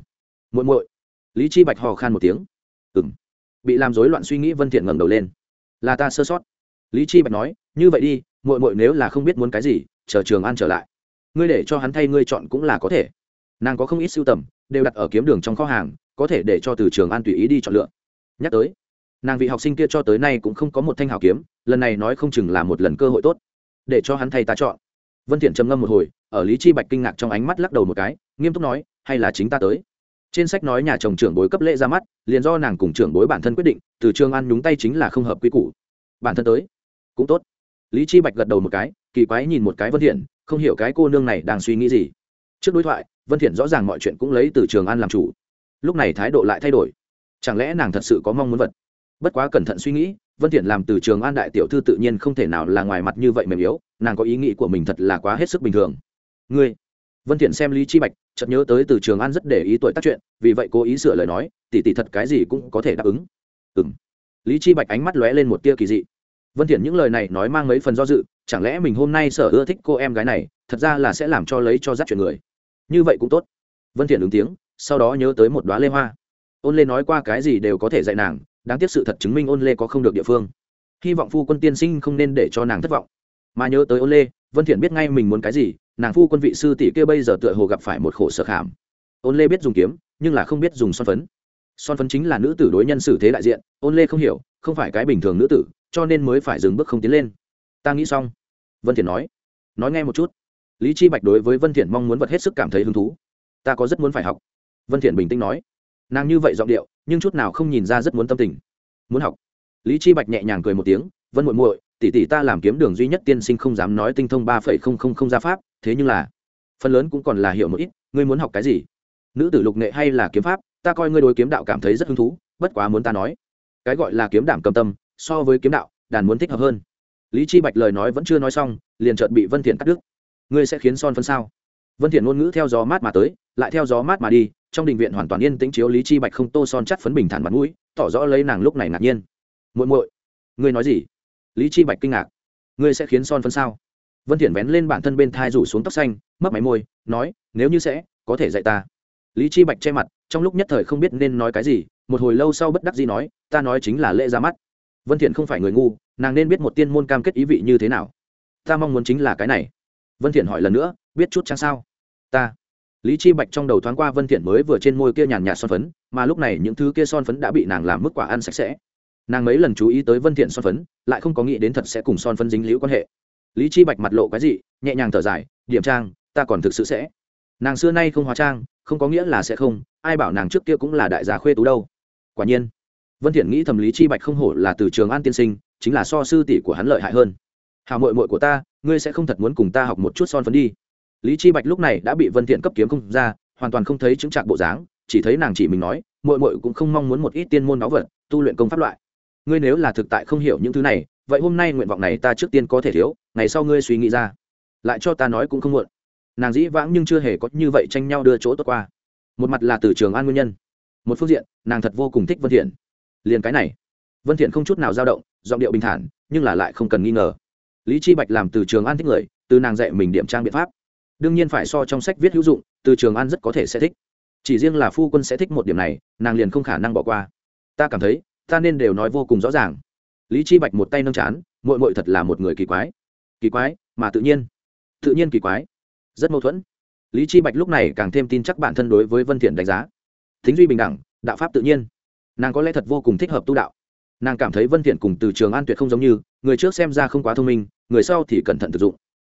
Muội muội, lý chi bạch hò khan một tiếng. Ừm bị làm rối loạn suy nghĩ vân thiện ngẩng đầu lên. Là ta sơ sót. Lý chi bạch nói, như vậy đi, muội muội nếu là không biết muốn cái gì, chờ trường an trở lại. Ngươi để cho hắn thay ngươi chọn cũng là có thể. Nàng có không ít sưu tầm, đều đặt ở kiếm đường trong kho hàng, có thể để cho từ trường an tùy ý đi chọn lựa. Nhắc tới, nàng vị học sinh kia cho tới nay cũng không có một thanh hảo kiếm, lần này nói không chừng là một lần cơ hội tốt. Để cho hắn thay ta chọn. Vân thiện trầm ngâm một hồi, ở lý chi bạch kinh ngạc trong ánh mắt lắc đầu một cái, nghiêm túc nói, hay là chính ta tới? Trên sách nói nhà chồng trưởng bối cấp lễ ra mắt, liền do nàng cùng trưởng bối bản thân quyết định, từ trường an nhúng tay chính là không hợp quy củ. Bản thân tới, cũng tốt. Lý chi bạch gật đầu một cái, kỳ quái nhìn một cái vân thiện, không hiểu cái cô nương này đang suy nghĩ gì. Trước đối thoại, vân thiện rõ ràng mọi chuyện cũng lấy từ trường an làm chủ. Lúc này thái độ lại thay đổi. Chẳng lẽ nàng thật sự có mong muốn vật? Bất quá cẩn thận suy nghĩ, vân thiện làm từ trường an đại tiểu thư tự nhiên không thể nào là ngoài mặt như vậy mềm yếu, nàng có ý nghĩ của mình thật là quá hết sức bình thường. Ngươi? Vân thiện xem lý chi bạch chợt nhớ tới từ trường an rất để ý tuổi tác chuyện, vì vậy cố ý sửa lời nói, tỷ tỷ thật cái gì cũng có thể đáp ứng. Ừm. Lý chi bạch ánh mắt lóe lên một tia kỳ dị. Vân thiện những lời này nói mang mấy phần do dự, chẳng lẽ mình hôm nay sở ưa thích cô em gái này, thật ra là sẽ làm cho lấy cho dắt chuyện người. Như vậy cũng tốt. Vân thiện ứng tiếng, sau đó nhớ tới một đóa lê hoa. Ôn lê nói qua cái gì đều có thể dạy nàng, đáng tiếc sự thật chứng minh ôn lê có không được địa phương. Hy vọng phu quân tiên sinh không nên để cho nàng thất vọng. Mà nhớ tới ôn lê, vân thiện biết ngay mình muốn cái gì nàng phu quân vị sư tỷ kia bây giờ tựa hồ gặp phải một khổ sở khảm. Ôn lê biết dùng kiếm, nhưng là không biết dùng son phấn. Son phấn chính là nữ tử đối nhân xử thế đại diện, ôn lê không hiểu, không phải cái bình thường nữ tử, cho nên mới phải dừng bước không tiến lên. Ta nghĩ xong. Vân thiện nói. Nói nghe một chút. Lý chi bạch đối với vân thiện mong muốn vật hết sức cảm thấy hứng thú. Ta có rất muốn phải học. Vân thiện bình tĩnh nói. Nàng như vậy giọng điệu, nhưng chút nào không nhìn ra rất muốn tâm tình. Muốn học. Lý chi bạch nhẹ nhàng cười một tiếng, vân muội muội tỷ tỷ ta làm kiếm đường duy nhất tiên sinh không dám nói tinh thông ba phẩy không không không gia pháp, thế nhưng là, phần lớn cũng còn là hiểu một ít, ngươi muốn học cái gì? Nữ tử lục nghệ hay là kiếm pháp, ta coi ngươi đối kiếm đạo cảm thấy rất hứng thú, bất quá muốn ta nói. Cái gọi là kiếm đảm cầm tâm, so với kiếm đạo, đàn muốn thích hợp hơn. Lý chi bạch lời nói vẫn chưa nói xong, liền chợt bị vân thiện cắt đứt. Ngươi sẽ khiến son phân sao? Vân thiện ngôn ngữ theo gió mát mà tới, lại theo gió mát mà đi, trong đình viện hoàn toàn yên tĩnh chiếu lý chi bạch không tô son chắt phấn bình thản mặt mũi, tỏ rõ lấy nàng lúc này ngạc nhiên. Muội muội, ngươi nói gì? Lý chi bạch kinh ngạc. Ngươi sẽ khiến son phân sao? Vân thiện vén lên bản thân bên thai rủ xuống tóc xanh, mấp máy môi, nói, nếu như sẽ, có thể dạy ta. Lý chi bạch che mặt, trong lúc nhất thời không biết nên nói cái gì, một hồi lâu sau bất đắc dĩ nói, ta nói chính là lễ ra mắt. Vân thiện không phải người ngu, nàng nên biết một tiên môn cam kết ý vị như thế nào. Ta mong muốn chính là cái này. Vân thiện hỏi lần nữa, biết chút chăng sao? Ta. Lý chi bạch trong đầu thoáng qua vân thiện mới vừa trên môi kia nhàn nhạt son phấn, mà lúc này những thứ kia son phấn đã bị nàng làm mức quả ăn sạch sẽ nàng mấy lần chú ý tới vân thiện son phấn, lại không có nghĩ đến thật sẽ cùng son phấn dính liễu quan hệ. Lý chi bạch mặt lộ cái gì nhẹ nhàng thở dài, điểm trang, ta còn thực sự sẽ. Nàng xưa nay không hóa trang, không có nghĩa là sẽ không, ai bảo nàng trước kia cũng là đại gia khuê tú đâu. Quả nhiên, vân thiện nghĩ thầm lý chi bạch không hổ là từ trường an tiên sinh, chính là so sư tỷ của hắn lợi hại hơn. Hào muội muội của ta, ngươi sẽ không thật muốn cùng ta học một chút son phấn đi. Lý chi bạch lúc này đã bị vân thiện cấp kiếm không ra, hoàn toàn không thấy chứng trạng bộ dáng, chỉ thấy nàng chỉ mình nói, muội muội cũng không mong muốn một ít tiên môn náo vật, tu luyện công pháp loại ngươi nếu là thực tại không hiểu những thứ này, vậy hôm nay nguyện vọng này ta trước tiên có thể thiếu, ngày sau ngươi suy nghĩ ra. Lại cho ta nói cũng không muộn. Nàng dĩ vãng nhưng chưa hề có như vậy tranh nhau đưa chỗ tốt qua. Một mặt là từ trường an nguyên nhân. Một phương diện, nàng thật vô cùng thích vân thiện. Liền cái này, vân thiện không chút nào dao động, giọng điệu bình thản, nhưng là lại không cần nghi ngờ. Lý chi bạch làm từ trường an thích người, từ nàng dạy mình điểm trang biện pháp. Đương nhiên phải so trong sách viết hữu dụng, từ trường an rất có thể sẽ thích. Chỉ riêng là phu quân sẽ thích một điểm này, nàng liền không khả năng bỏ qua. Ta cảm thấy ta nên đều nói vô cùng rõ ràng. Lý chi bạch một tay nâng chán, muội muội thật là một người kỳ quái. Kỳ quái, mà tự nhiên. Tự nhiên kỳ quái. Rất mâu thuẫn. Lý chi bạch lúc này càng thêm tin chắc bản thân đối với vân thiện đánh giá. Thính duy bình đẳng, đạo pháp tự nhiên. Nàng có lẽ thật vô cùng thích hợp tu đạo. Nàng cảm thấy vân thiện cùng từ trường an tuyệt không giống như, người trước xem ra không quá thông minh, người sau thì cẩn thận thực dụng.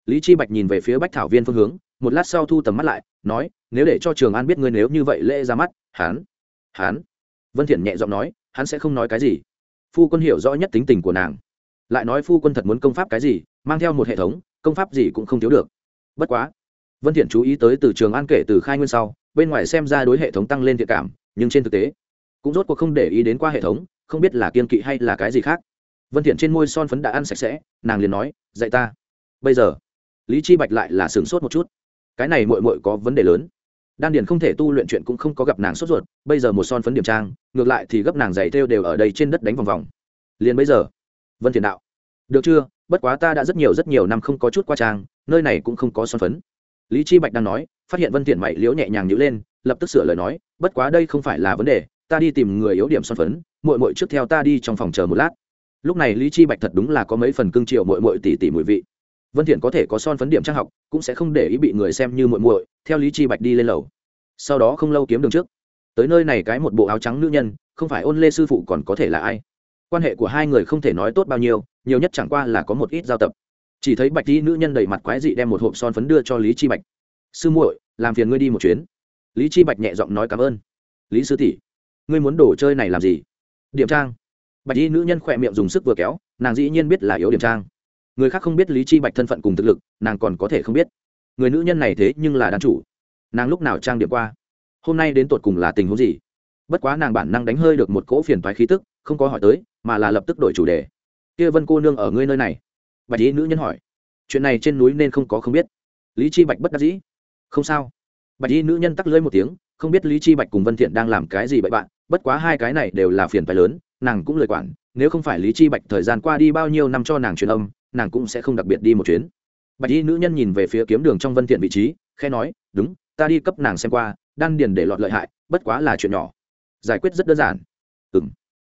Lý chi bạch nhìn về phía bách thảo viên phương hướng, một lát sau thu tầm mắt lại, nói, nếu để cho trường an biết ngươi nếu như vậy lễ ra mắt, hắn hắn vân thiện nhẹ giọng nói, hắn sẽ không nói cái gì. Phu quân hiểu rõ nhất tính tình của nàng. Lại nói phu quân thật muốn công pháp cái gì, mang theo một hệ thống, công pháp gì cũng không thiếu được. Bất quá, vân thiện chú ý tới từ trường an kể từ khai nguyên sau, bên ngoài xem ra đối hệ thống tăng lên thiện cảm, nhưng trên thực tế, cũng rốt cuộc không để ý đến qua hệ thống, không biết là kiên kỵ hay là cái gì khác. Vân thiện trên môi son phấn đã ăn sạch sẽ, nàng liền nói, dạy ta. Bây giờ, lý chi bạch lại là sướng sốt một chút. Cái này muội muội có vấn đề lớn đan điền không thể tu luyện chuyện cũng không có gặp nàng sốt ruột, bây giờ một son phấn điểm trang, ngược lại thì gấp nàng giày theo đều ở đây trên đất đánh vòng vòng. Liền bây giờ, vân thiền đạo, được chưa, bất quá ta đã rất nhiều rất nhiều năm không có chút qua trang, nơi này cũng không có son phấn. Lý chi bạch đang nói, phát hiện vân thiện mày liễu nhẹ nhàng nhíu lên, lập tức sửa lời nói, bất quá đây không phải là vấn đề, ta đi tìm người yếu điểm son phấn, muội muội trước theo ta đi trong phòng chờ một lát. Lúc này lý chi bạch thật đúng là có mấy phần cương triệu muội muội tỉ tỉ mùi vị vân thiện có thể có son phấn điểm trang học, cũng sẽ không để ý bị người xem như muội muội, theo lý chi bạch đi lên lầu. Sau đó không lâu kiếm đường trước. Tới nơi này cái một bộ áo trắng nữ nhân, không phải ôn lê sư phụ còn có thể là ai? Quan hệ của hai người không thể nói tốt bao nhiêu, nhiều nhất chẳng qua là có một ít giao tập. Chỉ thấy bạch tí nữ nhân đầy mặt quái dị đem một hộp son phấn đưa cho lý chi bạch. Sư muội, làm phiền ngươi đi một chuyến. Lý chi bạch nhẹ giọng nói cảm ơn. Lý sư tỷ, ngươi muốn đổ chơi này làm gì? Điểm trang. Bạch y nữ nhân khỏe miệng dùng sức vừa kéo, nàng dĩ nhiên biết là yếu điểm trang người khác không biết lý chi bạch thân phận cùng thực lực, nàng còn có thể không biết. Người nữ nhân này thế nhưng là đàn chủ. Nàng lúc nào trang điểm qua? Hôm nay đến tột cùng là tình huống gì? Bất quá nàng bản năng đánh hơi được một cỗ phiền toái khí tức, không có hỏi tới, mà là lập tức đổi chủ đề. Kia vân cô nương ở ngươi nơi này. Bạch ý nữ nhân hỏi. Chuyện này trên núi nên không có không biết. Lý chi bạch bất đắc dĩ. Không sao. Bạch y nữ nhân tắc lưỡi một tiếng, không biết lý chi bạch cùng vân thiện đang làm cái gì bậy bạn, bất quá hai cái này đều là phiền phải lớn, nàng cũng lời quản, nếu không phải lý chi bạch thời gian qua đi bao nhiêu năm cho nàng truyền âm nàng cũng sẽ không đặc biệt đi một chuyến. Bạch y nữ nhân nhìn về phía kiếm đường trong vân thiện vị trí, khẽ nói, đúng, ta đi cấp nàng xem qua, đan điền để lọt lợi hại, bất quá là chuyện nhỏ. Giải quyết rất đơn giản. Ừm.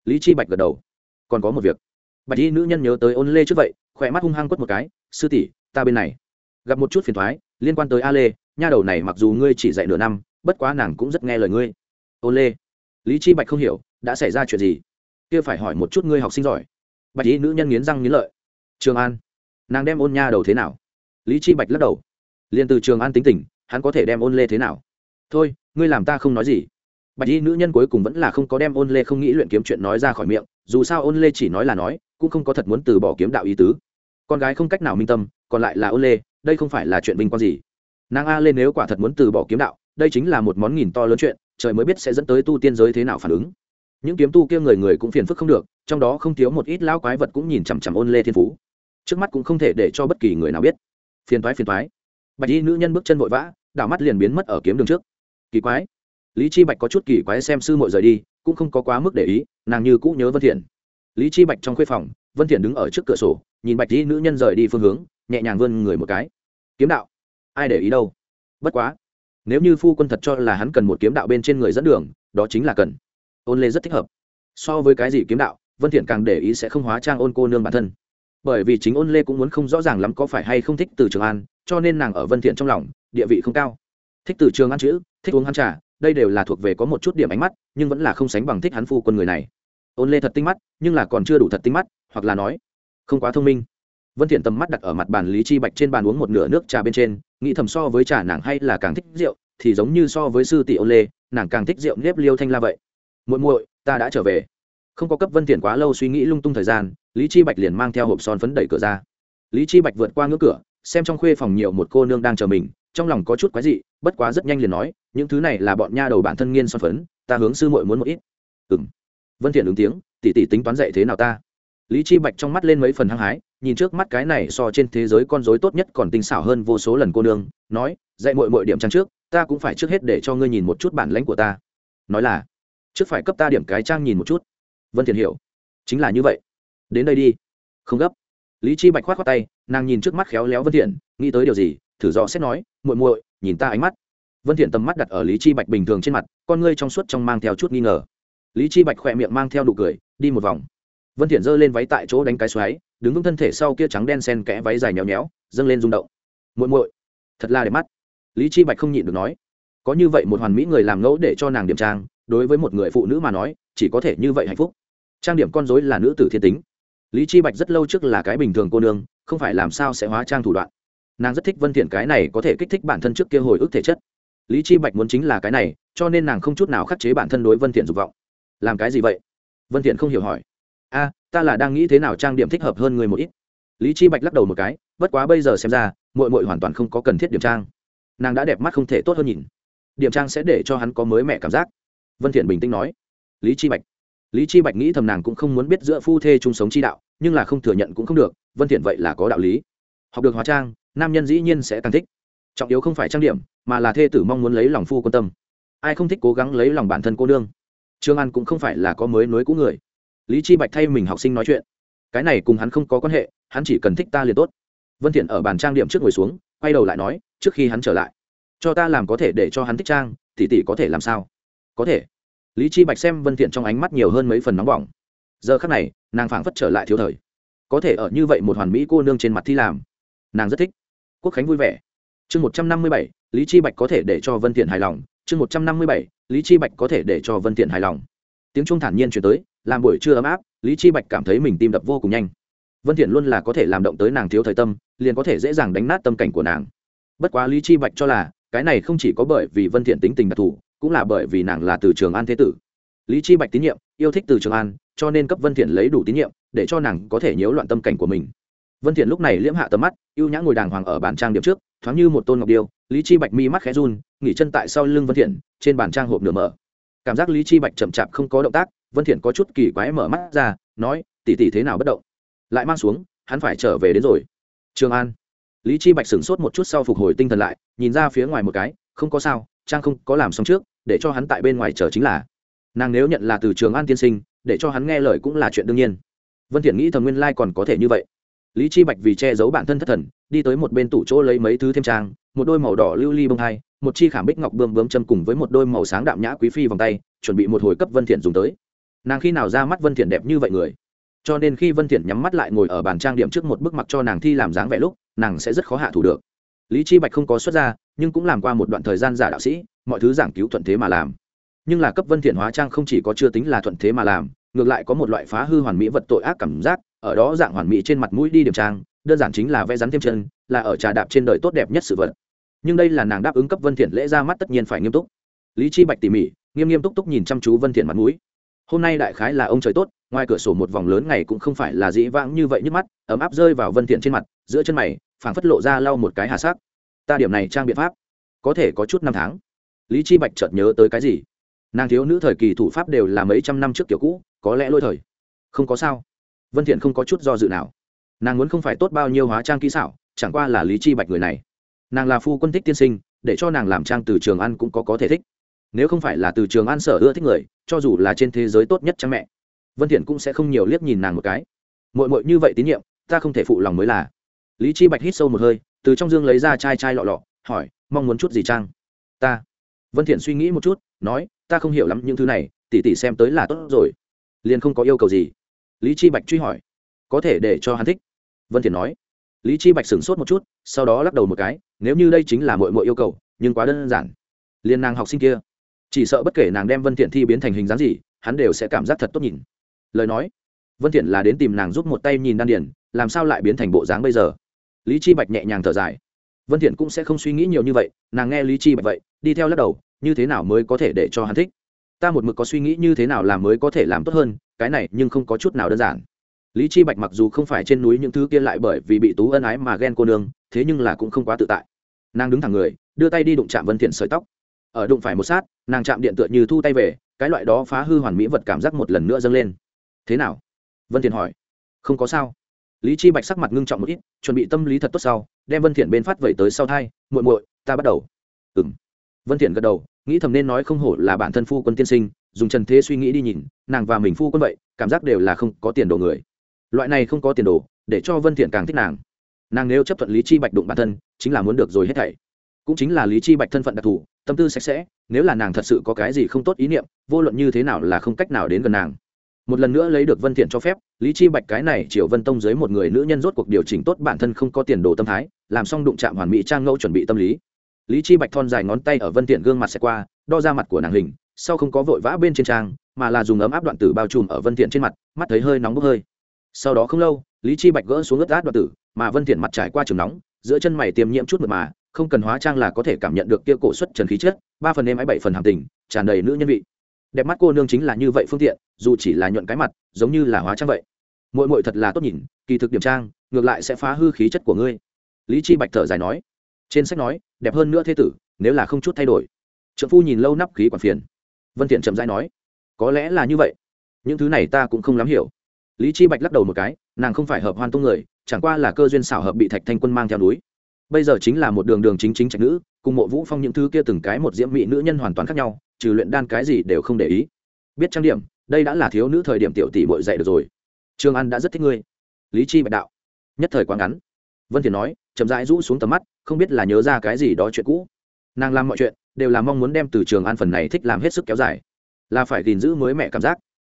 Lý chi bạch gật đầu. Còn có một việc. Bạch y nữ nhân nhớ tới ôn lê trước vậy, khỏe mắt hung hăng quất một cái, sư tỷ, ta bên này. Gặp một chút phiền thoái, liên quan tới a lê, nha đầu này mặc dù ngươi chỉ dạy nửa năm, bất quá nàng cũng rất nghe lời ngươi. Ôn lê. Lý chi bạch không hiểu, đã xảy ra chuyện gì? Kia phải hỏi một chút ngươi học sinh giỏi. Bạch y nữ nhân nghiến răng nghiến lợi trường an. Nàng đem ôn nha đầu thế nào? Lý chi bạch lắc đầu. Liền từ trường an tính tình, hắn có thể đem ôn lê thế nào? Thôi, ngươi làm ta không nói gì. Bạch y nữ nhân cuối cùng vẫn là không có đem ôn lê không nghĩ luyện kiếm chuyện nói ra khỏi miệng, dù sao ôn lê chỉ nói là nói, cũng không có thật muốn từ bỏ kiếm đạo ý tứ. Con gái không cách nào minh tâm, còn lại là ôn lê, đây không phải là chuyện vinh quang gì. Nàng a lên nếu quả thật muốn từ bỏ kiếm đạo, đây chính là một món nghìn to lớn chuyện, trời mới biết sẽ dẫn tới tu tiên giới thế nào phản ứng. Những kiếm tu kia người người cũng phiền phức không được, trong đó không thiếu một ít lão quái vật cũng nhìn chằm chằm ôn lê thiên phú trước mắt cũng không thể để cho bất kỳ người nào biết. Phiền thoái phiền thoái bạch y nữ nhân bước chân vội vã, đảo mắt liền biến mất ở kiếm đường trước. Kỳ quái. Lý chi bạch có chút kỳ quái xem sư muội rời đi, cũng không có quá mức để ý, nàng như cũ nhớ vân thiện. Lý chi bạch trong khuê phòng, vân thiện đứng ở trước cửa sổ, nhìn bạch y nữ nhân rời đi phương hướng, nhẹ nhàng vươn người một cái. Kiếm đạo. Ai để ý đâu? Bất quá. Nếu như phu quân thật cho là hắn cần một kiếm đạo bên trên người dẫn đường, đó chính là cần. Ôn lê rất thích hợp. So với cái gì kiếm đạo, vân thiện càng để ý sẽ không hóa trang ôn cô nương bản thân bởi vì chính ôn lê cũng muốn không rõ ràng lắm có phải hay không thích từ trường an, cho nên nàng ở vân thiện trong lòng, địa vị không cao. Thích từ trường an chữ, thích uống hắn trà, đây đều là thuộc về có một chút điểm ánh mắt, nhưng vẫn là không sánh bằng thích hắn phu quân người này. Ôn lê thật tinh mắt, nhưng là còn chưa đủ thật tinh mắt, hoặc là nói, không quá thông minh. Vân thiện tầm mắt đặt ở mặt bàn lý chi bạch trên bàn uống một nửa nước trà bên trên, nghĩ thầm so với trà nàng hay là càng thích rượu, thì giống như so với sư tỷ ôn lê, nàng càng thích rượu nếp liêu thanh la vậy. Muội muội, ta đã trở về. Không có cấp vân thiện quá lâu suy nghĩ lung tung thời gian lý chi bạch liền mang theo hộp son phấn đẩy cửa ra. Lý chi bạch vượt qua ngưỡng cửa, xem trong khuê phòng nhiều một cô nương đang chờ mình, trong lòng có chút quái dị, bất quá rất nhanh liền nói, những thứ này là bọn nha đầu bản thân nghiên son phấn, ta hướng sư muội muốn một ít. Ừm. Vân thiện ứng tiếng, tỷ tỷ tính toán dạy thế nào ta? Lý chi bạch trong mắt lên mấy phần hăng hái, nhìn trước mắt cái này so trên thế giới con rối tốt nhất còn tinh xảo hơn vô số lần cô nương, nói, dạy muội muội điểm trang trước, ta cũng phải trước hết để cho ngươi nhìn một chút bản lãnh của ta. Nói là, trước phải cấp ta điểm cái trang nhìn một chút. Vân thiện hiểu, chính là như vậy đến đây đi. Không gấp. Lý chi bạch khoát khoát tay, nàng nhìn trước mắt khéo léo vân thiện, nghĩ tới điều gì, thử dò xét nói, muội muội, nhìn ta ánh mắt. Vân thiện tầm mắt đặt ở lý chi bạch bình thường trên mặt, con ngươi trong suốt trong mang theo chút nghi ngờ. Lý chi bạch khỏe miệng mang theo nụ cười, đi một vòng. Vân thiện giơ lên váy tại chỗ đánh cái xoáy, đứng vững thân thể sau kia trắng đen xen kẽ váy dài nhéo nhéo, dâng lên rung động. Muội muội, thật là đẹp mắt. Lý chi bạch không nhịn được nói. Có như vậy một hoàn mỹ người làm ngẫu để cho nàng điểm trang, đối với một người phụ nữ mà nói, chỉ có thể như vậy hạnh phúc. Trang điểm con rối là nữ tử thiên tính lý chi bạch rất lâu trước là cái bình thường cô nương, không phải làm sao sẽ hóa trang thủ đoạn. Nàng rất thích vân thiện cái này có thể kích thích bản thân trước kia hồi ức thể chất. Lý chi bạch muốn chính là cái này, cho nên nàng không chút nào khắc chế bản thân đối vân thiện dục vọng. Làm cái gì vậy? Vân thiện không hiểu hỏi. A, ta là đang nghĩ thế nào trang điểm thích hợp hơn người một ít. Lý chi bạch lắc đầu một cái, bất quá bây giờ xem ra, muội muội hoàn toàn không có cần thiết điểm trang. Nàng đã đẹp mắt không thể tốt hơn nhìn. Điểm trang sẽ để cho hắn có mới mẻ cảm giác. Vân thiện bình tĩnh nói. Lý chi bạch lý chi bạch nghĩ thầm nàng cũng không muốn biết giữa phu thê chung sống chi đạo, nhưng là không thừa nhận cũng không được, vân thiện vậy là có đạo lý. Học được hóa trang, nam nhân dĩ nhiên sẽ càng thích. Trọng yếu không phải trang điểm, mà là thê tử mong muốn lấy lòng phu quan tâm. Ai không thích cố gắng lấy lòng bản thân cô nương. Trương an cũng không phải là có mới nối cũ người. Lý chi bạch thay mình học sinh nói chuyện. Cái này cùng hắn không có quan hệ, hắn chỉ cần thích ta liền tốt. Vân thiện ở bàn trang điểm trước ngồi xuống, quay đầu lại nói, trước khi hắn trở lại, cho ta làm có thể để cho hắn thích trang, tỷ tỷ có thể làm sao? Có thể lý chi bạch xem vân thiện trong ánh mắt nhiều hơn mấy phần nóng bỏng. Giờ khắc này, nàng phảng phất trở lại thiếu thời. Có thể ở như vậy một hoàn mỹ cô nương trên mặt thi làm. Nàng rất thích. Quốc khánh vui vẻ. Chương một trăm năm mươi bảy, lý chi bạch có thể để cho vân thiện hài lòng. Chương một trăm năm mươi bảy, lý chi bạch có thể để cho vân thiện hài lòng. Tiếng trung thản nhiên truyền tới, làm buổi trưa ấm áp, lý chi bạch cảm thấy mình tim đập vô cùng nhanh. Vân thiện luôn là có thể làm động tới nàng thiếu thời tâm, liền có thể dễ dàng đánh nát tâm cảnh của nàng. Bất quá lý chi bạch cho là, cái này không chỉ có bởi vì vân thiện tính tình đặc thù cũng là bởi vì nàng là từ trường an thế tử. Lý chi bạch tín nhiệm, yêu thích từ trường an, cho nên cấp vân thiện lấy đủ tín nhiệm, để cho nàng có thể nhiễu loạn tâm cảnh của mình. Vân thiện lúc này liễm hạ tầm mắt yêu nhã ngồi đàng hoàng ở bàn trang điểm trước, thoáng như một tôn ngọc điêu. Lý chi bạch mi mắt khẽ run, nghỉ chân tại sau lưng vân thiện, trên bàn trang hộp nửa mở. Cảm giác lý chi bạch chậm chạp không có động tác, vân thiện có chút kỳ quái mở mắt ra, nói, tỷ tỷ thế nào bất động? Lại mang xuống, hắn phải trở về đến rồi. Trường an. Lý chi bạch sửng sốt một chút sau phục hồi tinh thần lại, nhìn ra phía ngoài một cái, không có sao, trang không có làm xong trước để cho hắn tại bên ngoài chờ chính là. Nàng nếu nhận là từ trường an tiên sinh, để cho hắn nghe lời cũng là chuyện đương nhiên. Vân thiện nghĩ thầm nguyên lai còn có thể như vậy. Lý chi bạch vì che giấu bản thân thất thần, đi tới một bên tủ chỗ lấy mấy thứ thêm trang, một đôi màu đỏ lưu ly li bông hai, một chi khảm bích ngọc bươm bướm châm cùng với một đôi màu sáng đạm nhã quý phi vòng tay, chuẩn bị một hồi cấp vân thiện dùng tới. Nàng khi nào ra mắt vân thiện đẹp như vậy người? Cho nên khi vân thiện nhắm mắt lại ngồi ở bàn trang điểm trước một bức mặc cho nàng thi làm dáng vẻ lúc, nàng sẽ rất khó hạ thủ được lý chi bạch không có xuất ra, nhưng cũng làm qua một đoạn thời gian giả đạo sĩ, mọi thứ giảng cứu thuận thế mà làm. Nhưng là cấp vân thiện hóa trang không chỉ có chưa tính là thuận thế mà làm, ngược lại có một loại phá hư hoàn mỹ vật tội ác cảm giác, ở đó dạng hoàn mỹ trên mặt mũi đi điểm trang, đơn giản chính là vẽ rắn thêm chân, là ở trà đạp trên đời tốt đẹp nhất sự vật. Nhưng đây là nàng đáp ứng cấp vân thiện lễ ra mắt tất nhiên phải nghiêm túc. Lý chi bạch tỉ mỉ, nghiêm nghiêm túc túc nhìn chăm chú vân thiện mặt mũi. Hôm nay đại khái là ông trời tốt, ngoài cửa sổ một vòng lớn ngày cũng không phải là dĩ vãng như vậy nhức mắt, ấm áp rơi vào vân thiện trên mặt, giữa chân mày phảng phất lộ ra lau một cái hà sắc. Ta điểm này trang biện pháp, có thể có chút năm tháng. Lý chi bạch chợt nhớ tới cái gì? Nàng thiếu nữ thời kỳ thủ pháp đều là mấy trăm năm trước kiểu cũ, có lẽ lôi thời. Không có sao. Vân thiện không có chút do dự nào. Nàng muốn không phải tốt bao nhiêu hóa trang kỹ xảo, chẳng qua là lý chi bạch người này. Nàng là phu quân thích tiên sinh, để cho nàng làm trang từ trường ăn cũng có có thể thích. Nếu không phải là từ trường ăn sở ưa thích người, cho dù là trên thế giới tốt nhất cha mẹ, vân thiện cũng sẽ không nhiều liếc nhìn nàng một cái. Muội muội như vậy tín nhiệm, ta không thể phụ lòng mới là lý chi bạch hít sâu một hơi, từ trong dương lấy ra chai chai lọ lọ, hỏi, mong muốn chút gì trang ta. Vân thiện suy nghĩ một chút, nói, ta không hiểu lắm những thứ này tỷ tỷ xem tới là tốt rồi. Liền không có yêu cầu gì. Lý chi bạch truy hỏi, có thể để cho hắn thích. Vân thiện nói. Lý chi bạch sửng sốt một chút, sau đó lắc đầu một cái, nếu như đây chính là muội muội yêu cầu, nhưng quá đơn giản. Liên nàng học sinh kia, chỉ sợ bất kể nàng đem vân thiện thi biến thành hình dáng gì, hắn đều sẽ cảm giác thật tốt nhìn. Lời nói. Vân thiện là đến tìm nàng giúp một tay nhìn đan điền, làm sao lại biến thành bộ dáng bây giờ? Lý chi bạch nhẹ nhàng thở dài. Vân thiện cũng sẽ không suy nghĩ nhiều như vậy, nàng nghe lý chi bạch vậy, đi theo lắc đầu, như thế nào mới có thể để cho hắn thích? Ta một mực có suy nghĩ như thế nào làm mới có thể làm tốt hơn, cái này nhưng không có chút nào đơn giản. Lý chi bạch mặc dù không phải trên núi những thứ kia lại bởi vì bị tú ân ái mà ghen cô nương, thế nhưng là cũng không quá tự tại. Nàng đứng thẳng người, đưa tay đi đụng chạm vân thiện sợi tóc. Ở đụng phải một sát, nàng chạm điện tựa như thu tay về, cái loại đó phá hư hoàn mỹ vật cảm giác một lần nữa dâng lên. Thế nào? Vân thiện hỏi. Không có sao lý chi bạch sắc mặt ngưng trọng một ít, chuẩn bị tâm lý thật tốt sau, đem vân thiện bên phát vẩy tới sau thai, muội muội, ta bắt đầu. Ừm. Vân thiện gật đầu, nghĩ thầm nên nói không hổ là bản thân phu quân tiên sinh, dùng trần thế suy nghĩ đi nhìn, nàng và mình phu quân vậy, cảm giác đều là không có tiền đồ người. Loại này không có tiền đồ, để cho vân thiện càng thích nàng. Nàng nếu chấp thuận lý chi bạch đụng bản thân, chính là muốn được rồi hết thảy. Cũng chính là lý chi bạch thân phận đặc thù, tâm tư sạch sẽ, nếu là nàng thật sự có cái gì không tốt ý niệm, vô luận như thế nào là không cách nào đến gần nàng một lần nữa lấy được vân thiện cho phép, lý chi bạch cái này triệu vân tông dưới một người nữ nhân rốt cuộc điều chỉnh tốt bản thân không có tiền đồ tâm thái, làm xong đụng chạm hoàn mỹ trang ngẫu chuẩn bị tâm lý. Lý chi bạch thon dài ngón tay ở vân thiện gương mặt sẽ qua, đo ra mặt của nàng hình, sau không có vội vã bên trên trang, mà là dùng ấm áp đoạn tử bao trùm ở vân thiện trên mặt, mắt thấy hơi nóng bốc hơi. Sau đó không lâu, lý chi bạch gỡ xuống ướt át đoạn tử, mà vân thiện mặt trải qua trường nóng, giữa chân mày tiêm nhiễm chút mượt mà, không cần hóa trang là có thể cảm nhận được kia cổ xuất trần khí chất, ba phần em ấy bảy phần hàm tình, tràn đầy nữ nhân vị đẹp mắt cô nương chính là như vậy phương tiện, dù chỉ là nhuận cái mặt, giống như là hóa trang vậy. Muội muội thật là tốt nhìn, kỳ thực điểm trang, ngược lại sẽ phá hư khí chất của ngươi. Lý chi bạch thở dài nói. Trên sách nói, đẹp hơn nữa thế tử, nếu là không chút thay đổi. Trợ phu nhìn lâu nắp khí quản phiền. Vân thiện chậm rãi nói, có lẽ là như vậy. Những thứ này ta cũng không lắm hiểu. Lý chi bạch lắc đầu một cái, nàng không phải hợp hoan tông người, chẳng qua là cơ duyên xảo hợp bị thạch thanh quân mang theo núi. Bây giờ chính là một đường đường chính chính trạch nữ, cùng mộ vũ phong những thứ kia từng cái một diễm mỹ nữ nhân hoàn toàn khác nhau trừ luyện đan cái gì đều không để ý. Biết trang điểm, đây đã là thiếu nữ thời điểm tiểu tỷ bội dạy được rồi. Trương an đã rất thích ngươi. Lý chi bạch đạo. Nhất thời quá ngắn. Vân thiền nói, chậm rãi rũ xuống tầm mắt, không biết là nhớ ra cái gì đó chuyện cũ. Nàng làm mọi chuyện, đều là mong muốn đem từ trường an phần này thích làm hết sức kéo dài. Là phải gìn giữ mới mẹ cảm giác.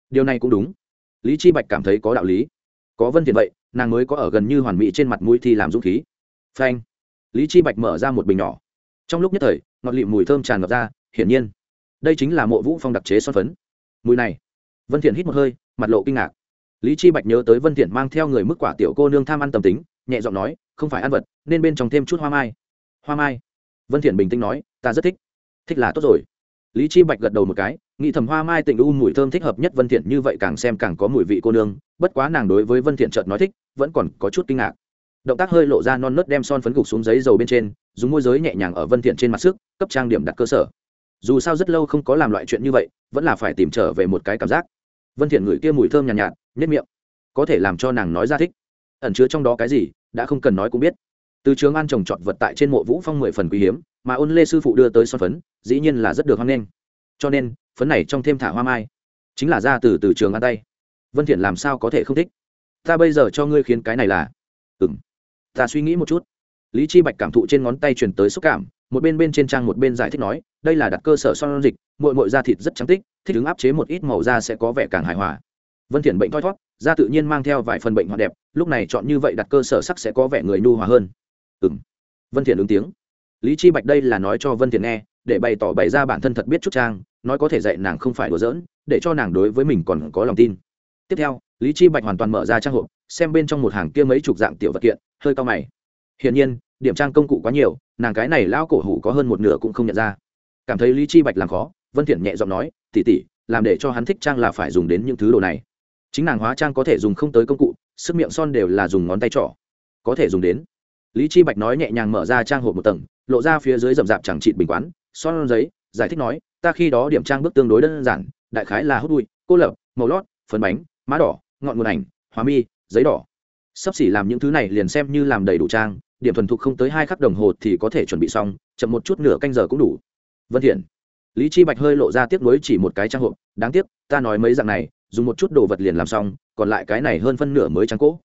Điều này cũng đúng. Lý chi bạch cảm thấy có đạo lý. Có vân thiền vậy, nàng mới có ở gần như hoàn mỹ trên mặt mũi thi làm dũng khí. Phanh. Lý chi bạch mở ra một bình nhỏ. Trong lúc nhất thời, ngọt lịm mùi thơm tràn ngập ra, hiển nhiên đây chính là mộ vũ phong đặc chế son phấn. Mùi này, vân thiện hít một hơi, mặt lộ kinh ngạc. Lý chi bạch nhớ tới vân thiện mang theo người mức quả tiểu cô nương tham ăn tầm tính, nhẹ giọng nói, không phải ăn vật, nên bên trong thêm chút hoa mai. Hoa mai? Vân thiện bình tĩnh nói, ta rất thích. Thích là tốt rồi. Lý chi bạch gật đầu một cái, nghĩ thầm hoa mai tịnh u mùi thơm thích hợp nhất vân thiện như vậy càng xem càng có mùi vị cô nương, bất quá nàng đối với vân thiện chợt nói thích, vẫn còn có chút kinh ngạc. Động tác hơi lộ ra non nớt đem son phấn gục xuống giấy dầu bên trên, dùng môi giới nhẹ nhàng ở vân thiện trên mặt sức, cấp trang điểm đặt cơ sở dù sao rất lâu không có làm loại chuyện như vậy vẫn là phải tìm trở về một cái cảm giác. Vân thiện ngửi kia mùi thơm nhàn nhạt, nhạt nhất miệng. Có thể làm cho nàng nói ra thích. Ẩn chứa trong đó cái gì đã không cần nói cũng biết. Từ trường an trồng trọt vật tại trên mộ vũ phong mười phần quý hiếm mà ôn lê sư phụ đưa tới son phấn dĩ nhiên là rất được hoan nghênh. Cho nên phấn này trong thêm thả hoa mai chính là ra từ từ trường an tay. Vân thiện làm sao có thể không thích? Ta bây giờ cho ngươi khiến cái này là ừm ta suy nghĩ một chút. Lý chi bạch cảm thụ trên ngón tay truyền tới xúc cảm một bên bên trên trang một bên giải thích nói đây là đặt cơ sở son dịch, muội muội da thịt rất trắng tích, thích ứng áp chế một ít màu da sẽ có vẻ càng hài hòa. Vân thiện bệnh thoi thoát, da tự nhiên mang theo vài phần bệnh hoạt đẹp, lúc này chọn như vậy đặt cơ sở sắc sẽ có vẻ người nhu hòa hơn. Ừm. Vân thiện ứng tiếng. Lý chi bạch đây là nói cho vân thiện nghe, để bày tỏ bày ra bản thân thật biết chút trang, nói có thể dạy nàng không phải đùa giỡn, để cho nàng đối với mình còn có lòng tin. Tiếp theo, lý chi bạch hoàn toàn mở ra trang hộp, xem bên trong một hàng kia mấy chục dạng tiểu vật kiện, hơi cao mày. Hiển nhiên, điểm trang công cụ quá nhiều, nàng cái này lao cổ hủ có hơn một nửa cũng không nhận ra cảm thấy lý chi bạch làm khó vân thiện nhẹ giọng nói tỷ tỷ, làm để cho hắn thích trang là phải dùng đến những thứ đồ này. Chính nàng hóa trang có thể dùng không tới công cụ sức miệng son đều là dùng ngón tay trỏ có thể dùng đến. Lý chi bạch nói nhẹ nhàng mở ra trang hộp một tầng lộ ra phía dưới rậm rạp chẳng trị bình quán son giấy giải thích nói ta khi đó điểm trang bước tương đối đơn giản đại khái là hút bụi cô lập màu lót phấn bánh má đỏ ngọn nguồn ảnh hóa mi giấy đỏ. Sắp xỉ làm những thứ này liền xem như làm đầy đủ trang điểm thuần thục không tới hai khắc đồng hồ thì có thể chuẩn bị xong chậm một chút nửa canh giờ cũng đủ vân thiện. Lý chi bạch hơi lộ ra tiếc nuối chỉ một cái trang hộp, đáng tiếc, ta nói mấy dạng này, dùng một chút đồ vật liền làm xong, còn lại cái này hơn phân nửa mới trang cỗ.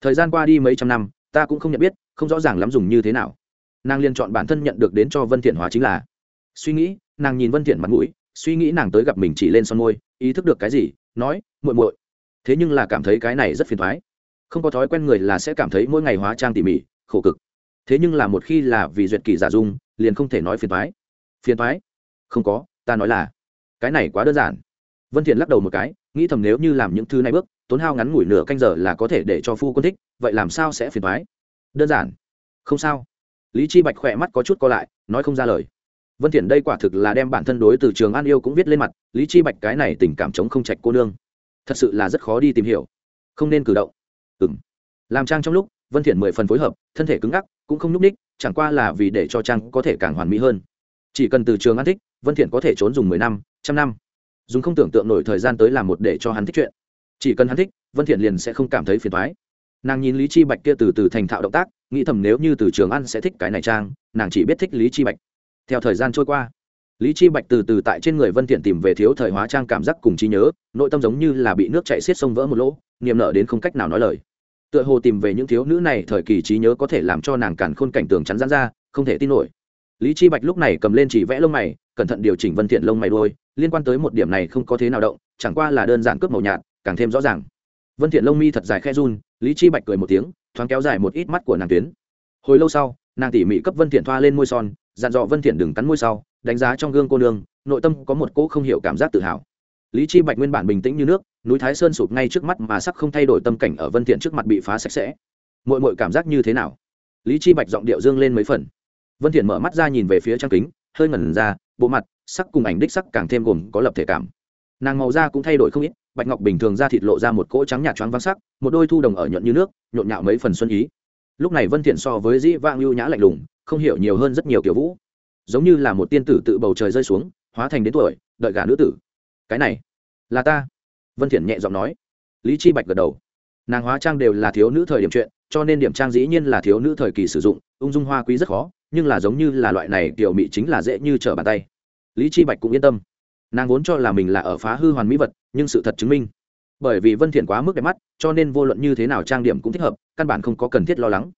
Thời gian qua đi mấy trăm năm, ta cũng không nhận biết, không rõ ràng lắm dùng như thế nào. Nàng liền chọn bản thân nhận được đến cho vân thiện hóa chính là, suy nghĩ, nàng nhìn vân thiện mặt mũi, suy nghĩ nàng tới gặp mình chỉ lên son môi, ý thức được cái gì, nói, muội muội. Thế nhưng là cảm thấy cái này rất phiền toái. Không có thói quen người là sẽ cảm thấy mỗi ngày hóa trang tỉ mỉ, khổ cực. Thế nhưng là một khi là vì duyệt kỳ giả dung, liền không thể nói phiền toái phiền thoái. Không có, ta nói là, cái này quá đơn giản. Vân thiện lắc đầu một cái, nghĩ thầm nếu như làm những thứ này bước, tốn hao ngắn ngủi nửa canh giờ là có thể để cho phu quân thích, vậy làm sao sẽ phiền thoái? Đơn giản. Không sao. Lý chi bạch khỏe mắt có chút co lại, nói không ra lời. Vân thiện đây quả thực là đem bản thân đối từ trường an yêu cũng viết lên mặt, lý chi bạch cái này tình cảm chống không trạch cô nương. Thật sự là rất khó đi tìm hiểu. Không nên cử động. Ừm. Làm trang trong lúc, vân thiện mười phần phối hợp, thân thể cứng ngắc, cũng không nhúc ních chẳng qua là vì để cho trang có thể càng hoàn mỹ hơn chỉ cần từ trường an thích, vân thiện có thể trốn dùng mười năm, trăm năm. Dùng không tưởng tượng nổi thời gian tới làm một để cho hắn thích chuyện. Chỉ cần hắn thích, vân thiện liền sẽ không cảm thấy phiền toái. Nàng nhìn lý chi bạch kia từ từ thành thạo động tác, nghĩ thầm nếu như từ trường ăn sẽ thích cái này trang nàng chỉ biết thích lý chi bạch. Theo thời gian trôi qua, lý chi bạch từ từ tại trên người vân thiện tìm về thiếu thời hóa trang cảm giác cùng trí nhớ, nội tâm giống như là bị nước chảy xiết sông vỡ một lỗ, niềm nở đến không cách nào nói lời. Tựa hồ tìm về những thiếu nữ này thời kỳ trí nhớ có thể làm cho nàng cản khôn cảnh tường chắn rán ra, không thể tin nổi lý chi bạch lúc này cầm lên chỉ vẽ lông mày, cẩn thận điều chỉnh vân thiện lông mày đôi, liên quan tới một điểm này không có thế nào động, chẳng qua là đơn giản cướp màu nhạt, càng thêm rõ ràng. Vân thiện lông mi thật dài khe run, lý chi bạch cười một tiếng, thoáng kéo dài một ít mắt của nàng tuyến. Hồi lâu sau, nàng tỉ mỉ cấp vân thiện thoa lên môi son, dặn dò vân thiện đừng cắn môi sau, đánh giá trong gương cô nương, nội tâm có một cỗ không hiểu cảm giác tự hào. Lý chi bạch nguyên bản bình tĩnh như nước, núi thái sơn sụp ngay trước mắt mà sắc không thay đổi tâm cảnh ở vân thiện trước mặt bị phá sạch sẽ. Muội muội cảm giác như thế nào? Lý chi bạch giọng điệu dương lên mấy phần vân thiện mở mắt ra nhìn về phía trang kính, hơi ngẩn ra, bộ mặt, sắc cùng ảnh đích sắc càng thêm gồm có lập thể cảm. Nàng màu da cũng thay đổi không ít, bạch ngọc bình thường da thịt lộ ra một cỗ trắng nhạt choáng vắng sắc, một đôi thu đồng ở nhuận như nước, nhộn nhạo mấy phần xuân ý. Lúc này vân thiện so với dĩ vang ưu nhã lạnh lùng, không hiểu nhiều hơn rất nhiều kiểu vũ. Giống như là một tiên tử tự bầu trời rơi xuống, hóa thành đến tuổi, đợi gả nữ tử. Cái này, là ta. Vân thiện nhẹ giọng nói. Lý chi bạch gật đầu. Nàng hóa trang đều là thiếu nữ thời điểm chuyện, cho nên điểm trang dĩ nhiên là thiếu nữ thời kỳ sử dụng, ung dung hoa quý rất khó nhưng là giống như là loại này tiểu mị chính là dễ như trở bàn tay. Lý chi bạch cũng yên tâm. Nàng vốn cho là mình là ở phá hư hoàn mỹ vật, nhưng sự thật chứng minh. Bởi vì vân thiện quá mức đẹp mắt, cho nên vô luận như thế nào trang điểm cũng thích hợp, căn bản không có cần thiết lo lắng.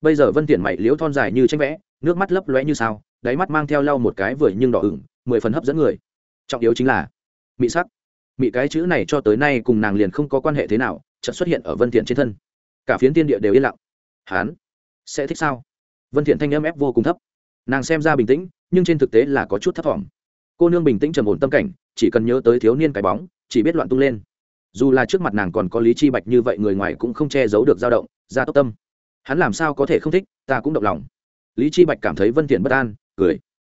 Bây giờ vân thiện mày liễu thon dài như tranh vẽ, nước mắt lấp lóe như sao, đáy mắt mang theo lau một cái vừa nhưng đỏ ửng, mười phần hấp dẫn người. Trọng yếu chính là, mị sắc. Mị cái chữ này cho tới nay cùng nàng liền không có quan hệ thế nào, chợt xuất hiện ở vân thiện trên thân. Cả phiến tiên địa đều yên lặng. Hán, sẽ thích sao? Vân thiện thanh âm ép vô cùng thấp. Nàng xem ra bình tĩnh, nhưng trên thực tế là có chút thấp thỏm. Cô nương bình tĩnh trầm ổn tâm cảnh, chỉ cần nhớ tới thiếu niên cái bóng, chỉ biết loạn tung lên. Dù là trước mặt nàng còn có lý chi bạch như vậy, người ngoài cũng không che giấu được dao động, ra tốc tâm. Hắn làm sao có thể không thích, ta cũng động lòng. Lý chi bạch cảm thấy vân thiện bất an, cười.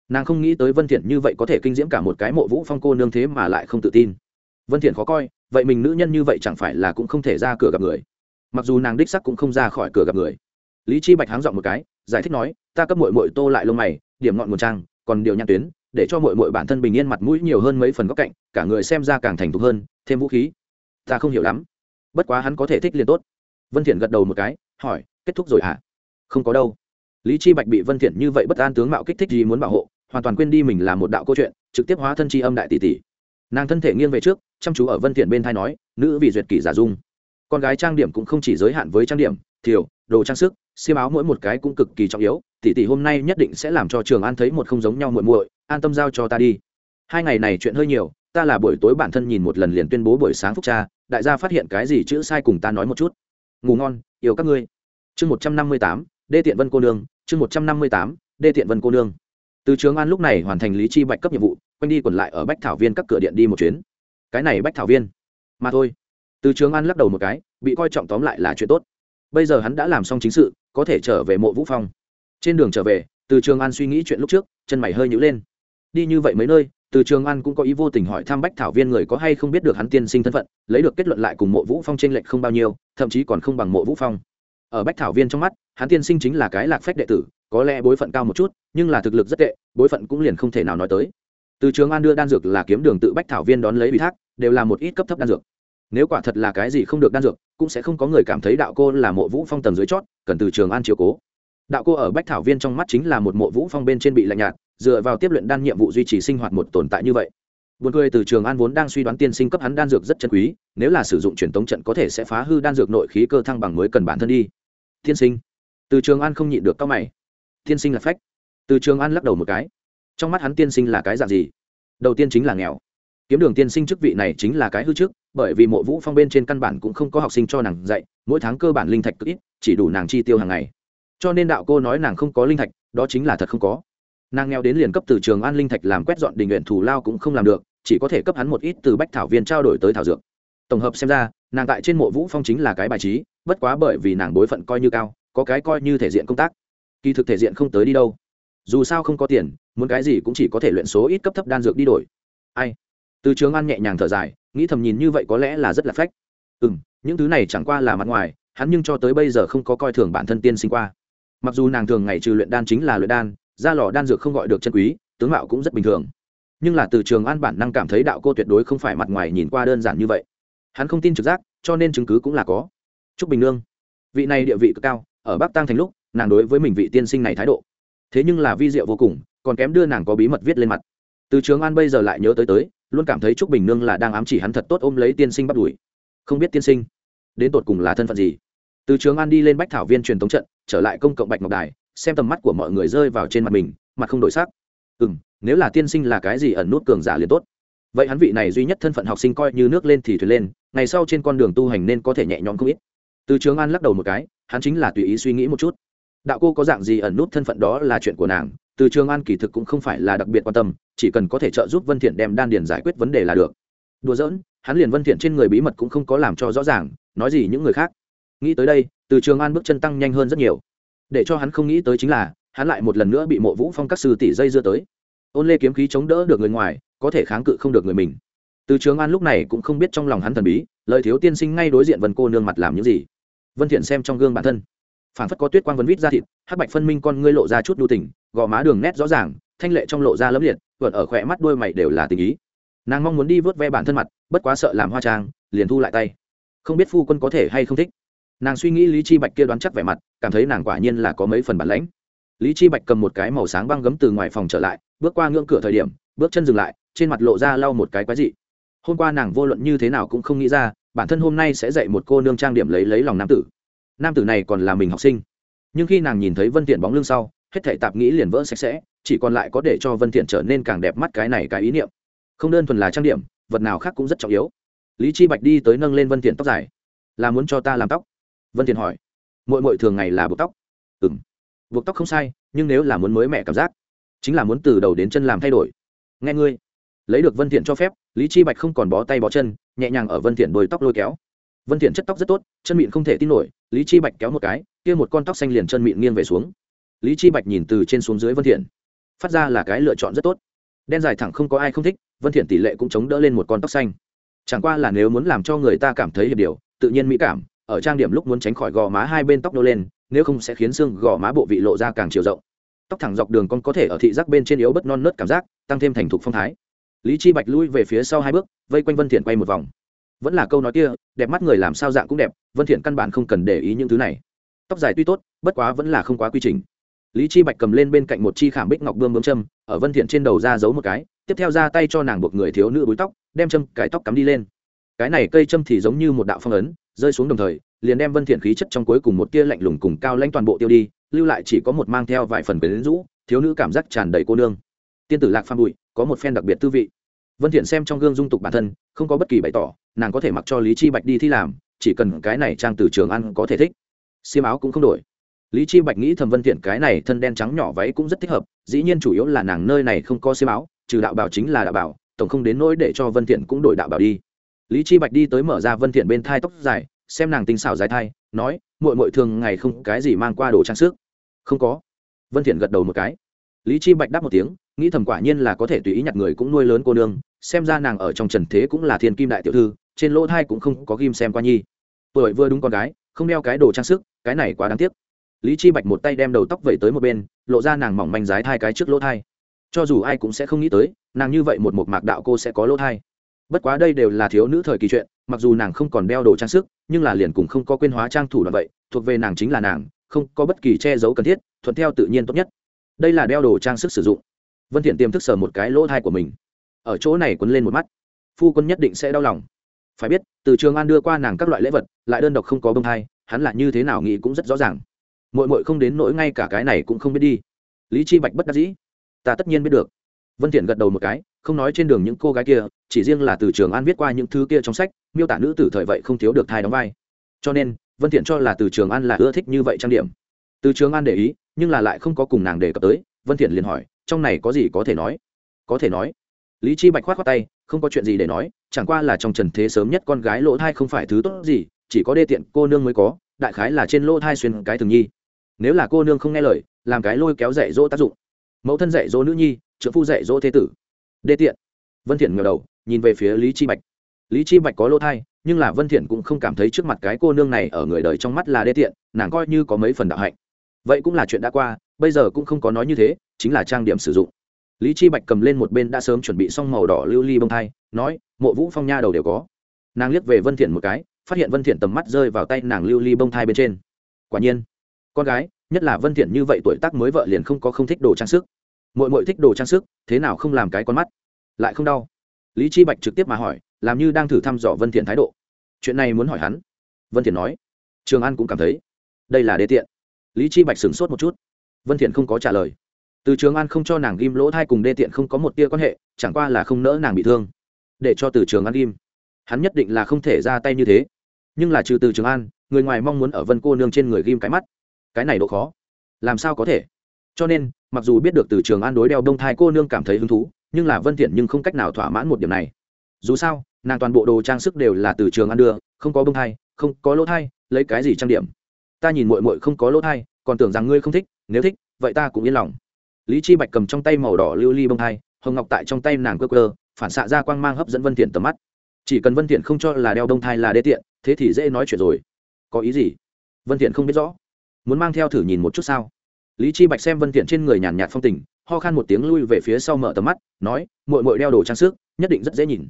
Nàng không nghĩ tới vân thiện như vậy có thể kinh diễm cả một cái mộ vũ phong cô nương thế mà lại không tự tin. Vân thiện khó coi, vậy mình nữ nhân như vậy chẳng phải là cũng không thể ra cửa gặp người. Mặc dù nàng đích sắc cũng không ra khỏi cửa gặp người. Lý chi bạch háng giọng một cái giải thích nói, ta cấp muội muội tô lại lông mày, điểm ngọn nguồn trang, còn điều nhãn tuyến, để cho muội muội bản thân bình yên mặt mũi nhiều hơn mấy phần góc cạnh, cả người xem ra càng thành thục hơn, thêm vũ khí. Ta không hiểu lắm. Bất quá hắn có thể thích liền tốt. Vân thiện gật đầu một cái, hỏi, kết thúc rồi hả? Không có đâu. Lý chi bạch bị vân thiện như vậy bất an tướng mạo kích thích gì muốn bảo hộ, hoàn toàn quên đi mình là một đạo câu chuyện, trực tiếp hóa thân chi âm đại tỷ tỷ. Nàng thân thể nghiêng về trước, chăm chú ở vân thiện bên thay nói, nữ vì duyệt kỷ giả dung. Con gái trang điểm cũng không chỉ giới hạn với trang điểm thiểu, đồ trang sức, xiêm áo mỗi một cái cũng cực kỳ trọng yếu, tỷ tỷ hôm nay nhất định sẽ làm cho trường an thấy một không giống nhau muội muội, an tâm giao cho ta đi. Hai ngày này chuyện hơi nhiều, ta là buổi tối bản thân nhìn một lần liền tuyên bố buổi sáng phúc cha, đại gia phát hiện cái gì chữ sai cùng ta nói một chút. Ngủ ngon, yêu các ngươi. Chương một trăm năm mươi tám, đê tiện vân cô nương, chương một trăm năm mươi tám, đê tiện vân cô nương. Từ trường an lúc này hoàn thành lý chi bạch cấp nhiệm vụ, quanh đi quẩn lại ở bách thảo viên các cửa điện đi một chuyến. Cái này bách thảo viên. Mà thôi. Từ trường an lắc đầu một cái, bị coi trọng tóm lại là chuyện tốt bây giờ hắn đã làm xong chính sự, có thể trở về mộ vũ phong. Trên đường trở về, từ trường an suy nghĩ chuyện lúc trước, chân mày hơi nhữ lên. Đi như vậy mấy nơi, từ trường an cũng có ý vô tình hỏi thăm bách thảo viên người có hay không biết được hắn tiên sinh thân phận, lấy được kết luận lại cùng mộ vũ phong t r ê n lệch không bao nhiêu, thậm chí còn không bằng mộ vũ phong. Ở bách thảo viên trong mắt, hắn tiên sinh chính là cái lạc phách đệ tử, có lẽ bối phận cao một chút, nhưng là thực lực rất tệ, bối phận cũng liền không thể nào nói tới. Từ trường an đưa đan dược là kiếm đường tự bách thảo viên đón lấy ủy thác, đều là một ít cấp thấp đan dược nếu quả thật là cái gì không được đan dược cũng sẽ không có người cảm thấy đạo cô là mộ vũ phong tầng dưới chót cần từ trường an chiếu cố đạo cô ở bách thảo viên trong mắt chính là một mộ vũ phong bên trên bị lạnh nhạt dựa vào tiếp luyện đan nhiệm vụ duy trì sinh hoạt một tồn tại như vậy Buồn cười từ trường an vốn đang suy đoán tiên sinh cấp hắn đan dược rất chân quý, nếu là sử dụng truyền tống trận có thể sẽ phá hư đan dược nội khí cơ thăng bằng mới cần bản thân đi. Tiên sinh. Từ trường an không nhịn được cao mày. Tiên sinh là phách. Từ trường an lắc đầu một cái. Trong mắt hắn tiên sinh là cái dạng gì? Đầu tiên chính là nghèo kiếm đường tiên sinh chức vị này chính là cái hư trước, bởi vì mộ vũ phong bên trên căn bản cũng không có học sinh cho nàng dạy, mỗi tháng cơ bản linh thạch cực ít, chỉ đủ nàng chi tiêu hàng ngày. Cho nên đạo cô nói nàng không có linh thạch, đó chính là thật không có. Nàng nghèo đến liền cấp từ trường an linh thạch làm quét dọn đình nguyện thủ lao cũng không làm được, chỉ có thể cấp hắn một ít từ bách thảo viên trao đổi tới thảo dược. Tổng hợp xem ra, nàng tại trên mộ vũ phong chính là cái bài trí, bất quá bởi vì nàng bối phận coi như cao, có cái coi như thể diện công tác. Kỳ thực thể diện không tới đi đâu. Dù sao không có tiền, muốn cái gì cũng chỉ có thể luyện số ít cấp thấp đan dược đi đổi. Ai? Từ trường an nhẹ nhàng thở dài, nghĩ thầm nhìn như vậy có lẽ là rất là phách. Ừ m những thứ này chẳng qua là mặt ngoài, hắn nhưng cho tới bây giờ không có coi thường bản thân tiên sinh qua. Mặc dù nàng thường ngày trừ luyện đan chính là luyện đan ra lò đan dược không gọi được chân quý, tướng mạo cũng rất bình thường. Nhưng là từ trường an bản năng cảm thấy đạo cô tuyệt đối không phải mặt ngoài nhìn qua đơn giản như vậy. Hắn không tin trực giác, cho nên chứng cứ cũng là có. T r ú c bình nương. Vị này địa vị cực cao, ở bắc tăng thành lúc, nàng đối với mình vị tiên sinh này thái độ. Thế nhưng là vi diệu vô cùng, còn kém đưa nàng có bí mật viết lên mặt. Từ trường an bây giờ lại nhớ tới tới luôn cảm thấy trúc bình nương là đang ám chỉ hắn thật tốt ôm lấy tiên sinh bắt đuổi. Không biết tiên sinh, đến tột cùng là thân phận gì? Từ trường an đi lên bách thảo viên truyền thống trận, trở lại công cộng bạch ngọc đài, xem tầm mắt của mọi người rơi vào trên mặt mình, mặt không đổi sắc. Ừ m nếu là tiên sinh là cái gì ẩn nút cường giả liền tốt. Vậy hắn vị này duy nhất thân phận học sinh coi như nước lên thì thuyền lên, ngày sau trên con đường tu hành nên có thể nhẹ nhõm không ít. Từ trường an lắc đầu một cái, hắn chính là tùy ý suy nghĩ một chút. Đạo cô có dạng gì ẩn nút thân phận đó là chuyện của nàng từ trường an kỳ thực cũng không phải là đặc biệt quan tâm, chỉ cần có thể trợ giúp vân thiện đem đan điền giải quyết vấn đề là được. Đùa giỡn, hắn liền vân thiện trên người bí mật cũng không có làm cho rõ ràng, nói gì những người khác. Nghĩ tới đây, từ trường an bước chân tăng nhanh hơn rất nhiều. Để cho hắn không nghĩ tới chính là, hắn lại một lần nữa bị mộ vũ phong các sư tỷ dây dưa tới. Ôn lê kiếm khí chống đỡ được người ngoài, có thể kháng cự không được người mình. Từ trường an lúc này cũng không biết trong lòng hắn thần bí, lời thiếu tiên sinh ngay đối diện vân cô nương mặt làm những gì. Vân thiện xem trong gương bản thân phản phất có tuyết quang vấn vít ra thịt, hắc bạch phân minh con ngươi lộ ra chút đu tình, gò má đường nét rõ ràng, thanh lệ trong lộ ra lấm liệt vợt ở khỏe mắt đôi mày đều là tình ý. Nàng mong muốn đi vớt ve bản thân mặt, bất quá sợ làm hoa trang, liền thu lại tay. Không biết phu quân có thể hay không thích. Nàng suy nghĩ lý chi bạch kia đoán chắc vẻ mặt, cảm thấy nàng quả nhiên là có mấy phần bản lãnh. Lý chi bạch cầm một cái màu sáng băng gấm từ ngoài phòng trở lại, bước qua ngưỡng cửa thời điểm, bước chân dừng lại, trên mặt lộ ra lau một cái quái dị. Hôm qua nàng vô luận như thế nào cũng không nghĩ ra, bản thân hôm nay sẽ dạy một cô nương trang điểm lấy lấy lòng nam tử nam tử này còn là mình học sinh. Nhưng khi nàng nhìn thấy vân thiện bóng lưng sau, hết thảy tạp nghĩ liền vỡ sạch sẽ, chỉ còn lại có để cho vân thiện trở nên càng đẹp mắt cái này cái ý niệm. Không đơn thuần là trang điểm, vật nào khác cũng rất trọng yếu. Lý chi bạch đi tới nâng lên vân thiện tóc dài. Là muốn cho ta làm tóc? Vân thiện hỏi. Muội muội thường ngày là buộc tóc. Ừm. Buộc tóc không sai, nhưng nếu là muốn mới mẹ cảm giác, chính là muốn từ đầu đến chân làm thay đổi. Nghe ngươi. Lấy được vân thiện cho phép, lý chi bạch không còn bó tay bó chân, nhẹ nhàng ở vân thiện đôi tóc lôi kéo. Vân thiện chất tóc rất tốt, chân mịn không thể tin nổi lý chi bạch kéo một cái, kia một con tóc xanh liền chân mịn nghiêng về xuống. Lý chi bạch nhìn từ trên xuống dưới vân thiện. Phát ra là cái lựa chọn rất tốt. Đen dài thẳng không có ai không thích, vân thiện tỷ lệ cũng chống đỡ lên một con tóc xanh. Chẳng qua là nếu muốn làm cho người ta cảm thấy hiệp điều, tự nhiên mỹ cảm, ở trang điểm lúc muốn tránh khỏi gò má hai bên tóc nô lên, nếu không sẽ khiến xương gò má bộ vị lộ ra càng chiều rộng. Tóc thẳng dọc đường con có thể ở thị giác bên trên yếu bất non nớt cảm giác, tăng thêm thành thục phong thái. Lý chi bạch lui về phía sau hai bước, vây quanh vân thiện quay một vòng vẫn là câu nói kia, đẹp mắt người làm sao dạng cũng đẹp, vân thiện căn bản không cần để ý những thứ này. Tóc dài tuy tốt, bất quá vẫn là không quá quy trình. Lý chi bạch cầm lên bên cạnh một chi khảm bích ngọc bươm bướm châm, ở vân thiện trên đầu ra giấu một cái, tiếp theo ra tay cho nàng buộc người thiếu nữ búi tóc, đem châm, cái tóc cắm đi lên. Cái này cây châm thì giống như một đạo phong ấn, rơi xuống đồng thời, liền đem vân thiện khí chất trong cuối cùng một tia lạnh lùng cùng cao lãnh toàn bộ tiêu đi, lưu lại chỉ có một mang theo vài phần quyến rũ, thiếu nữ cảm giác tràn đầy cô nương. Tiên tử lạc phàm bụi, có một phen đặc biệt tư vị. Vân thiện xem trong gương dung tục bản thân, không có bất kỳ bày tỏ nàng có thể mặc cho lý chi bạch đi thi làm, chỉ cần cái này trang từ trường ăn có thể thích. Xiêm áo cũng không đổi. Lý chi bạch nghĩ thầm vân thiện cái này thân đen trắng nhỏ váy cũng rất thích hợp, dĩ nhiên chủ yếu là nàng nơi này không có xiêm áo, trừ đạo bảo chính là đạo bảo, tổng không đến nỗi để cho vân thiện cũng đổi đạo bảo đi. Lý chi bạch đi tới mở ra vân thiện bên thai tóc dài, xem nàng tinh xảo dài thai, nói, muội muội thường ngày không cái gì mang qua đồ trang sức. Không có. Vân thiện gật đầu một cái. Lý chi bạch đáp một tiếng, nghĩ thầm quả nhiên là có thể tùy ý nhặt người cũng nuôi lớn cô nương, xem ra nàng ở trong trần thế cũng là thiên kim đại tiểu thư trên lỗ thai cũng không có ghim xem qua nhi. Tuổi vừa đúng con gái, không đeo cái đồ trang sức, cái này quá đáng tiếc. Lý chi bạch một tay đem đầu tóc vẩy tới một bên, lộ ra nàng mỏng manh dái thai cái trước lỗ thai. Cho dù ai cũng sẽ không nghĩ tới, nàng như vậy một một mạc đạo cô sẽ có lỗ thai. Bất quá đây đều là thiếu nữ thời kỳ chuyện, mặc dù nàng không còn đeo đồ trang sức, nhưng là liền cùng không có quên hóa trang thủ đoạn vậy, thuộc về nàng chính là nàng, không có bất kỳ che giấu cần thiết, thuận theo tự nhiên tốt nhất. Đây là đeo đồ trang sức sử dụng. Vân thiện tiềm thức sờ một cái lỗ thai của mình. Ở chỗ này quấn lên một mắt. Phu quân nhất định sẽ đau lòng phải biết, từ trường an đưa qua nàng các loại lễ vật, lại đơn độc không có bông thai, hắn là như thế nào nghĩ cũng rất rõ ràng. Mội mội không đến nỗi ngay cả cái này cũng không biết đi. Lý chi bạch bất đắc dĩ. Ta tất nhiên biết được. Vân thiện gật đầu một cái, không nói trên đường những cô gái kia, chỉ riêng là từ trường an viết qua những thứ kia trong sách, miêu tả nữ tử thời vậy không thiếu được thai đóng vai. Cho nên, vân thiện cho là từ trường an là ưa thích như vậy trang điểm. Từ trường an để ý, nhưng là lại không có cùng nàng đề cập tới, vân thiện liền hỏi, trong này có gì có thể nói? Có thể nói lý chi bạch khoát khoát tay, không có chuyện gì để nói, chẳng qua là trong trần thế sớm nhất con gái lỗ thai không phải thứ tốt gì, chỉ có đê tiện cô nương mới có, đại khái là trên lỗ thai xuyên cái thường nhi. Nếu là cô nương không nghe lời, làm cái lôi kéo dạy dỗ tác dụng. Mẫu thân dạy dỗ nữ nhi trợ phu dạy dỗ thế tử. Đê tiện. Vân thiện ngẩng đầu, nhìn về phía lý chi bạch. Lý chi bạch có lỗ thai, nhưng là vân thiện cũng không cảm thấy trước mặt cái cô nương này ở người đời trong mắt là đê tiện, nàng coi như có mấy phần đạo hạnh. Vậy cũng là chuyện đã qua, bây giờ cũng không có nói như thế, chính là trang điểm sử dụng lý chi bạch cầm lên một bên đã sớm chuẩn bị xong màu đỏ lưu ly li bông thai, nói, mộ vũ phong nha đầu đều có. Nàng liếc về vân thiện một cái, phát hiện vân thiện tầm mắt rơi vào tay nàng lưu ly li bông thai bên trên. Quả nhiên, con gái, nhất là vân thiện như vậy tuổi tác mới vợ liền không có không thích đồ trang sức. Muội muội thích đồ trang sức, thế nào không làm cái con mắt? Lại không đau. Lý chi bạch trực tiếp mà hỏi, làm như đang thử thăm dò vân thiện thái độ. Chuyện này muốn hỏi hắn. Vân thiện nói, trường an cũng cảm thấy, đây là đê tiện. Lý chi bạch sửng sốt một chút. Vân thiện không có trả lời từ trường an không cho nàng ghim lỗ thai cùng đê tiện không có một tia quan hệ, chẳng qua là không nỡ nàng bị thương. Để cho từ trường an ghim. Hắn nhất định là không thể ra tay như thế. Nhưng là trừ từ trường an, người ngoài mong muốn ở vân cô nương trên người ghim cái mắt. Cái này độ khó. Làm sao có thể? Cho nên, mặc dù biết được từ trường an đối đeo đông thai cô nương cảm thấy hứng thú, nhưng là vân thiện nhưng không cách nào thỏa mãn một điểm này. Dù sao, nàng toàn bộ đồ trang sức đều là từ trường an đưa, không có bông thai, không có lỗ thai, lấy cái gì trang điểm? Ta nhìn muội muội không có lỗ thai, còn tưởng rằng ngươi không thích, nếu thích, vậy ta cũng yên lòng lý chi bạch cầm trong tay màu đỏ lưu ly li bông hai hồng ngọc tại trong tay nàng cơ cơ phản xạ ra quang mang hấp dẫn vân thiện tầm mắt. Chỉ cần vân thiện không cho là đeo đông thai là đê tiện, thế thì dễ nói chuyện rồi. Có ý gì? Vân thiện không biết rõ. Muốn mang theo thử nhìn một chút sao? Lý chi bạch xem vân thiện trên người nhàn nhạt phong tình, ho khan một tiếng lui về phía sau mở tầm mắt, nói, muội muội đeo đồ trang sức, nhất định rất dễ nhìn.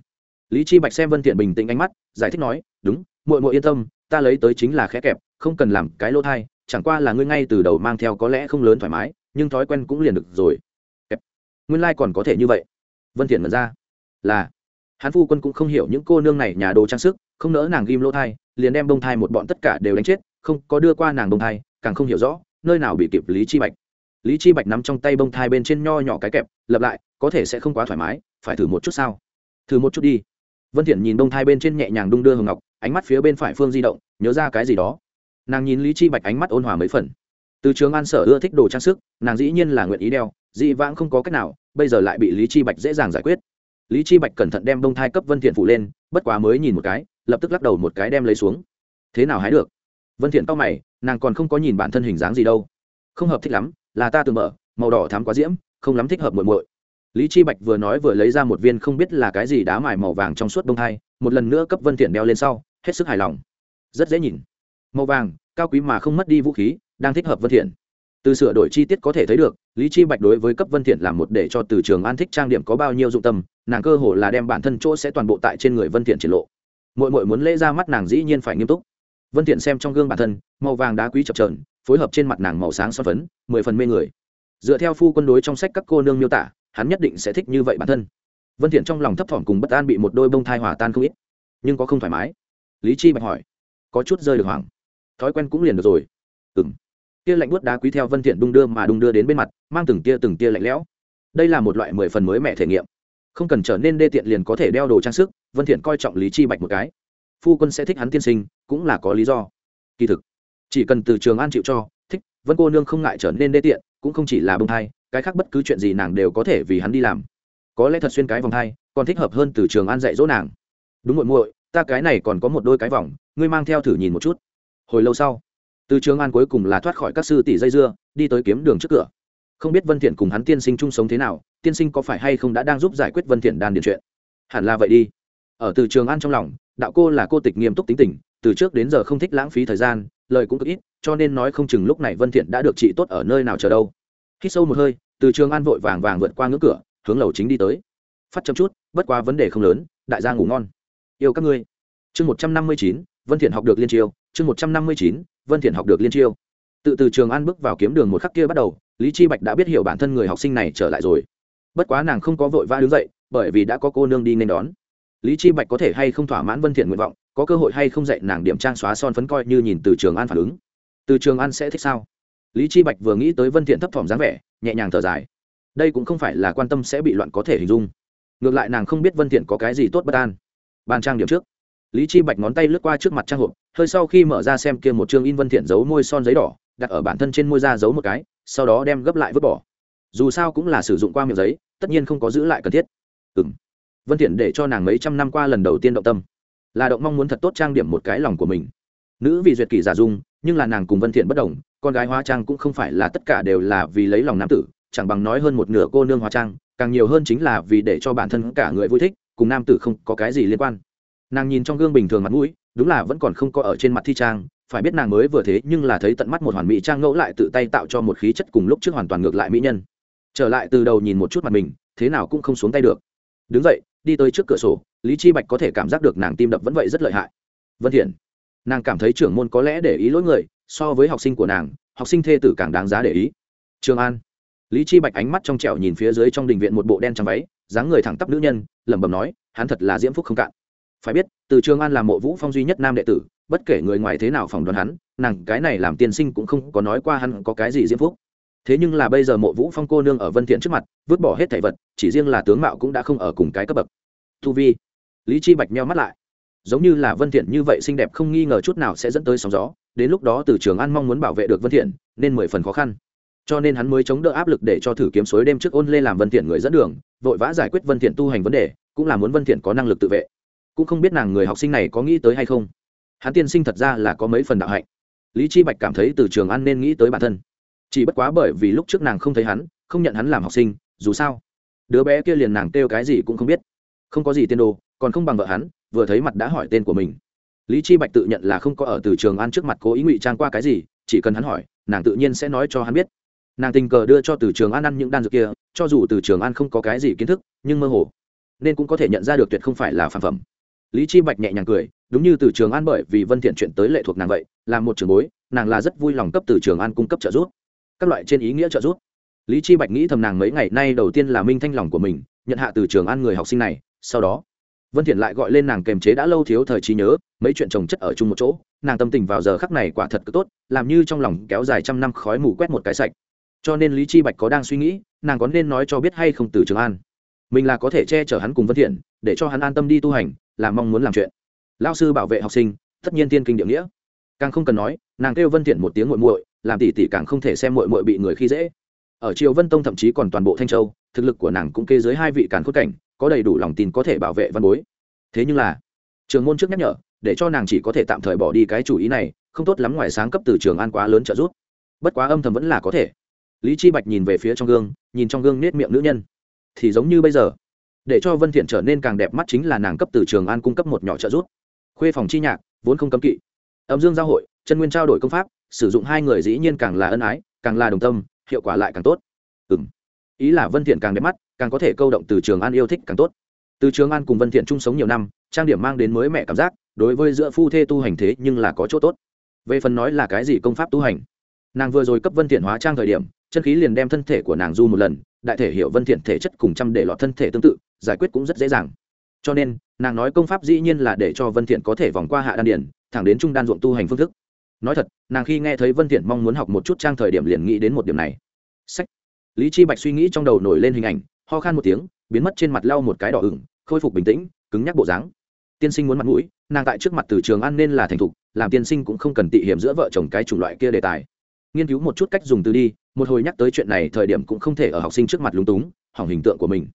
Lý chi bạch xem vân thiện bình tĩnh ánh mắt, giải thích nói, đúng, muội muội yên tâm, ta lấy tới chính là khẽ kẹp, không cần làm cái lỗ thai, chẳng qua là ngươi ngay từ đầu mang theo có lẽ không lớn thoải mái nhưng thói quen cũng liền được rồi. Kẹp. nguyên lai còn có thể như vậy. Vân thiện mật ra. Là. Hắn phu quân cũng không hiểu những cô nương này nhà đồ trang sức, không nỡ nàng ghim lỗ thai, liền đem bông thai một bọn tất cả đều đánh chết, không có đưa qua nàng bông thai, càng không hiểu rõ, nơi nào bị kịp lý chi bạch. Lý chi bạch nắm trong tay bông thai bên trên nho nhỏ cái kẹp, lập lại, có thể sẽ không quá thoải mái, phải thử một chút sao? Thử một chút đi. Vân thiện nhìn bông thai bên trên nhẹ nhàng đung đưa hồng ngọc, ánh mắt phía bên phải phương di động, nhớ ra cái gì đó. Nàng nhìn lý chi bạch ánh mắt ôn hòa mấy phần từ trường an sở ưa thích đồ trang sức, nàng dĩ nhiên là nguyện ý đeo, dị vãng không có cách nào, bây giờ lại bị lý chi bạch dễ dàng giải quyết. Lý chi bạch cẩn thận đem bông thai cấp vân thiện phụ lên, bất quá mới nhìn một cái, lập tức lắc đầu một cái đem lấy xuống. Thế nào hái được? Vân thiện tóc mày, nàng còn không có nhìn bản thân hình dáng gì đâu. Không hợp thích lắm, là ta từng mở, màu đỏ thắm quá diễm, không lắm thích hợp muội muội. Lý chi bạch vừa nói vừa lấy ra một viên không biết là cái gì đá mài màu vàng trong suốt bông thai, một lần nữa cấp vân thiện đeo lên sau, hết sức hài lòng. Rất dễ nhìn. Màu vàng, cao quý mà không mất đi vũ khí đang thích hợp vân thiện. Từ sửa đổi chi tiết có thể thấy được, lý chi bạch đối với cấp vân thiện làm một để cho từ trường an thích trang điểm có bao nhiêu dụng tâm, nàng cơ hồ là đem bản thân chỗ sẽ toàn bộ tại trên người vân thiện triển lộ. Muội muội muốn lễ ra mắt nàng dĩ nhiên phải nghiêm túc. Vân thiện xem trong gương bản thân, màu vàng đá quý chập chờn, phối hợp trên mặt nàng màu sáng son phấn, mười phần mê người. Dựa theo phu quân đối trong sách các cô nương miêu tả, hắn nhất định sẽ thích như vậy bản thân. Vân thiện trong lòng thấp thỏm cùng bất an bị một đôi bông thai hòa tan không ít, nhưng có không thoải mái? Lý chi bạch hỏi. Có chút rơi được hoảng. Thói quen cũng liền được rồi. Ừm kia lạnh buốt đá quý theo vân thiện đung đưa mà đung đưa đến bên mặt, mang từng tia từng tia lạnh lẽo. Đây là một loại mười phần mới mẹ thể nghiệm. Không cần trở nên đê tiện liền có thể đeo đồ trang sức, vân thiện coi trọng lý chi bạch một cái. Phu quân sẽ thích hắn tiên sinh, cũng là có lý do. Kỳ thực, chỉ cần từ trường an chịu cho, thích, vân cô nương không ngại trở nên đê tiện, cũng không chỉ là bông thai, cái khác bất cứ chuyện gì nàng đều có thể vì hắn đi làm. Có lẽ thật xuyên cái vòng hai còn thích hợp hơn từ trường an dạy dỗ nàng. Đúng muội muội, ta cái này còn có một đôi cái vòng, ngươi mang theo thử nhìn một chút. Hồi lâu sau từ trường an cuối cùng là thoát khỏi các sư tỷ dây dưa đi tới kiếm đường trước cửa. Không biết vân thiện cùng hắn tiên sinh chung sống thế nào tiên sinh có phải hay không đã đang giúp giải quyết vân thiện đan điện chuyện? Hẳn là vậy đi. Ở từ trường an trong lòng đạo cô là cô tịch nghiêm túc tính tình từ trước đến giờ không thích lãng phí thời gian lời cũng cực ít cho nên nói không chừng lúc này vân thiện đã được trị tốt ở nơi nào chờ đâu. Khi sâu một hơi từ trường an vội vàng vàng vượt qua ngưỡng cửa hướng lầu chính đi tới. Phát chậm chút bất quá vấn đề không lớn đại gia ngủ ngon. Yêu các ngươi. Chương 159, vân thiện học được liên chiêu chương 159, vân thiện học được liên chiêu. Tự từ trường an bước vào kiếm đường một khắc kia bắt đầu, lý chi bạch đã biết hiểu bản thân người học sinh này trở lại rồi. Bất quá nàng không có vội vã đứng dậy, bởi vì đã có cô nương đi nên đón. Lý chi bạch có thể hay không thỏa mãn vân thiện nguyện vọng, có cơ hội hay không dạy nàng điểm trang xóa son phấn coi như nhìn từ trường an phản ứng. Từ trường an sẽ thích sao? Lý chi bạch vừa nghĩ tới vân thiện thấp thỏm dáng vẻ, nhẹ nhàng thở dài. Đây cũng không phải là quan tâm sẽ bị loạn có thể hình dung. Ngược lại nàng không biết vân thiện có cái gì tốt bất an. Bàn trang điểm trước lý chi bạch ngón tay lướt qua trước mặt trang hộp, hơi sau khi mở ra xem kia một chương in vân thiện giấu môi son giấy đỏ, đặt ở bản thân trên môi da giấu một cái, sau đó đem gấp lại vứt bỏ. Dù sao cũng là sử dụng qua miệng giấy, tất nhiên không có giữ lại cần thiết. Ừm. Vân thiện để cho nàng mấy trăm năm qua lần đầu tiên động tâm. Là động mong muốn thật tốt trang điểm một cái lòng của mình. Nữ vì duyệt kỷ giả dung, nhưng là nàng cùng vân thiện bất đồng, con gái hóa trang cũng không phải là tất cả đều là vì lấy lòng nam tử, chẳng bằng nói hơn một nửa cô nương hóa trang, càng nhiều hơn chính là vì để cho bản thân cả người vui thích, cùng nam tử không có cái gì liên quan nàng nhìn trong gương bình thường mặt mũi, đúng là vẫn còn không có ở trên mặt thi trang, phải biết nàng mới vừa thế nhưng là thấy tận mắt một hoàn mỹ trang ngẫu lại tự tay tạo cho một khí chất cùng lúc trước hoàn toàn ngược lại mỹ nhân. Trở lại từ đầu nhìn một chút mặt mình, thế nào cũng không xuống tay được. Đứng dậy, đi tới trước cửa sổ, lý chi bạch có thể cảm giác được nàng tim đập vẫn vậy rất lợi hại. Vân thiện, nàng cảm thấy trưởng môn có lẽ để ý lỗi người, so với học sinh của nàng, học sinh thê tử càng đáng giá để ý. Trường an, lý chi bạch ánh mắt trong trẻo nhìn phía dưới trong đình viện một bộ đen trắng váy, dáng người thẳng tắp nữ nhân, lẩm bẩm nói, hắn thật là diễm phúc không cạn phải biết, từ trường an là mộ vũ phong duy nhất nam đệ tử, bất kể người ngoài thế nào phỏng đoán hắn, nàng cái này làm tiên sinh cũng không có nói qua hắn có cái gì diễm phúc. Thế nhưng là bây giờ mộ vũ phong cô nương ở vân thiện trước mặt, vứt bỏ hết thảy vật, chỉ riêng là tướng mạo cũng đã không ở cùng cái cấp bậc. Thu vi, lý chi bạch meo mắt lại. Giống như là vân thiện như vậy xinh đẹp không nghi ngờ chút nào sẽ dẫn tới sóng gió, đến lúc đó từ trường an mong muốn bảo vệ được vân thiện, nên mười phần khó khăn. Cho nên hắn mới chống đỡ áp lực để cho thử kiếm suối đêm trước ôn lê làm vân thiện người dẫn đường, vội vã giải quyết vân thiện tu hành vấn đề, cũng là muốn vân thiện có năng lực tự vệ cũng không biết nàng người học sinh này có nghĩ tới hay không. Hắn tiên sinh thật ra là có mấy phần đạo hạnh. Lý chi bạch cảm thấy từ trường an nên nghĩ tới bản thân. Chỉ bất quá bởi vì lúc trước nàng không thấy hắn, không nhận hắn làm học sinh, dù sao, đứa bé kia liền nàng kêu cái gì cũng không biết. Không có gì tiên đồ, còn không bằng vợ hắn, vừa thấy mặt đã hỏi tên của mình. Lý chi bạch tự nhận là không có ở từ trường an trước mặt cố ý ngụy trang qua cái gì, chỉ cần hắn hỏi, nàng tự nhiên sẽ nói cho hắn biết. Nàng tình cờ đưa cho từ trường an ăn những đan dược kia, cho dù từ trường an không có cái gì kiến thức, nhưng mơ hồ, nên cũng có thể nhận ra được tuyệt không phải là phản phẩm lý chi bạch nhẹ nhàng cười, đúng như từ trường an bởi vì vân thiện chuyện tới lệ thuộc nàng vậy, là một trường bối, nàng là rất vui lòng cấp từ trường an cung cấp trợ giúp. Các loại trên ý nghĩa trợ giúp. Lý chi bạch nghĩ thầm nàng mấy ngày nay đầu tiên là minh thanh lòng của mình, nhận hạ từ trường an người học sinh này, sau đó, vân thiện lại gọi lên nàng kềm chế đã lâu thiếu thời trí nhớ, mấy chuyện chồng chất ở chung một chỗ, nàng tâm tình vào giờ khắc này quả thật cứ tốt, làm như trong lòng kéo dài trăm năm khói mù quét một cái sạch. Cho nên lý chi bạch có đang suy nghĩ, nàng có nên nói cho biết hay không từ trường an. Mình là có thể che chở hắn cùng vân thiện, để cho hắn an tâm đi tu hành là mong muốn làm chuyện. Lao sư bảo vệ học sinh, tất nhiên tiên kinh địa nghĩa. Càng không cần nói, nàng kêu vân thiện một tiếng muội muội, làm tỷ tỷ càng không thể xem muội muội bị người khi dễ. Ở triều vân tông thậm chí còn toàn bộ thanh châu, thực lực của nàng cũng kê dưới hai vị càn khôn cảnh, có đầy đủ lòng tin có thể bảo vệ văn bối. Thế nhưng là, trường môn trước nhắc nhở, để cho nàng chỉ có thể tạm thời bỏ đi cái chủ ý này, không tốt lắm ngoài sáng cấp từ trường an quá lớn trợ giúp. Bất quá âm thầm vẫn là có thể. Lý chi bạch nhìn về phía trong gương, nhìn trong gương nết miệng nữ nhân. Thì giống như bây giờ để cho vân thiện trở nên càng đẹp mắt chính là nàng cấp từ trường an cung cấp một nhỏ trợ giúp. Khuê phòng chi nhạc, vốn không cấm kỵ. Âm dương giao hội, chân nguyên trao đổi công pháp, sử dụng hai người dĩ nhiên càng là ân ái, càng là đồng tâm, hiệu quả lại càng tốt. Ừm. Ý là vân thiện càng đẹp mắt, càng có thể câu động từ trường an yêu thích càng tốt. Từ trường an cùng vân thiện chung sống nhiều năm, trang điểm mang đến mới mẹ cảm giác, đối với giữa phu thê tu hành thế nhưng là có chỗ tốt. Về phần nói là cái gì công pháp tu hành. Nàng vừa rồi cấp vân thiện hóa trang thời điểm, chân khí liền đem thân thể của nàng du một lần, đại thể hiểu vân thiện thể chất cùng trăm để lọt thân thể tương tự giải quyết cũng rất dễ dàng. Cho nên, nàng nói công pháp dĩ nhiên là để cho vân thiện có thể vòng qua hạ đan điển thẳng đến trung đan ruộng tu hành phương thức. Nói thật, nàng khi nghe thấy vân thiện mong muốn học một chút trang thời điểm liền nghĩ đến một điểm này. Sách. Lý chi bạch suy nghĩ trong đầu nổi lên hình ảnh, ho khan một tiếng, biến mất trên mặt lau một cái đỏ ửng, khôi phục bình tĩnh, cứng nhắc bộ dáng. Tiên sinh muốn mặt mũi, nàng tại trước mặt từ trường ăn nên là thành thục, làm tiên sinh cũng không cần tị hiểm giữa vợ chồng cái chủng loại kia đề tài. Nghiên cứu một chút cách dùng từ đi, một hồi nhắc tới chuyện này thời điểm cũng không thể ở học sinh trước mặt lúng túng, hỏng hình tượng của mình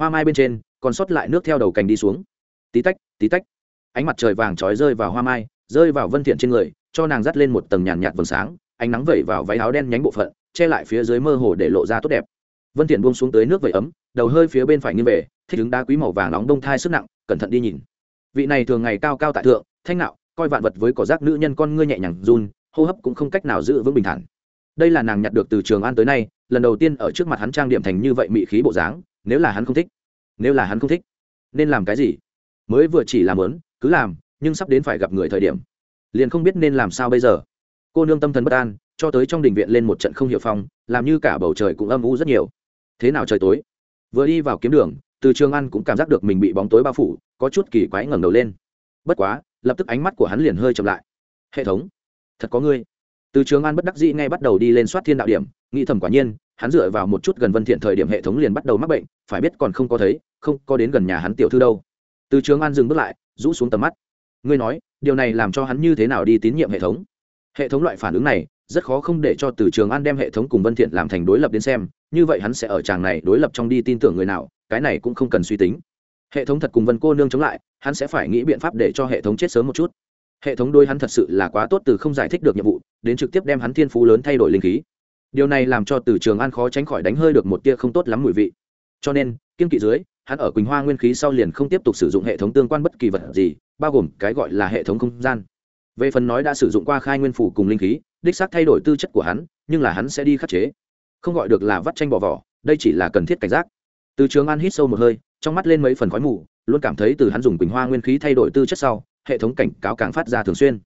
hoa mai bên trên, còn sót lại nước theo đầu cành đi xuống. Tí tách tí tách. Ánh mặt trời vàng trói rơi vào hoa mai, rơi vào vân thiện trên người, cho nàng dắt lên một tầng nhàn nhạt vầng sáng, ánh nắng vẩy vào váy áo đen nhánh bộ phận, che lại phía dưới mơ hồ để lộ ra tốt đẹp. Vân thiện buông xuống tới nước vẩy ấm, đầu hơi phía bên phải nghiêng về, thích đứng đá quý màu vàng nóng đông thai sức nặng, cẩn thận đi nhìn. Vị này thường ngày cao cao tại thượng, thanh nạo coi vạn vật với cỏ rác nữ nhân con ngươi nhẹ nhàng run, hô hấp cũng không cách nào giữ vững bình thản. Đây là nàng nhặt được từ trường an tới nay, lần đầu tiên ở trước mặt hắn trang điểm thành như vậy mị khí bộ dáng nếu là hắn không thích, nếu là hắn không thích, nên làm cái gì? Mới vừa chỉ làm lớn cứ làm, nhưng sắp đến phải gặp người thời điểm, liền không biết nên làm sao bây giờ. Cô nương tâm thần bất an, cho tới trong đình viện lên một trận không hiệu phong, làm như cả bầu trời cũng âm u rất nhiều. Thế nào trời tối? Vừa đi vào kiếm đường, từ trường ăn cũng cảm giác được mình bị bóng tối bao phủ, có chút kỳ quái ngẩng đầu lên. Bất quá, lập tức ánh mắt của hắn liền hơi chậm lại. Hệ thống, thật có ngươi. Từ trường an bất đắc dĩ ngay bắt đầu đi lên soát thiên đạo điểm, nghĩ thầm quả nhiên hắn dựa vào một chút gần vân thiện thời điểm hệ thống liền bắt đầu mắc bệnh, phải biết còn không có thấy, không có đến gần nhà hắn tiểu thư đâu. Từ trường an dừng bước lại, rũ xuống tầm mắt. Ngươi nói, điều này làm cho hắn như thế nào đi tín nhiệm hệ thống? Hệ thống loại phản ứng này, rất khó không để cho từ trường an đem hệ thống cùng vân thiện làm thành đối lập đến xem, như vậy hắn sẽ ở tràng này đối lập trong đi tin tưởng người nào, cái này cũng không cần suy tính. Hệ thống thật cùng vân cô nương chống lại, hắn sẽ phải nghĩ biện pháp để cho hệ thống chết sớm một chút. Hệ thống đôi hắn thật sự là quá tốt từ không giải thích được nhiệm vụ, đến trực tiếp đem hắn thiên phú lớn thay đổi linh khí điều này làm cho từ trường an khó tránh khỏi đánh hơi được một tia không tốt lắm mùi vị. Cho nên, kiên kỵ dưới, hắn ở quỳnh hoa nguyên khí sau liền không tiếp tục sử dụng hệ thống tương quan bất kỳ vật gì, bao gồm cái gọi là hệ thống không gian. Về phần nói đã sử dụng qua khai nguyên phủ cùng linh khí, đích xác thay đổi tư chất của hắn, nhưng là hắn sẽ đi khắc chế. Không gọi được là vắt tranh bỏ vỏ, đây chỉ là cần thiết cảnh giác. Từ trường an hít sâu một hơi, trong mắt lên mấy phần khói mù, luôn cảm thấy từ hắn dùng quỳnh hoa nguyên khí thay đổi tư chất sau, hệ thống cảnh cáo càng phát ra thường xuyên.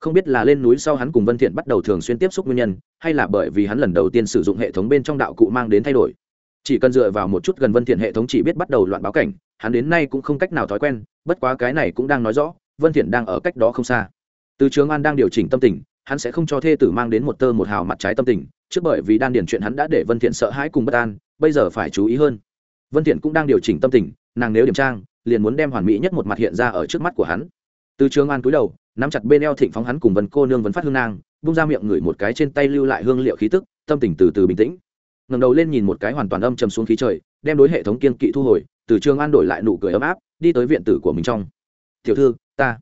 Không biết là lên núi sau hắn cùng vân thiện bắt đầu thường xuyên tiếp xúc nguyên nhân hay là bởi vì hắn lần đầu tiên sử dụng hệ thống bên trong đạo cụ mang đến thay đổi. Chỉ cần dựa vào một chút gần vân thiện hệ thống chỉ biết bắt đầu loạn báo cảnh, hắn đến nay cũng không cách nào thói quen, bất quá cái này cũng đang nói rõ, vân thiện đang ở cách đó không xa. Từ trường an đang điều chỉnh tâm tình, hắn sẽ không cho thê tử mang đến một tơ một hào mặt trái tâm tình, trước bởi vì đan điển chuyện hắn đã để vân thiện sợ hãi cùng bất an, bây giờ phải chú ý hơn. Vân thiện cũng đang điều chỉnh tâm tình, nàng nếu điểm trang, liền muốn đem hoàn mỹ nhất một mặt hiện ra ở trước mắt của hắn. Từ trường an cúi đầu, nắm chặt bên eo thịnh phóng hắn cùng vân cô nương vấn phát hương nang bung ra miệng ngửi một cái trên tay lưu lại hương liệu khí tức, tâm tình từ từ bình tĩnh. Ngẩng đầu lên nhìn một cái hoàn toàn âm trầm xuống khí trời, đem đối hệ thống kiên kỵ thu hồi, từ trường an đổi lại nụ cười ấm áp, đi tới viện tử của mình trong. Tiểu thư, ta.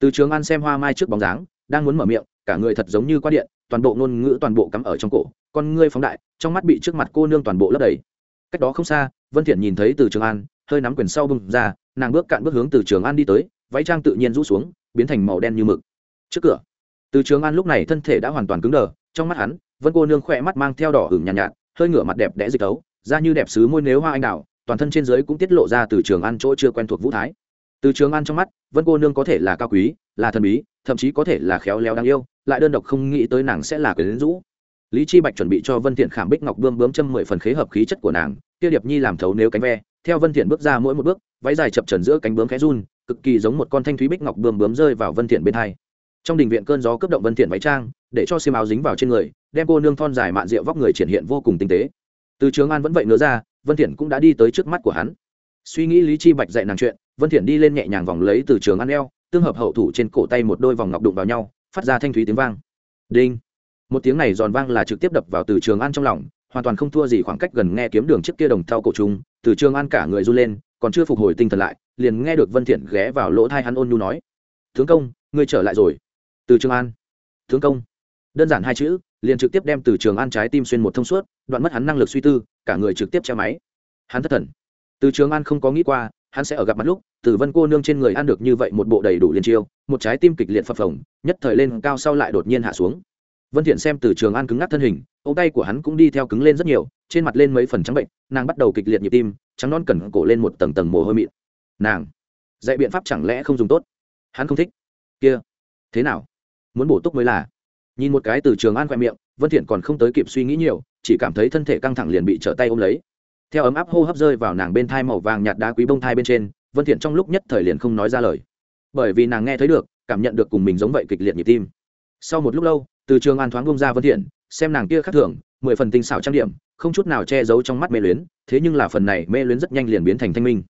Từ trường an xem hoa mai trước bóng dáng, đang muốn mở miệng, cả người thật giống như qua điện, toàn bộ ngôn ngữ toàn bộ cắm ở trong cổ, con ngươi phóng đại, trong mắt bị trước mặt cô nương toàn bộ lấp đầy. Cách đó không xa, vân thiện nhìn thấy từ trường an, hơi nắm quyền sau bung ra, nàng bước cạn bước hướng từ trường an đi tới, váy trang tự nhiên rũ xuống, biến thành màu đen như mực. Trước cửa từ trường an lúc này thân thể đã hoàn toàn cứng đờ trong mắt hắn vân cô nương khỏe mắt mang theo đỏ hửng nhàn nhạt, nhạt hơi ngửa mặt đẹp đẽ dịch tấu da như đẹp sứ môi nếu hoa anh đào toàn thân trên dưới cũng tiết lộ ra từ trường an chỗ chưa quen thuộc vũ thái. Từ trường an trong mắt vân cô nương có thể là cao quý là thần bí thậm chí có thể là khéo léo đáng yêu lại đơn độc không nghĩ tới nàng sẽ là quyền rũ. Lý chi bạch chuẩn bị cho vân thiện khảm bích ngọc bươm bướm châm mười phần khế hợp khí chất của nàng kia điệp nhi làm thấu nếu cánh ve theo vân thiện bước ra mỗi một bước váy dài chập trần giữa cánh bướm khẽ run cực kỳ giống một con thanh thúy bích ngọc bươm bướm rơi vào vân thiện bên hai trong đình viện cơn gió cướp động vân thiện váy trang, để cho xiêm áo dính vào trên người, đem cô nương thon dài mạn rượu vóc người triển hiện vô cùng tinh tế. Từ trường an vẫn vậy nữa ra, vân thiện cũng đã đi tới trước mắt của hắn. Suy nghĩ lý chi bạch dạy nàng chuyện, vân thiện đi lên nhẹ nhàng vòng lấy từ trường an eo, tương hợp hậu thủ trên cổ tay một đôi vòng ngọc đụng vào nhau, phát ra thanh thúy tiếng vang. Đinh. Một tiếng này giòn vang là trực tiếp đập vào từ trường an trong lòng, hoàn toàn không thua gì khoảng cách gần nghe kiếm đường trước kia đồng thau cổ trung từ trường an cả người du lên, còn chưa phục hồi tinh thần lại, liền nghe được vân thiện ghé vào lỗ tai hắn ôn nhu nói. Tướng công, ngươi trở lại rồi từ trường an. Tướng công. Đơn giản hai chữ, liền trực tiếp đem từ trường an trái tim xuyên một thông suốt, đoạn mất hắn năng lực suy tư, cả người trực tiếp che máy. Hắn thất thần. Từ trường an không có nghĩ qua, hắn sẽ ở gặp mặt lúc, từ vân cô nương trên người ăn được như vậy một bộ đầy đủ liên chiêu, một trái tim kịch liệt phập phồng, nhất thời lên cao sau lại đột nhiên hạ xuống. Vân thiện xem từ trường an cứng ngắc thân hình ống tay của hắn cũng đi theo cứng lên rất nhiều, trên mặt lên mấy phần trắng bệnh, nàng bắt đầu kịch liệt nhịp tim, trắng non cẩn cổ lên một tầng tầng mồ hôi mịn. Nàng, dạy biện pháp chẳng lẽ không dùng tốt? Hắn không thích. Kia, thế nào? Muốn bổ túc mới là. Nhìn một cái từ trường an khoe miệng, vân thiện còn không tới kịp suy nghĩ nhiều, chỉ cảm thấy thân thể căng thẳng liền bị trở tay ôm lấy. Theo ấm áp hô hấp rơi vào nàng bên thai màu vàng nhạt đá quý bông thai bên trên, vân thiện trong lúc nhất thời liền không nói ra lời. Bởi vì nàng nghe thấy được, cảm nhận được cùng mình giống vậy kịch liệt nhịp tim. Sau một lúc lâu, từ trường an thoáng bông ra vân thiện, xem nàng kia khác thường, mười phần tinh xảo trang điểm, không chút nào che giấu trong mắt mê luyến, thế nhưng là phần này mê luyến rất nhanh liền biến thành thanh minh.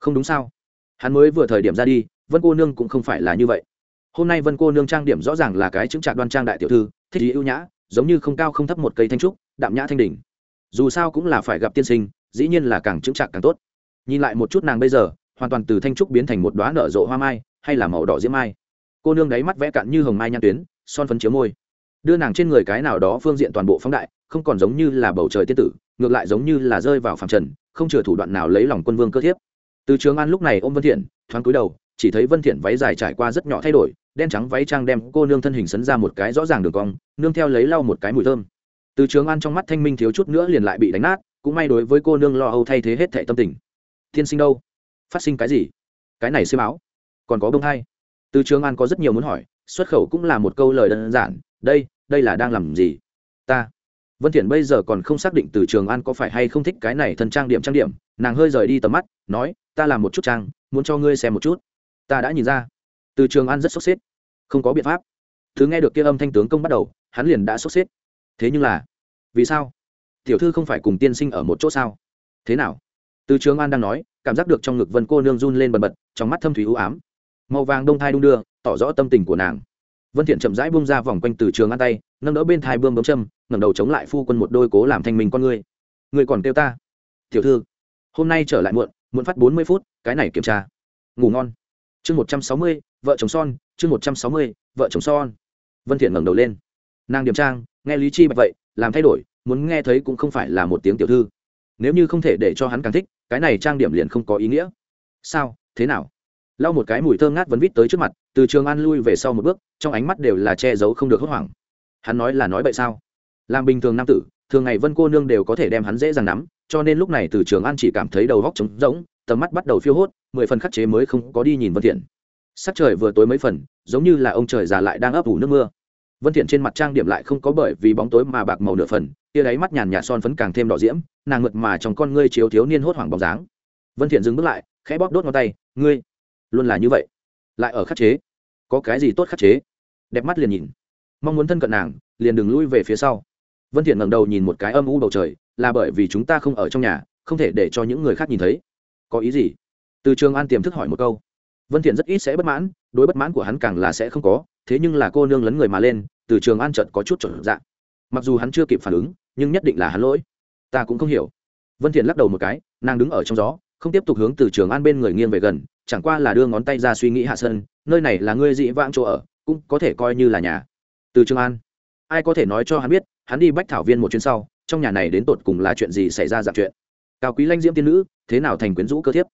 Không đúng sao? Hắn mới vừa thời điểm ra đi, vân cô nương cũng không phải là như vậy hôm nay vân cô nương trang điểm rõ ràng là cái chứng trạc đoan trang đại tiểu thư, thích ý ưu nhã, giống như không cao không thấp một cây thanh trúc, đạm nhã thanh đỉnh. Dù sao cũng là phải gặp tiên sinh, dĩ nhiên là càng chứng trạc càng tốt. Nhìn lại một chút nàng bây giờ, hoàn toàn từ thanh trúc biến thành một đoá nở rộ hoa mai, hay là màu đỏ diễm mai. Cô nương đáy mắt vẽ cạn như hồng mai nhan tuyến, son phấn chiếu môi. Đưa nàng trên người cái nào đó phương diện toàn bộ phóng đại, không còn giống như là bầu trời tiên tử, ngược lại giống như là rơi vào phàm trần, không chừa thủ đoạn nào lấy lòng quân vương cơ thiếp. Từ trường an lúc này ôm vân thiện, thoáng cúi đầu chỉ thấy vân thiện váy dài trải qua rất nhỏ thay đổi, đen trắng váy trang đem cô nương thân hình sấn ra một cái rõ ràng đường cong, nương theo lấy lau một cái mùi thơm. Từ trường an trong mắt thanh minh thiếu chút nữa liền lại bị đánh nát, cũng may đối với cô nương lo âu thay thế hết thệ tâm tình. Thiên sinh đâu? Phát sinh cái gì? Cái này xem áo. Còn có bông hai. Từ trường an có rất nhiều muốn hỏi, xuất khẩu cũng là một câu lời đơn giản, đây đây là đang làm gì? Ta. Vân thiện bây giờ còn không xác định từ trường an có phải hay không thích cái này thân trang điểm trang điểm, nàng hơi rời đi tầm mắt, nói, ta làm một chút trang, muốn cho ngươi xem một chút ta đã nhìn ra. Từ trường an rất sốt xếp. Không có biện pháp. Thứ nghe được kia âm thanh tướng công bắt đầu, hắn liền đã sốt xếp. Thế nhưng là, vì sao? Tiểu thư không phải cùng tiên sinh ở một chỗ sao? Thế nào? Từ trường an đang nói, cảm giác được trong ngực vân cô nương run lên bần bật, trong mắt thâm thủy u ám. Màu vàng đông thai đung đưa, tỏ rõ tâm tình của nàng. Vân thiện chậm rãi buông ra vòng quanh từ trường an tay, nâng đỡ bên thai bươm bấm châm, ngẩng đầu chống lại phu quân một đôi cố làm thanh mình con ngươi ngươi còn kêu ta? Tiểu thư, hôm nay trở lại muộn muộn phát 40 phút, cái này kiểm tra. Ngủ ngon chương 160, vợ chồng son. Chương 160, vợ chồng son. Vân thiện ngẩng đầu lên. Nàng điểm trang nghe lý chi bạch vậy làm thay đổi muốn nghe thấy cũng không phải là một tiếng tiểu thư. Nếu như không thể để cho hắn càng thích cái này trang điểm liền không có ý nghĩa. Sao? Thế nào? Lau một cái mùi thơm ngát vấn vít tới trước mặt từ trường an lui về sau một bước trong ánh mắt đều là che giấu không được hốt hoảng. Hắn nói là nói vậy sao? Làm bình thường nam tử thường ngày vân cô nương đều có thể đem hắn dễ dàng nắm cho nên lúc này từ trường an chỉ cảm thấy đầu góc trống rỗng tầm mắt bắt đầu phiêu hốt, mười phần khắc chế mới không có đi nhìn vân thiện. Sắc trời vừa tối mấy phần, giống như là ông trời già lại đang ấp ủ nước mưa. Vân thiện trên mặt trang điểm lại không có bởi vì bóng tối mà bạc màu nửa phần, tia đáy mắt nhàn nhạt son phấn càng thêm đỏ diễm, nàng ngượt mà trong con ngươi chiếu thiếu niên hốt hoảng bóng dáng. Vân thiện dừng bước lại, khẽ bóp đốt ngón tay, ngươi, luôn là như vậy. Lại ở khắc chế. Có cái gì tốt khắc chế? Đẹp mắt liền nhìn. Mong muốn thân cận nàng, liền đừng lui về phía sau. Vân thiện ngẩng đầu nhìn một cái âm u bầu trời, là bởi vì chúng ta không ở trong nhà, không thể để cho những người khác nhìn thấy có ý gì? Từ trường an tiềm thức hỏi một câu. Vân thiện rất ít sẽ bất mãn, đối bất mãn của hắn càng là sẽ không có, thế nhưng là cô nương lấn người mà lên, từ trường an chợt có chút trở dạng mặc dù hắn chưa kịp phản ứng, nhưng nhất định là hắn lỗi. Ta cũng không hiểu. Vân thiện lắc đầu một cái, nàng đứng ở trong gió, không tiếp tục hướng từ trường an bên người nghiêng về gần, chẳng qua là đưa ngón tay ra suy nghĩ hạ sân, nơi này là ngươi dị vãng chỗ ở, cũng có thể coi như là nhà. Từ trường an. Ai có thể nói cho hắn biết, hắn đi bách thảo viên một chuyến sau, trong nhà này đến tột cùng là chuyện gì xảy ra dạng chuyện? Cao quý lanh diễm tiên nữ, thế nào thành quyến rũ cơ thiếp?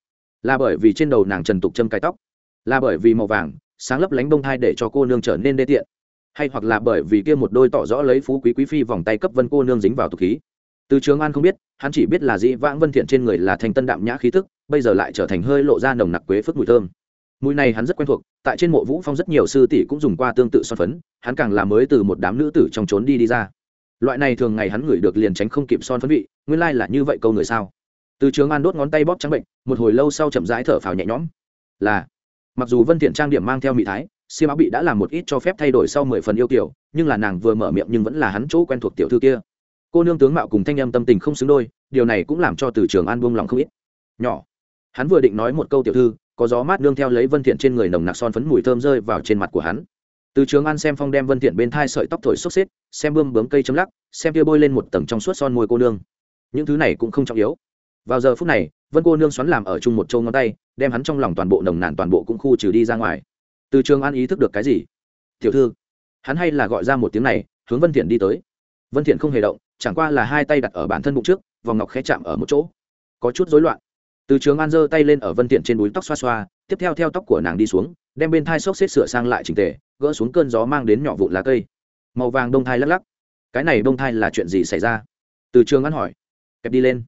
Là bởi vì trên đầu nàng trần tục châm cái tóc, là bởi vì màu vàng, sáng lấp lánh bông thai để cho cô nương trở nên đê tiện, hay hoặc là bởi vì kia một đôi tỏ rõ lấy phú quý quý phi vòng tay cấp vân cô nương dính vào tục khí. Từ trường an không biết, hắn chỉ biết là dĩ vãng vân thiện trên người là thành tân đạm nhã khí thức, bây giờ lại trở thành hơi lộ ra nồng nặc quế phước mùi thơm. Mùi này hắn rất quen thuộc, tại trên mộ vũ phong rất nhiều sư tỷ cũng dùng qua tương tự son phấn, hắn càng là mới từ một đám nữ tử trong trốn đi đi ra. Loại này thường ngày hắn ngửi được liền tránh không kịp son phấn vị, nguyên lai là như vậy câu người sao? Từ trường an đốt ngón tay bóp trắng bệnh, một hồi lâu sau chậm rãi thở phào nhẹ nhõm. Là, mặc dù vân thiện trang điểm mang theo mỹ thái, xiêm áo bị đã làm một ít cho phép thay đổi sau mười phần yêu kiểu nhưng là nàng vừa mở miệng nhưng vẫn là hắn chỗ quen thuộc tiểu thư kia. Cô nương tướng mạo cùng thanh em tâm tình không xứng đôi, điều này cũng làm cho từ trường an buông lòng không ít. Nhỏ, hắn vừa định nói một câu tiểu thư, có gió mát nương theo lấy vân thiện trên người nồng nặc son phấn mùi thơm rơi vào trên mặt của hắn. Từ trường an xem phong đem vân thiện bên thai sợi tóc thổi xốc xếp, xem bươm bướm cây chấm lắc, xem kia bôi lên một tầng trong suốt son môi cô nương. Những thứ này cũng không trọng yếu vào giờ phút này, vân cô nương xoắn làm ở chung một châu ngón tay, đem hắn trong lòng toàn bộ nồng nàn toàn bộ cũng khu trừ đi ra ngoài. Từ trường an ý thức được cái gì? Tiểu thư, hắn hay là gọi ra một tiếng này, hướng vân thiện đi tới. Vân thiện không hề động, chẳng qua là hai tay đặt ở bản thân bụng trước, vòng ngọc khẽ chạm ở một chỗ. Có chút rối loạn. Từ trường an giơ tay lên ở vân thiện trên đuôi tóc xoa xoa, tiếp theo theo tóc của nàng đi xuống, đem bên thai xốc xếp sửa sang lại chỉnh tề, gỡ xuống cơn gió mang đến nhỏ vụn lá cây. Màu vàng đông thai lắc lắc. Cái này đông thai là chuyện gì xảy ra? Từ trường an hỏi. Kẹp đi lên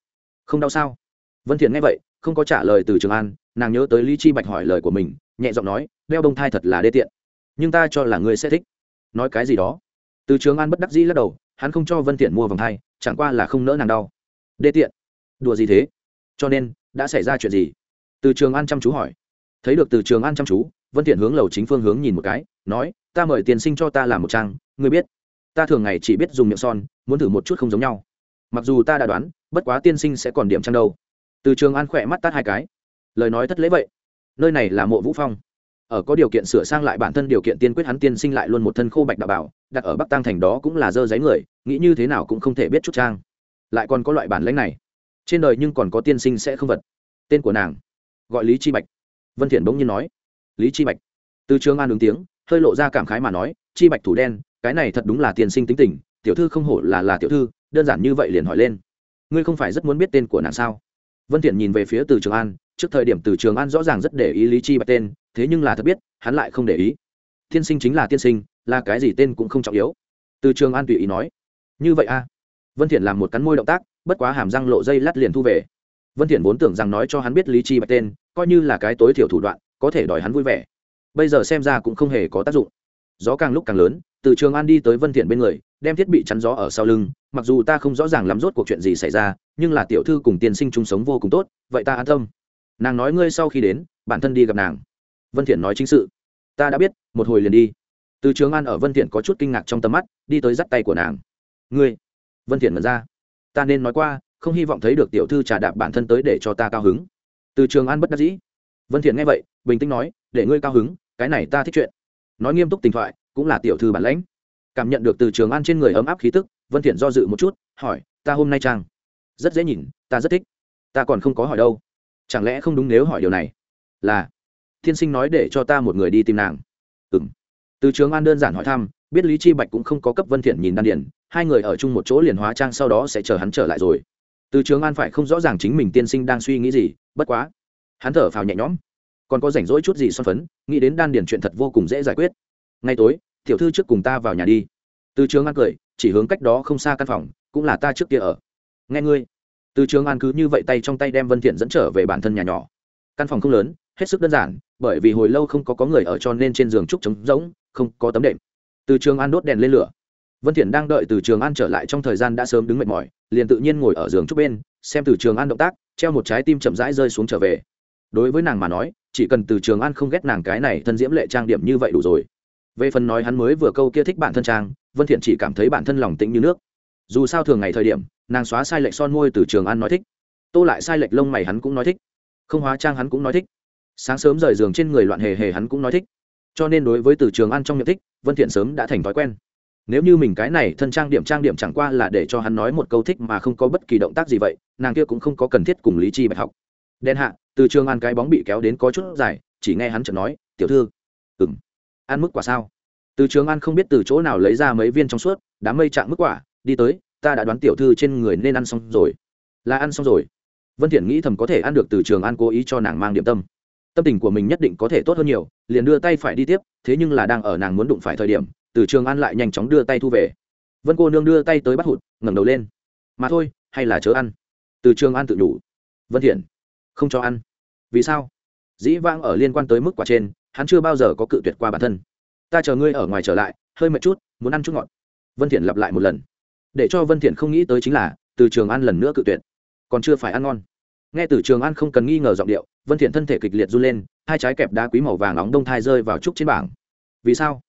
không đau sao? Vân thiện nghe vậy, không có trả lời từ trường an, nàng nhớ tới lý chi bạch hỏi lời của mình, nhẹ giọng nói, đeo đông thai thật là đê tiện, nhưng ta cho là ngươi sẽ thích. Nói cái gì đó. Từ trường an bất đắc dĩ lắc đầu, hắn không cho vân thiện mua vòng thai, chẳng qua là không nỡ nàng đau. Đê tiện? Đùa gì thế? Cho nên, đã xảy ra chuyện gì? Từ trường an chăm chú hỏi. Thấy được từ trường an chăm chú, vân thiện hướng lầu chính phương hướng nhìn một cái, nói, ta mời tiền sinh cho ta làm một trang, ngươi biết. Ta thường ngày chỉ biết dùng miệng son, muốn thử một chút không giống nhau. Mặc dù ta đã đoán bất quá tiên sinh sẽ còn điểm trang đâu. Từ trường an khỏe mắt tát hai cái. Lời nói thất lễ vậy. Nơi này là mộ vũ phong. Ở có điều kiện sửa sang lại bản thân điều kiện tiên quyết hắn tiên sinh lại luôn một thân khô bạch đạo bảo, đặt ở bắc tăng thành đó cũng là dơ giấy người, nghĩ như thế nào cũng không thể biết chút trang. Lại còn có loại bản lãnh này. Trên đời nhưng còn có tiên sinh sẽ không vật. Tên của nàng, gọi lý chi bạch. Vân thiện bỗng nhiên nói, lý chi bạch. Từ trường an ứng tiếng, hơi lộ ra cảm khái mà nói, chi bạch thủ đen, cái này thật đúng là tiên sinh tính tình, tiểu thư không hổ là là tiểu thư, đơn giản như vậy liền hỏi lên ngươi không phải rất muốn biết tên của nàng sao? Vân thiện nhìn về phía từ trường an, trước thời điểm từ trường an rõ ràng rất để ý lý chi bạch tên, thế nhưng là thật biết, hắn lại không để ý. Tiên sinh chính là tiên sinh, là cái gì tên cũng không trọng yếu. Từ trường an tùy ý nói. Như vậy a à? vân thiện làm một cắn môi động tác, bất quá hàm răng lộ dây lát liền thu về. Vân thiện vốn tưởng rằng nói cho hắn biết lý chi bạch tên, coi như là cái tối thiểu thủ đoạn, có thể đòi hắn vui vẻ. Bây giờ xem ra cũng không hề có tác dụng. Gió càng lúc càng lớn từ trường an đi tới vân thiện bên người, đem thiết bị chắn gió ở sau lưng, mặc dù ta không rõ ràng lắm rốt cuộc chuyện gì xảy ra, nhưng là tiểu thư cùng tiên sinh chung sống vô cùng tốt, vậy ta an tâm. Nàng nói ngươi sau khi đến, bản thân đi gặp nàng. Vân thiện nói chính sự. Ta đã biết, một hồi liền đi. Từ trường an ở vân thiện có chút kinh ngạc trong tầm mắt, đi tới dắt tay của nàng. Ngươi? Vân thiện mở ra. Ta nên nói qua, không hy vọng thấy được tiểu thư trà đạp bản thân tới để cho ta cao hứng. Từ trường an bất đắc dĩ. Vân thiện nghe vậy, bình tĩnh nói, để ngươi cao hứng, cái này ta thích chuyện. Nói nghiêm túc tình thoại cũng là tiểu thư bản lãnh. Cảm nhận được từ trường an trên người ấm áp khí tức vân thiện do dự một chút hỏi ta hôm nay trang? Rất dễ nhìn ta rất thích. Ta còn không có hỏi đâu. Chẳng lẽ không đúng nếu hỏi điều này? Là thiên sinh nói để cho ta một người đi tìm nàng. Ừm. Từ trường an đơn giản hỏi thăm biết lý chi bạch cũng không có cấp vân thiện nhìn đan điền, hai người ở chung một chỗ liền hóa trang sau đó sẽ chờ hắn trở lại rồi. Từ trường an phải không rõ ràng chính mình tiên sinh đang suy nghĩ gì bất quá hắn thở phào nhẹ nhõm. Còn có rảnh rỗi chút gì son phấn nghĩ đến đan điền chuyện thật vô cùng dễ giải quyết ngay tối, tiểu thư trước cùng ta vào nhà đi. Từ trường an cười, chỉ hướng cách đó không xa căn phòng, cũng là ta trước kia ở. Nghe ngươi. Từ trường an cứ như vậy tay trong tay đem vân thiện dẫn trở về bản thân nhà nhỏ. Căn phòng không lớn, hết sức đơn giản, bởi vì hồi lâu không có có người ở cho nên trên giường trúc trống rỗng, không có tấm đệm. Từ trường an đốt đèn lên lửa. Vân thiện đang đợi từ trường an trở lại trong thời gian đã sớm đứng mệt mỏi, liền tự nhiên ngồi ở giường trúc bên, xem từ trường an động tác, treo một trái tim chậm rãi rơi xuống trở về. Đối với nàng mà nói, chỉ cần từ trường an không ghét nàng cái này thân diễm lệ trang điểm như vậy đủ rồi về phần nói hắn mới vừa câu kia thích bản thân trang, vân thiện chỉ cảm thấy bản thân lòng tĩnh như nước. Dù sao thường ngày thời điểm, nàng xóa sai lệch son môi từ trường an nói thích. Tô lại sai lệch lông mày hắn cũng nói thích. Không hóa trang hắn cũng nói thích. Sáng sớm rời giường trên người loạn hề hề hắn cũng nói thích. Cho nên đối với từ trường an trong nhận thích, vân thiện sớm đã thành thói quen. Nếu như mình cái này thân trang điểm trang điểm chẳng qua là để cho hắn nói một câu thích mà không có bất kỳ động tác gì vậy, nàng kia cũng không có cần thiết cùng lý chi bạch học. Đen hạ, từ trường an cái bóng bị kéo đến có chút dài, chỉ nghe hắn chợt nói, tiểu thư. Ừm ăn mức quả sao? Từ trường an không biết từ chỗ nào lấy ra mấy viên trong suốt đám mây chạm mức quả, đi tới, ta đã đoán tiểu thư trên người nên ăn xong rồi. Là ăn xong rồi. Vân thiện nghĩ thầm có thể ăn được từ trường an cố ý cho nàng mang điểm tâm. Tâm tình của mình nhất định có thể tốt hơn nhiều, liền đưa tay phải đi tiếp, thế nhưng là đang ở nàng muốn đụng phải thời điểm, từ trường an lại nhanh chóng đưa tay thu về. Vân cô nương đưa tay tới bắt hụt, ngẩng đầu lên. Mà thôi, hay là chớ ăn. Từ trường an tự đủ. Vân thiện, không cho ăn. Vì sao? Dĩ vãng ở liên quan tới mức quả trên hắn chưa bao giờ có cự tuyệt qua bản thân. Ta chờ ngươi ở ngoài trở lại, hơi mệt chút, muốn ăn chút ngọt. Vân thiện lặp lại một lần. Để cho vân thiện không nghĩ tới chính là, từ trường an lần nữa cự tuyệt. Còn chưa phải ăn ngon. Nghe từ trường an không cần nghi ngờ giọng điệu, vân thiện thân thể kịch liệt run lên, hai trái kẹp đá quý màu vàng nóng đông thai rơi vào trúc trên bảng. Vì sao?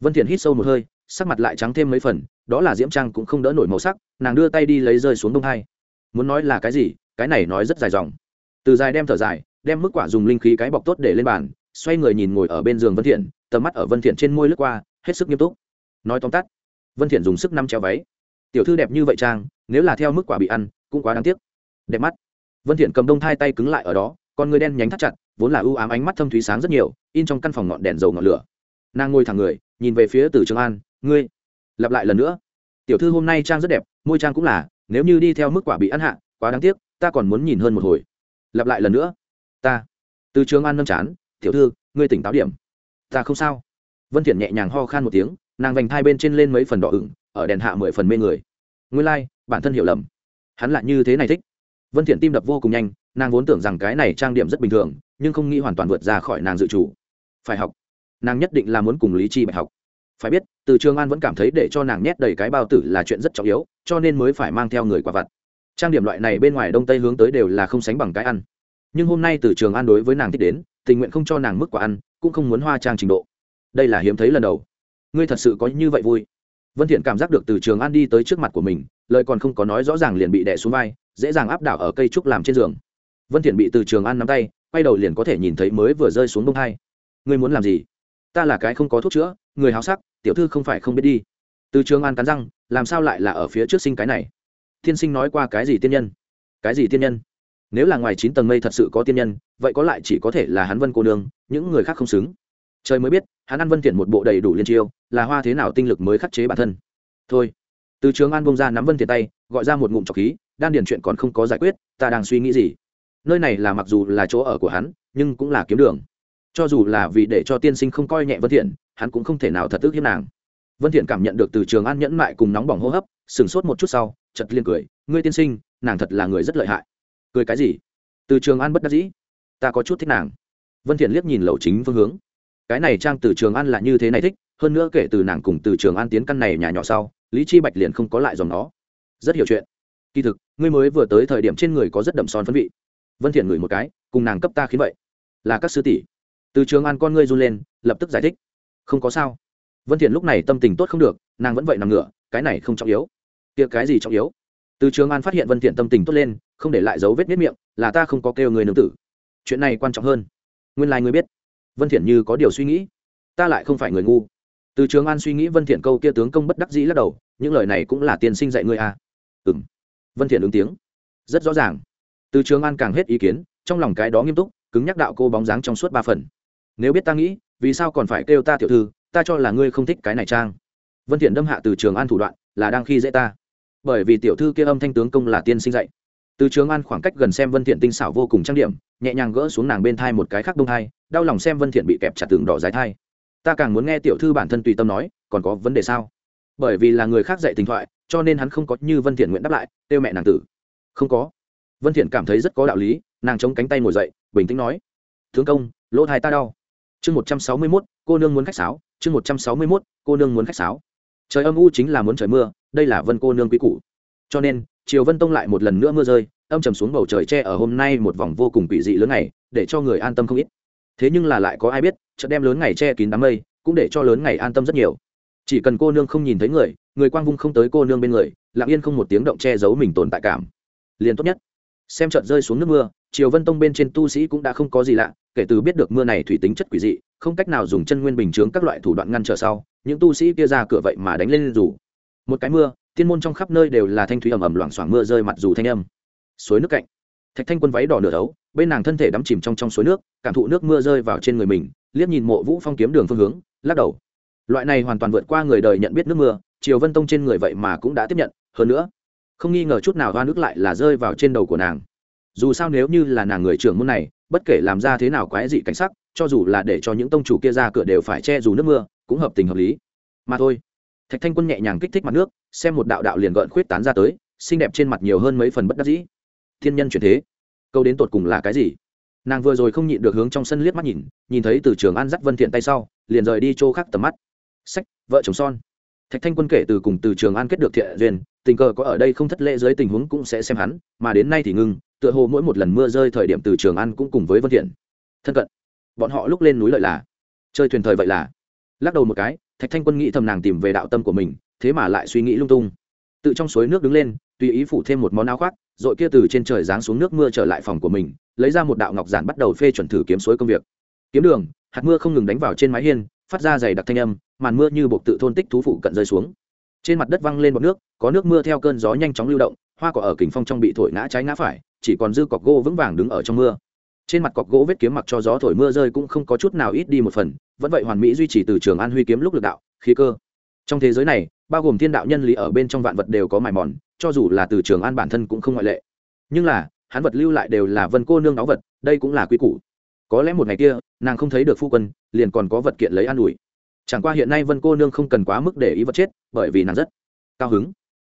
Vân thiện hít sâu một hơi, sắc mặt lại trắng thêm mấy phần, đó là diễm trang cũng không đỡ nổi màu sắc, nàng đưa tay đi lấy rơi xuống đông thai. Muốn nói là cái gì? Cái này nói rất dài dòng. Từ dài đem thở dài, đem mức quả dùng linh khí cái bọc tốt để lên bàn xoay người nhìn ngồi ở bên giường vân thiện, tầm mắt ở vân thiện trên môi lướt qua, hết sức nghiêm túc. Nói tóm tắt, vân thiện dùng sức năm treo váy. Tiểu thư đẹp như vậy trang nếu là theo mức quả bị ăn, cũng quá đáng tiếc. Đẹp mắt. Vân thiện cầm đông thai tay cứng lại ở đó, con người đen nhánh thắt chặt, vốn là ưu ám ánh mắt thâm thúy sáng rất nhiều, in trong căn phòng ngọn đèn dầu ngọn lửa. Nàng ngồi thẳng người, nhìn về phía từ trường an, ngươi, lặp lại lần nữa. Tiểu thư hôm nay trang rất đẹp, môi trang cũng là, nếu như đi theo mức quả bị ăn hạ, quá đáng tiếc, ta còn muốn nhìn hơn một hồi. Lặp lại lần nữa. Ta. Từ trường an nâng chán tiểu thư ngươi tỉnh táo điểm. Ta không sao. Vân thiện nhẹ nhàng ho khan một tiếng nàng vành thai bên trên lên mấy phần đỏ ửng ở đèn hạ mười phần mê người. Nguyên lai like, bản thân hiểu lầm. Hắn lại như thế này thích. Vân thiện tim đập vô cùng nhanh nàng vốn tưởng rằng cái này trang điểm rất bình thường nhưng không nghĩ hoàn toàn vượt ra khỏi nàng dự chủ. Phải học. Nàng nhất định là muốn cùng lý chi bạch học. Phải biết từ trường an vẫn cảm thấy để cho nàng nhét đầy cái bao tử là chuyện rất trọng yếu cho nên mới phải mang theo người quả vặt. Trang điểm loại này bên ngoài đông tây hướng tới đều là không sánh bằng cái ăn. Nhưng hôm nay từ trường an đối với nàng thích đến tình nguyện không cho nàng mức quả ăn, cũng không muốn hoa trang trình độ. Đây là hiếm thấy lần đầu. Ngươi thật sự có như vậy vui. Vân thiện cảm giác được từ trường an đi tới trước mặt của mình, lời còn không có nói rõ ràng liền bị đè xuống vai, dễ dàng áp đảo ở cây trúc làm trên giường. Vân thiện bị từ trường an nắm tay, quay đầu liền có thể nhìn thấy mới vừa rơi xuống bông hai. Ngươi muốn làm gì? Ta là cái không có thuốc chữa, người háo sắc, tiểu thư không phải không biết đi. Từ trường an cắn răng, làm sao lại là ở phía trước sinh cái này? Thiên sinh nói qua cái gì tiên nhân? Cái gì tiên nhân? Nếu là ngoài chín tầng mây thật sự có tiên nhân, vậy có lại chỉ có thể là hắn vân cô nương, những người khác không xứng. Trời mới biết, hắn ăn vân thiện một bộ đầy đủ liên chiêu, là hoa thế nào tinh lực mới khắc chế bản thân. Thôi, từ trường an bông ra nắm vân thiện tay, gọi ra một ngụm trọc khí, đan điền chuyện còn không có giải quyết, ta đang suy nghĩ gì? Nơi này là mặc dù là chỗ ở của hắn, nhưng cũng là kiếm đường. Cho dù là vì để cho tiên sinh không coi nhẹ vân thiện hắn cũng không thể nào thật tức hiếp nàng. Vân thiện cảm nhận được từ trường an nhẫn mại cùng nóng bỏng hô hấp sừng sốt một chút sau, chợt liên cười, ngươi tiên sinh, nàng thật là người rất lợi hại cười cái gì? Từ trường an bất đắc dĩ. Ta có chút thích nàng. Vân thiện liếc nhìn lầu chính phương hướng. Cái này trang từ trường an là như thế này thích, hơn nữa kể từ nàng cùng từ trường an tiến căn này nhà nhỏ sau, lý chi bạch liền không có lại dòng nó. Rất hiểu chuyện. Kỳ thực, ngươi mới vừa tới thời điểm trên người có rất đậm son phấn vị. Vân thiện ngửi một cái, cùng nàng cấp ta khiến vậy. Là các sư tỷ. Từ trường an con ngươi run lên, lập tức giải thích. Không có sao. Vân thiện lúc này tâm tình tốt không được, nàng vẫn vậy nằm ngửa, cái này không trọng yếu. Kia cái gì trọng yếu? Từ trường an phát hiện vân thiện tâm tình tốt lên, không để lại dấu vết miết miệng, là ta không có kêu người nương tử. Chuyện này quan trọng hơn. Nguyên lai like ngươi biết. Vân thiện như có điều suy nghĩ. Ta lại không phải người ngu. Từ trường an suy nghĩ vân thiện câu kia tướng công bất đắc dĩ lắc đầu, những lời này cũng là tiên sinh dạy ngươi à. Ừm. Vân thiện ứng tiếng. Rất rõ ràng. Từ trường an càng hết ý kiến, trong lòng cái đó nghiêm túc, cứng nhắc đạo cô bóng dáng trong suốt ba phần. Nếu biết ta nghĩ, vì sao còn phải kêu ta tiểu thư, ta cho là ngươi không thích cái này trang vân thiện đâm hạ từ trường an thủ đoạn, là đang khi dễ ta bởi vì tiểu thư kia âm thanh tướng công là tiên sinh dạy. Từ trường an khoảng cách gần xem vân thiện tinh xảo vô cùng trang điểm nhẹ nhàng gỡ xuống nàng bên thai một cái khác đông thai đau lòng xem vân thiện bị kẹp chặt tường đỏ dài thai. Ta càng muốn nghe tiểu thư bản thân tùy tâm nói còn có vấn đề sao? Bởi vì là người khác dạy tình thoại cho nên hắn không có như vân thiện nguyện đáp lại tiêu mẹ nàng tử. Không có. Vân thiện cảm thấy rất có đạo lý nàng chống cánh tay ngồi dậy bình tĩnh nói tướng công lỗ thai ta đau. Chương 161, cô nương muốn khách sáo chương 161, cô nương muốn khách sáo trời âm u chính là muốn trời mưa, đây là vân cô nương quý cũ cho nên chiều vân tông lại một lần nữa mưa rơi, âm trầm xuống bầu trời che ở hôm nay một vòng vô cùng quỷ dị lớn này để cho người an tâm không ít. Thế nhưng là lại có ai biết chợ đem lớn ngày che kín đám mây, cũng để cho lớn ngày an tâm rất nhiều. Chỉ cần cô nương không nhìn thấy người người quang vung không tới cô nương bên người, lặng yên không một tiếng động che giấu mình tồn tại cảm. Liền tốt nhất. Xem trận rơi xuống nước mưa, triều vân tông bên trên tu sĩ cũng đã không có gì lạ, kể từ biết được mưa này thủy tính chất quỷ dị, không cách nào dùng chân nguyên bình chướng các loại thủ đoạn ngăn trở sau những tu sĩ kia ra cửa vậy mà đánh lên rủ một cái mưa, tiên môn trong khắp nơi đều là thanh thủy ầm ầm loảng xoảng mưa rơi mặt dù thanh âm. Suối nước cạnh. Thạch thanh quân váy đỏ nửa đấu bên nàng thân thể đắm chìm trong trong suối nước, cảm thụ nước mưa rơi vào trên người mình, liếc nhìn mộ vũ phong kiếm đường phương hướng, lắc đầu. Loại này hoàn toàn vượt qua người đời nhận biết nước mưa, triều vân tông trên người vậy mà cũng đã tiếp nhận, hơn nữa, không nghi ngờ chút nào hoa nước lại là rơi vào trên đầu của nàng. Dù sao nếu như là nàng người trưởng môn này, bất kể làm ra thế nào quái dị cảnh sắc, cho dù là để cho những tông chủ kia ra cửa đều phải che dù nước mưa cũng hợp tình hợp lý. Mà thôi. Thạch thanh quân nhẹ nhàng kích thích mặt nước, xem một đạo đạo liền gợn khuyết tán ra tới, xinh đẹp trên mặt nhiều hơn mấy phần bất đắc dĩ. Thiên nhân chuyển thế. Câu đến tột cùng là cái gì? Nàng vừa rồi không nhịn được hướng trong sân liếc mắt nhìn nhìn thấy từ trường an dắt vân thiện tay sau, liền rời đi chỗ khác tầm mắt. Sách, vợ chồng son. Thạch thanh quân kể từ cùng từ trường an kết được thiện duyên, tình cờ có ở đây không thất lễ dưới tình huống cũng sẽ xem hắn, mà đến nay thì ngưng, tựa hồ mỗi một lần mưa rơi thời điểm từ trường an cũng cùng với vân thiện. Thân cận. Bọn họ lúc lên núi lợi là. Chơi thuyền thời vậy là lắc đầu một cái, thạch thanh quân nghĩ thầm nàng tìm về đạo tâm của mình, thế mà lại suy nghĩ lung tung. Tự trong suối nước đứng lên, tùy ý phủ thêm một món áo khoác, rồi kia từ trên trời giáng xuống nước mưa trở lại phòng của mình, lấy ra một đạo ngọc giản bắt đầu phê chuẩn thử kiếm suối công việc. Kiếm đường, hạt mưa không ngừng đánh vào trên mái hiên, phát ra dày đặc thanh âm, màn mưa như buộc tự thôn tích thú phụ cận rơi xuống. Trên mặt đất văng lên bọt nước, có nước mưa theo cơn gió nhanh chóng lưu động, hoa cỏ ở kình phong trong bị thổi ngã trái ngã phải, chỉ còn dư cọc gỗ vững vàng đứng ở trong mưa. Trên mặt cọc gỗ vết kiếm mặc cho gió thổi mưa rơi cũng không có chút nào ít đi một phần vẫn vậy hoàn mỹ duy trì từ trường an huy kiếm lúc lực đạo, khí cơ. Trong thế giới này, bao gồm thiên đạo nhân lý ở bên trong vạn vật đều có mài mòn, cho dù là từ trường an bản thân cũng không ngoại lệ. Nhưng là, hắn vật lưu lại đều là vân cô nương đáo vật, đây cũng là quy củ. Có lẽ một ngày kia, nàng không thấy được phu quân, liền còn có vật kiện lấy an ủi. Chẳng qua hiện nay vân cô nương không cần quá mức để ý vật chết, bởi vì nàng rất cao hứng.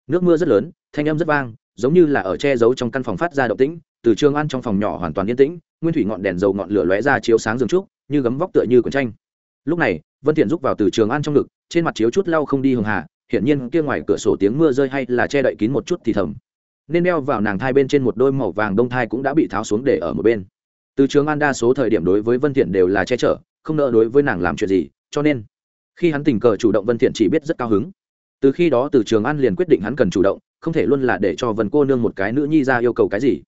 Nước mưa rất lớn, thanh âm rất vang, giống như là ở che giấu trong căn phòng phát ra động tĩnh, từ trường an trong phòng nhỏ hoàn toàn yên tĩnh, nguyên thủy ngọn đèn dầu ngọn lửa lóe ra chiếu sáng giường trúc, như gấm vóc tựa như quần tranh lúc này, vân thiện rúc vào từ trường an trong ngực, trên mặt chiếu chút lau không đi hường hà, hiển nhiên kia ngoài cửa sổ tiếng mưa rơi hay là che đậy kín một chút thì thầm. Nên đeo vào nàng thai bên trên một đôi màu vàng đông thai cũng đã bị tháo xuống để ở một bên. Từ trường an đa số thời điểm đối với vân thiện đều là che chở, không nợ đối với nàng làm chuyện gì, cho nên, khi hắn tình cờ chủ động vân thiện chỉ biết rất cao hứng. Từ khi đó từ trường an liền quyết định hắn cần chủ động, không thể luôn là để cho vân cô nương một cái nữ nhi ra yêu cầu cái gì.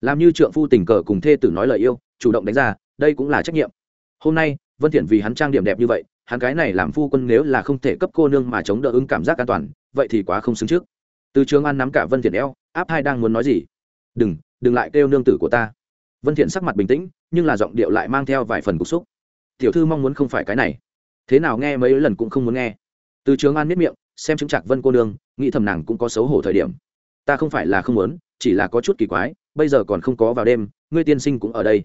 Làm như trượng phu tình cờ cùng thê tử nói lời yêu, chủ động đánh ra, đây cũng là trách nhiệm. Hôm nay vân thiện vì hắn trang điểm đẹp như vậy, hắn cái này làm phu quân nếu là không thể cấp cô nương mà chống đỡ ứng cảm giác an toàn, vậy thì quá không xứng trước. Từ trường an nắm cả vân thiện eo, áp hai đang muốn nói gì? Đừng đừng lại kêu nương tử của ta. Vân thiện sắc mặt bình tĩnh, nhưng là giọng điệu lại mang theo vài phần cục xúc. Tiểu thư mong muốn không phải cái này. Thế nào nghe mấy lần cũng không muốn nghe. Từ trường an miết miệng, xem chứng chặt vân cô nương, nghĩ thầm nàng cũng có xấu hổ thời điểm. Ta không phải là không muốn, chỉ là có chút kỳ quái, bây giờ còn không có vào đêm, ngươi tiên sinh cũng ở đây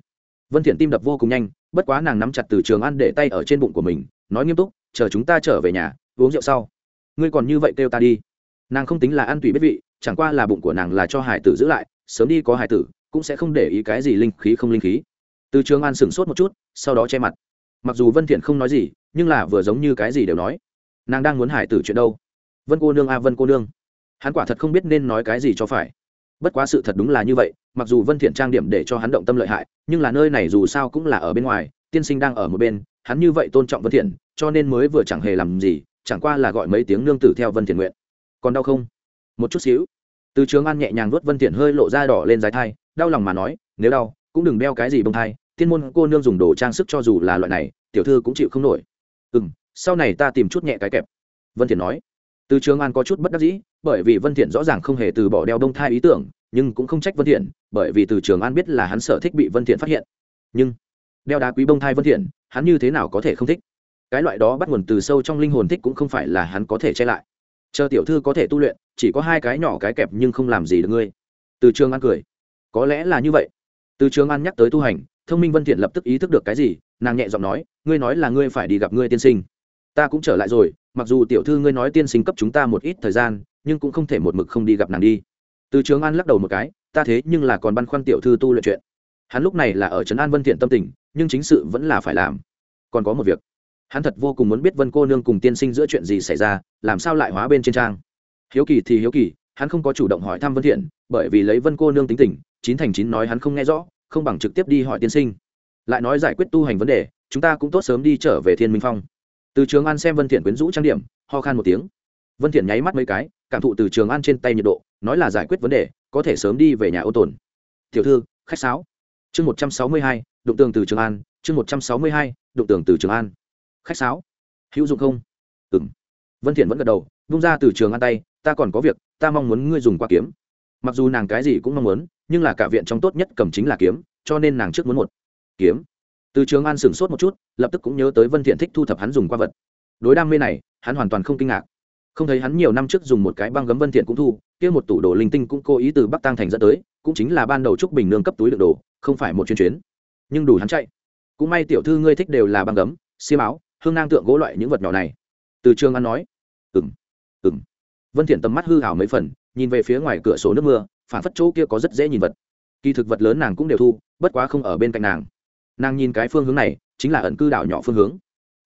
vân thiện tim đập vô cùng nhanh, bất quá nàng nắm chặt từ trường an để tay ở trên bụng của mình, nói nghiêm túc, chờ chúng ta trở về nhà, uống rượu sau. Ngươi còn như vậy kêu ta đi. Nàng không tính là ăn tùy biết vị, chẳng qua là bụng của nàng là cho hải tử giữ lại, sớm đi có hải tử, cũng sẽ không để ý cái gì linh khí không linh khí. Từ trường an sửng sốt một chút, sau đó che mặt. Mặc dù vân thiện không nói gì, nhưng là vừa giống như cái gì đều nói. Nàng đang muốn hải tử chuyện đâu? Vân cô nương a vân cô nương. Hắn quả thật không biết nên nói cái gì cho phải bất quá sự thật đúng là như vậy, mặc dù vân thiện trang điểm để cho hắn động tâm lợi hại, nhưng là nơi này dù sao cũng là ở bên ngoài, tiên sinh đang ở một bên, hắn như vậy tôn trọng vân thiện, cho nên mới vừa chẳng hề làm gì, chẳng qua là gọi mấy tiếng nương tử theo vân thiện nguyện. Còn đau không? Một chút xíu. Từ trường an nhẹ nhàng vuốt vân thiện hơi lộ ra đỏ lên dài thai, đau lòng mà nói, nếu đau, cũng đừng đeo cái gì bông thai, tiên môn cô nương dùng đồ trang sức cho dù là loại này, tiểu thư cũng chịu không nổi. Ừm, sau này ta tìm chút nhẹ cái kẹp. Vân thiện nói từ trường an có chút bất đắc dĩ, bởi vì vân thiện rõ ràng không hề từ bỏ đeo đông thai ý tưởng, nhưng cũng không trách vân thiện, bởi vì từ trường an biết là hắn sở thích bị vân thiện phát hiện. Nhưng, đeo đá quý bông thai vân thiện, hắn như thế nào có thể không thích? Cái loại đó bắt nguồn từ sâu trong linh hồn thích cũng không phải là hắn có thể che lại. Chờ tiểu thư có thể tu luyện, chỉ có hai cái nhỏ cái kẹp nhưng không làm gì được ngươi. Từ trường an cười. Có lẽ là như vậy. Từ trường an nhắc tới tu hành, thông minh vân thiện lập tức ý thức được cái gì, nàng nhẹ giọng nói, ngươi nói là ngươi phải đi gặp ngươi tiên sinh. Ta cũng trở lại rồi mặc dù tiểu thư ngươi nói tiên sinh cấp chúng ta một ít thời gian, nhưng cũng không thể một mực không đi gặp nàng đi. Từ trường an lắc đầu một cái, ta thế nhưng là còn băn khoăn tiểu thư tu luyện chuyện. Hắn lúc này là ở trấn an vân thiện tâm tình, nhưng chính sự vẫn là phải làm. Còn có một việc. Hắn thật vô cùng muốn biết vân cô nương cùng tiên sinh giữa chuyện gì xảy ra, làm sao lại hóa bên trên trang. Hiếu kỳ thì hiếu kỳ, hắn không có chủ động hỏi thăm vân thiện, bởi vì lấy vân cô nương tính tình, chín thành chín nói hắn không nghe rõ, không bằng trực tiếp đi hỏi tiên sinh. Lại nói giải quyết tu hành vấn đề, chúng ta cũng tốt sớm đi trở về thiên minh phong từ trường an xem vân thiện quyến rũ trang điểm, ho khan một tiếng. Vân thiện nháy mắt mấy cái, cảm thụ từ trường an trên tay nhiệt độ, nói là giải quyết vấn đề, có thể sớm đi về nhà ô tồn. Tiểu thư, khách sáo. Chương một trăm sáu mươi hai, đụng tường từ trường an, chương một trăm sáu mươi hai, đụng tường từ trường an. Khách sáo. Hữu dụng không? Ừm. Vân thiện vẫn gật đầu vung ra từ trường an tay, ta còn có việc, ta mong muốn ngươi dùng qua kiếm. Mặc dù nàng cái gì cũng mong muốn, nhưng là cả viện trong tốt nhất cầm chính là kiếm, cho nên nàng trước muốn một kiếm từ trường an sửng sốt một chút, lập tức cũng nhớ tới vân thiện thích thu thập hắn dùng qua vật. Đối đam mê này, hắn hoàn toàn không kinh ngạc. Không thấy hắn nhiều năm trước dùng một cái băng gấm vân thiện cũng thu, kia một tủ đồ linh tinh cũng cố ý từ bắc tăng thành dẫn tới, cũng chính là ban đầu trúc bình nương cấp túi đựng đồ, không phải một chuyến chuyến. Nhưng đủ hắn chạy. Cũng may tiểu thư ngươi thích đều là băng gấm, xiêm áo, hương nang tượng gỗ loại những vật nhỏ này. Từ trường an nói. Ừm ừm. Vân thiện tầm mắt hư hảo mấy phần, nhìn về phía ngoài cửa sổ nước mưa, phản phất chỗ kia có rất dễ nhìn vật. Kỳ thực vật lớn nàng cũng đều thu, bất quá không ở bên cạnh nàng nàng nhìn cái phương hướng này, chính là ẩn cư đảo nhỏ phương hướng.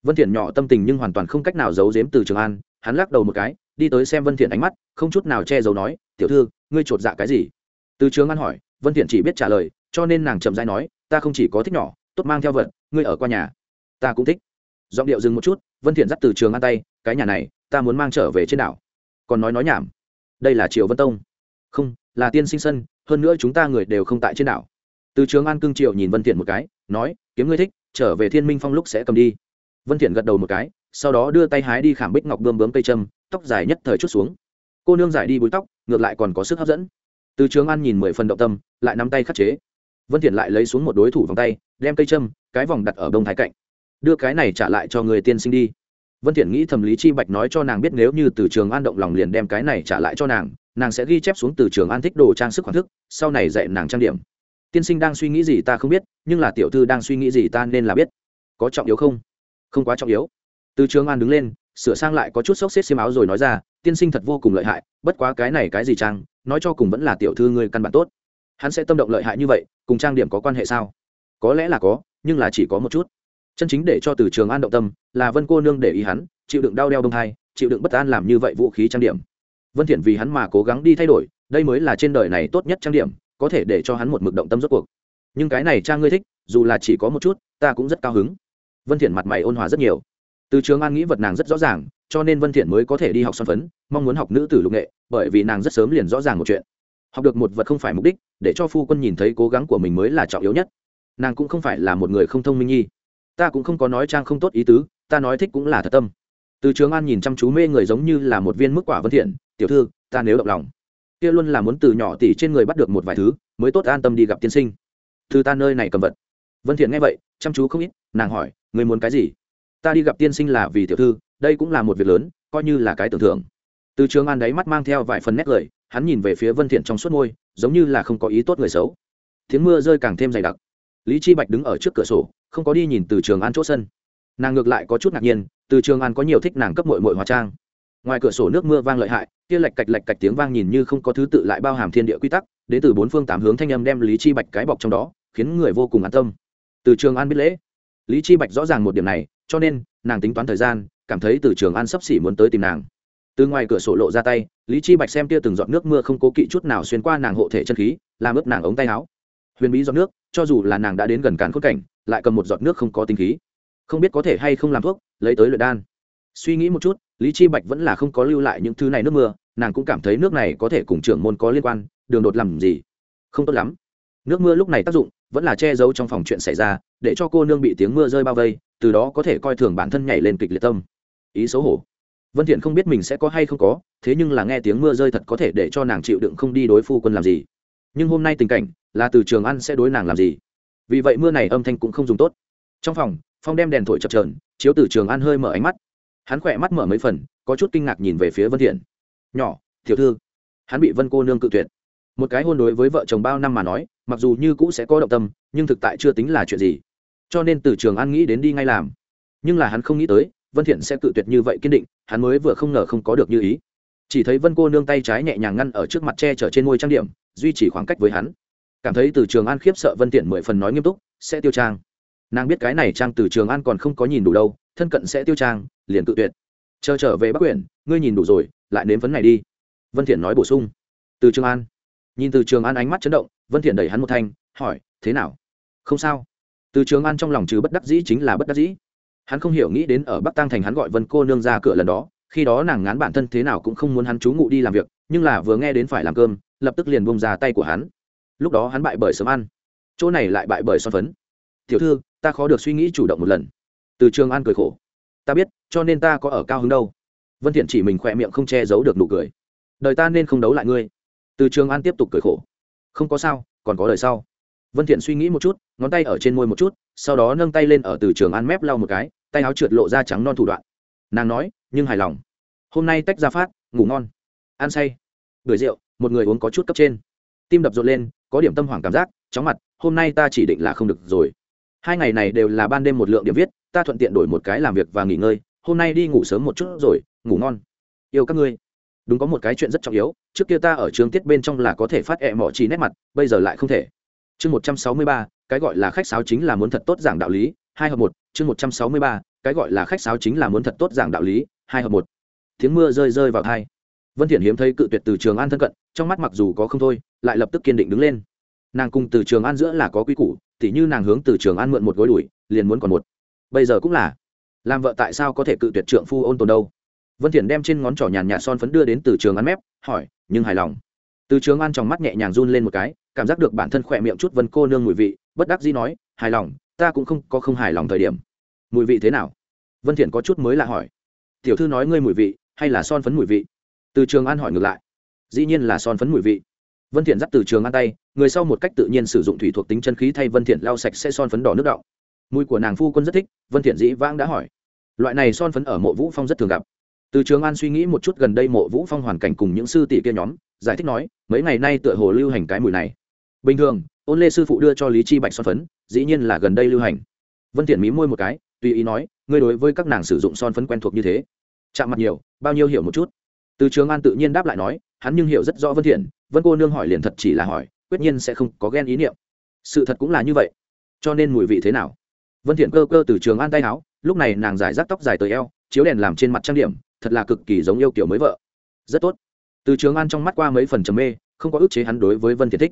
Vân thiện nhỏ tâm tình nhưng hoàn toàn không cách nào giấu giếm từ trường an, hắn lắc đầu một cái, đi tới xem vân thiện ánh mắt, không chút nào che giấu nói, tiểu thư, ngươi trột dạ cái gì? Từ trường an hỏi, vân thiện chỉ biết trả lời, cho nên nàng chậm rãi nói, ta không chỉ có thích nhỏ, tốt mang theo vật, ngươi ở qua nhà. Ta cũng thích. Giọng điệu dừng một chút, vân thiện dắt từ trường an tay, cái nhà này, ta muốn mang trở về trên đảo. Còn nói nói nhảm, đây là triều vân tông. Không, là tiên sinh sân, hơn nữa chúng ta người đều không tại trên đảo từ trường an cương triều nhìn vân thiện một cái, nói, kiếm ngươi thích, trở về thiên minh phong lúc sẽ cầm đi. Vân thiện gật đầu một cái, sau đó đưa tay hái đi khảm bích ngọc bươm bướm cây châm, tóc dài nhất thời chút xuống. Cô nương giải đi búi tóc, ngược lại còn có sức hấp dẫn. Từ trường an nhìn mười phần động tâm, lại nắm tay khắc chế. Vân thiện lại lấy xuống một đối thủ vòng tay, đem cây châm, cái vòng đặt ở đông thái cạnh. Đưa cái này trả lại cho người tiên sinh đi. Vân thiện nghĩ thầm lý chi bạch nói cho nàng biết nếu như từ trường an động lòng liền đem cái này trả lại cho nàng nàng sẽ ghi chép xuống từ trường an thích đồ trang sức khoản thức, sau này dạy nàng trang điểm tiên sinh đang suy nghĩ gì ta không biết, nhưng là tiểu thư đang suy nghĩ gì ta nên là biết. Có trọng yếu không? Không quá trọng yếu. Từ trường an đứng lên, sửa sang lại có chút xốc xếp xiêm áo rồi nói ra, tiên sinh thật vô cùng lợi hại, bất quá cái này cái gì trang nói cho cùng vẫn là tiểu thư ngươi căn bản tốt. Hắn sẽ tâm động lợi hại như vậy, cùng trang điểm có quan hệ sao? Có lẽ là có, nhưng là chỉ có một chút. Chân chính để cho từ trường an động tâm, là vân cô nương để ý hắn, chịu đựng đau đeo đông thai, chịu đựng bất an làm như vậy vũ khí trang điểm. Vân thiện vì hắn mà cố gắng đi thay đổi, đây mới là trên đời này tốt nhất trang điểm có thể để cho hắn một mực động tâm rốt cuộc. Nhưng cái này trang ngươi thích, dù là chỉ có một chút, ta cũng rất cao hứng. Vân thiện mặt mày ôn hòa rất nhiều. Từ trường an nghĩ vật nàng rất rõ ràng, cho nên vân thiện mới có thể đi học son phấn, mong muốn học nữ tử lục nghệ, bởi vì nàng rất sớm liền rõ ràng một chuyện. Học được một vật không phải mục đích, để cho phu quân nhìn thấy cố gắng của mình mới là trọng yếu nhất. Nàng cũng không phải là một người không thông minh nhi. Ta cũng không có nói trang không tốt ý tứ, ta nói thích cũng là thật tâm. Từ trường an nhìn chăm chú mê người giống như là một viên mức quả vân thiện, tiểu thư, ta nếu động lòng kia luôn là muốn từ nhỏ tỷ trên người bắt được một vài thứ, mới tốt an tâm đi gặp tiên sinh. Từ ta nơi này cầm vật. Vân thiện nghe vậy, chăm chú không ít, nàng hỏi người muốn cái gì? Ta đi gặp tiên sinh là vì tiểu thư, đây cũng là một việc lớn, coi như là cái tưởng thưởng. Từ trường an đấy mắt mang theo vài phần nét lời hắn nhìn về phía vân thiện trong suốt môi, giống như là không có ý tốt người xấu. Tiếng mưa rơi càng thêm dày đặc. Lý chi bạch đứng ở trước cửa sổ, không có đi nhìn từ trường an chỗ sân. Nàng ngược lại có chút ngạc nhiên, từ trường an có nhiều thích nàng cấp mội mội hóa trang ngoài cửa sổ nước mưa vang lợi hại, kia lạch cạch lạch cạch tiếng vang nhìn như không có thứ tự lại bao hàm thiên địa quy tắc, đến từ bốn phương tám hướng thanh âm đem lý chi bạch cái bọc trong đó, khiến người vô cùng an tâm. Từ trường an biết lễ. Lý chi bạch rõ ràng một điểm này, cho nên, nàng tính toán thời gian, cảm thấy từ trường an sắp xỉ muốn tới tìm nàng. Từ ngoài cửa sổ lộ ra tay, lý chi bạch xem kia từng giọt nước mưa không cố kỵ chút nào xuyên qua nàng hộ thể chân khí, làm ướt nàng ống tay áo. Huyền bí giọt nước, cho dù là nàng đã đến gần càn khôn cảnh, lại cầm một giọt nước không có tinh khí. Không biết có thể hay không làm thuốc, lấy tới luyện đan. Suy nghĩ một chút lý chi bạch vẫn là không có lưu lại những thứ này nước mưa, nàng cũng cảm thấy nước này có thể cùng trưởng môn có liên quan, đường đột làm gì? Không tốt lắm. Nước mưa lúc này tác dụng vẫn là che giấu trong phòng chuyện xảy ra, để cho cô nương bị tiếng mưa rơi bao vây, từ đó có thể coi thường bản thân nhảy lên kịch liệt tâm. Ý xấu hổ. Vân thiện không biết mình sẽ có hay không có, thế nhưng là nghe tiếng mưa rơi thật có thể để cho nàng chịu đựng không đi đối phu quân làm gì. Nhưng hôm nay tình cảnh là từ trường ăn sẽ đối nàng làm gì? Vì vậy mưa này âm thanh cũng không dùng tốt. Trong phòng, phong đem đèn thổi chập chờn, chiếu từ trường ăn hơi mở ánh mắt hắn khỏe mắt mở mấy phần, có chút kinh ngạc nhìn về phía vân thiện. Nhỏ, tiểu thư. Hắn bị vân cô nương cự tuyệt. Một cái hôn đối với vợ chồng bao năm mà nói, mặc dù như cũ sẽ có động tâm, nhưng thực tại chưa tính là chuyện gì. Cho nên từ trường an nghĩ đến đi ngay làm. Nhưng là hắn không nghĩ tới, vân thiện sẽ cự tuyệt như vậy kiên định, hắn mới vừa không ngờ không có được như ý. Chỉ thấy vân cô nương tay trái nhẹ nhàng ngăn ở trước mặt che chở trên môi trang điểm, duy trì khoảng cách với hắn. Cảm thấy từ trường an khiếp sợ vân thiện mười phần nói nghiêm túc, sẽ tiêu trang. Nàng biết cái này trang từ trường an còn không có nhìn đủ đâu, thân cận sẽ tiêu trang liền tự tuyệt. Chờ trở về bắc quyển ngươi nhìn đủ rồi, lại nếm phấn này đi. Vân thiện nói bổ sung. Từ trường an. Nhìn từ trường an ánh mắt chấn động, vân thiện đẩy hắn một thanh, hỏi, thế nào? Không sao. Từ trường an trong lòng trừ bất đắc dĩ chính là bất đắc dĩ. Hắn không hiểu nghĩ đến ở bắc tăng thành hắn gọi vân cô nương ra cửa lần đó, khi đó nàng ngán bản thân thế nào cũng không muốn hắn trú ngụ đi làm việc, nhưng là vừa nghe đến phải làm cơm, lập tức liền bông ra tay của hắn. Lúc đó hắn bại bởi sớm ăn. Chỗ này lại bại bởi son phấn. Tiểu thư, ta khó được suy nghĩ chủ động một lần. Từ trường an cười khổ. Ta biết cho nên ta có ở cao hứng đâu. Vân thiện chỉ mình khỏe miệng không che giấu được nụ cười. Đời ta nên không đấu lại ngươi. Từ trường an tiếp tục cười khổ. Không có sao, còn có đời sau. Vân thiện suy nghĩ một chút, ngón tay ở trên môi một chút, sau đó nâng tay lên ở từ trường an mép lau một cái, tay áo trượt lộ ra trắng non thủ đoạn. Nàng nói, nhưng hài lòng. Hôm nay tách ra phát, ngủ ngon. Ăn say. Bưởi rượu, một người uống có chút cấp trên. Tim đập rộn lên, có điểm tâm hoảng cảm giác, chóng mặt, hôm nay ta chỉ định là không được rồi. Hai ngày này đều là ban đêm một lượng điểm viết, ta thuận tiện đổi một cái làm việc và nghỉ ngơi hôm nay đi ngủ sớm một chút rồi, ngủ ngon. Yêu các ngươi. Đúng có một cái chuyện rất trọng yếu, trước kia ta ở trường tiết bên trong là có thể phát ẹ mỏ chỉ nét mặt, bây giờ lại không thể. Chương một trăm sáu mươi ba, cái gọi là khách sáo chính là muốn thật tốt giảng đạo lý, hai hợp một, chương một trăm sáu mươi ba, cái gọi là khách sáo chính là muốn thật tốt giảng đạo lý, hai hợp một. Tiếng mưa rơi rơi vào thai. Vân thiện hiếm thấy cự tuyệt từ trường an thân cận, trong mắt mặc dù có không thôi, lại lập tức kiên định đứng lên. Nàng cùng từ trường an giữa là có quy củ, tỉ như nàng hướng từ trường an mượn một gối đuổi, liền muốn còn một. Bây giờ cũng là làm vợ tại sao có thể cự tuyệt trượng phu ôn tồn đâu? Vân thiện đem trên ngón trỏ nhàn nhạt son phấn đưa đến từ trường ăn mép, hỏi, nhưng hài lòng? Từ trường an trong mắt nhẹ nhàng run lên một cái, cảm giác được bản thân khỏe miệng chút vân cô nương mùi vị, bất đắc dĩ nói, hài lòng, ta cũng không có không hài lòng thời điểm. Mùi vị thế nào? Vân thiện có chút mới lạ hỏi. Tiểu thư nói ngươi mùi vị, hay là son phấn mùi vị? Từ trường an hỏi ngược lại. Dĩ nhiên là son phấn mùi vị. Vân thiện dắt từ trường an tay, người sau một cách tự nhiên sử dụng thủy thuộc tính chân khí thay vân thiện lau sạch sẽ son phấn đỏ nước đọng. Mùi của nàng phu quân rất thích, vân thiện dĩ vãng đã hỏi loại này son phấn ở mộ vũ phong rất thường gặp. Từ trường an suy nghĩ một chút gần đây mộ vũ phong hoàn cảnh cùng những sư tỷ kia nhóm, giải thích nói, mấy ngày nay tựa hồ lưu hành cái mùi này. Bình thường, ôn lê sư phụ đưa cho lý chi bạch son phấn, dĩ nhiên là gần đây lưu hành. Vân thiện mí môi một cái, tùy ý nói, ngươi đối với các nàng sử dụng son phấn quen thuộc như thế, chạm mặt nhiều, bao nhiêu hiểu một chút. Từ trường an tự nhiên đáp lại nói, hắn nhưng hiểu rất rõ vân thiện vân cô nương hỏi liền thật chỉ là hỏi, quyết nhiên sẽ không có ghen ý niệm. Sự thật cũng là như vậy. Cho nên mùi vị thế nào? Vân thiện cơ cơ từ trường an tay áo, lúc này nàng giải rác tóc dài tới eo, chiếu đèn làm trên mặt trang điểm, thật là cực kỳ giống yêu kiểu mới vợ. Rất tốt. Từ trường an trong mắt qua mấy phần trầm mê, không có ức chế hắn đối với vân thiện thích.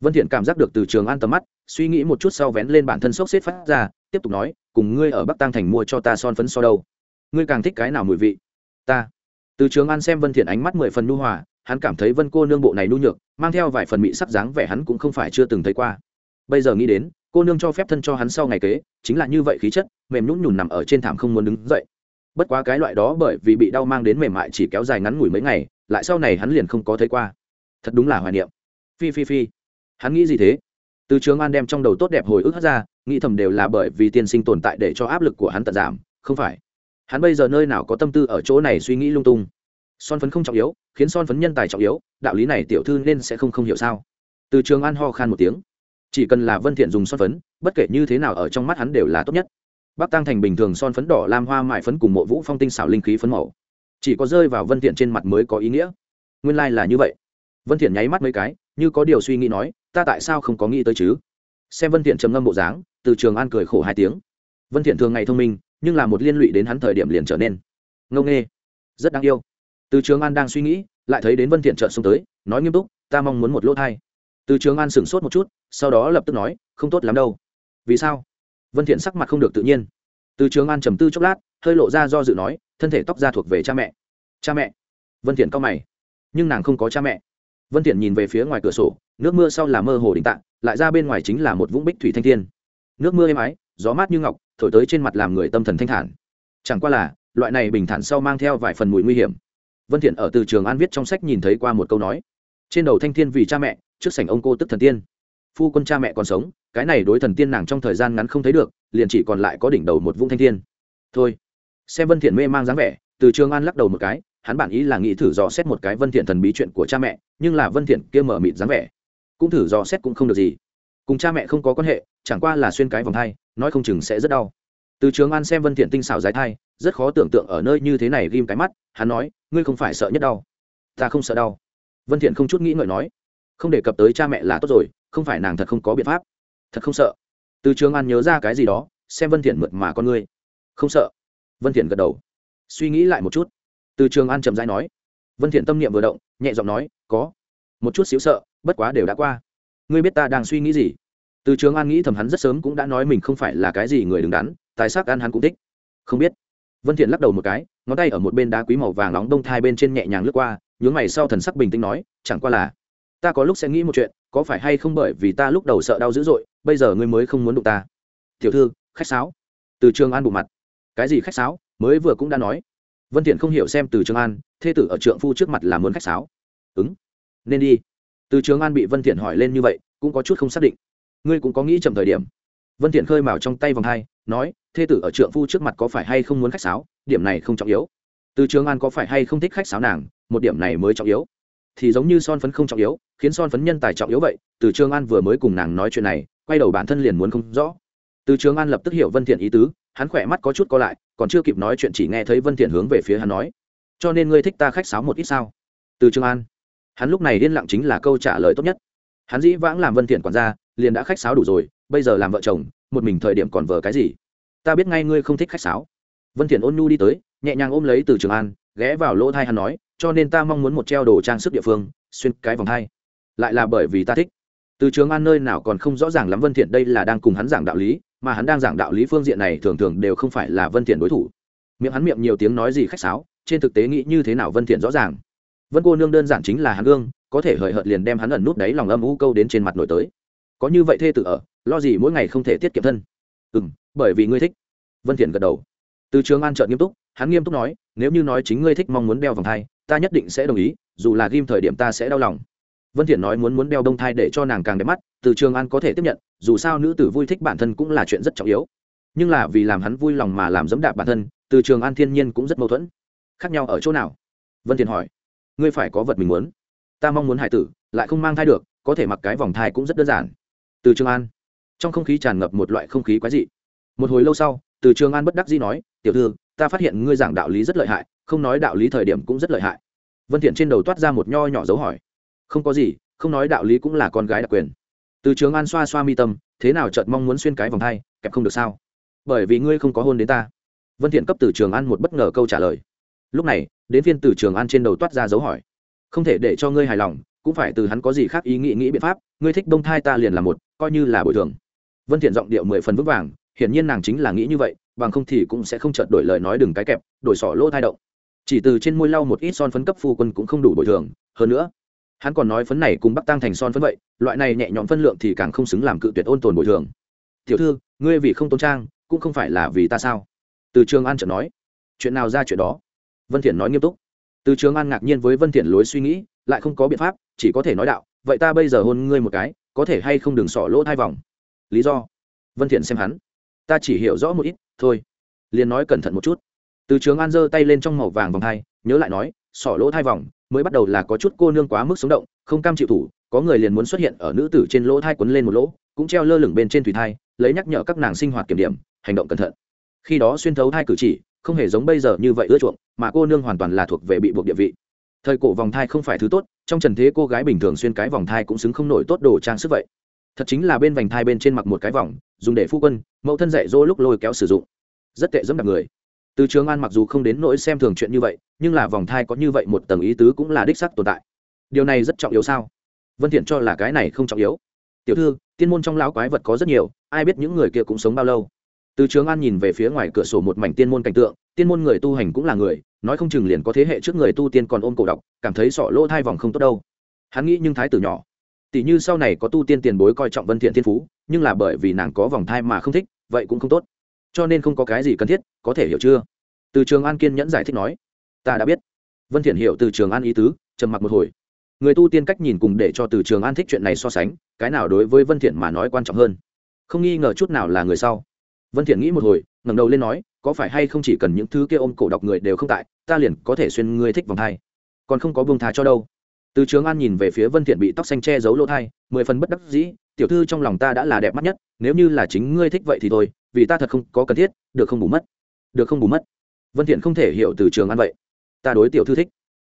Vân thiện cảm giác được từ trường an tầm mắt, suy nghĩ một chút sau vén lên bản thân sốc xếp phát ra, tiếp tục nói, cùng ngươi ở bắc tăng thành mua cho ta son phấn so đâu. Ngươi càng thích cái nào mùi vị? Ta. Từ trường an xem vân thiện ánh mắt mười phần nu hòa, hắn cảm thấy vân cô nương bộ này nu nhược, mang theo vài phần mị sắc dáng vẻ hắn cũng không phải chưa từng thấy qua. Bây giờ nghĩ đến cô nương cho phép thân cho hắn sau ngày kế, chính là như vậy khí chất, mềm nhũn nhùn nằm ở trên thảm không muốn đứng dậy. Bất quá cái loại đó bởi vì bị đau mang đến mềm mại chỉ kéo dài ngắn ngủi mấy ngày, lại sau này hắn liền không có thấy qua. Thật đúng là hoài niệm. Phi phi phi. Hắn nghĩ gì thế? Từ trường an đem trong đầu tốt đẹp hồi ức hất ra, nghĩ thầm đều là bởi vì tiên sinh tồn tại để cho áp lực của hắn tận giảm, không phải. Hắn bây giờ nơi nào có tâm tư ở chỗ này suy nghĩ lung tung? Son phấn không trọng yếu, khiến son phấn nhân tài trọng yếu, đạo lý này tiểu thư nên sẽ không không hiểu sao? Từ trường an ho khan một tiếng chỉ cần là vân thiện dùng son phấn, bất kể như thế nào ở trong mắt hắn đều là tốt nhất. Bắc tăng thành bình thường son phấn đỏ, lam hoa mại phấn cùng mộ vũ phong tinh xảo linh khí phấn màu. Chỉ có rơi vào vân thiện trên mặt mới có ý nghĩa. Nguyên lai like là như vậy. Vân thiện nháy mắt mấy cái, như có điều suy nghĩ nói, ta tại sao không có nghĩ tới chứ? Xem vân thiện trầm ngâm bộ dáng, từ trường an cười khổ hai tiếng. Vân thiện thường ngày thông minh, nhưng là một liên lụy đến hắn thời điểm liền trở nên ngông nghê, rất đáng yêu. Từ trường an đang suy nghĩ, lại thấy đến vân thiện trợn xuống tới, nói nghiêm túc, ta mong muốn một lỗ thai từ trường an sửng sốt một chút, sau đó lập tức nói, không tốt lắm đâu. Vì sao? Vân thiện sắc mặt không được tự nhiên. Từ trường an trầm tư chốc lát, hơi lộ ra do dự nói, thân thể tóc da thuộc về cha mẹ. Cha mẹ? Vân thiện cao mày. Nhưng nàng không có cha mẹ. Vân thiện nhìn về phía ngoài cửa sổ, nước mưa sau là mơ hồ đỉnh tạng, lại ra bên ngoài chính là một vũng bích thủy thanh thiên. Nước mưa êm ái, gió mát như ngọc, thổi tới trên mặt làm người tâm thần thanh thản. Chẳng qua là, loại này bình thản sau mang theo vài phần mùi nguy hiểm. Vân thiện ở từ trường an viết trong sách nhìn thấy qua một câu nói, trên đầu thanh thiên vì cha mẹ trước sảnh ông cô tức thần tiên. Phu quân cha mẹ còn sống, cái này đối thần tiên nàng trong thời gian ngắn không thấy được, liền chỉ còn lại có đỉnh đầu một vũng thanh thiên. Thôi. Xem vân thiện mê mang dáng vẻ, từ trường an lắc đầu một cái, hắn bản ý là nghĩ thử dò xét một cái vân thiện thần bí chuyện của cha mẹ, nhưng là vân thiện kia mở mịt dáng vẻ, cũng thử dò xét cũng không được gì. Cùng cha mẹ không có quan hệ, chẳng qua là xuyên cái vòng thai, nói không chừng sẽ rất đau. Từ trường an xem vân thiện tinh xảo giải thai, rất khó tưởng tượng ở nơi như thế này ghim cái mắt, hắn nói, ngươi không phải sợ nhất đau, ta không sợ đau. Vân thiện không chút nghĩ ngợi nói không đề cập tới cha mẹ là tốt rồi, không phải nàng thật không có biện pháp. Thật không sợ. Từ trường an nhớ ra cái gì đó, xem vân thiện mượt mà con ngươi. Không sợ. Vân thiện gật đầu. Suy nghĩ lại một chút. Từ trường an chậm rãi nói. Vân thiện tâm niệm vừa động, nhẹ giọng nói, có. Một chút xíu sợ, bất quá đều đã qua. Ngươi biết ta đang suy nghĩ gì? Từ trường an nghĩ thầm hắn rất sớm cũng đã nói mình không phải là cái gì người đứng đắn, tài sắc ăn hắn cũng thích. Không biết. Vân thiện lắc đầu một cái, ngón tay ở một bên đá quý màu vàng nóng đông thai bên trên nhẹ nhàng lướt qua, nhướng mày sau thần sắc bình tĩnh nói, chẳng qua là ta có lúc sẽ nghĩ một chuyện, có phải hay không bởi vì ta lúc đầu sợ đau dữ dội, bây giờ ngươi mới không muốn đụng ta? Tiểu thư, khách sáo. Từ trường an bụng mặt. Cái gì khách sáo? Mới vừa cũng đã nói. Vân thiện không hiểu xem từ trường an, thê tử ở trượng phu trước mặt là muốn khách sáo. Ứng. Nên đi. Từ trường an bị vân thiện hỏi lên như vậy, cũng có chút không xác định. Ngươi cũng có nghĩ chậm thời điểm. Vân thiện khơi mào trong tay vòng hai, nói, thê tử ở trượng phu trước mặt có phải hay không muốn khách sáo? Điểm này không trọng yếu. Từ trường an có phải hay không thích khách sáo nàng? Một điểm này mới trọng yếu thì giống như son phấn không trọng yếu, khiến son phấn nhân tài trọng yếu vậy. Từ trường an vừa mới cùng nàng nói chuyện này, quay đầu bản thân liền muốn không rõ. Từ trường an lập tức hiểu vân thiện ý tứ, hắn khỏe mắt có chút co lại, còn chưa kịp nói chuyện chỉ nghe thấy vân thiện hướng về phía hắn nói, cho nên ngươi thích ta khách sáo một ít sao? Từ trường an, hắn lúc này điên lặng chính là câu trả lời tốt nhất. Hắn dĩ vãng làm vân thiện quản gia, liền đã khách sáo đủ rồi, bây giờ làm vợ chồng, một mình thời điểm còn vờ cái gì? Ta biết ngay ngươi không thích khách sáo. Vân thiện ôn nhu đi tới, nhẹ nhàng ôm lấy từ trường an, ghé vào lỗ thai hắn nói cho nên ta mong muốn một treo đồ trang sức địa phương, xuyên cái vòng hai. Lại là bởi vì ta thích. Từ trường an nơi nào còn không rõ ràng lắm vân thiện đây là đang cùng hắn giảng đạo lý, mà hắn đang giảng đạo lý phương diện này thường thường đều không phải là vân thiện đối thủ. Miệng hắn miệng nhiều tiếng nói gì khách sáo, trên thực tế nghĩ như thế nào vân thiện rõ ràng. Vân cô nương đơn giản chính là hắn gương, có thể hời hợt liền đem hắn ẩn nút đấy lòng âm u câu đến trên mặt nổi tới. Có như vậy thê tử ở, lo gì mỗi ngày không thể tiết kiệm thân. Ừm, bởi vì ngươi thích. Vân thiện gật đầu. Từ trường an chợt nghiêm túc, hắn nghiêm túc nói, nếu như nói chính ngươi thích mong muốn đeo vòng thai ta nhất định sẽ đồng ý, dù là ghim thời điểm ta sẽ đau lòng. Vân thiện nói muốn muốn đeo đông thai để cho nàng càng đẹp mắt, từ trường an có thể tiếp nhận, dù sao nữ tử vui thích bản thân cũng là chuyện rất trọng yếu. Nhưng là vì làm hắn vui lòng mà làm dẫm đạp bản thân, từ trường an thiên nhiên cũng rất mâu thuẫn. Khác nhau ở chỗ nào? Vân thiện hỏi. Ngươi phải có vật mình muốn. Ta mong muốn hải tử, lại không mang thai được, có thể mặc cái vòng thai cũng rất đơn giản. Từ trường an. Trong không khí tràn ngập một loại không khí quái dị. Một hồi lâu sau, từ trường an bất đắc dĩ nói, tiểu thư, ta phát hiện ngươi giảng đạo lý rất lợi hại không nói đạo lý thời điểm cũng rất lợi hại. Vân thiện trên đầu toát ra một nho nhỏ dấu hỏi. Không có gì, không nói đạo lý cũng là con gái đặc quyền. Từ trường an xoa xoa mi tâm, thế nào chợt mong muốn xuyên cái vòng thai, kẹp không được sao? Bởi vì ngươi không có hôn đến ta. Vân thiện cấp từ trường an một bất ngờ câu trả lời. Lúc này, đến phiên từ trường an trên đầu toát ra dấu hỏi. Không thể để cho ngươi hài lòng, cũng phải từ hắn có gì khác ý nghĩ nghĩ biện pháp, ngươi thích đông thai ta liền là một, coi như là bồi thường. Vân thiện giọng điệu mười phần vững vàng, hiển nhiên nàng chính là nghĩ như vậy, bằng không thì cũng sẽ không chợt đổi lời nói đừng cái kẹp, đổi sỏ lỗ thai động chỉ từ trên môi lau một ít son phấn cấp phu quân cũng không đủ bồi thường, hơn nữa, hắn còn nói phấn này cùng bắc tăng thành son phấn vậy, loại này nhẹ nhõm phân lượng thì càng không xứng làm cự tuyệt ôn tồn bồi thường. Tiểu thư, ngươi vì không tôn trang, cũng không phải là vì ta sao? Từ trường an chợt nói. Chuyện nào ra chuyện đó? Vân thiện nói nghiêm túc. Từ trường an ngạc nhiên với vân thiện lối suy nghĩ, lại không có biện pháp, chỉ có thể nói đạo, vậy ta bây giờ hôn ngươi một cái, có thể hay không đừng sỏ lỗ thai vòng? Lý do? Vân thiện xem hắn. Ta chỉ hiểu rõ một ít, thôi. Liền nói cẩn thận một chút từ trường an giơ tay lên trong màu vàng vòng thai nhớ lại nói, sỏ lỗ thai vòng, mới bắt đầu là có chút cô nương quá mức sống động, không cam chịu thủ, có người liền muốn xuất hiện ở nữ tử trên lỗ thai quấn lên một lỗ, cũng treo lơ lửng bên trên thủy thai, lấy nhắc nhở các nàng sinh hoạt kiểm điểm, hành động cẩn thận. Khi đó xuyên thấu thai cử chỉ, không hề giống bây giờ như vậy ưa chuộng, mà cô nương hoàn toàn là thuộc về bị buộc địa vị. Thời cổ vòng thai không phải thứ tốt, trong trần thế cô gái bình thường xuyên cái vòng thai cũng xứng không nổi tốt đồ trang sức vậy. Thật chính là bên vành thai bên trên mặc một cái vòng, dùng để phu quân, mẫu thân dạy dỗ lúc lôi kéo sử dụng. Rất tệ dẫm đạp người từ trường an mặc dù không đến nỗi xem thường chuyện như vậy, nhưng là vòng thai có như vậy một tầng ý tứ cũng là đích sắc tồn tại. Điều này rất trọng yếu sao? Vân thiện cho là cái này không trọng yếu. Tiểu thư, tiên môn trong lão quái vật có rất nhiều, ai biết những người kia cũng sống bao lâu? Từ trường an nhìn về phía ngoài cửa sổ một mảnh tiên môn cảnh tượng, tiên môn người tu hành cũng là người, nói không chừng liền có thế hệ trước người tu tiên còn ôm cổ độc, cảm thấy sọ lỗ thai vòng không tốt đâu. Hắn nghĩ nhưng thái tử nhỏ. Tỷ như sau này có tu tiên tiền bối coi trọng vân thiện thiên phú, nhưng là bởi vì nàng có vòng thai mà không thích, vậy cũng không tốt cho nên không có cái gì cần thiết, có thể hiểu chưa? Từ trường an kiên nhẫn giải thích nói. Ta đã biết. Vân thiện hiểu từ trường an ý tứ, trầm mặc một hồi. Người tu tiên cách nhìn cùng để cho từ trường an thích chuyện này so sánh, cái nào đối với vân thiện mà nói quan trọng hơn? Không nghi ngờ chút nào là người sau. Vân thiện nghĩ một hồi, ngẩng đầu lên nói, có phải hay không chỉ cần những thứ kia ôm cổ đọc người đều không tại, ta liền có thể xuyên ngươi thích vòng thai. Còn không có buông thà cho đâu. Từ trường an nhìn về phía vân thiện bị tóc xanh che giấu lỗ thai, mười phần bất đắc dĩ tiểu thư trong lòng ta đã là đẹp mắt nhất, nếu như là chính ngươi thích vậy thì thôi, vì ta thật không có cần thiết, được không bù mất. Được không bù mất. Vân thiện không thể hiểu từ trường an vậy. Ta đối tiểu thư thích.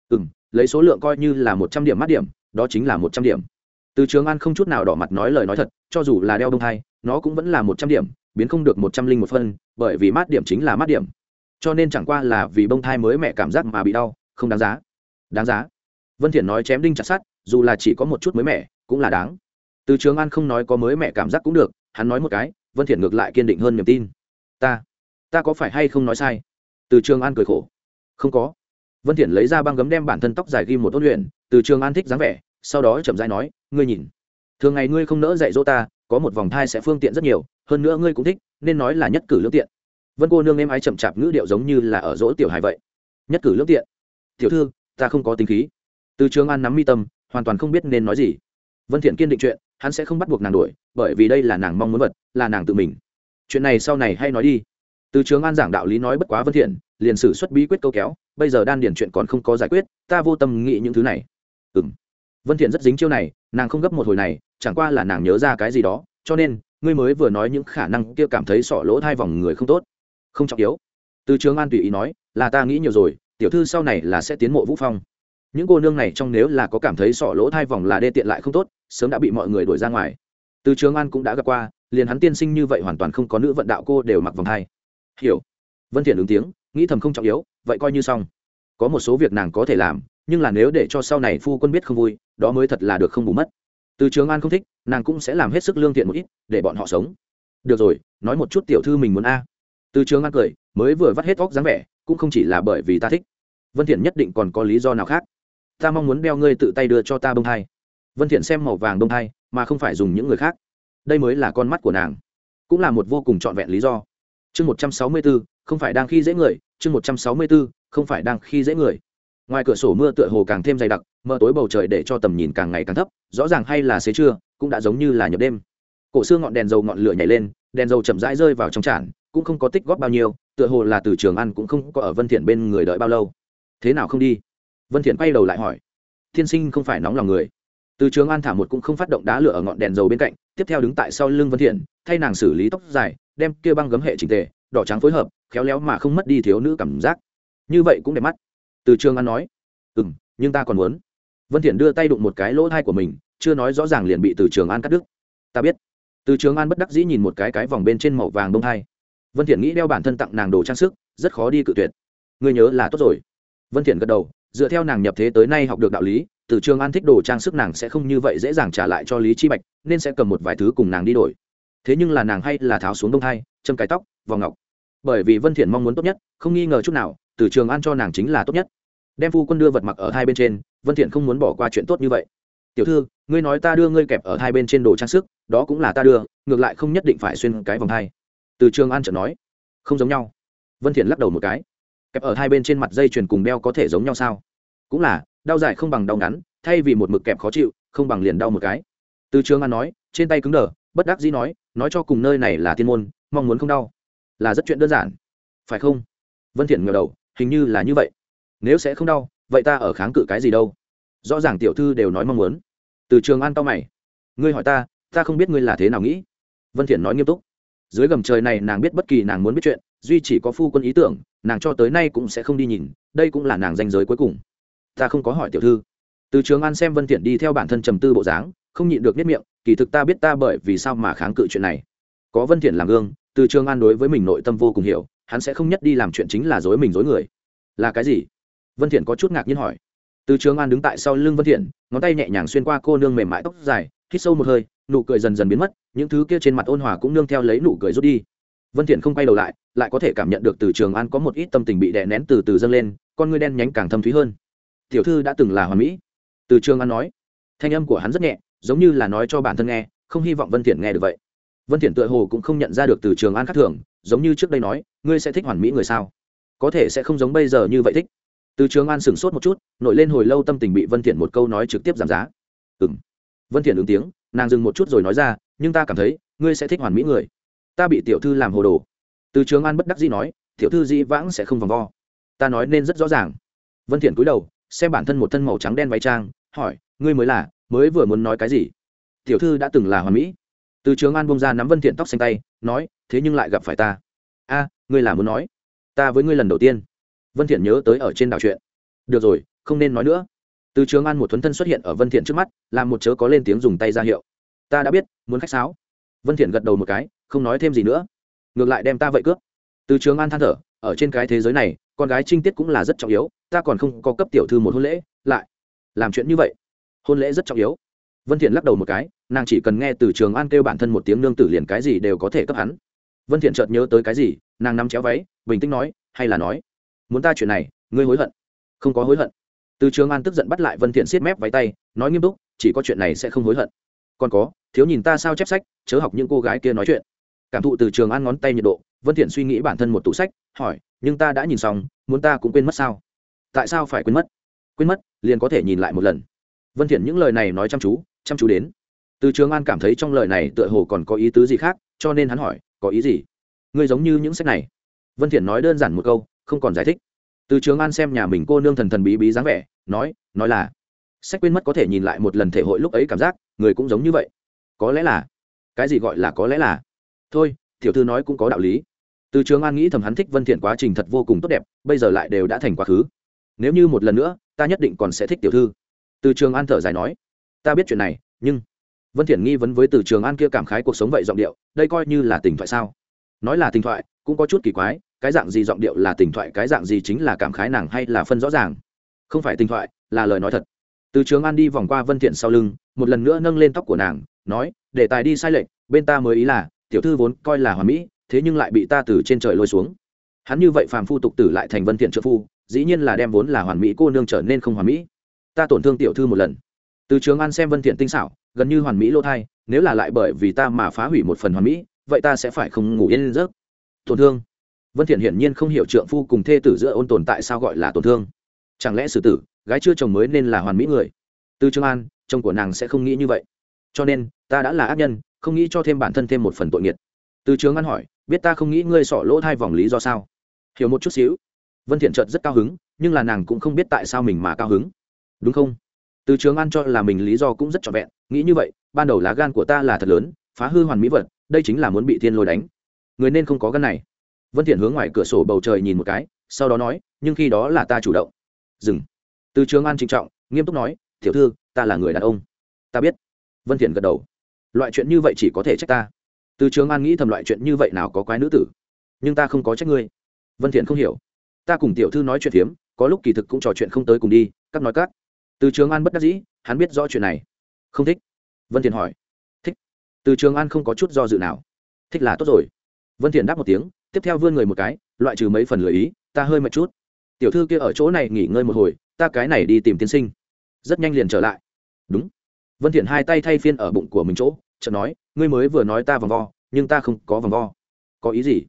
Ừm, lấy số lượng coi như là một trăm điểm mắt điểm, đó chính là một trăm điểm. Từ trường an không chút nào đỏ mặt nói lời nói thật, cho dù là đeo đông hai nó cũng vẫn là một trăm điểm, biến không được một trăm linh một phân, bởi vì mát điểm chính là mát điểm. Cho nên chẳng qua là vì bông thai mới mẹ cảm giác mà bị đau, không đáng giá. Đáng giá. Vân thiện nói chém đinh chặt sắt, dù là chỉ có một chút mới mẹ cũng là đáng từ trường an không nói có mới mẹ cảm giác cũng được, hắn nói một cái, vân thiện ngược lại kiên định hơn niềm tin. Ta ta có phải hay không nói sai? Từ trường an cười khổ. Không có. Vân thiện lấy ra băng gấm đem bản thân tóc dài ghi một ôn luyện, từ trường an thích dáng vẻ, sau đó chậm rãi nói, ngươi nhìn. Thường ngày ngươi không nỡ dạy dỗ ta, có một vòng thai sẽ phương tiện rất nhiều, hơn nữa ngươi cũng thích, nên nói là nhất cử lương tiện. Vân cô nương em ái chậm chạp ngữ điệu giống như là ở dỗ tiểu hài vậy. Nhất cử lương tiện. Tiểu thư, ta không có tính khí. Từ trường an nắm mi tâm, hoàn toàn không biết nên nói gì. Vân thiện kiên định chuyện hắn sẽ không bắt buộc nàng đuổi, bởi vì đây là nàng mong muốn vật, là nàng tự mình. Chuyện này sau này hay nói đi. Từ trường an giảng đạo lý nói bất quá vân thiện, liền sử xuất bí quyết câu kéo, bây giờ đan điển chuyện còn không có giải quyết, ta vô tâm nghĩ những thứ này. Ừm. Vân thiện rất dính chiêu này, nàng không gấp một hồi này, chẳng qua là nàng nhớ ra cái gì đó, cho nên, ngươi mới vừa nói những khả năng kia cảm thấy sọ lỗ thai vòng người không tốt. Không trọng yếu. Từ trường an tùy ý nói, là ta nghĩ nhiều rồi, tiểu thư sau này là sẽ tiến mộ vũ phong những cô nương này trong nếu là có cảm thấy sọ lỗ thai vòng là đê tiện lại không tốt, sớm đã bị mọi người đuổi ra ngoài. Từ trường an cũng đã gặp qua, liền hắn tiên sinh như vậy hoàn toàn không có nữ vận đạo cô đều mặc vòng thai hiểu. Vân thiện ứng tiếng, nghĩ thầm không trọng yếu, vậy coi như xong. Có một số việc nàng có thể làm, nhưng là nếu để cho sau này phu quân biết không vui, đó mới thật là được không bù mất. Từ trường an không thích, nàng cũng sẽ làm hết sức lương thiện một ít, để bọn họ sống. Được rồi, nói một chút tiểu thư mình muốn a. Từ trường an cười, mới vừa vắt hết óc dáng vẻ, cũng không chỉ là bởi vì ta thích. Vân thiện nhất định còn có lý do nào khác ta mong muốn đeo ngươi tự tay đưa cho ta bông thai. Vân thiện xem màu vàng bông thai mà không phải dùng những người khác. Đây mới là con mắt của nàng. Cũng là một vô cùng trọn vẹn lý do. Chương 164, không phải đang khi dễ người. Chương 164, không phải đang khi dễ người. Ngoài cửa sổ mưa tựa hồ càng thêm dày đặc mờ tối bầu trời để cho tầm nhìn càng ngày càng thấp rõ ràng hay là xế trưa cũng đã giống như là nhập đêm. Cổ xương ngọn đèn dầu ngọn lửa nhảy lên đèn dầu chậm rãi rơi vào trong tràn cũng không có tích góp bao nhiêu tựa hồ là từ trường ăn cũng không có ở vân thiện bên người đợi bao lâu. Thế nào không đi? Vân thiện quay đầu lại hỏi thiên sinh không phải nóng lòng người? Từ trường an thả một cũng không phát động đá lửa ở ngọn đèn dầu bên cạnh, tiếp theo đứng tại sau lưng vân thiện, thay nàng xử lý tóc dài, đem kia băng gấm hệ chỉnh tề, đỏ trắng phối hợp, khéo léo mà không mất đi thiếu nữ cảm giác. Như vậy cũng đẹp mắt. Từ trường an nói ừ nhưng ta còn muốn. Vân thiện đưa tay đụng một cái lỗ thai của mình, chưa nói rõ ràng liền bị từ trường an cắt đứt. Ta biết. Từ trường an bất đắc dĩ nhìn một cái cái vòng bên trên màu vàng đông thai vân thiện nghĩ đeo bản thân tặng nàng đồ trang sức, rất khó đi cự tuyệt. Ngươi nhớ là tốt rồi. Vân thiện gật đầu dựa theo nàng nhập thế tới nay học được đạo lý, từ trường an thích đồ trang sức nàng sẽ không như vậy dễ dàng trả lại cho lý chi bạch, nên sẽ cầm một vài thứ cùng nàng đi đổi. Thế nhưng là nàng hay là tháo xuống đông thai châm cái tóc, vòng ngọc. Bởi vì vân thiện mong muốn tốt nhất, không nghi ngờ chút nào, từ trường an cho nàng chính là tốt nhất. Đem phu quân đưa vật mặc ở hai bên trên, vân thiện không muốn bỏ qua chuyện tốt như vậy. Tiểu thư, ngươi nói ta đưa ngươi kẹp ở hai bên trên đồ trang sức, đó cũng là ta đưa, ngược lại không nhất định phải xuyên cái vòng thai từ trường an chợt nói. Không giống nhau. Vân thiện lắc đầu một cái kẹp ở hai bên trên mặt dây chuyền cùng đeo có thể giống nhau sao? Cũng là, đau dài không bằng đau ngắn, thay vì một mực kẹp khó chịu, không bằng liền đau một cái. Từ trường an nói, trên tay cứng đờ, bất đắc dĩ nói nói cho cùng nơi này là thiên môn, mong muốn không đau. Là rất chuyện đơn giản. Phải không? Vân thiện ngẩng đầu, hình như là như vậy. Nếu sẽ không đau, vậy ta ở kháng cự cái gì đâu? Rõ ràng tiểu thư đều nói mong muốn. Từ trường an tao mày. Ngươi hỏi ta ta không biết ngươi là thế nào nghĩ. Vân thiện nói nghiêm túc dưới gầm trời này nàng biết bất kỳ nàng muốn biết chuyện, duy chỉ có phu quân ý tưởng, nàng cho tới nay cũng sẽ không đi nhìn, đây cũng là nàng danh giới cuối cùng. Ta không có hỏi tiểu thư. Từ trường an xem vân thiện đi theo bản thân trầm tư bộ dáng, không nhịn được nhất miệng, kỳ thực ta biết ta bởi vì sao mà kháng cự chuyện này. Có vân thiện làm gương, từ trường an đối với mình nội tâm vô cùng hiểu, hắn sẽ không nhất đi làm chuyện chính là dối mình dối người. Là cái gì? Vân thiện có chút ngạc nhiên hỏi. Từ trường an đứng tại sau lưng vân thiện ngón tay nhẹ nhàng xuyên qua cô nương mềm mại tóc dài, hít sâu một hơi nụ cười dần dần biến mất, những thứ kia trên mặt ôn hòa cũng nương theo lấy nụ cười rút đi. Vân thiện không quay đầu lại lại có thể cảm nhận được từ trường an có một ít tâm tình bị đè nén từ từ dâng lên, con ngươi đen nhánh càng thâm thúy hơn. Tiểu thư đã từng là hoàn mỹ. Từ trường an nói. Thanh âm của hắn rất nhẹ, giống như là nói cho bản thân nghe, không hy vọng vân thiện nghe được vậy. Vân thiện tựa hồ cũng không nhận ra được từ trường an khác thường, giống như trước đây nói, ngươi sẽ thích hoàn mỹ người sao? Có thể sẽ không giống bây giờ như vậy thích. Từ trường an sửng sốt một chút, nổi lên hồi lâu tâm tình bị vân thiện một câu nói trực tiếp giảm giá. Ừm vân thiện ứng tiếng, nàng dừng một chút rồi nói ra, nhưng ta cảm thấy, ngươi sẽ thích hoàn mỹ người. Ta bị tiểu thư làm hồ đồ. Từ trường an bất đắc dĩ nói, tiểu thư dĩ vãng sẽ không vòng vo. Ta nói nên rất rõ ràng. Vân thiện cúi đầu, xem bản thân một thân màu trắng đen váy trang, hỏi, ngươi mới là, mới vừa muốn nói cái gì? Tiểu thư đã từng là hoàn mỹ. Từ trường an bông ra nắm vân thiện tóc xanh tay, nói, thế nhưng lại gặp phải ta. A, ngươi là muốn nói? Ta với ngươi lần đầu tiên. Vân thiện nhớ tới ở trên đảo chuyện. Được rồi, không nên nói nữa từ trường an một thuấn thân xuất hiện ở vân thiện trước mắt, làm một chớ có lên tiếng dùng tay ra hiệu. Ta đã biết, muốn khách sáo. Vân thiện gật đầu một cái, không nói thêm gì nữa. Ngược lại đem ta vậy cướp. Từ trường an than thở, ở trên cái thế giới này, con gái trinh tiết cũng là rất trọng yếu, ta còn không có cấp tiểu thư một hôn lễ, lại làm chuyện như vậy. Hôn lễ rất trọng yếu. Vân thiện lắc đầu một cái, nàng chỉ cần nghe từ trường an kêu bản thân một tiếng nương tử liền cái gì đều có thể cấp hắn. Vân thiện chợt nhớ tới cái gì, nàng nắm chéo váy, bình tĩnh nói, hay là nói, muốn ta chuyện này, ngươi hối hận. Không có hối hận từ trường an tức giận bắt lại vân thiện siết mép váy tay, nói nghiêm túc, chỉ có chuyện này sẽ không hối hận. Còn có, thiếu nhìn ta sao chép sách, chớ học những cô gái kia nói chuyện. Cảm thụ từ trường an ngón tay nhiệt độ, vân thiện suy nghĩ bản thân một tủ sách, hỏi, nhưng ta đã nhìn xong, muốn ta cũng quên mất sao? Tại sao phải quên mất? Quên mất, liền có thể nhìn lại một lần. Vân thiện những lời này nói chăm chú chăm chú đến. Từ trường an cảm thấy trong lời này tựa hồ còn có ý tứ gì khác, cho nên hắn hỏi, có ý gì? Ngươi giống như những sách này. Vân thiện nói đơn giản một câu, không còn giải thích. Từ trường an xem nhà mình cô nương thần thần bí bí dáng vẻ nói nói là, sách quên mất có thể nhìn lại một lần thể hội lúc ấy cảm giác, người cũng giống như vậy. Có lẽ là, cái gì gọi là có lẽ là? Thôi, tiểu thư nói cũng có đạo lý. Từ trường an nghĩ thầm hắn thích vân thiện quá trình thật vô cùng tốt đẹp, bây giờ lại đều đã thành quá khứ. Nếu như một lần nữa, ta nhất định còn sẽ thích tiểu thư. Từ trường an thở dài nói, ta biết chuyện này, nhưng vân thiện nghi vấn với từ trường an kia cảm khái cuộc sống vậy giọng điệu, đây coi như là tình thoại sao? Nói là tình thoại, cũng có chút kỳ quái, cái dạng gì giọng điệu là tình thoại, cái dạng gì chính là cảm khái nàng hay là phân rõ ràng? Không phải tình thoại, là lời nói thật. Từ trường an đi vòng qua vân thiện sau lưng, một lần nữa nâng lên tóc của nàng, nói, để tài đi sai lệch, bên ta mới ý là, tiểu thư vốn coi là hoàn mỹ, thế nhưng lại bị ta từ trên trời lôi xuống. Hắn như vậy phàm phu tục tử lại thành vân thiện trợ phu, dĩ nhiên là đem vốn là hoàn mỹ cô nương trở nên không hoàn mỹ. Ta tổn thương tiểu thư một lần. Từ trường an xem vân thiện tinh xảo, gần như hoàn mỹ lô thai, nếu là lại bởi vì ta mà phá hủy một phần hoàn mỹ, vậy ta sẽ phải không ngủ yên giấc. Tổn thương. Vân thiện hiển nhiên không hiểu trượng phu cùng thê tử giữa ôn tồn tại sao gọi là tổn thương chẳng lẽ xử tử, gái chưa chồng mới nên là hoàn mỹ người? Từ trường an, chồng của nàng sẽ không nghĩ như vậy. Cho nên, ta đã là ác nhân, không nghĩ cho thêm bản thân thêm một phần tội nghiệt từ trường an hỏi, biết ta không nghĩ ngươi sỏ lỗ thai vòng lý do sao? Hiểu một chút xíu. Vân thiện chợt rất cao hứng, nhưng là nàng cũng không biết tại sao mình mà cao hứng. Đúng không? Từ trường an cho là mình lý do cũng rất trọn vẹn, nghĩ như vậy, ban đầu lá gan của ta là thật lớn, phá hư hoàn mỹ vật, đây chính là muốn bị thiên lôi đánh. Người nên không có gan này. Vân thiện hướng ngoài cửa sổ bầu trời nhìn một cái, sau đó nói, nhưng khi đó là ta chủ động dừng. Từ trường an trịnh trọng, nghiêm túc nói, tiểu thư, ta là người đàn ông. Ta biết. Vân thiện gật đầu. Loại chuyện như vậy chỉ có thể trách ta. Từ trường an nghĩ thầm loại chuyện như vậy nào có quái nữ tử. Nhưng ta không có trách ngươi. Vân thiện không hiểu. Ta cùng tiểu thư nói chuyện hiếm có lúc kỳ thực cũng trò chuyện không tới cùng đi, các nói các. Từ trường an bất đắc dĩ, hắn biết rõ chuyện này. Không thích. Vân thiện hỏi. Thích? Từ trường an không có chút do dự nào. Thích là tốt rồi. Vân thiện đáp một tiếng, tiếp theo vươn người một cái, loại trừ mấy phần lười ý, ta hơi mệt chút tiểu thư kia ở chỗ này nghỉ ngơi một hồi, ta cái này đi tìm tiên sinh. Rất nhanh liền trở lại. Đúng. Vân thiện hai tay thay phiên ở bụng của mình chỗ, chợt nói, ngươi mới vừa nói ta vòng vo, nhưng ta không có vòng vo. Có ý gì?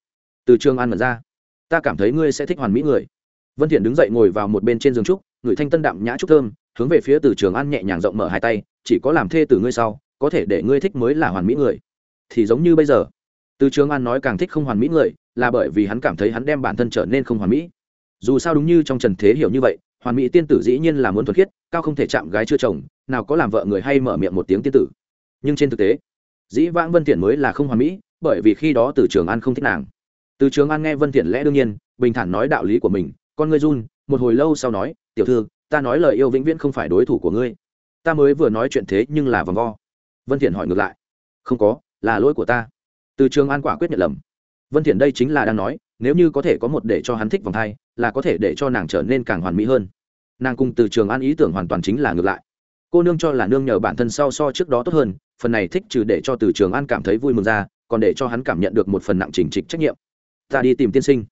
Từ trường an mở ra. Ta cảm thấy ngươi sẽ thích hoàn mỹ người. Vân thiện đứng dậy ngồi vào một bên trên giường trúc người thanh tân đạm nhã trúc thơm, hướng về phía từ trường an nhẹ nhàng rộng mở hai tay, chỉ có làm thê từ ngươi sau, có thể để ngươi thích mới là hoàn mỹ người. Thì giống như bây giờ. Từ trường an nói càng thích không hoàn mỹ người, là bởi vì hắn cảm thấy hắn đem bản thân trở nên không hoàn mỹ dù sao đúng như trong trần thế hiểu như vậy, hoàn mỹ tiên tử dĩ nhiên là muốn thuật khiết, cao không thể chạm gái chưa chồng, nào có làm vợ người hay mở miệng một tiếng tiên tử. Nhưng trên thực tế, dĩ vãng vân thiện mới là không hoàn mỹ, bởi vì khi đó từ trường an không thích nàng. Từ trường an nghe vân thiện lẽ đương nhiên, bình thản nói đạo lý của mình, con ngươi run, một hồi lâu sau nói, tiểu thư, ta nói lời yêu vĩnh viễn không phải đối thủ của ngươi. Ta mới vừa nói chuyện thế nhưng là vòng vo. Vân thiện hỏi ngược lại, không có, là lỗi của ta. Từ trường an quả quyết nhận lầm. Vân thiện đây chính là đang nói nếu như có thể có một để cho hắn thích vòng thai, là có thể để cho nàng trở nên càng hoàn mỹ hơn. Nàng cùng từ trường an ý tưởng hoàn toàn chính là ngược lại. Cô nương cho là nương nhờ bản thân sau so trước đó tốt hơn, phần này thích trừ để cho từ trường an cảm thấy vui mừng ra, còn để cho hắn cảm nhận được một phần nặng trình trịch trách nhiệm. Ta đi tìm tiên sinh.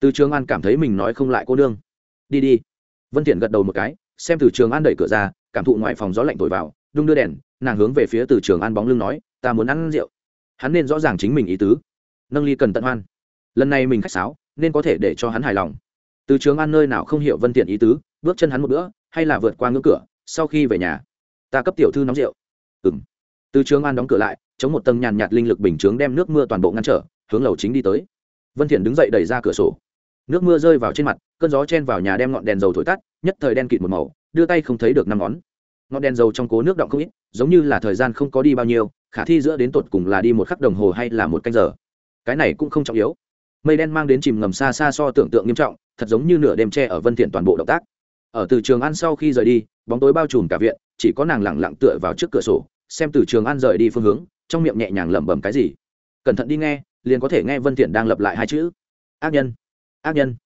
Từ trường an cảm thấy mình nói không lại cô nương. Đi đi. Vân thiện gật đầu một cái, xem từ trường an đẩy cửa ra, cảm thụ ngoại phòng gió lạnh thổi vào, đung đưa đèn, nàng hướng về phía từ trường an bóng lưng nói, ta muốn ăn rượu. Hắn nên rõ ràng chính mình ý tứ. Nâng ly cần tận hoan lần này mình khách sáo, nên có thể để cho hắn hài lòng. Từ trường an nơi nào không hiểu vân tiện ý tứ, bước chân hắn một bữa, hay là vượt qua ngưỡng cửa, sau khi về nhà, ta cấp tiểu thư nóng rượu. Ừm. Từ trường an đóng cửa lại, chống một tầng nhàn nhạt linh lực bình chướng đem nước mưa toàn bộ ngăn trở, hướng lầu chính đi tới. Vân thiện đứng dậy đẩy ra cửa sổ. Nước mưa rơi vào trên mặt, cơn gió chen vào nhà đem ngọn đèn dầu thổi tắt, nhất thời đen kịt một màu, đưa tay không thấy được năm ngón. Ngọn đèn dầu trong cố nước động không ít, giống như là thời gian không có đi bao nhiêu, khả thi giữa đến tột cùng là đi một khắc đồng hồ hay là một canh giờ. Cái này cũng không trọng yếu mây đen mang đến chìm ngầm xa xa so tưởng tượng nghiêm trọng, thật giống như nửa đêm tre ở vân thiện toàn bộ động tác. Ở từ trường ăn sau khi rời đi, bóng tối bao trùm cả viện, chỉ có nàng lặng lặng tựa vào trước cửa sổ, xem từ trường ăn rời đi phương hướng, trong miệng nhẹ nhàng lẩm bẩm cái gì. Cẩn thận đi nghe, liền có thể nghe vân thiện đang lặp lại hai chữ. Ác nhân ác nhân.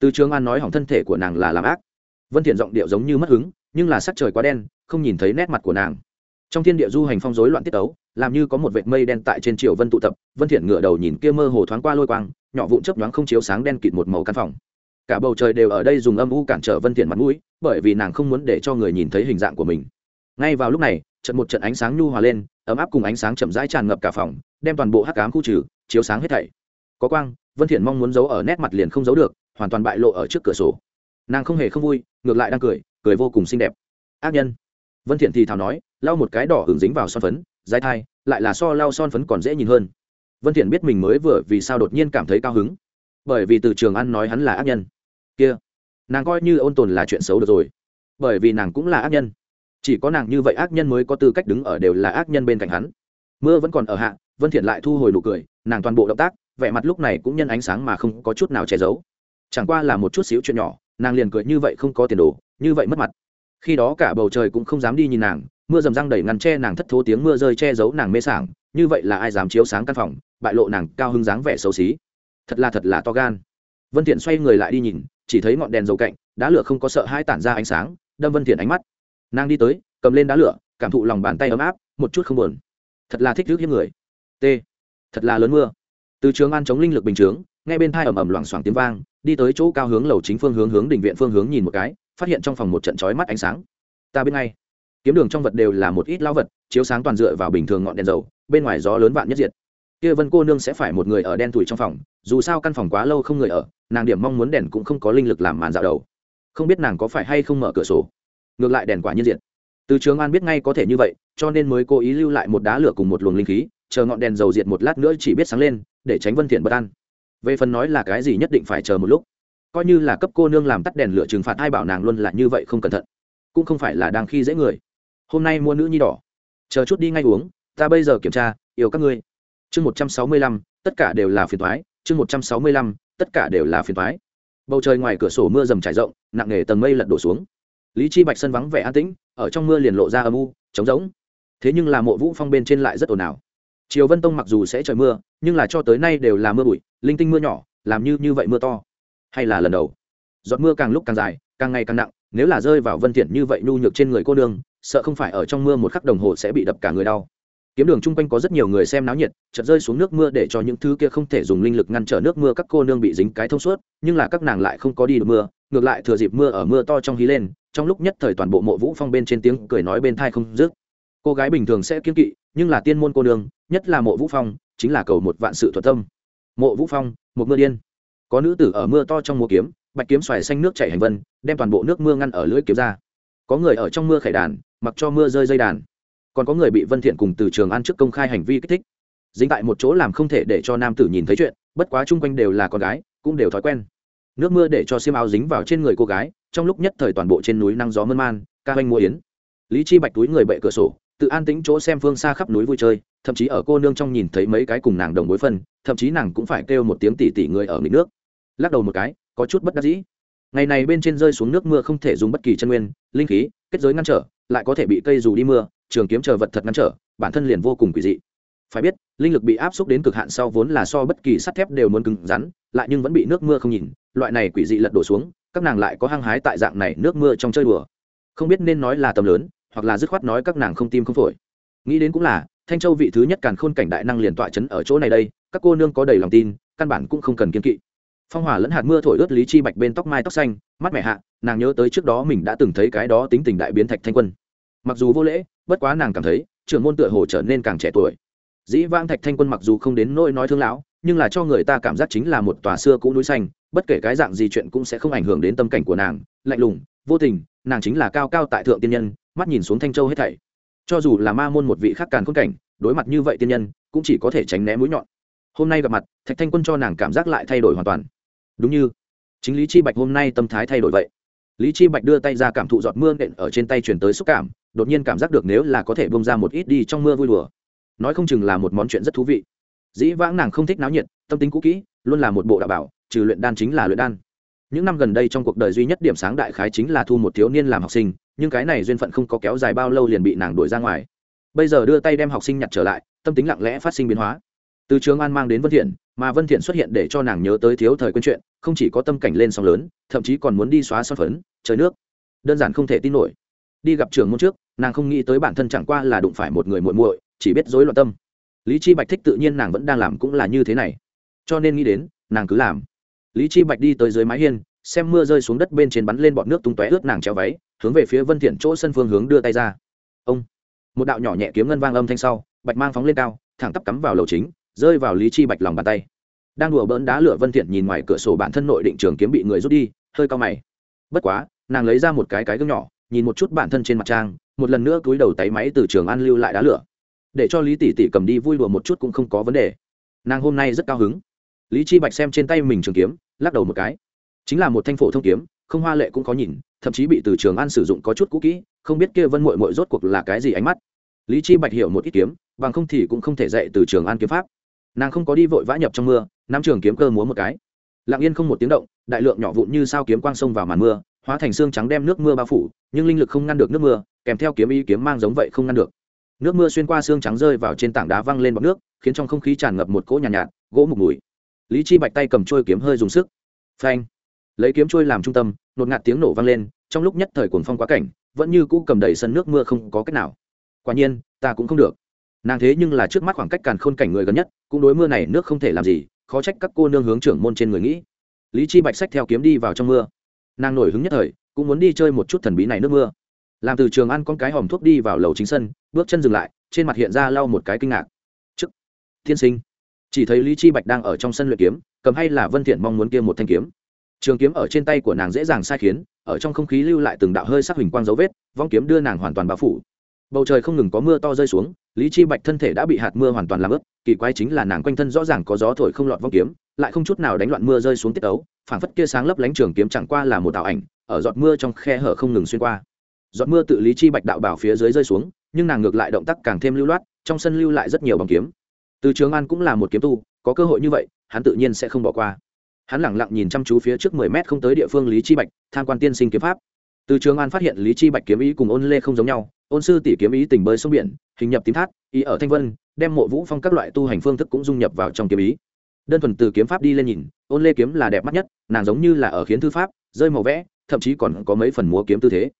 Từ trường an nói hỏng thân thể của nàng là làm ác. Vân thiện giọng điệu giống như mất hứng, nhưng là sắc trời quá đen, không nhìn thấy nét mặt của nàng. Trong thiên địa du hành phong rối loạn tiết ấu làm như có một vệt mây đen tại trên triều vân tụ tập, vân thiện ngửa đầu nhìn kia mơ hồ thoáng qua lôi quang nhỏ vụn chớp nhoáng không chiếu sáng đen kịt một màu căn phòng. Cả bầu trời đều ở đây dùng âm u cản trở vân thiện mặt mũi, bởi vì nàng không muốn để cho người nhìn thấy hình dạng của mình. Ngay vào lúc này, trận một trận ánh sáng nhu hòa lên, ấm áp cùng ánh sáng chậm rãi tràn ngập cả phòng, đem toàn bộ hắc ám khu trừ, chiếu sáng hết thảy. Có quang, vân thiện mong muốn giấu ở nét mặt liền không giấu được, hoàn toàn bại lộ ở trước cửa sổ. Nàng không hề không vui, ngược lại đang cười cười vô cùng xinh đẹp. Ác nhân. Vân thiện thì thào nói, lau một cái đỏ hưởng dính vào son phấn dai thai, lại là so lau son phấn còn dễ nhìn hơn vân thiện biết mình mới vừa vì sao đột nhiên cảm thấy cao hứng. Bởi vì từ trường ăn nói hắn là ác nhân. Kia, nàng coi như ôn tồn là chuyện xấu được rồi. Bởi vì nàng cũng là ác nhân. Chỉ có nàng như vậy ác nhân mới có tư cách đứng ở đều là ác nhân bên cạnh hắn. Mưa vẫn còn ở hạ, vân thiện lại thu hồi nụ cười, nàng toàn bộ động tác, vẻ mặt lúc này cũng nhân ánh sáng mà không có chút nào che giấu. Chẳng qua là một chút xíu chuyện nhỏ, nàng liền cười như vậy không có tiền đồ, như vậy mất mặt. Khi đó cả bầu trời cũng không dám đi nhìn nàng mưa dầm răng đẩy ngăn che nàng thất thố tiếng mưa rơi che giấu nàng mê sảng, như vậy là ai dám chiếu sáng căn phòng, bại lộ nàng cao hứng dáng vẻ xấu xí? Thật là thật là to gan. Vân thiện xoay người lại đi nhìn, chỉ thấy ngọn đèn dầu cạnh, đá lửa không có sợ hai tản ra ánh sáng, đâm vân thiện ánh mắt. Nàng đi tới, cầm lên đá lửa, cảm thụ lòng bàn tay ấm áp, một chút không buồn. Thật là thích rước hiếp người. T. Thật là lớn mưa. Từ trường an chống linh lực bình chướng, ngay bên thai ầm ầm loảng xoảng tiếng vang, đi tới chỗ cao hướng lầu chính phương hướng hướng đỉnh viện phương hướng nhìn một cái, phát hiện trong phòng một trận chói mắt ánh sáng. Ta biết ngay kiếm đường trong vật đều là một ít lao vật, chiếu sáng toàn dựa vào bình thường ngọn đèn dầu, bên ngoài gió lớn vạn nhất diệt. Kia vân cô nương sẽ phải một người ở đen tuổi trong phòng, dù sao căn phòng quá lâu không người ở, nàng điểm mong muốn đèn cũng không có linh lực làm màn dạo đầu. Không biết nàng có phải hay không mở cửa sổ. Ngược lại đèn quả nhiên diệt. Từ trường an biết ngay có thể như vậy, cho nên mới cố ý lưu lại một đá lửa cùng một luồng linh khí, chờ ngọn đèn dầu diệt một lát nữa chỉ biết sáng lên, để tránh vân thiện bất an. Về phần nói là cái gì nhất định phải chờ một lúc. Coi như là cấp cô nương làm tắt đèn lửa trừng phạt ai bảo nàng luôn là như vậy không cẩn thận. Cũng không phải là đang khi dễ người hôm nay mua nữ nhi đỏ. Chờ chút đi ngay uống, ta bây giờ kiểm tra, yêu các ngươi. Chương một trăm sáu mươi lăm, tất cả đều là phiền thoái chương một trăm sáu mươi lăm, tất cả đều là phiền thoái bầu trời ngoài cửa sổ mưa dầm trải rộng, nặng nề tầng mây lật đổ xuống. Lý chi bạch sân vắng vẻ an tĩnh, ở trong mưa liền lộ ra âm u, trống rỗng. Thế nhưng là mộ vũ phong bên trên lại rất ồn ào. Triều vân tông mặc dù sẽ trời mưa, nhưng là cho tới nay đều là mưa bụi, linh tinh mưa nhỏ, làm như như vậy mưa to. Hay là sợ không phải ở trong mưa một khắc đồng hồ sẽ bị đập cả người đau. Kiếm đường chung quanh có rất nhiều người xem náo nhiệt, chợt rơi xuống nước mưa để cho những thứ kia không thể dùng linh lực ngăn trở nước mưa các cô nương bị dính cái thông suốt, nhưng là các nàng lại không có đi được mưa, ngược lại thừa dịp mưa ở mưa to trong hí lên, trong lúc nhất thời toàn bộ mộ vũ phong bên trên tiếng cười nói bên thai không dứt. Cô gái bình thường sẽ kiên kỵ, nhưng là tiên môn cô nương, nhất là mộ vũ phong, chính là cầu một vạn sự thuật tâm. Mộ vũ phong, một mưa điên. Có nữ tử ở mưa to trong mùa kiếm, bạch kiếm xoài xanh nước chảy hành vân, đem toàn bộ nước mưa ngăn ở lưỡi kiếm ra. Có người ở trong mưa khải đàn mặc cho mưa rơi dây đàn. Còn có người bị vân thiện cùng từ trường an trước công khai hành vi kích thích. Dính tại một chỗ làm không thể để cho nam tử nhìn thấy chuyện, bất quá chung quanh đều là con gái, cũng đều thói quen. Nước mưa để cho xiêm áo dính vào trên người cô gái, trong lúc nhất thời toàn bộ trên núi năng gió mơn man, ca hoanh mua yến. Lý chi bạch túi người bệ cửa sổ, tự an tĩnh chỗ xem phương xa khắp núi vui chơi, thậm chí ở cô nương trong nhìn thấy mấy cái cùng nàng đồng bối phân, thậm chí nàng cũng phải kêu một tiếng tỉ tỉ người ở nghịch nước. Lắc đầu một cái, có chút bất đắc dĩ. Ngày này bên trên rơi xuống nước mưa không thể dùng bất kỳ chân nguyên, linh khí, kết giới ngăn trở lại có thể bị cây dù đi mưa, trường kiếm chờ vật thật ngăn trở, bản thân liền vô cùng quỷ dị. Phải biết, linh lực bị áp xúc đến cực hạn sau vốn là so bất kỳ sắt thép đều muốn cứng rắn, lại nhưng vẫn bị nước mưa không nhìn, loại này quỷ dị lật đổ xuống, các nàng lại có hăng hái tại dạng này nước mưa trong chơi đùa. Không biết nên nói là tầm lớn, hoặc là dứt khoát nói các nàng không tim không phổi. Nghĩ đến cũng là, thanh châu vị thứ nhất càn khôn cảnh đại năng liền tọa chấn ở chỗ này đây, các cô nương có đầy lòng tin, căn bản cũng không cần kiên kỵ. Phong hỏa lẫn hạt mưa thổi ướt lý chi bạch bên tóc mai tóc xanh, mắt mẹ hạ, nàng nhớ tới trước đó mình đã từng thấy cái đó tính tình đại biến thạch thanh quân mặc dù vô lễ, bất quá nàng cảm thấy, trưởng môn tựa hồ trở nên càng trẻ tuổi. Dĩ vãng thạch thanh quân mặc dù không đến nỗi nói thương lão, nhưng là cho người ta cảm giác chính là một tòa xưa cũ núi xanh, bất kể cái dạng gì chuyện cũng sẽ không ảnh hưởng đến tâm cảnh của nàng. Lạnh lùng, vô tình, nàng chính là cao cao tại thượng tiên nhân, mắt nhìn xuống thanh châu hết thảy. Cho dù là ma môn một vị khác càn khôn cảnh, đối mặt như vậy tiên nhân, cũng chỉ có thể tránh né mũi nhọn. Hôm nay gặp mặt, thạch thanh quân cho nàng cảm giác lại thay đổi hoàn toàn. Đúng như, chính lý chi bạch hôm nay tâm thái thay đổi vậy. Lý chi bạch đưa tay ra cảm thụ giọt mưa nện ở trên tay chuyển tới xúc cảm đột nhiên cảm giác được nếu là có thể bông ra một ít đi trong mưa vui đùa. Nói không chừng là một món chuyện rất thú vị. Dĩ vãng nàng không thích náo nhiệt, tâm tính cũ kỹ, luôn là một bộ đạo bảo, trừ luyện đan chính là luyện đan. Những năm gần đây trong cuộc đời duy nhất điểm sáng đại khái chính là thu một thiếu niên làm học sinh, nhưng cái này duyên phận không có kéo dài bao lâu liền bị nàng đuổi ra ngoài. Bây giờ đưa tay đem học sinh nhặt trở lại, tâm tính lặng lẽ phát sinh biến hóa. Từ trường an mang đến vân thiện, mà vân thiện xuất hiện để cho nàng nhớ tới thiếu thời quên chuyện, không chỉ có tâm cảnh lên sóng lớn, thậm chí còn muốn đi xóa son phấn, trời nước. Đơn giản không thể tin nổi. Đi gặp trường môn trước nàng không nghĩ tới bản thân chẳng qua là đụng phải một người muội muội, chỉ biết rối loạn tâm. Lý chi bạch thích tự nhiên nàng vẫn đang làm cũng là như thế này. Cho nên nghĩ đến, nàng cứ làm. Lý chi bạch đi tới dưới mái hiên, xem mưa rơi xuống đất bên trên bắn lên bọt nước tung tóe ướt nàng treo váy, hướng về phía vân thiện chỗ sân phương hướng đưa tay ra. Ông! Một đạo nhỏ nhẹ kiếm ngân vang âm thanh sau, bạch mang phóng lên cao, thẳng tắp cắm vào lầu chính, rơi vào lý chi bạch lòng bàn tay. Đang đùa bỡn đá lửa vân thiện nhìn ngoài cửa sổ bản thân nội định trường kiếm bị người rút đi, hơi cao mày. Bất quá, nàng lấy ra một cái cái gương nhỏ, nhìn một chút bản thân trên mặt trang một lần nữa túi đầu tay máy từ trường an lưu lại đá lửa. Để cho lý tỷ tỷ cầm đi vui đùa một chút cũng không có vấn đề. Nàng hôm nay rất cao hứng. Lý chi bạch xem trên tay mình trường kiếm, lắc đầu một cái. Chính là một thanh phổ thông kiếm, không hoa lệ cũng có nhìn, thậm chí bị từ trường an sử dụng có chút cũ kỹ, không biết kia vân mội mội rốt cuộc là cái gì ánh mắt. Lý chi bạch hiểu một ít kiếm, bằng không thì cũng không thể dạy từ trường an kiếm pháp. Nàng không có đi vội vã nhập trong mưa, nắm trường kiếm cơ múa một cái. Lặng yên không một tiếng động, đại lượng nhỏ vụn như sao kiếm quang sông vào màn mưa, hóa thành xương trắng đem nước mưa bao phủ, nhưng linh lực không ngăn được nước mưa kèm theo kiếm ý kiếm mang giống vậy không ngăn được. Nước mưa xuyên qua xương trắng rơi vào trên tảng đá văng lên bọc nước khiến trong không khí tràn ngập một cỗ nhàn nhạt, nhạt gỗ mục mùi. Lý chi bạch tay cầm trôi kiếm hơi dùng sức. Phanh. Lấy kiếm trôi làm trung tâm nột ngạt tiếng nổ vang lên trong lúc nhất thời cuồng phong quá cảnh vẫn như cũ cầm đầy sân nước mưa không có cách nào. Quả nhiên ta cũng không được. Nàng thế nhưng là trước mắt khoảng cách càn khôn cảnh người gần nhất cũng đối mưa này nước không thể làm gì khó trách các cô nương hướng trưởng môn trên người nghĩ. Lý chi bạch sách theo kiếm đi vào trong mưa. Nàng nổi hứng nhất thời cũng muốn đi chơi một chút thần bí này nước mưa làm từ trường ăn con cái hòm thuốc đi vào lầu chính sân, bước chân dừng lại, trên mặt hiện ra lau một cái kinh ngạc. Chức thiên sinh, chỉ thấy lý chi bạch đang ở trong sân luyện kiếm, cầm hay là vân thiện mong muốn kia một thanh kiếm. Trường kiếm ở trên tay của nàng dễ dàng sai khiến, ở trong không khí lưu lại từng đạo hơi sắc hình quang dấu vết, vong kiếm đưa nàng hoàn toàn bao phủ. Bầu trời không ngừng có mưa to rơi xuống, lý chi bạch thân thể đã bị hạt mưa hoàn toàn làm ướt, kỳ quái chính là nàng quanh thân rõ ràng có gió thổi không lọt vong kiếm, lại không chút nào đánh loạn mưa rơi xuống tiết ấu phảng phất kia sáng lấp lánh trường kiếm chẳng qua là một tạo ảnh, ở giọt mưa trong khe hở không ngừng xuyên qua giọt mưa tự lý chi bạch đạo bảo phía dưới rơi xuống, nhưng nàng ngược lại động tác càng thêm lưu loát, trong sân lưu lại rất nhiều bằng kiếm. Từ trường an cũng là một kiếm tu, có cơ hội như vậy, hắn tự nhiên sẽ không bỏ qua. Hắn lẳng lặng nhìn chăm chú phía trước mười mét không tới địa phương lý chi bạch, tham quan tiên sinh kiếm pháp. Từ trường an phát hiện lý chi bạch kiếm ý cùng ôn lê không giống nhau, ôn sư tỷ kiếm ý tình bơi sông biển, hình nhập tím thác ý ở thanh vân, đem mộ vũ phong các loại tu hành phương thức cũng dung nhập vào trong kiếm ý. Đơn thuần từ kiếm pháp đi lên nhìn, ôn lê kiếm là đẹp mắt nhất, nàng giống như là ở khiến thư pháp, rơi màu vẽ, thậm chí còn có mấy phần múa kiếm tư thế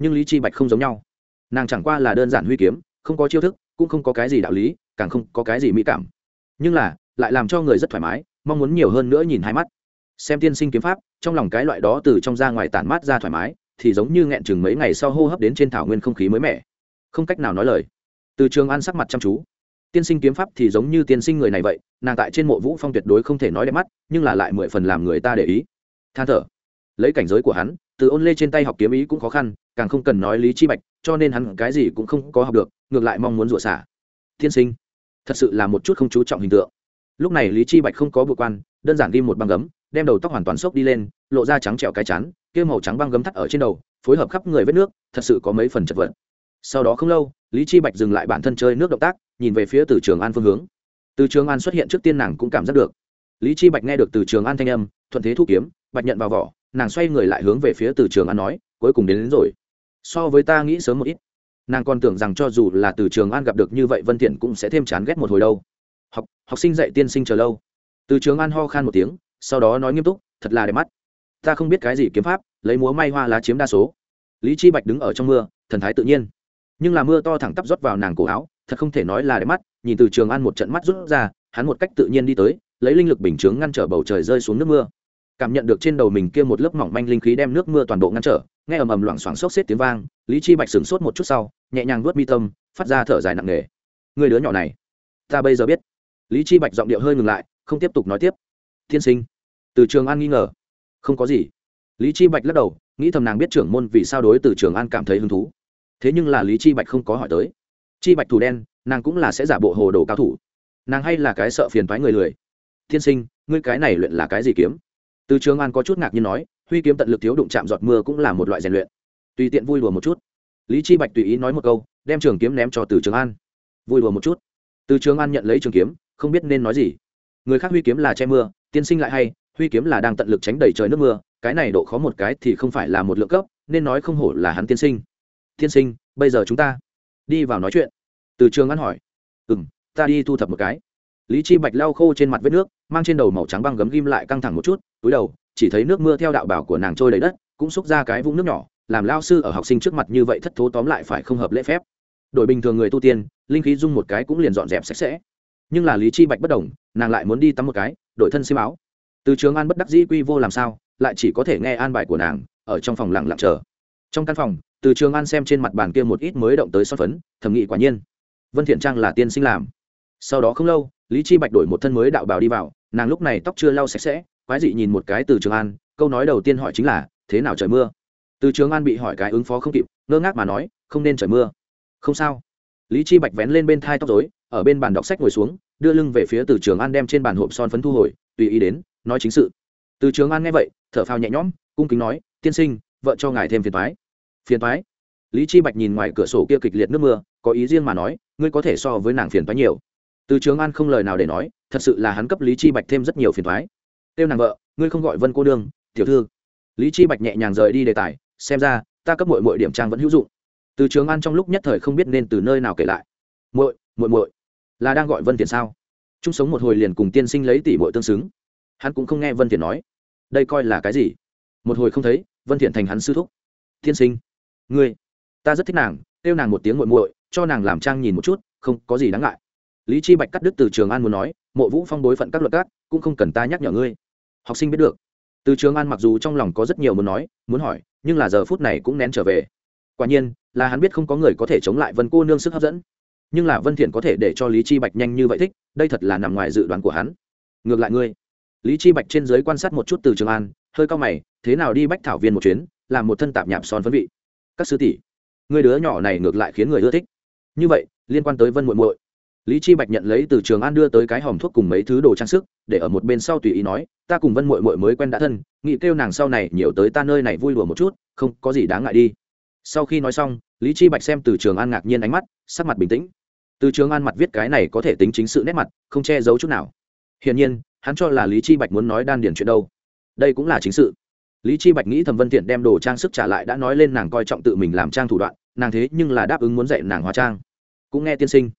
nhưng lý chi bạch không giống nhau. Nàng chẳng qua là đơn giản huy kiếm, không có chiêu thức, cũng không có cái gì đạo lý, càng không có cái gì mỹ cảm. Nhưng là, lại làm cho người rất thoải mái, mong muốn nhiều hơn nữa nhìn hai mắt. Xem tiên sinh kiếm pháp, trong lòng cái loại đó từ trong ra ngoài tản mát ra thoải mái, thì giống như nghẹn chừng mấy ngày sau hô hấp đến trên thảo nguyên không khí mới mẻ. Không cách nào nói lời. Từ trường an sắc mặt chăm chú. Tiên sinh kiếm pháp thì giống như tiên sinh người này vậy, nàng tại trên mộ vũ phong tuyệt đối không thể nói đẹp mắt, nhưng là lại mười phần làm người ta để ý. Than thở. Lấy cảnh giới của hắn, từ ôn lê trên tay học kiếm ý cũng khó khăn càng không cần nói lý chi bạch, cho nên hắn cái gì cũng không có học được, ngược lại mong muốn rủa xả. Thiên sinh, thật sự là một chút không chú trọng hình tượng. Lúc này lý chi bạch không có bộ quan, đơn giản đi một băng gấm, đem đầu tóc hoàn toàn xốc đi lên, lộ ra trắng trẹo cái chán, kia màu trắng băng gấm thắt ở trên đầu, phối hợp khắp người vết nước, thật sự có mấy phần chật vật. Sau đó không lâu, lý chi bạch dừng lại bản thân chơi nước động tác, nhìn về phía từ trường an phương hướng. Từ trường an xuất hiện trước tiên nàng cũng cảm giác được. Lý chi bạch nghe được từ trường an thanh âm, thuận thế thu kiếm, bạch nhận vào vỏ, nàng xoay người lại hướng về phía từ trường an nói cuối cùng đến, đến rồi. So với ta nghĩ sớm một ít. Nàng còn tưởng rằng cho dù là từ trường an gặp được như vậy vân thiện cũng sẽ thêm chán ghét một hồi đâu. Học học sinh dạy tiên sinh chờ lâu. Từ trường an ho khan một tiếng sau đó nói nghiêm túc thật là đẹp mắt. Ta không biết cái gì kiếm pháp lấy múa may hoa lá chiếm đa số. Lý chi bạch đứng ở trong mưa thần thái tự nhiên. Nhưng là mưa to thẳng tắp rót vào nàng cổ áo thật không thể nói là đẹp mắt nhìn từ trường an một trận mắt rút ra hắn một cách tự nhiên đi tới lấy linh lực bình chướng ngăn trở bầu trời rơi xuống nước mưa. Cảm nhận được trên đầu mình kia một lớp mỏng manh linh khí đem nước mưa toàn bộ ngăn trở nghe ầm ầm loảng xoảng xốc xếp tiếng vang, lý chi bạch sửng sốt một chút sau, nhẹ nhàng vuốt mi tâm, phát ra thở dài nặng nề. Người đứa nhỏ này, ta bây giờ biết. Lý chi bạch giọng điệu hơi ngừng lại, không tiếp tục nói tiếp. Thiên sinh, từ trường an nghi ngờ. Không có gì. Lý chi bạch lắc đầu, nghĩ thầm nàng biết trưởng môn vì sao đối từ trường an cảm thấy hứng thú. Thế nhưng là lý chi bạch không có hỏi tới. Chi bạch thủ đen, nàng cũng là sẽ giả bộ hồ đồ cao thủ. Nàng hay là cái sợ phiền toái người lười. Thiên sinh, ngươi cái này luyện là cái gì kiếm? Từ trường an có chút ngạc nhiên nói, huy kiếm tận lực thiếu đụng chạm giọt mưa cũng là một loại rèn luyện. Tùy tiện vui đùa một chút. Lý chi bạch tùy ý nói một câu, đem trường kiếm ném cho từ trường an. Vui đùa một chút. Từ trường an nhận lấy trường kiếm, không biết nên nói gì. Người khác huy kiếm là che mưa, tiên sinh lại hay, huy kiếm là đang tận lực tránh đẩy trời nước mưa, cái này độ khó một cái thì không phải là một lượng cấp, nên nói không hổ là hắn tiên sinh. Tiên sinh, bây giờ chúng ta đi vào nói chuyện. Từ trường an hỏi. Ừ m ta đi thu thập một cái lý chi bạch lau khô trên mặt vết nước, mang trên đầu màu trắng băng gấm ghim lại căng thẳng một chút, túi đầu, chỉ thấy nước mưa theo đạo bảo của nàng trôi đầy đất, cũng xúc ra cái vũng nước nhỏ, làm lao sư ở học sinh trước mặt như vậy thất thố tóm lại phải không hợp lễ phép. Đội bình thường người tu tiên, linh khí dung một cái cũng liền dọn dẹp sạch sẽ. Nhưng là lý chi bạch bất đồng, nàng lại muốn đi tắm một cái đội thân xiêm áo. Từ trường an bất đắc dĩ quy vô làm sao, lại chỉ có thể nghe an bài của nàng, ở trong phòng lặng lặng chờ. Trong căn phòng, từ trường an xem trên mặt bàn kia một ít mới động tới son phấn thẩm nghị quả nhiên. Vân thiện trang là tiên sinh làm. Sau đó không lâu lý chi bạch đổi một thân mới đạo bào đi vào, nàng lúc này tóc chưa lau sạch sẽ, quái dị nhìn một cái từ trường an, câu nói đầu tiên hỏi chính là, thế nào trời mưa? Từ trường an bị hỏi cái ứng phó không kịp, ngơ ngác mà nói, không nên trời mưa. Không sao. Lý chi bạch vén lên bên thai tóc rối, ở bên bàn đọc sách ngồi xuống, đưa lưng về phía từ trường an đem trên bàn hộp son phấn thu hồi, tùy ý đến, nói chính sự. Từ trường an nghe vậy, thở phào nhẹ nhõm, cung kính nói, tiên sinh, vợ cho ngài thêm phiền toái. phiền toái. lý chi bạch nhìn ngoài cửa sổ kia kịch liệt nước mưa, có ý riêng mà nói, ngươi có thể so với nàng phiền toái nhiều từ trường an không lời nào để nói, thật sự là hắn cấp lý chi bạch thêm rất nhiều phiền thoái tiêu nàng vợ, ngươi không gọi vân cô đương tiểu thư. Lý chi bạch nhẹ nhàng rời đi đề tài, xem ra, ta cấp muội muội điểm trang vẫn hữu dụng. Từ trường an trong lúc nhất thời không biết nên từ nơi nào kể lại. Muội muội muội, là đang gọi vân thiện sao? Chung sống một hồi liền cùng tiên sinh lấy tỷ muội tương xứng. Hắn cũng không nghe vân thiện nói. Đây coi là cái gì? Một hồi không thấy, vân thiện thành hắn sư thúc. Tiên sinh, ngươi, ta rất thích nàng, kêu nàng một tiếng muội muội, cho nàng làm trang nhìn một chút, không có gì đáng ngại lý chi bạch cắt đứt từ trường an muốn nói, mộ vũ phong đối phận các luật các, cũng không cần ta nhắc nhở ngươi. Học sinh biết được. Từ trường an mặc dù trong lòng có rất nhiều muốn nói, muốn hỏi, nhưng là giờ phút này cũng nén trở về. Quả nhiên, là hắn biết không có người có thể chống lại vân cô nương sức hấp dẫn. Nhưng là vân thiện có thể để cho lý chi bạch nhanh như vậy thích, đây thật là nằm ngoài dự đoán của hắn. Ngược lại ngươi. Lý chi bạch trên dưới quan sát một chút từ trường an, hơi cao mày, thế nào đi bách thảo viên một chuyến, làm một thân tạp nhạp son phấn vị? Các sư tỷ, người đứa nhỏ này ngược lại khiến người ưa thích. Như vậy, liên quan tới vân muội muội lý chi bạch nhận lấy từ trường an đưa tới cái hòm thuốc cùng mấy thứ đồ trang sức, để ở một bên sau tùy ý nói, ta cùng vân muội muội mới quen đã thân, nghĩ kêu nàng sau này nhiều tới ta nơi này vui đùa một chút, không có gì đáng ngại đi. Sau khi nói xong, lý chi bạch xem từ trường an ngạc nhiên ánh mắt, sắc mặt bình tĩnh. Từ trường an mặt viết cái này có thể tính chính sự nét mặt, không che giấu chút nào. Hiển nhiên, hắn cho là lý chi bạch muốn nói đan điển chuyện đâu. Đây cũng là chính sự. Lý chi bạch nghĩ thẩm vân thiện đem đồ trang sức trả lại đã nói lên nàng coi trọng tự mình làm trang thủ đoạn, nàng thế nhưng là đáp ứng muốn dạy nàng hóa trang. Cũng nghe tiên sinh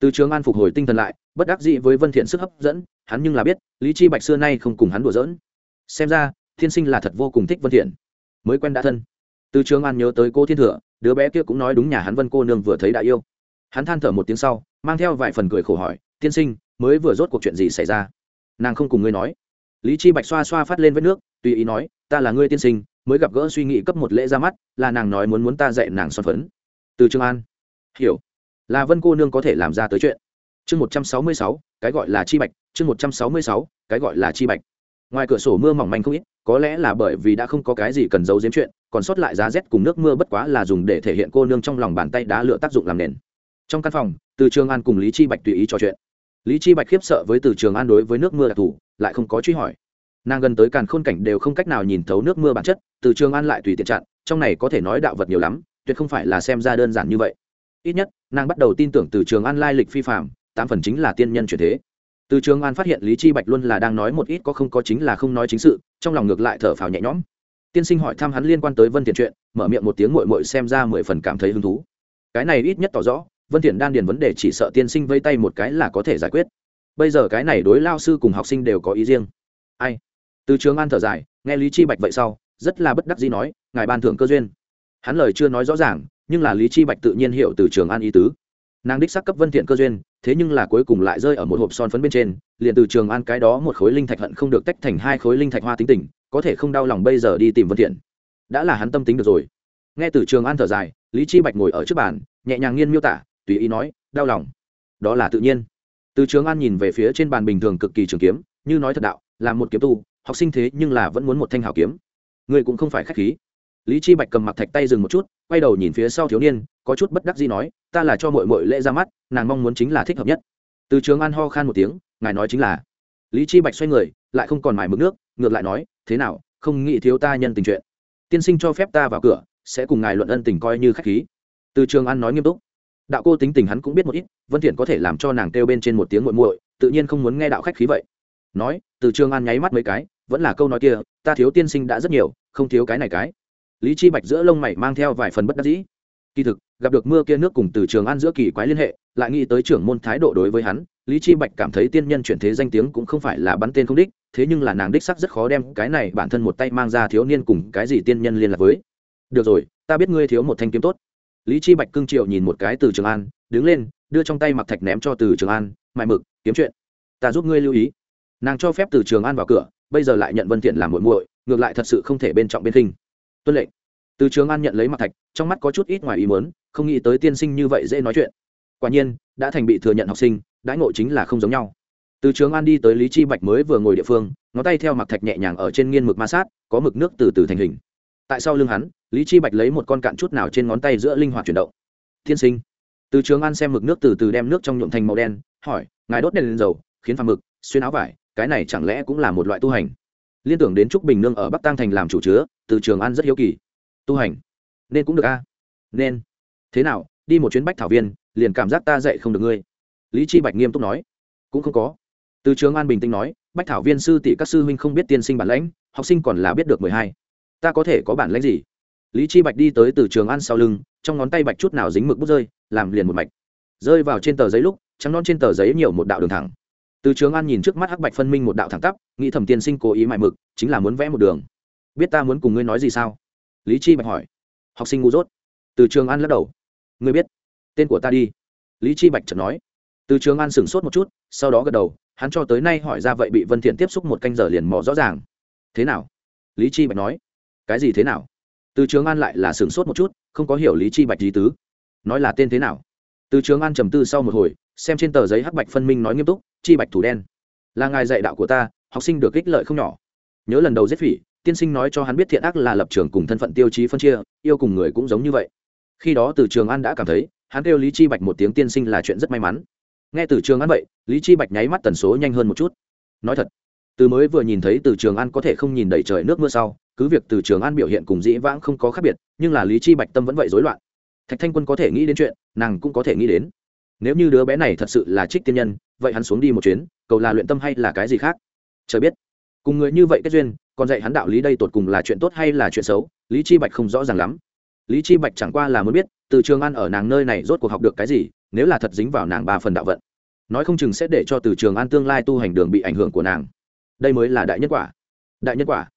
từ trường an phục hồi tinh thần lại, bất đắc dĩ với vân thiện sức hấp dẫn, hắn nhưng là biết, lý chi bạch xưa nay không cùng hắn đùa giỡn. Xem ra, Thiên sinh là thật vô cùng thích vân thiện. Mới quen đã thân. Từ trường an nhớ tới cô thiên thừa, đứa bé kia cũng nói đúng nhà hắn vân cô nương vừa thấy đã yêu. Hắn than thở một tiếng sau, mang theo vài phần cười khổ hỏi, tiên sinh, mới vừa rốt cuộc chuyện gì xảy ra? Nàng không cùng ngươi nói. Lý chi bạch xoa xoa phát lên vết nước, tùy ý nói, ta là ngươi tiên sinh, mới gặp gỡ suy nghĩ cấp một lễ ra mắt, là nàng nói muốn muốn ta dạy nàng son phấn. Từ trường an, hiểu là vân cô nương có thể làm ra tới chuyện. Chương một trăm sáu mươi sáu, cái gọi là chi bạch, chương một trăm sáu mươi sáu, cái gọi là chi bạch. Ngoài cửa sổ mưa mỏng manh không ít, có lẽ là bởi vì đã không có cái gì cần giấu giếm chuyện, còn sót lại giá rét cùng nước mưa bất quá là dùng để thể hiện cô nương trong lòng bàn tay đá lựa tác dụng làm nền. Trong căn phòng, từ trường an cùng lý chi bạch tùy ý trò chuyện. Lý chi bạch khiếp sợ với từ trường an đối với nước mưa đặc thù, lại không có truy hỏi. Nàng gần tới càn khôn cảnh đều không cách nào nhìn thấu nước mưa bản chất, từ trường an lại tùy tiện chặn, trong này có thể nói đạo vật nhiều lắm, tuyệt không phải là xem ra đơn giản như vậy ít nhất, nàng bắt đầu tin tưởng từ trường an lai lịch phi phạm tám phần chính là tiên nhân chuyển thế. Từ trường an phát hiện lý chi bạch luôn là đang nói một ít có không có chính là không nói chính sự, trong lòng ngược lại thở phào nhẹ nhõm. Tiên sinh hỏi thăm hắn liên quan tới vân thiện chuyện, mở miệng một tiếng muội muội xem ra mười phần cảm thấy hứng thú. Cái này ít nhất tỏ rõ, vân thiện đan điền vấn đề chỉ sợ tiên sinh vây tay một cái là có thể giải quyết. Bây giờ cái này đối lao sư cùng học sinh đều có ý riêng. Ai? Từ trường an thở dài, nghe lý chi bạch vậy sau, rất là bất đắc dĩ nói, ngài ban thưởng cơ duyên. Hắn lời chưa nói rõ ràng nhưng là lý chi bạch tự nhiên hiểu từ trường an ý tứ. Nàng đích xác cấp vân thiện cơ duyên, thế nhưng là cuối cùng lại rơi ở một hộp son phấn bên trên, liền từ trường an cái đó một khối linh thạch hận không được tách thành hai khối linh thạch hoa tính tình, có thể không đau lòng bây giờ đi tìm vân thiện. Đã là hắn tâm tính được rồi. Nghe từ trường an thở dài, lý chi bạch ngồi ở trước bàn, nhẹ nhàng nghiên miêu tả, tùy ý nói, đau lòng. Đó là tự nhiên. Từ trường an nhìn về phía trên bàn bình thường cực kỳ trường kiếm, như nói thật đạo, là một kiếm tu, học sinh thế nhưng là vẫn muốn một thanh hảo kiếm. Người cũng không phải khách khí. Lý chi bạch cầm mặc thạch tay dừng một chút quay đầu nhìn phía sau thiếu niên, có chút bất đắc dĩ nói, ta là cho mọi mọi lễ ra mắt, nàng mong muốn chính là thích hợp nhất. Từ trường an ho khan một tiếng, ngài nói chính là. Lý chi bạch xoay người, lại không còn mải mực nước, ngược lại nói, thế nào, không nghĩ thiếu ta nhân tình chuyện. Tiên sinh cho phép ta vào cửa, sẽ cùng ngài luận ân tình coi như khách khí. Từ trường an nói nghiêm túc. Đạo cô tính tình hắn cũng biết một ít, vân thiện có thể làm cho nàng kêu bên trên một tiếng muội muội, tự nhiên không muốn nghe đạo khách khí vậy. Nói, từ trường an nháy mắt mấy cái, vẫn là câu nói kia, ta thiếu tiên sinh đã rất nhiều, không thiếu cái này cái lý chi bạch giữa lông mày mang theo vài phần bất đắc dĩ. Kỳ thực, gặp được mưa kia nước cùng từ trường an giữa kỳ quái liên hệ, lại nghĩ tới trưởng môn thái độ đối với hắn, lý chi bạch cảm thấy tiên nhân chuyển thế danh tiếng cũng không phải là bắn tên không đích, thế nhưng là nàng đích sắc rất khó đem cái này bản thân một tay mang ra thiếu niên cùng cái gì tiên nhân liên lạc với. Được rồi, ta biết ngươi thiếu một thanh kiếm tốt. Lý chi bạch cương triệu nhìn một cái từ trường an, đứng lên, đưa trong tay mặc thạch ném cho từ trường an, mại mực, kiếm chuyện. Ta giúp ngươi lưu ý. Nàng cho phép từ trường an vào cửa, bây giờ lại nhận vân thiện làm muội muội, ngược lại thật sự không thể bên trọng bên khinh tuân lệnh. Từ trường an nhận lấy mặt thạch, trong mắt có chút ít ngoài ý muốn, không nghĩ tới tiên sinh như vậy dễ nói chuyện. Quả nhiên, đã thành bị thừa nhận học sinh, đãi ngộ chính là không giống nhau. Từ trường an đi tới lý chi bạch mới vừa ngồi địa phương, ngón tay theo mặt thạch nhẹ nhàng ở trên nghiên mực ma sát, có mực nước từ từ thành hình. Tại sau lưng hắn, lý chi bạch lấy một con cạn chút nào trên ngón tay giữa linh hoạt chuyển động. Tiên sinh. Từ trường an xem mực nước từ từ đem nước trong nhuộm thành màu đen, hỏi, ngài đốt đèn lên dầu, khiến phàm mực, xuyên áo vải, cái này chẳng lẽ cũng là một loại tu hành? Liên tưởng đến trúc bình nương ở bắc tăng thành làm chủ chứa từ trường an rất hiếu kỳ. Tu hành. Nên cũng được a. Nên. Thế nào, đi một chuyến bách thảo viên, liền cảm giác ta dạy không được ngươi. Lý chi bạch nghiêm túc nói. Cũng không có. Từ trường an bình tĩnh nói, bách thảo viên sư tỷ các sư huynh không biết tiên sinh bản lãnh, học sinh còn là biết được mười hai. Ta có thể có bản lãnh gì? Lý chi bạch đi tới từ trường an sau lưng, trong ngón tay bạch chút nào dính mực bút rơi, làm liền một mạch. Rơi vào trên tờ giấy lúc, trắng non trên tờ giấy nhiều một đạo đường thẳng. Từ trường an nhìn trước mắt hắc bạch phân minh một đạo thẳng tắp, nghĩ thẩm tiên sinh cố ý mại mực, chính là muốn vẽ một đường biết ta muốn cùng ngươi nói gì sao? Lý chi bạch hỏi. Học sinh ngu dốt. Từ trường an lắc đầu. Ngươi biết. Tên của ta đi. Lý chi bạch chợt nói. Từ trường an sửng sốt một chút, sau đó gật đầu, hắn cho tới nay hỏi ra vậy bị vân thiện tiếp xúc một canh giờ liền mò rõ ràng. Thế nào? Lý chi bạch nói. Cái gì thế nào? Từ trường an lại là sửng sốt một chút, không có hiểu lý chi bạch gì tứ. Nói là tên thế nào? Từ trường an trầm tư sau một hồi, xem trên tờ giấy hắc bạch phân minh nói nghiêm túc, chi bạch thủ đen. Là ngài dạy đạo của ta, học sinh được ích lợi không nhỏ. Nhớ lần đầu giết phỉ tiên sinh nói cho hắn biết thiện ác là lập trường cùng thân phận tiêu chí phân chia, yêu cùng người cũng giống như vậy. Khi đó từ trường an đã cảm thấy, hắn kêu lý chi bạch một tiếng tiên sinh là chuyện rất may mắn. Nghe từ trường an vậy, lý chi bạch nháy mắt tần số nhanh hơn một chút. Nói thật, từ mới vừa nhìn thấy từ trường an có thể không nhìn đầy trời nước mưa sau, cứ việc từ trường an biểu hiện cùng dĩ vãng không có khác biệt, nhưng là lý chi bạch tâm vẫn vậy rối loạn. Thạch thanh quân có thể nghĩ đến chuyện, nàng cũng có thể nghĩ đến. Nếu như đứa bé này thật sự là trích tiên nhân, vậy hắn xuống đi một chuyến, cầu là luyện tâm hay là cái gì khác? Chờ biết. Cùng người như vậy kết duyên còn dạy hắn đạo lý đây tột cùng là chuyện tốt hay là chuyện xấu, lý chi bạch không rõ ràng lắm. Lý chi bạch chẳng qua là muốn biết, từ trường an ở nàng nơi này rốt cuộc học được cái gì, nếu là thật dính vào nàng ba phần đạo vận. Nói không chừng sẽ để cho từ trường an tương lai tu hành đường bị ảnh hưởng của nàng. Đây mới là đại nhân quả. Đại nhân quả?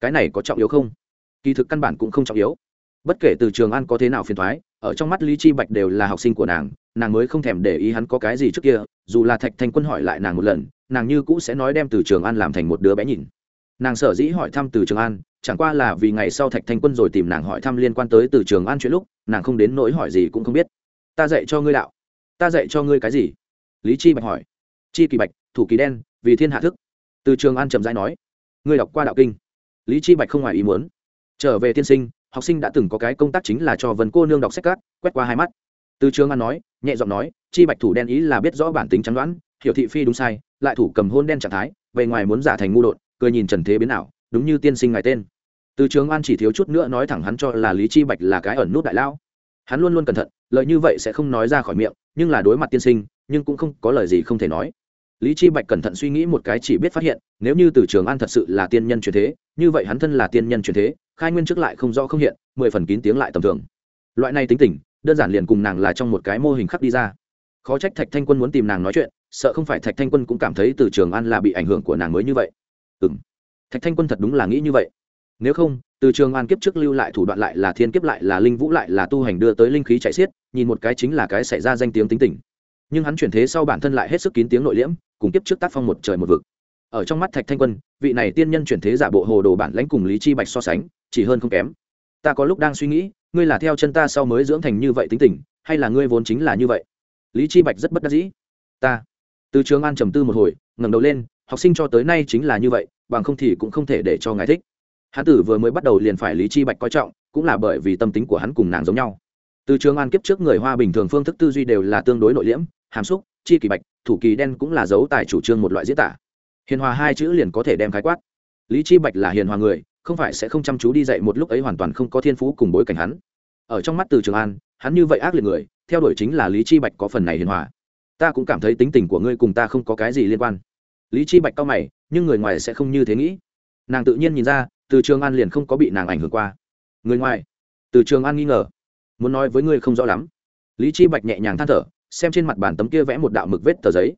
Cái này có trọng yếu không? Kỳ thực căn bản cũng không trọng yếu. Bất kể từ trường an có thế nào phiền thoái ở trong mắt lý chi bạch đều là học sinh của nàng nàng mới không thèm để ý hắn có cái gì trước kia, dù là thạch thanh quân hỏi lại nàng một lần, nàng như cũ sẽ nói đem từ trường an làm thành một đứa bé nhìn nàng sở dĩ hỏi thăm từ trường an, chẳng qua là vì ngày sau thạch thanh quân rồi tìm nàng hỏi thăm liên quan tới từ trường an chuyện lúc, nàng không đến nỗi hỏi gì cũng không biết. Ta dạy cho ngươi đạo. Ta dạy cho ngươi cái gì? Lý chi bạch hỏi. Chi kỳ bạch, thủ kỳ đen, vì thiên hạ thức. Từ trường an trầm rãi nói. Ngươi đọc qua đạo kinh? Lý chi bạch không ngoài ý muốn. Trở về tiên sinh, học sinh đã từng có cái công tác chính là cho vần cô nương đọc sách cát quét qua hai mắt. Từ trường an nói, nhẹ giọng nói, chi bạch thủ đen ý là biết rõ bản tính chắn đoán, hiểu thị phi đúng sai, lại thủ cầm hôn đen trạng thái về ngoài muốn giả thành ngu đột cười nhìn trần thế biến ảo, đúng như tiên sinh ngài tên. Từ trường an chỉ thiếu chút nữa nói thẳng hắn cho là lý chi bạch là cái ẩn nút đại lao hắn luôn luôn cẩn thận lợi như vậy sẽ không nói ra khỏi miệng, nhưng là đối mặt tiên sinh, nhưng cũng không có lời gì không thể nói. Lý chi bạch cẩn thận suy nghĩ một cái chỉ biết phát hiện, nếu như từ trường an thật sự là tiên nhân truyền thế, như vậy hắn thân là tiên nhân truyền thế, khai nguyên trước lại không rõ không hiện, mười phần kín tiếng lại tầm thường. Loại này tính tình, đơn giản liền cùng nàng là trong một cái mô hình khắc đi ra. Khó trách thạch thanh quân muốn tìm nàng nói chuyện, sợ không phải thạch thanh quân cũng cảm thấy từ trường an là bị ảnh hưởng của nàng mới như vậy. Ừm, thạch thanh quân thật đúng là nghĩ như vậy. Nếu không từ trường an kiếp trước lưu lại thủ đoạn lại là thiên kiếp lại là linh vũ lại là tu hành đưa tới linh khí chạy xiết nhìn một cái chính là cái xảy ra danh tiếng tính tình. Nhưng hắn chuyển thế sau bản thân lại hết sức kín tiếng nội liễm cùng kiếp trước tác phong một trời một vực. Ở trong mắt thạch thanh quân vị này tiên nhân chuyển thế giả bộ hồ đồ bản lãnh cùng lý chi bạch so sánh chỉ hơn không kém. Ta có lúc đang suy nghĩ ngươi là theo chân ta sau mới dưỡng thành như vậy tính tình hay là ngươi vốn chính là như vậy? Lý chi bạch rất bất đắc dĩ. Ta. Từ trường an trầm tư một hồi ngẩng đầu lên học sinh cho tới nay chính là như vậy, bằng không thì cũng không thể để cho ngài thích. Hán tử vừa mới bắt đầu liền phải lý chi bạch coi trọng, cũng là bởi vì tâm tính của hắn cùng nàng giống nhau. Từ trường an kiếp trước người hoa bình thường phương thức tư duy đều là tương đối nội liễm, hàm xúc, chi kỳ bạch, thủ kỳ đen cũng là dấu tài chủ trương một loại diễn tả. Hiền hòa hai chữ liền có thể đem khái quát. Lý chi bạch là hiền hòa người, không phải sẽ không chăm chú đi dạy một lúc ấy hoàn toàn không có thiên phú cùng bối cảnh hắn. Ở trong mắt từ trường an, hắn như vậy ác liệt người, theo đuổi chính là lý chi bạch có phần này hiền hòa. Ta cũng cảm thấy tính tình của ngươi cùng ta không có cái gì liên quan lý chi bạch cao mày, nhưng người ngoài sẽ không như thế nghĩ. Nàng tự nhiên nhìn ra, từ trường an liền không có bị nàng ảnh hưởng qua. Người ngoài, từ trường an nghi ngờ, muốn nói với ngươi không rõ lắm. Lý chi bạch nhẹ nhàng than thở, xem trên mặt bàn tấm kia vẽ một đạo mực vết tờ giấy.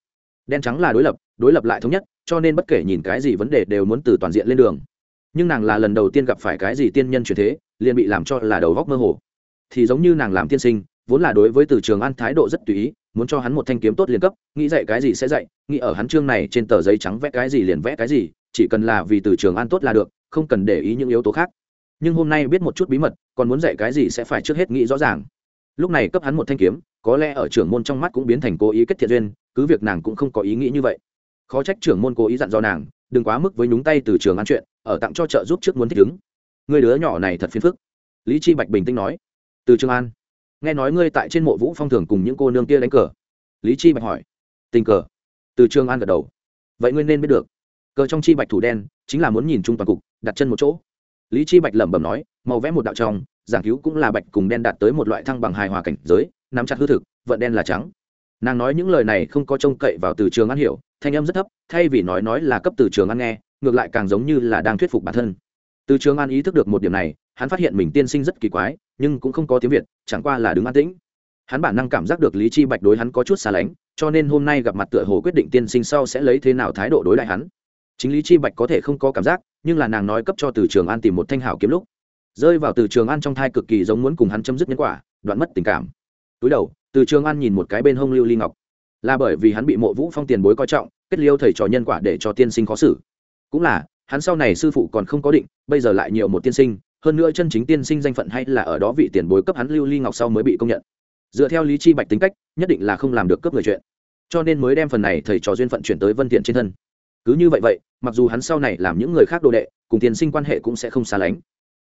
Đen trắng là đối lập đối lập lại thống nhất, cho nên bất kể nhìn cái gì vấn đề đều muốn từ toàn diện lên đường. Nhưng nàng là lần đầu tiên gặp phải cái gì tiên nhân truyền thế, liền bị làm cho là đầu góc mơ hồ. Thì giống như nàng làm tiên sinh, vốn là đối với từ trường an thái độ rất tùy ý muốn cho hắn một thanh kiếm tốt liền cấp, nghĩ dạy cái gì sẽ dạy, nghĩ ở hắn chương này trên tờ giấy trắng vẽ cái gì liền vẽ cái gì, chỉ cần là vì từ trường an tốt là được, không cần để ý những yếu tố khác. Nhưng hôm nay biết một chút bí mật, còn muốn dạy cái gì sẽ phải trước hết nghĩ rõ ràng. Lúc này cấp hắn một thanh kiếm, có lẽ ở trưởng môn trong mắt cũng biến thành cố ý kết thiện duyên, cứ việc nàng cũng không có ý nghĩ như vậy. Khó trách trưởng môn cố ý dặn dò nàng, đừng quá mức với nhúng tay từ trường ăn chuyện, ở tặng cho trợ giúp trước muốn thích ứng. Người đứa nhỏ này thật phiền phức. Lý chi bạch bình tĩnh nói. Từ trường an nghe nói ngươi tại trên mộ vũ phong thường cùng những cô nương kia đánh cờ. Lý chi bạch hỏi. Tình cờ. Từ trường an gật đầu. Vậy ngươi nên biết được. Cờ trong chi bạch thủ đen, chính là muốn nhìn chung toàn cục, đặt chân một chỗ. Lý chi bạch lẩm bẩm nói, màu vẽ một đạo trong, giảng cứu cũng là bạch cùng đen đạt tới một loại thăng bằng hài hòa cảnh giới, nắm chặt hư thực, vận đen là trắng. Nàng nói những lời này không có trông cậy vào từ trường an hiểu, thanh âm rất thấp, thay vì nói nói là cấp từ trường an nghe, ngược lại càng giống như là đang thuyết phục bản thân từ trường an ý thức được một điểm này, hắn phát hiện mình tiên sinh rất kỳ quái, nhưng cũng không có tiếng việt, chẳng qua là đứng an tĩnh. Hắn bản năng cảm giác được lý chi bạch đối hắn có chút xa lánh, cho nên hôm nay gặp mặt tựa hồ quyết định tiên sinh sau sẽ lấy thế nào thái độ đối lại hắn. Chính lý chi bạch có thể không có cảm giác, nhưng là nàng nói cấp cho từ trường an tìm một thanh hảo kiếm lúc. Rơi vào từ trường an trong thai cực kỳ giống muốn cùng hắn chấm dứt nhân quả, đoạn mất tình cảm. Túi đầu, từ trường an nhìn một cái bên hông lưu ly ngọc. Là bởi vì hắn bị mộ vũ phong tiền bối coi trọng, kết liêu thầy trò nhân quả để cho tiên sinh khó xử. Cũng là hắn sau này sư phụ còn không có định, bây giờ lại nhiều một tiên sinh, hơn nữa chân chính tiên sinh danh phận hay là ở đó vị tiền bối cấp hắn lưu ly ngọc sau mới bị công nhận. Dựa theo lý chi bạch tính cách, nhất định là không làm được cấp người chuyện. Cho nên mới đem phần này thầy trò duyên phận chuyển tới vân thiện trên thân. Cứ như vậy vậy, mặc dù hắn sau này làm những người khác đồ đệ, cùng tiên sinh quan hệ cũng sẽ không xa lánh.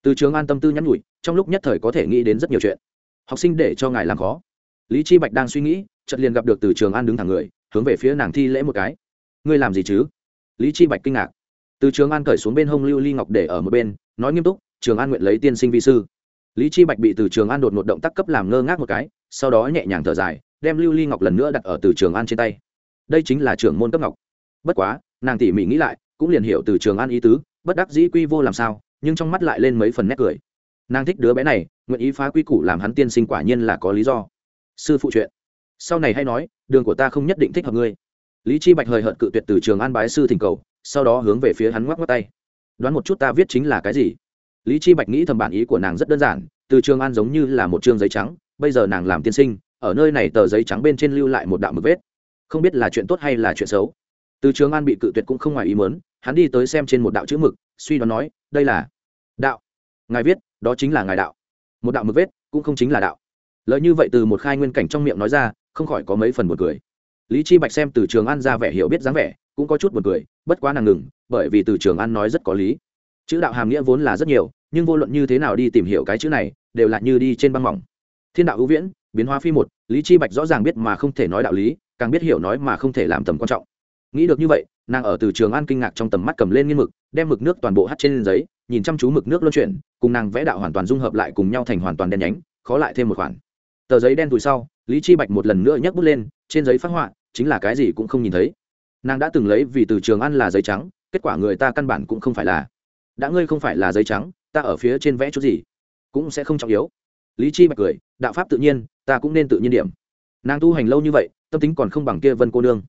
Từ trường an tâm tư nhắn nhủi, trong lúc nhất thời có thể nghĩ đến rất nhiều chuyện. Học sinh để cho ngài làm khó. Lý chi bạch đang suy nghĩ, chợt liền gặp được từ trường an đứng thẳng người, hướng về phía nàng thi lễ một cái. Ngươi làm gì chứ? Lý chi bạch kinh ngạc từ trường an cởi xuống bên hông lưu ly ngọc để ở một bên, nói nghiêm túc, trường an nguyện lấy tiên sinh vi sư. Lý chi bạch bị từ trường an đột một động tác cấp làm ngơ ngác một cái, sau đó nhẹ nhàng thở dài, đem lưu ly ngọc lần nữa đặt ở từ trường an trên tay. Đây chính là Trường môn cấp ngọc. Bất quá, nàng tỉ mỉ nghĩ lại, cũng liền hiểu từ trường an ý tứ, bất đắc dĩ quy vô làm sao, nhưng trong mắt lại lên mấy phần nét cười. Nàng thích đứa bé này, nguyện ý phá quy củ làm hắn tiên sinh quả nhiên là có lý do. Sư phụ chuyện, sau này hay nói, đường của ta không nhất định thích hợp ngươi. Lý chi bạch hời hợt cự tuyệt từ trường an bái sư thỉnh cầu sau đó hướng về phía hắn ngoắc ngoắc tay. Đoán một chút ta viết chính là cái gì? Lý chi bạch nghĩ thầm bản ý của nàng rất đơn giản, từ trường an giống như là một chương giấy trắng, bây giờ nàng làm tiên sinh, ở nơi này tờ giấy trắng bên trên lưu lại một đạo mực vết. Không biết là chuyện tốt hay là chuyện xấu. Từ trường an bị cự tuyệt cũng không ngoài ý muốn, hắn đi tới xem trên một đạo chữ mực, suy đoán nói, đây là đạo. Ngài viết, đó chính là ngài đạo. Một đạo mực vết cũng không chính là đạo. Lợi như vậy từ một khai nguyên cảnh trong miệng nói ra, không khỏi có mấy phần một cười lý chi bạch xem từ trường an ra vẻ hiểu biết dáng vẻ, cũng có chút buồn cười, bất quá nàng ngừng, bởi vì từ trường an nói rất có lý. Chữ đạo hàm nghĩa vốn là rất nhiều, nhưng vô luận như thế nào đi tìm hiểu cái chữ này, đều là như đi trên băng mỏng. Thiên đạo hữu viễn, biến hóa phi một, lý chi bạch rõ ràng biết mà không thể nói đạo lý, càng biết hiểu nói mà không thể làm tầm quan trọng. Nghĩ được như vậy, nàng ở từ trường an kinh ngạc trong tầm mắt cầm lên nghiên mực, đem mực nước toàn bộ hắt trên giấy, nhìn chăm chú mực nước luân chuyển, cùng nàng vẽ đạo hoàn toàn dung hợp lại cùng nhau thành hoàn toàn đen nhánh, khó lại thêm một khoản. Tờ giấy đen tùi sau, lý chi bạch một lần nữa nhấc bút lên trên giấy phát họa, chính là cái gì cũng không nhìn thấy. Nàng đã từng lấy vì từ trường ăn là giấy trắng, kết quả người ta căn bản cũng không phải là. Đã ngươi không phải là giấy trắng, ta ở phía trên vẽ chút gì? Cũng sẽ không trọng yếu. Lý chi bạch cười, đạo pháp tự nhiên, ta cũng nên tự nhiên điểm. Nàng tu hành lâu như vậy, tâm tính còn không bằng kia vân cô nương.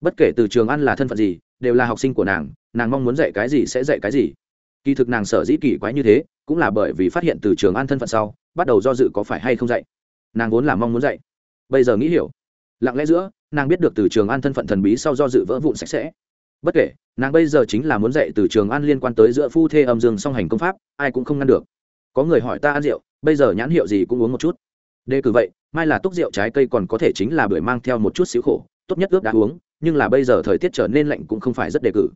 Bất kể từ trường ăn là thân phận gì, đều là học sinh của nàng nàng mong muốn dạy cái gì sẽ dạy cái gì. Kỳ thực nàng sở dĩ kỳ quái như thế, cũng là bởi vì phát hiện từ trường an thân phận sau, bắt đầu do dự có phải hay không dạy. Nàng vốn là mong muốn dạy. Bây giờ nghĩ hiểu lặng lẽ giữa, nàng biết được từ trường an thân phận thần bí sau do dự vỡ vụn sạch sẽ. Bất kể, nàng bây giờ chính là muốn dạy từ trường an liên quan tới giữa phu thê âm dương song hành công pháp, ai cũng không ngăn được. Có người hỏi ta ăn rượu, bây giờ nhãn hiệu gì cũng uống một chút. Đề cử vậy, mai là túc rượu trái cây còn có thể chính là bưởi mang theo một chút xíu khổ, tốt nhất ướp đã uống, nhưng là bây giờ thời tiết trở nên lạnh cũng không phải rất đề cử.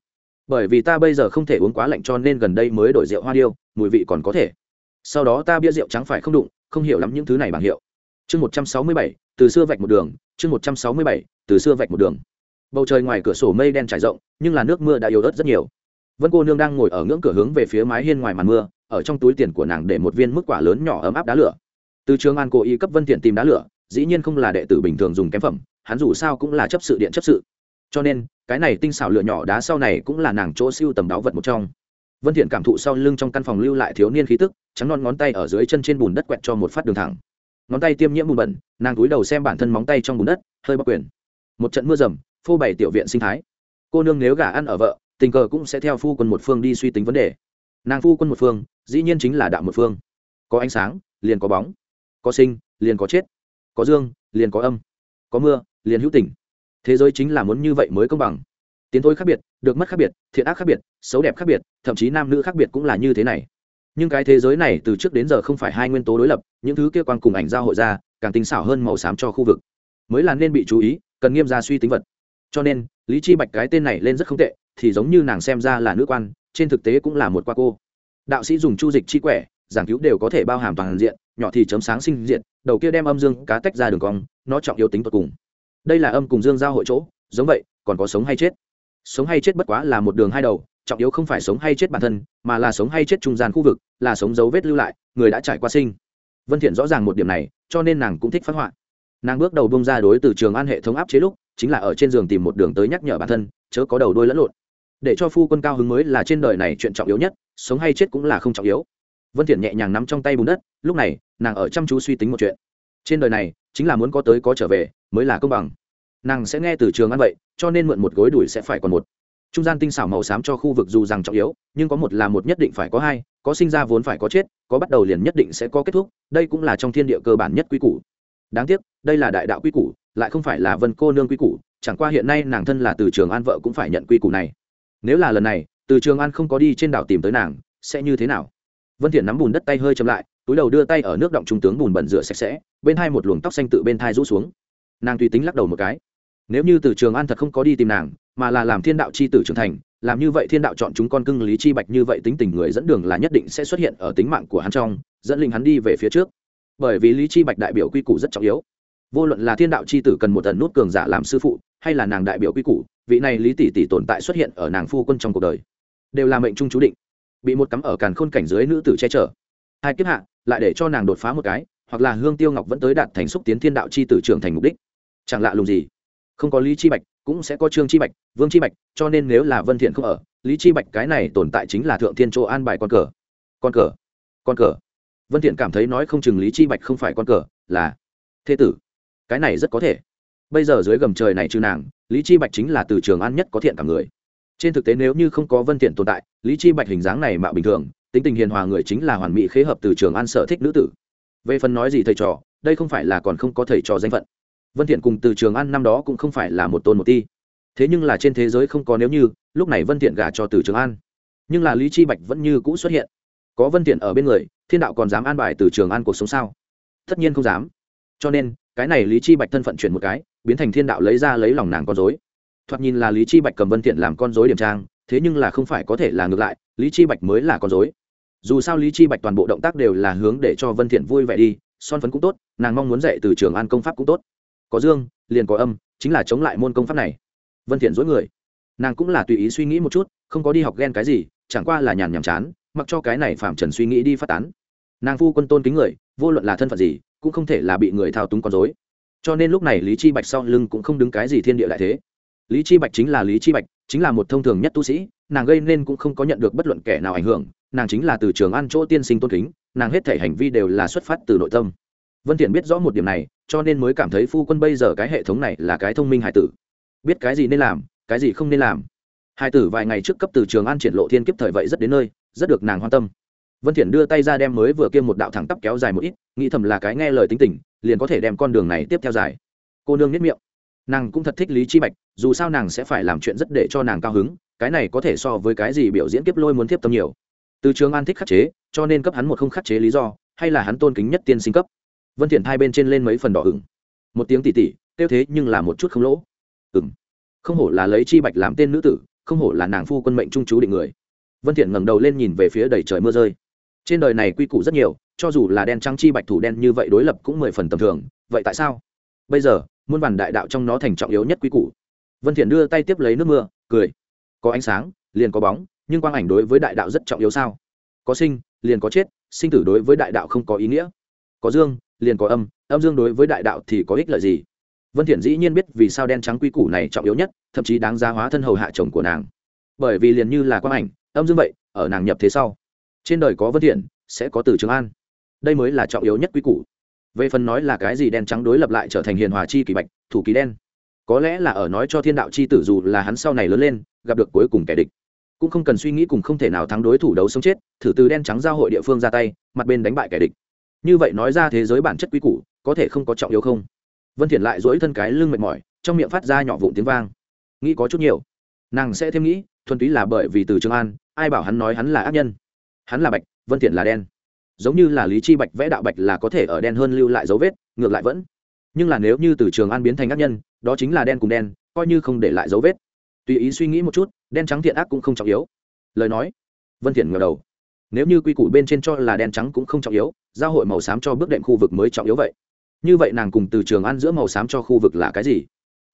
Bởi vì ta bây giờ không thể uống quá lạnh cho nên gần đây mới đổi rượu hoa điêu, mùi vị còn có thể. Sau đó ta bia rượu trắng phải không đụng, không hiểu lắm những thứ này bằng hiệu. Chương một trăm sáu mươi bảy từ xưa vạch một đường, chương một trăm sáu mươi bảy, từ xưa vạch một đường. Bầu trời ngoài cửa sổ mây đen trải rộng, nhưng là nước mưa đã yếu ớt rất nhiều. Vân cô nương đang ngồi ở ngưỡng cửa hướng về phía mái hiên ngoài màn mưa, ở trong túi tiền của nàng để một viên mức quả lớn nhỏ ấm áp đá lửa. Từ trường an cố ý cấp vân thiện tìm đá lửa, dĩ nhiên không là đệ tử bình thường dùng kém phẩm, hắn dù sao cũng là chấp sự điện chấp sự. Cho nên, cái này tinh xảo lửa nhỏ đá sau này cũng là nàng chỗ siêu tầm đáo vật một trong. Vân thiện cảm thụ sau lưng trong căn phòng lưu lại thiếu niên khí tức, trắng non ngón tay ở dưới chân trên bùn đất quẹt cho một phát đường thẳng ngón tay tiêm nhiễm bùn bẩn, nàng cúi đầu xem bản thân móng tay trong bùn đất, hơi bắc quyền. Một trận mưa rầm, phô bày tiểu viện sinh thái. Cô nương nếu gả ăn ở vợ, tình cờ cũng sẽ theo phu quân một phương đi suy tính vấn đề. Nàng phu quân một phương, dĩ nhiên chính là đạo một phương. Có ánh sáng, liền có bóng. Có sinh, liền có chết. Có dương, liền có âm. Có mưa, liền hữu tình. Thế giới chính là muốn như vậy mới công bằng. Tiến thôi khác biệt, được mất khác biệt, thiện ác khác biệt, xấu đẹp khác biệt, thậm chí nam nữ khác biệt cũng là như thế này nhưng cái thế giới này từ trước đến giờ không phải hai nguyên tố đối lập, những thứ kia quan cùng ảnh giao hội ra, càng tinh xảo hơn màu xám cho khu vực. Mới là nên bị chú ý, cần nghiêm ra suy tính vật. Cho nên, lý chi bạch cái tên này lên rất không tệ, thì giống như nàng xem ra là nữ quan, trên thực tế cũng là một qua cô. Đạo sĩ dùng chu dịch chi quẻ, giảng cứu đều có thể bao hàm toàn diện, nhỏ thì chấm sáng sinh diện, đầu kia đem âm dương cá tách ra đường cong, nó trọng yếu tính tột cùng. Đây là âm cùng dương giao hội chỗ, giống vậy, còn có sống hay chết. Sống hay chết bất quá là một đường hai đầu trọng yếu không phải sống hay chết bản thân, mà là sống hay chết trung gian khu vực, là sống dấu vết lưu lại, người đã trải qua sinh. Vân thiện rõ ràng một điểm này, cho nên nàng cũng thích phát họa. Nàng bước đầu bông ra đối từ trường an hệ thống áp chế lúc, chính là ở trên giường tìm một đường tới nhắc nhở bản thân, chớ có đầu đuôi lẫn lộn. Để cho phu quân cao hứng mới là trên đời này chuyện trọng yếu nhất, sống hay chết cũng là không trọng yếu. Vân thiện nhẹ nhàng nắm trong tay bùn đất, lúc này, nàng ở chăm chú suy tính một chuyện. Trên đời này, chính là muốn có tới có trở về, mới là công bằng. Nàng sẽ nghe từ trường ăn vậy, cho nên mượn một gối đuổi sẽ phải còn một trung gian tinh xảo màu xám cho khu vực dù rằng trọng yếu, nhưng có một là một nhất định phải có hai, có sinh ra vốn phải có chết, có bắt đầu liền nhất định sẽ có kết thúc, đây cũng là trong thiên địa cơ bản nhất quy củ. Đáng tiếc, đây là đại đạo quy củ, lại không phải là vân cô nương quy củ, chẳng qua hiện nay nàng thân là từ trường an vợ cũng phải nhận quy củ này. Nếu là lần này, từ trường an không có đi trên đảo tìm tới nàng, sẽ như thế nào? Vân thiện nắm bùn đất tay hơi chậm lại, túi đầu đưa tay ở nước động trung tướng bùn bẩn rửa sạch sẽ, bên hai một luồng tóc xanh tự bên thai rũ xuống. Nàng tùy tính lắc đầu một cái nếu như từ trường an thật không có đi tìm nàng, mà là làm thiên đạo c h i tử trưởng thành, làm như vậy thiên đạo chọn chúng con cưng lý chi bạch như vậy tính tình người dẫn đường là nhất định sẽ xuất hiện ở tính mạng của hắn trong, dẫn linh hắn đi về phía trước. Bởi vì lý chi bạch đại biểu quy củ rất trọng yếu. Vô luận là thiên đạo c h i tử cần một tần nút cường giả làm sư phụ, hay là nàng đại biểu quy củ, vị này lý tỷ tỷ tồn tại xuất hiện ở nàng phu quân trong cuộc đời, đều là mệnh trung chú định. Bị một cắm ở càn khôn cảnh dưới nữ tử che chở. Hai kiếp hạ, lại để cho nàng đột phá một cái, hoặc là hương tiêu ngọc vẫn tới đạt thành xúc tiến thiên đạo c h i tử trưởng thành mục đích. Chẳng lạ lùng gì không có lý chi bạch, cũng sẽ có trương chi bạch, vương chi bạch, cho nên nếu là vân thiện không ở, lý chi bạch cái này tồn tại chính là thượng thiên chỗ an bài con cờ. Con cờ? Con cờ? Vân thiện cảm thấy nói không chừng lý chi bạch không phải con cờ, là thế tử. Cái này rất có thể. Bây giờ dưới gầm trời này trừ nàng, lý chi bạch chính là từ trường an nhất có thiện cả người. Trên thực tế nếu như không có vân thiện tồn tại, lý chi bạch hình dáng này mạo bình thường, tính tình hiền hòa người chính là hoàn mỹ khế hợp từ trường an sở thích nữ tử. Về phần nói gì thầy trò, đây không phải là còn không có thầy trò danh phận vân thiện cùng từ trường an năm đó cũng không phải là một tôn một ti. Thế nhưng là trên thế giới không có nếu như, lúc này vân thiện gả cho từ trường an. Nhưng là lý chi bạch vẫn như cũ xuất hiện. Có vân thiện ở bên người, thiên đạo còn dám an bài từ trường an cuộc sống sao? Tất nhiên không dám. Cho nên, cái này lý chi bạch thân phận chuyển một cái, biến thành thiên đạo lấy ra lấy lòng nàng con dối thoạt nhìn là lý chi bạch cầm vân thiện làm con dối điểm trang, thế nhưng là không phải có thể là ngược lại, lý chi bạch mới là con dối dù sao lý chi bạch toàn bộ động tác đều là hướng để cho vân thiện vui vẻ đi, son phấn cũng tốt, nàng mong muốn dạy từ trường an công pháp cũng tốt có dương, liền có âm, chính là chống lại môn công pháp này. Vân thiện dối người. Nàng cũng là tùy ý suy nghĩ một chút, không có đi học ghen cái gì, chẳng qua là nhàn nhảm chán, mặc cho cái này phạm trần suy nghĩ đi phát tán. Nàng phu quân tôn kính người, vô luận là thân phận gì, cũng không thể là bị người thao túng con dối cho nên lúc này lý chi bạch sau lưng cũng không đứng cái gì thiên địa lại thế. Lý chi bạch chính là lý chi bạch, chính là một thông thường nhất tu sĩ, nàng gây nên cũng không có nhận được bất luận kẻ nào ảnh hưởng, nàng chính là từ trường ăn chỗ tiên sinh tôn kính, nàng hết thể hành vi đều là xuất phát từ nội tâm. Vân thiện biết rõ một điểm này cho nên mới cảm thấy phu quân bây giờ cái hệ thống này là cái thông minh hải tử. Biết cái gì nên làm, cái gì không nên làm. Hải tử vài ngày trước cấp từ trường an triển lộ thiên kiếp thời vậy rất đến nơi, rất được nàng hoan tâm. Vân thiện đưa tay ra đem mới vừa kia một đạo thẳng tắp kéo dài một ít, nghĩ thầm là cái nghe lời tính tình, liền có thể đem con đường này tiếp theo dài. Cô nương nhất miệng. Nàng cũng thật thích lý chi bạch, dù sao nàng sẽ phải làm chuyện rất để cho nàng cao hứng, cái này có thể so với cái gì biểu diễn kiếp lôi muốn tiếp tâm nhiều. Từ trường an thích khắc chế, cho nên cấp hắn một không khắc chế lý do, hay là hắn tôn kính nhất tiên sinh cấp vân thiện hai bên trên lên mấy phần đỏ ửng. Một tiếng tỉ tỉ tiêu thế nhưng là một chút không lỗ. Ừm. Không hổ là lấy chi bạch làm tên nữ tử, không hổ là nàng phu quân mệnh trung chú định người. Vân thiện ngẩng đầu lên nhìn về phía đầy trời mưa rơi. Trên đời này quy củ rất nhiều, cho dù là đen trắng chi bạch thủ đen như vậy đối lập cũng mười phần tầm thường, vậy tại sao? Bây giờ, muôn vàn đại đạo trong nó thành trọng yếu nhất quy củ. Vân thiện đưa tay tiếp lấy nước mưa, cười. Có ánh sáng, liền có bóng, nhưng quang ảnh đối với đại đạo rất trọng yếu sao? Có sinh, liền có chết, sinh tử đối với đại đạo không có ý nghĩa có dương, liền có âm âm dương đối với đại đạo thì có ích lợi gì? Vân thiện dĩ nhiên biết vì sao đen trắng quy củ này trọng yếu nhất, thậm chí đáng giá hóa thân hầu hạ chồng của nàng. Bởi vì liền như là quang ảnh, âm dương vậy, ở nàng nhập thế sau, trên đời có vân thiện sẽ có từ trường an. Đây mới là trọng yếu nhất quy củ. Về phần nói là cái gì đen trắng đối lập lại trở thành hiền hòa chi kỳ bạch, thủ kỳ đen. Có lẽ là ở nói cho thiên đạo chi tử dù là hắn sau này lớn lên, gặp được cuối cùng kẻ địch. Cũng không cần suy nghĩ cùng không thể nào thắng đối thủ đấu sống chết, thử từ đen trắng giao hội địa phương ra tay, mặt bên đánh bại kẻ địch như vậy nói ra thế giới bản chất quy củ, có thể không có trọng yếu không? Vân thiện lại duỗi thân cái lưng mệt mỏi, trong miệng phát ra nhỏ vụn tiếng vang. Nghĩ có chút nhiều. Nàng sẽ thêm nghĩ, thuần túy là bởi vì từ trường an, ai bảo hắn nói hắn là ác nhân? Hắn là bạch, vân thiện là đen. Giống như là lý chi bạch vẽ đạo bạch là có thể ở đen hơn lưu lại dấu vết, ngược lại vẫn. Nhưng là nếu như từ trường an biến thành ác nhân, đó chính là đen cùng đen, coi như không để lại dấu vết. Tùy ý suy nghĩ một chút, đen trắng thiện ác cũng không trọng yếu. Lời nói. Vân thiện ngẩng đầu nếu như quy củ bên trên cho là đen trắng cũng không trọng yếu, giao hội màu xám cho bước đệm khu vực mới trọng yếu vậy. Như vậy nàng cùng từ trường ăn giữa màu xám cho khu vực là cái gì?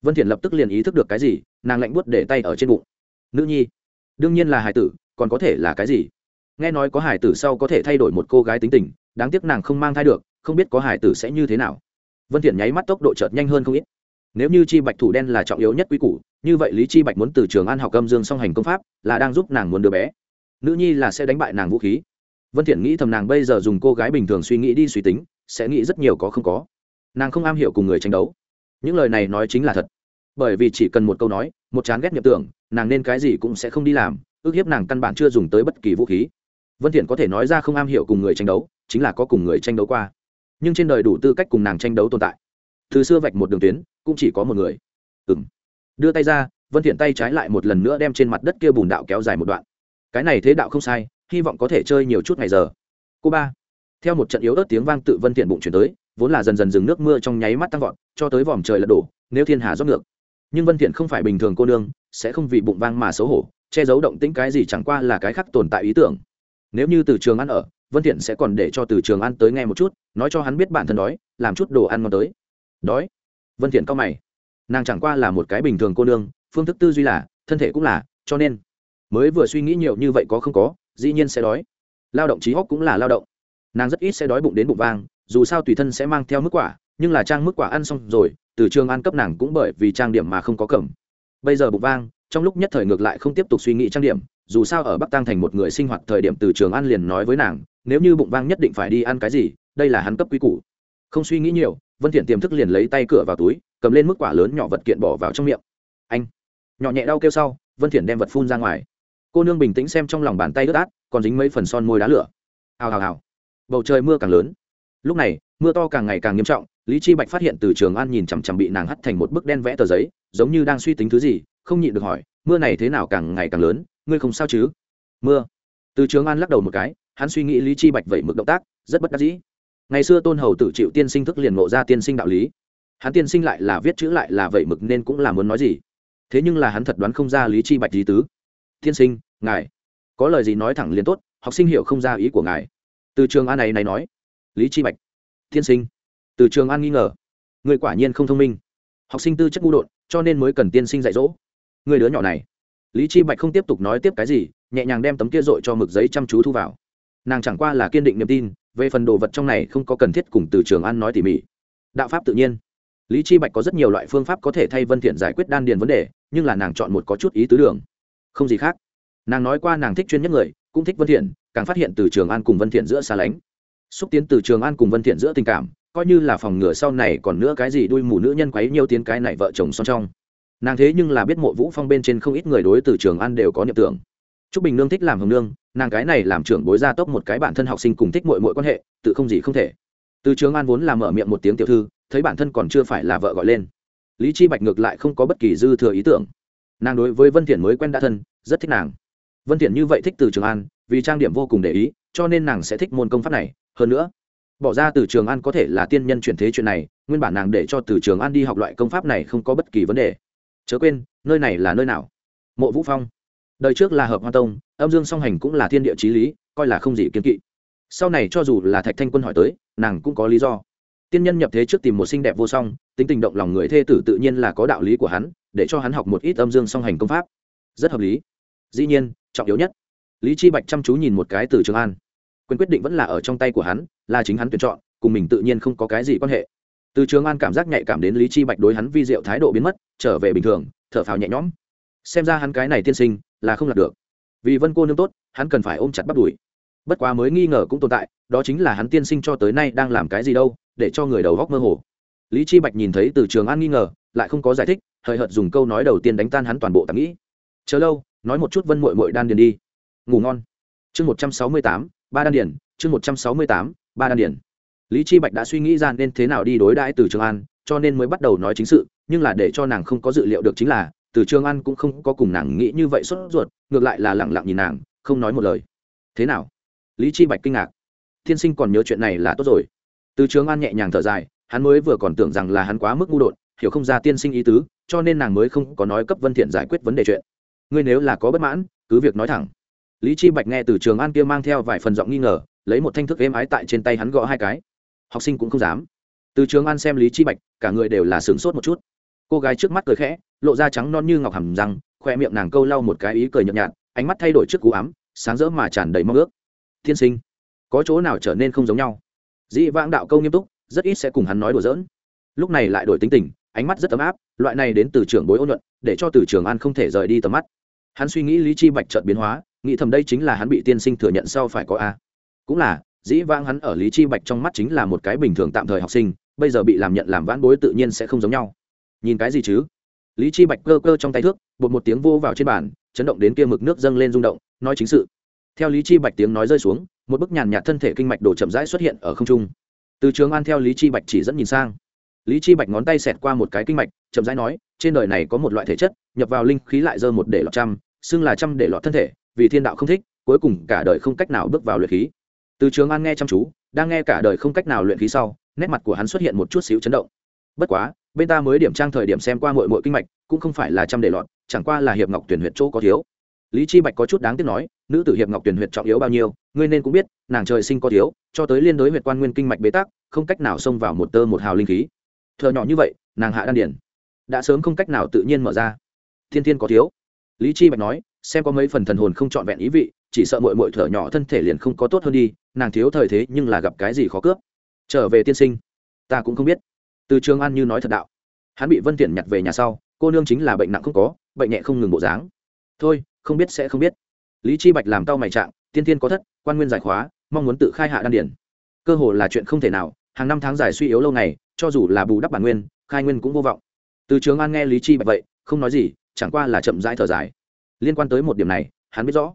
Vân thiện lập tức liền ý thức được cái gì, nàng lạnh buốt để tay ở trên bụng. Nữ nhi, đương nhiên là hải tử, còn có thể là cái gì? Nghe nói có hải tử sau có thể thay đổi một cô gái tính tình, đáng tiếc nàng không mang thai được, không biết có hải tử sẽ như thế nào. Vân thiện nháy mắt tốc độ chợt nhanh hơn không ít. Nếu như chi bạch thủ đen là trọng yếu nhất quý củ, như vậy lý chi bạch muốn từ trường an học âm dương song hành công pháp, là đang giúp nàng muốn đứa bé nữ nhi là sẽ đánh bại nàng vũ khí. Vân thiện nghĩ thầm nàng bây giờ dùng cô gái bình thường suy nghĩ đi suy tính, sẽ nghĩ rất nhiều có không có. Nàng không am hiểu cùng người tranh đấu. Những lời này nói chính là thật. Bởi vì chỉ cần một câu nói, một chán ghét nhập tưởng, nàng nên cái gì cũng sẽ không đi làm, ước hiếp nàng căn bản chưa dùng tới bất kỳ vũ khí. Vân thiện có thể nói ra không am hiểu cùng người tranh đấu, chính là có cùng người tranh đấu qua. Nhưng trên đời đủ tư cách cùng nàng tranh đấu tồn tại. Từ xưa vạch một đường tuyến, cũng chỉ có một người. Ừm. Đưa tay ra, vân thiện tay trái lại một lần nữa đem trên mặt đất kia bùn đạo kéo dài một đoạn cái này thế đạo không sai, hy vọng có thể chơi nhiều chút ngày giờ. Cô ba, theo một trận yếu ớt tiếng vang tự vân thiện bụng chuyển tới, vốn là dần dần dừng nước mưa trong nháy mắt tăng vọt, cho tới vòm trời lật đổ, nếu thiên hà rót ngược. Nhưng vân thiện không phải bình thường cô nương, sẽ không vì bụng vang mà xấu hổ, che giấu động tĩnh cái gì chẳng qua là cái khác tồn tại ý tưởng. Nếu như từ trường ăn ở, vân thiện sẽ còn để cho từ trường ăn tới nghe một chút, nói cho hắn biết bản thân đói, làm chút đồ ăn ngon tới. Đói? Vân thiện cao mày. Nàng chẳng qua là một cái bình thường cô nương, phương thức tư duy là, thân thể cũng là, cho nên mới vừa suy nghĩ nhiều như vậy có không có, dĩ nhiên sẽ đói. Lao động trí óc cũng là lao động. Nàng rất ít sẽ đói bụng đến bụng vang, dù sao tùy thân sẽ mang theo mức quả, nhưng là trang mức quả ăn xong rồi, từ trường ăn cấp nàng cũng bởi vì trang điểm mà không có cẩm bây giờ bụng vang, trong lúc nhất thời ngược lại không tiếp tục suy nghĩ trang điểm, dù sao ở bắc tăng thành một người sinh hoạt thời điểm từ trường ăn liền nói với nàng, nếu như bụng vang nhất định phải đi ăn cái gì, đây là hắn cấp quý củ. Không suy nghĩ nhiều, vân thiện tiềm thức liền lấy tay cửa vào túi, cầm lên mức quả lớn nhỏ vật kiện bỏ vào trong miệng. Anh, nhỏ nhẹ đau kêu sau, vân thiện đem vật phun ra ngoài cô nương bình tĩnh xem trong lòng bàn tay ướt át, còn dính mấy phần son môi đá lửa. Hào hào hào. Bầu trời mưa càng lớn. Lúc này, mưa to càng ngày càng nghiêm trọng, lý chi bạch phát hiện từ trường an nhìn chằm chằm bị nàng hắt thành một bức đen vẽ tờ giấy, giống như đang suy tính thứ gì, không nhịn được hỏi, mưa này thế nào càng ngày càng lớn, ngươi không sao chứ? Mưa. Từ trường an lắc đầu một cái, hắn suy nghĩ lý chi bạch vậy mực động tác, rất bất đắc dĩ. Ngày xưa tôn hầu tự chịu tiên sinh thức liền ngộ ra tiên sinh đạo lý. Hắn tiên sinh lại là viết chữ lại là vậy mực nên cũng là muốn nói gì? Thế nhưng là hắn thật đoán không ra lý chi bạch lý tứ tiên sinh, ngài, có lời gì nói thẳng liền tốt, học sinh hiểu không ra ý của ngài. Từ trường an này này nói. Lý chi bạch, tiên sinh. Từ trường an nghi ngờ. Người quả nhiên không thông minh. Học sinh tư chất ngu đột cho nên mới cần tiên sinh dạy dỗ. Người đứa nhỏ này. Lý chi bạch không tiếp tục nói tiếp cái gì, nhẹ nhàng đem tấm kia dội cho mực giấy chăm chú thu vào. Nàng chẳng qua là kiên định niềm tin, về phần đồ vật trong này không có cần thiết cùng từ trường an nói tỉ mỉ. Đạo pháp tự nhiên. Lý chi bạch có rất nhiều loại phương pháp có thể thay vân thiện giải quyết đan điền vấn đề, nhưng là nàng chọn một có chút ý tứ đường không gì khác nàng nói qua nàng thích chuyên nhất người cũng thích vân thiện càng phát hiện từ trường an cùng vân thiện giữa xa lánh xúc tiến từ trường an cùng vân thiện giữa tình cảm coi như là phòng ngừa sau này còn nữa cái gì đuôi mù nữ nhân quấy nhiều tiến cái này vợ chồng son trong nàng thế nhưng là biết mộ vũ phong bên trên không ít người đối từ trường an đều có niệm tưởng Trúc Bình Nương thích làm hồng nương, nàng cái này làm trưởng bối gia tốc một cái bản thân học sinh cùng thích mọi mọi quan hệ, tự không gì không thể. Từ Trường An vốn là mở miệng một tiếng tiểu thư, thấy bản thân còn chưa phải là vợ gọi lên. Lý Chi Bạch ngược lại không có bất kỳ dư thừa ý tưởng. Nàng đối với Vân Thiện mới quen đã thân, rất thích nàng. Vân Thiện như vậy thích Từ Trường An, vì trang điểm vô cùng để ý, cho nên nàng sẽ thích môn công pháp này, hơn nữa, bỏ ra Từ Trường An có thể là tiên nhân chuyển thế chuyện này, nguyên bản nàng để cho Từ Trường An đi học loại công pháp này không có bất kỳ vấn đề. Chớ quên, nơi này là nơi nào? Mộ Vũ Phong đời trước là hợp hoa tông âm dương song hành cũng là thiên địa trí lý coi là không gì kiên kỵ sau này cho dù là thạch thanh quân hỏi tới nàng cũng có lý do tiên nhân nhập thế trước tìm một xinh đẹp vô song tính tình động lòng người thê tử tự nhiên là có đạo lý của hắn để cho hắn học một ít âm dương song hành công pháp. Rất hợp lý. Dĩ nhiên, trọng yếu nhất, lý chi bạch chăm chú nhìn một cái từ trường an. Quyền quyết định vẫn là ở trong tay của hắn, là chính hắn tuyển chọn, cùng mình tự nhiên không có cái gì quan hệ. Từ trường an cảm giác nhạy cảm đến lý chi bạch đối hắn vi diệu thái độ biến mất, trở về bình thường, thở phào nhẹ nhõm. Xem ra hắn cái này tiên sinh, là không làm được. Vì vân cô nương tốt, hắn cần phải ôm chặt bắt đuổi. Bất quá mới nghi ngờ cũng tồn tại, đó chính là hắn tiên sinh cho tới nay đang làm cái gì đâu, để cho người đầu góc mơ hồ. Lý chi bạch nhìn thấy từ trường an nghi ngờ, lại không có giải thích hời hợt dùng câu nói đầu tiên đánh tan hắn toàn bộ tạm nghĩ. Chờ lâu, nói một chút vân muội muội đan điền đi. Ngủ ngon. Chương một trăm sáu mươi tám, ba đan điền, chương một trăm sáu mươi tám, ba đan điền. Lý chi bạch đã suy nghĩ ra nên thế nào đi đối đãi từ trường an, cho nên mới bắt đầu nói chính sự, nhưng là để cho nàng không có dự liệu được chính là, từ trường an cũng không có cùng nàng nghĩ như vậy sốt ruột, ngược lại là lẳng lặng nhìn nàng, không nói một lời. Thế nào? Lý chi bạch kinh ngạc. Thiên sinh còn nhớ chuyện này là tốt rồi. Từ trường an nhẹ nhàng thở dài, hắn mới vừa còn tưởng rằng là hắn quá mức ngu đột hiểu không ra tiên sinh ý tứ, cho nên nàng mới không có nói cấp vân thiện giải quyết vấn đề chuyện. Ngươi nếu là có bất mãn, cứ việc nói thẳng. Lý chi bạch nghe từ trường an kia mang theo vài phần giọng nghi ngờ, lấy một thanh thức êm ái tại trên tay hắn gõ hai cái. Học sinh cũng không dám. Từ trường an xem lý chi bạch, cả người đều là sướng sốt một chút. Cô gái trước mắt cười khẽ, lộ da trắng non như ngọc hầm răng, khoe miệng nàng câu lau một cái ý cười nhợt nhạt, ánh mắt thay đổi trước cú ám, sáng rỡ mà tràn đầy mong ước. Thiên sinh, có chỗ nào trở nên không giống nhau? Dĩ vãng đạo câu nghiêm túc, rất ít sẽ cùng hắn nói đùa giỡn. Lúc này lại đổi tính tình ánh mắt rất ấm áp, loại này đến từ trường bối ôn nhuận, để cho từ trường an không thể rời đi tầm mắt. Hắn suy nghĩ lý chi bạch trợt biến hóa, nghĩ thầm đây chính là hắn bị tiên sinh thừa nhận sau phải có a. Cũng là, dĩ vãng hắn ở lý chi bạch trong mắt chính là một cái bình thường tạm thời học sinh, bây giờ bị làm nhận làm vãn bối tự nhiên sẽ không giống nhau. Nhìn cái gì chứ? Lý chi bạch cơ cơ trong tay thước, bột một tiếng vô vào trên bàn, chấn động đến kia mực nước dâng lên rung động, nói chính sự. Theo lý chi bạch tiếng nói rơi xuống, một bức nhàn nhạt thân thể kinh mạch đổ chậm rãi xuất hiện ở không trung. Từ trường an theo lý chi bạch chỉ dẫn nhìn sang lý chi bạch ngón tay xẹt qua một cái kinh mạch, chậm rãi nói, trên đời này có một loại thể chất, nhập vào linh khí lại dơ một để lọt trăm, xưng là trăm để lọt thân thể, vì thiên đạo không thích, cuối cùng cả đời không cách nào bước vào luyện khí. Từ trường an nghe chăm chú, đang nghe cả đời không cách nào luyện khí sau, nét mặt của hắn xuất hiện một chút xíu chấn động. Bất quá, bên ta mới điểm trang thời điểm xem qua mội mội kinh mạch, cũng không phải là trăm để lọt, chẳng qua là hiệp ngọc tuyển huyện chỗ có thiếu. Lý chi bạch có chút đáng tiếc nói, nữ tử hiệp ngọc tuyển huyện trọng yếu bao nhiêu, ngươi nên cũng biết, nàng trời sinh có thiếu, cho tới liên đối huyện quan nguyên kinh mạch bế tắc, không cách nào xông vào một tơ một hào linh khí thờ nhỏ như vậy, nàng hạ đan điển đã sớm không cách nào tự nhiên mở ra. Thiên thiên có thiếu. Lý chi bạch nói, xem có mấy phần thần hồn không trọn vẹn ý vị, chỉ sợ mội mội thở nhỏ thân thể liền không có tốt hơn đi, nàng thiếu thời thế nhưng là gặp cái gì khó cướp. Trở về tiên sinh. Ta cũng không biết. Từ trường an như nói thật đạo. Hắn bị vân tiện nhặt về nhà sau, cô nương chính là bệnh nặng không có, bệnh nhẹ không ngừng bộ dáng. Thôi, không biết sẽ không biết. Lý chi bạch làm tao mày trạng tiên tiên có thất, quan nguyên giải khóa, mong muốn tự khai hạ đan điển cơ hồ là chuyện không thể nào, hàng năm tháng dài suy yếu lâu ngày cho dù là bù đắp bản nguyên, khai nguyên cũng vô vọng. Từ trường an nghe lý chi bạch vậy, không nói gì, chẳng qua là chậm rãi thở dài. Liên quan tới một điểm này, hắn biết rõ.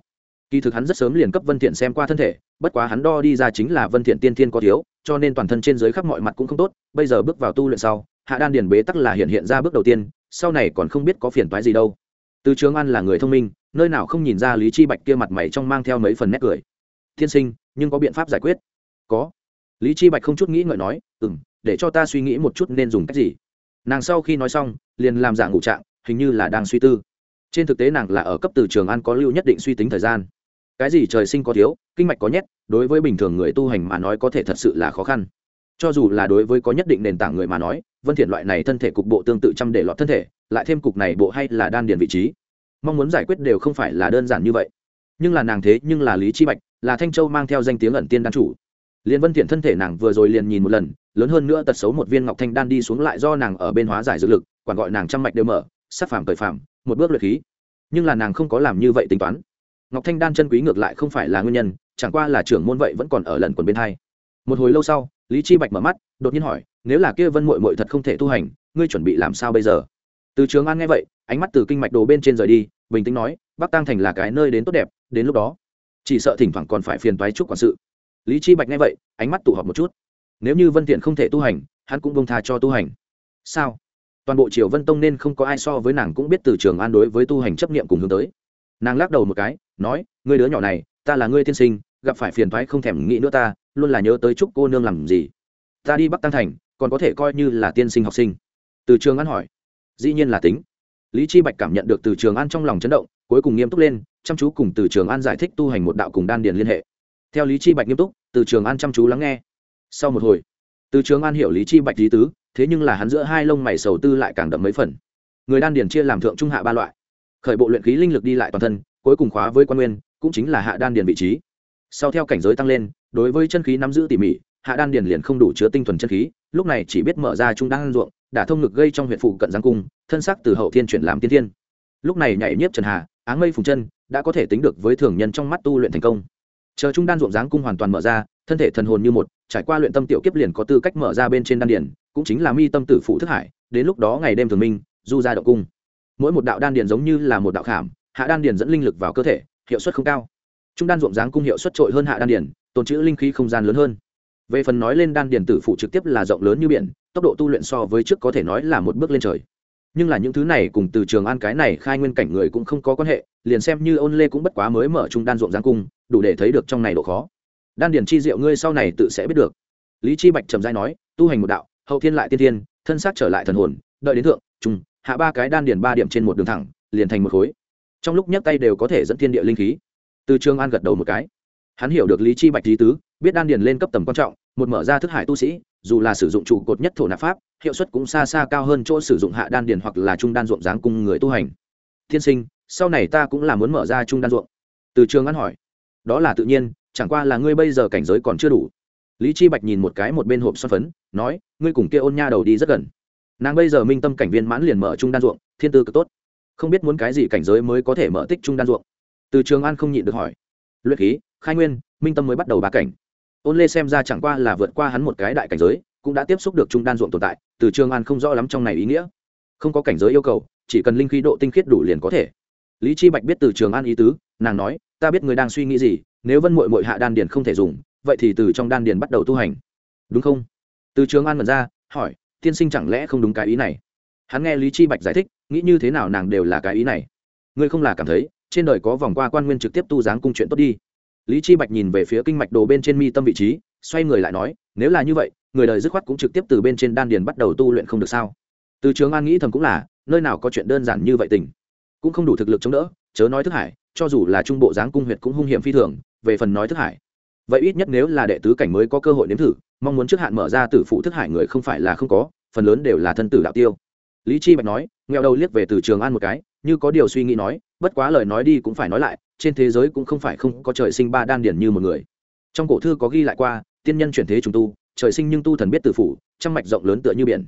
Kỳ thực hắn rất sớm liền cấp vân thiện xem qua thân thể, bất quá hắn đo đi ra chính là vân thiện tiên thiên có thiếu, cho nên toàn thân trên dưới khắp mọi mặt cũng không tốt, bây giờ bước vào tu luyện sau, hạ đan điền bế tắc là hiện hiện ra bước đầu tiên, sau này còn không biết có phiền toái gì đâu. Từ trường an là người thông minh, nơi nào không nhìn ra lý chi bạch kia mặt mày trong mang theo mấy phần nét cười. Thiên sinh, nhưng có biện pháp giải quyết? Có. Lý chi bạch không chút nghĩ ngợi nói, ừm để cho ta suy nghĩ một chút nên dùng cách gì. Nàng sau khi nói xong, liền làm giả ngủ trạng, hình như là đang suy tư. Trên thực tế nàng là ở cấp từ trường ăn có lưu nhất định suy tính thời gian. Cái gì trời sinh có thiếu, kinh mạch có nhét, đối với bình thường người tu hành mà nói có thể thật sự là khó khăn. Cho dù là đối với có nhất định nền tảng người mà nói, vân thiện loại này thân thể cục bộ tương tự chăm để lọt thân thể, lại thêm cục này bộ hay là đan điền vị trí. Mong muốn giải quyết đều không phải là đơn giản như vậy. Nhưng là nàng thế nhưng là lý chi bạch, là thanh châu mang theo danh tiếng ẩn tiên đan chủ liên vân thiện thân thể nàng vừa rồi liền nhìn một lần, lớn hơn nữa tật xấu một viên ngọc thanh đan đi xuống lại do nàng ở bên hóa giải dược lực, quản gọi nàng trăm mạch đều mở sát phàm tội phàm, một bước luyện khí. Nhưng là nàng không có làm như vậy tính toán. Ngọc thanh đan chân quý ngược lại không phải là nguyên nhân, chẳng qua là trưởng môn vậy vẫn còn ở lần quần bên hai. Một hồi lâu sau, lý chi bạch mở mắt, đột nhiên hỏi, nếu là kia vân muội muội thật không thể tu hành, ngươi chuẩn bị làm sao bây giờ? Từ trường an nghe vậy, ánh mắt từ kinh mạch đồ bên trên rời đi, bình tĩnh nói, bắc tăng thành là cái nơi đến tốt đẹp, đến lúc đó, chỉ sợ thỉnh thoảng còn phải phiền toái chút quản sự lý chi bạch nghe vậy, ánh mắt tụ họp một chút. Nếu như vân thiện không thể tu hành, hắn cũng bông tha cho tu hành. Sao? Toàn bộ triều vân tông nên không có ai so với nàng cũng biết từ trường an đối với tu hành chấp niệm cùng hướng tới. Nàng lắc đầu một cái, nói, ngươi đứa nhỏ này, ta là ngươi tiên sinh, gặp phải phiền toái không thèm nghĩ nữa ta, luôn là nhớ tới chúc cô nương làm gì. Ta đi bắc tăng thành, còn có thể coi như là tiên sinh học sinh. Từ trường an hỏi. Dĩ nhiên là tính. Lý chi bạch cảm nhận được từ trường an trong lòng chấn động, cuối cùng nghiêm túc lên, chăm chú cùng từ trường an giải thích tu hành một đạo cùng đan điền liên hệ theo lý chi bạch nghiêm túc, từ trường an chăm chú lắng nghe. Sau một hồi, từ trường an hiểu lý chi bạch lý tứ, thế nhưng là hắn giữa hai lông mày sầu tư lại càng đậm mấy phần. Người đan điền chia làm thượng trung hạ ba loại. Khởi bộ luyện khí linh lực đi lại toàn thân, cuối cùng khóa với quan nguyên, cũng chính là hạ đan điền vị trí. Sau theo cảnh giới tăng lên, đối với chân khí nắm giữ tỉ mỉ, hạ đan điền liền không đủ chứa tinh thuần chân khí, lúc này chỉ biết mở ra trung đan ruộng, đả thông ngực gây trong huyện phụ cận giang cung, thân sắc từ hậu thiên chuyển làm tiên thiên. Lúc này nhảy nhiếp trần hà, áng mây phùng chân, đã có thể tính được với thường nhân trong mắt tu luyện thành công chờ trung đan ruộng giáng cung hoàn toàn mở ra, thân thể thần hồn như một, trải qua luyện tâm tiểu kiếp liền có tư cách mở ra bên trên đan điền, cũng chính là mi tâm tử phụ thức hải, đến lúc đó ngày đêm thường minh, du ra động cung. Mỗi một đạo đan điền giống như là một đạo khảm, hạ đan điền dẫn linh lực vào cơ thể, hiệu suất không cao. Trung đan ruộng dáng cung hiệu suất trội hơn hạ đan điền, tồn trữ linh khí không gian lớn hơn. Về phần nói lên đan điền tử phụ trực tiếp là rộng lớn như biển, tốc độ tu luyện so với trước có thể nói là một bước lên trời nhưng là những thứ này cùng từ trường an cái này khai nguyên cảnh người cũng không có quan hệ, liền xem như ôn lê cũng bất quá mới mở trung đan ruộng giang cung, đủ để thấy được trong này độ khó. Đan điền chi diệu ngươi sau này tự sẽ biết được. Lý chi bạch trầm giai nói, tu hành một đạo, hậu thiên lại tiên thiên, thân xác trở lại thần hồn, đợi đến thượng trung hạ ba cái đan điền ba điểm trên một đường thẳng, liền thành một khối. Trong lúc nhấc tay đều có thể dẫn thiên địa linh khí. Từ trường an gật đầu một cái. Hắn hiểu được lý chi bạch lý tứ, biết đan điền lên cấp tầm quan trọng, một mở ra thức hải tu sĩ dù là sử dụng trụ cột nhất thổ nạp pháp, hiệu suất cũng xa xa cao hơn chỗ sử dụng hạ đan điền hoặc là trung đan ruộng dáng cung người tu hành. Thiên sinh, sau này ta cũng là muốn mở ra trung đan ruộng. Từ trường an hỏi. Đó là tự nhiên, chẳng qua là ngươi bây giờ cảnh giới còn chưa đủ. Lý chi bạch nhìn một cái một bên hộp son phấn, nói, ngươi cùng kia ôn nha đầu đi rất gần. Nàng bây giờ minh tâm cảnh viên mãn liền mở trung đan ruộng, thiên tư cực tốt. Không biết muốn cái gì cảnh giới mới có thể mở tích trung đan ruộng. Từ trường an không nhịn được hỏi. Luyện khí, khai nguyên, minh tâm mới bắt đầu ba cảnh ôn lê xem ra chẳng qua là vượt qua hắn một cái đại cảnh giới, cũng đã tiếp xúc được trung đan ruộng tồn tại, từ trường an không rõ lắm trong này ý nghĩa. Không có cảnh giới yêu cầu, chỉ cần linh khí độ tinh khiết đủ liền có thể. Lý chi bạch biết từ trường an ý tứ, nàng nói, ta biết người đang suy nghĩ gì, nếu vân muội muội hạ đan điền không thể dùng, vậy thì từ trong đan điền bắt đầu tu hành. Đúng không? Từ trường an mật ra, hỏi, tiên sinh chẳng lẽ không đúng cái ý này? Hắn nghe lý chi bạch giải thích, nghĩ như thế nào nàng đều là cái ý này. Ngươi không là cảm thấy, trên đời có vòng qua quan nguyên trực tiếp tu dáng cung chuyện tốt đi lý chi bạch nhìn về phía kinh mạch đồ bên trên mi tâm vị trí, xoay người lại nói, nếu là như vậy, người đời dứt khoát cũng trực tiếp từ bên trên đan điền bắt đầu tu luyện không được sao? Từ trường an nghĩ thầm cũng là, nơi nào có chuyện đơn giản như vậy tình. Cũng không đủ thực lực chống đỡ, chớ nói thức hải, cho dù là trung bộ dáng cung huyệt cũng hung hiểm phi thường, về phần nói thức hải. Vậy ít nhất nếu là đệ tứ cảnh mới có cơ hội nếm thử, mong muốn trước hạn mở ra tử phụ thức hải người không phải là không có, phần lớn đều là thân tử đạo tiêu. Lý chi bạch nói, nghèo đầu liếc về từ trường an một cái, như có điều suy nghĩ nói bất quá lời nói đi cũng phải nói lại, trên thế giới cũng không phải không có trời sinh ba đan điển như một người. Trong cổ thư có ghi lại qua, tiên nhân chuyển thế trùng tu, trời sinh nhưng tu thần biết từ phủ, trăm mạch rộng lớn tựa như biển.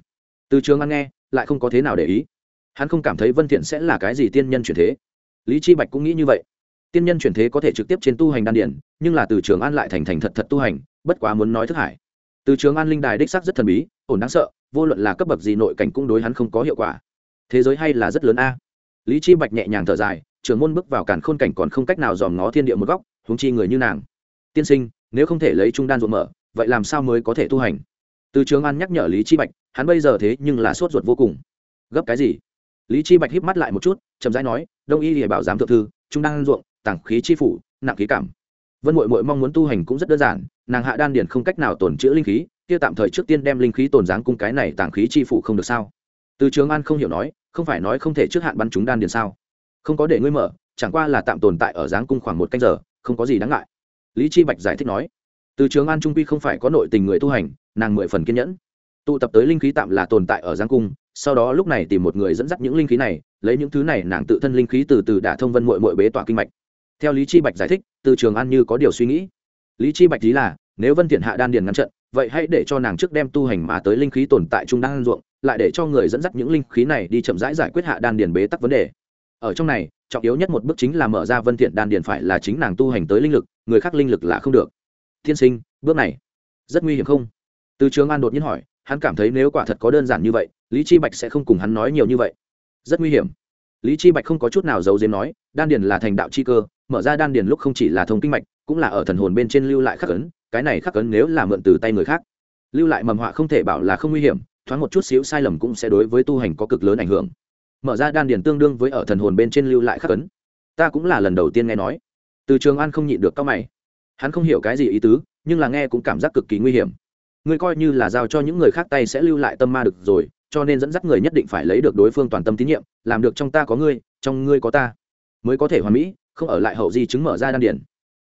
Từ trường an nghe, lại không có thế nào để ý. Hắn không cảm thấy vân thiện sẽ là cái gì tiên nhân chuyển thế. Lý chi bạch cũng nghĩ như vậy. Tiên nhân chuyển thế có thể trực tiếp trên tu hành đan điển nhưng là từ trường an lại thành thành thật thật tu hành, bất quá muốn nói thức hải. Từ trường an linh đài đích xác rất thần bí, ổn đáng sợ, vô luận là cấp bậc gì nội cảnh cũng đối hắn không có hiệu quả. Thế giới hay là rất lớn a lý chi bạch nhẹ nhàng thở dài trường môn bước vào cản khôn cảnh còn không cách nào dòm ngó thiên địa một góc, huống chi người như nàng. Tiên sinh, nếu không thể lấy trung đan ruộng mở, vậy làm sao mới có thể tu hành? Từ trường an nhắc nhở lý chi bạch, hắn bây giờ thế nhưng là sốt ruột vô cùng. Gấp cái gì? Lý chi bạch híp mắt lại một chút, chậm rãi nói, đông y thì bảo giám thượng thư, trung đan ruộng tàng khí chi phủ, nặng khí cảm. Vân muội muội mong muốn tu hành cũng rất đơn giản, nàng hạ đan điển không cách nào tồn chữa linh khí, kia tạm thời trước tiên đem linh khí tồn dáng cung cái này tàng khí chi phủ không được sao? Từ trường an không hiểu nói không phải nói không thể trước hạn bắn chúng đan điền sao? Không có để ngươi mở, chẳng qua là tạm tồn tại ở giáng cung khoảng một canh giờ, không có gì đáng ngại. Lý chi bạch giải thích nói. Từ trường an trung quy không phải có nội tình người tu hành, nàng mười phần kiên nhẫn. Tụ tập tới linh khí tạm là tồn tại ở giáng cung, sau đó lúc này tìm một người dẫn dắt những linh khí này, lấy những thứ này nàng tự thân linh khí từ từ đả thông vân mội mội bế tỏa kinh mạch. Theo lý chi bạch giải thích, từ trường an như có điều suy nghĩ. Lý chi bạch ý là, nếu vân thiện hạ đan điền ngăn trận, vậy hãy để cho nàng trước đem tu hành mà tới linh khí tồn tại trung đan ruộng lại để cho người dẫn dắt những linh khí này đi chậm rãi giải quyết hạ đan điền bế tắc vấn đề. Ở trong này, trọng yếu nhất một bước chính là mở ra vân thiện đan điền phải là chính nàng tu hành tới linh lực, người khác linh lực là không được. Thiên sinh, bước này, rất nguy hiểm không? Từ trường an đột nhiên hỏi, hắn cảm thấy nếu quả thật có đơn giản như vậy, lý chi bạch sẽ không cùng hắn nói nhiều như vậy. Rất nguy hiểm. Lý chi bạch không có chút nào giấu giếm nói, đan điền là thành đạo chi cơ, mở ra đan điền lúc không chỉ là thông kinh mạch, cũng là ở thần hồn bên trên lưu lại khắc ấn, cái này khắc ấn nếu là mượn từ tay người khác, lưu lại mầm họa không thể bảo là không nguy hiểm thoáng một chút xíu sai lầm cũng sẽ đối với tu hành có cực lớn ảnh hưởng. Mở ra đan điền tương đương với ở thần hồn bên trên lưu lại khắc ấn. Ta cũng là lần đầu tiên nghe nói. Từ trường an không nhịn được cao mày. Hắn không hiểu cái gì ý tứ, nhưng là nghe cũng cảm giác cực kỳ nguy hiểm. Ngươi coi như là giao cho những người khác tay sẽ lưu lại tâm ma được rồi, cho nên dẫn dắt người nhất định phải lấy được đối phương toàn tâm tín nhiệm, làm được trong ta có ngươi, trong ngươi có ta. Mới có thể hoàn mỹ, không ở lại hậu di chứng mở ra đan điển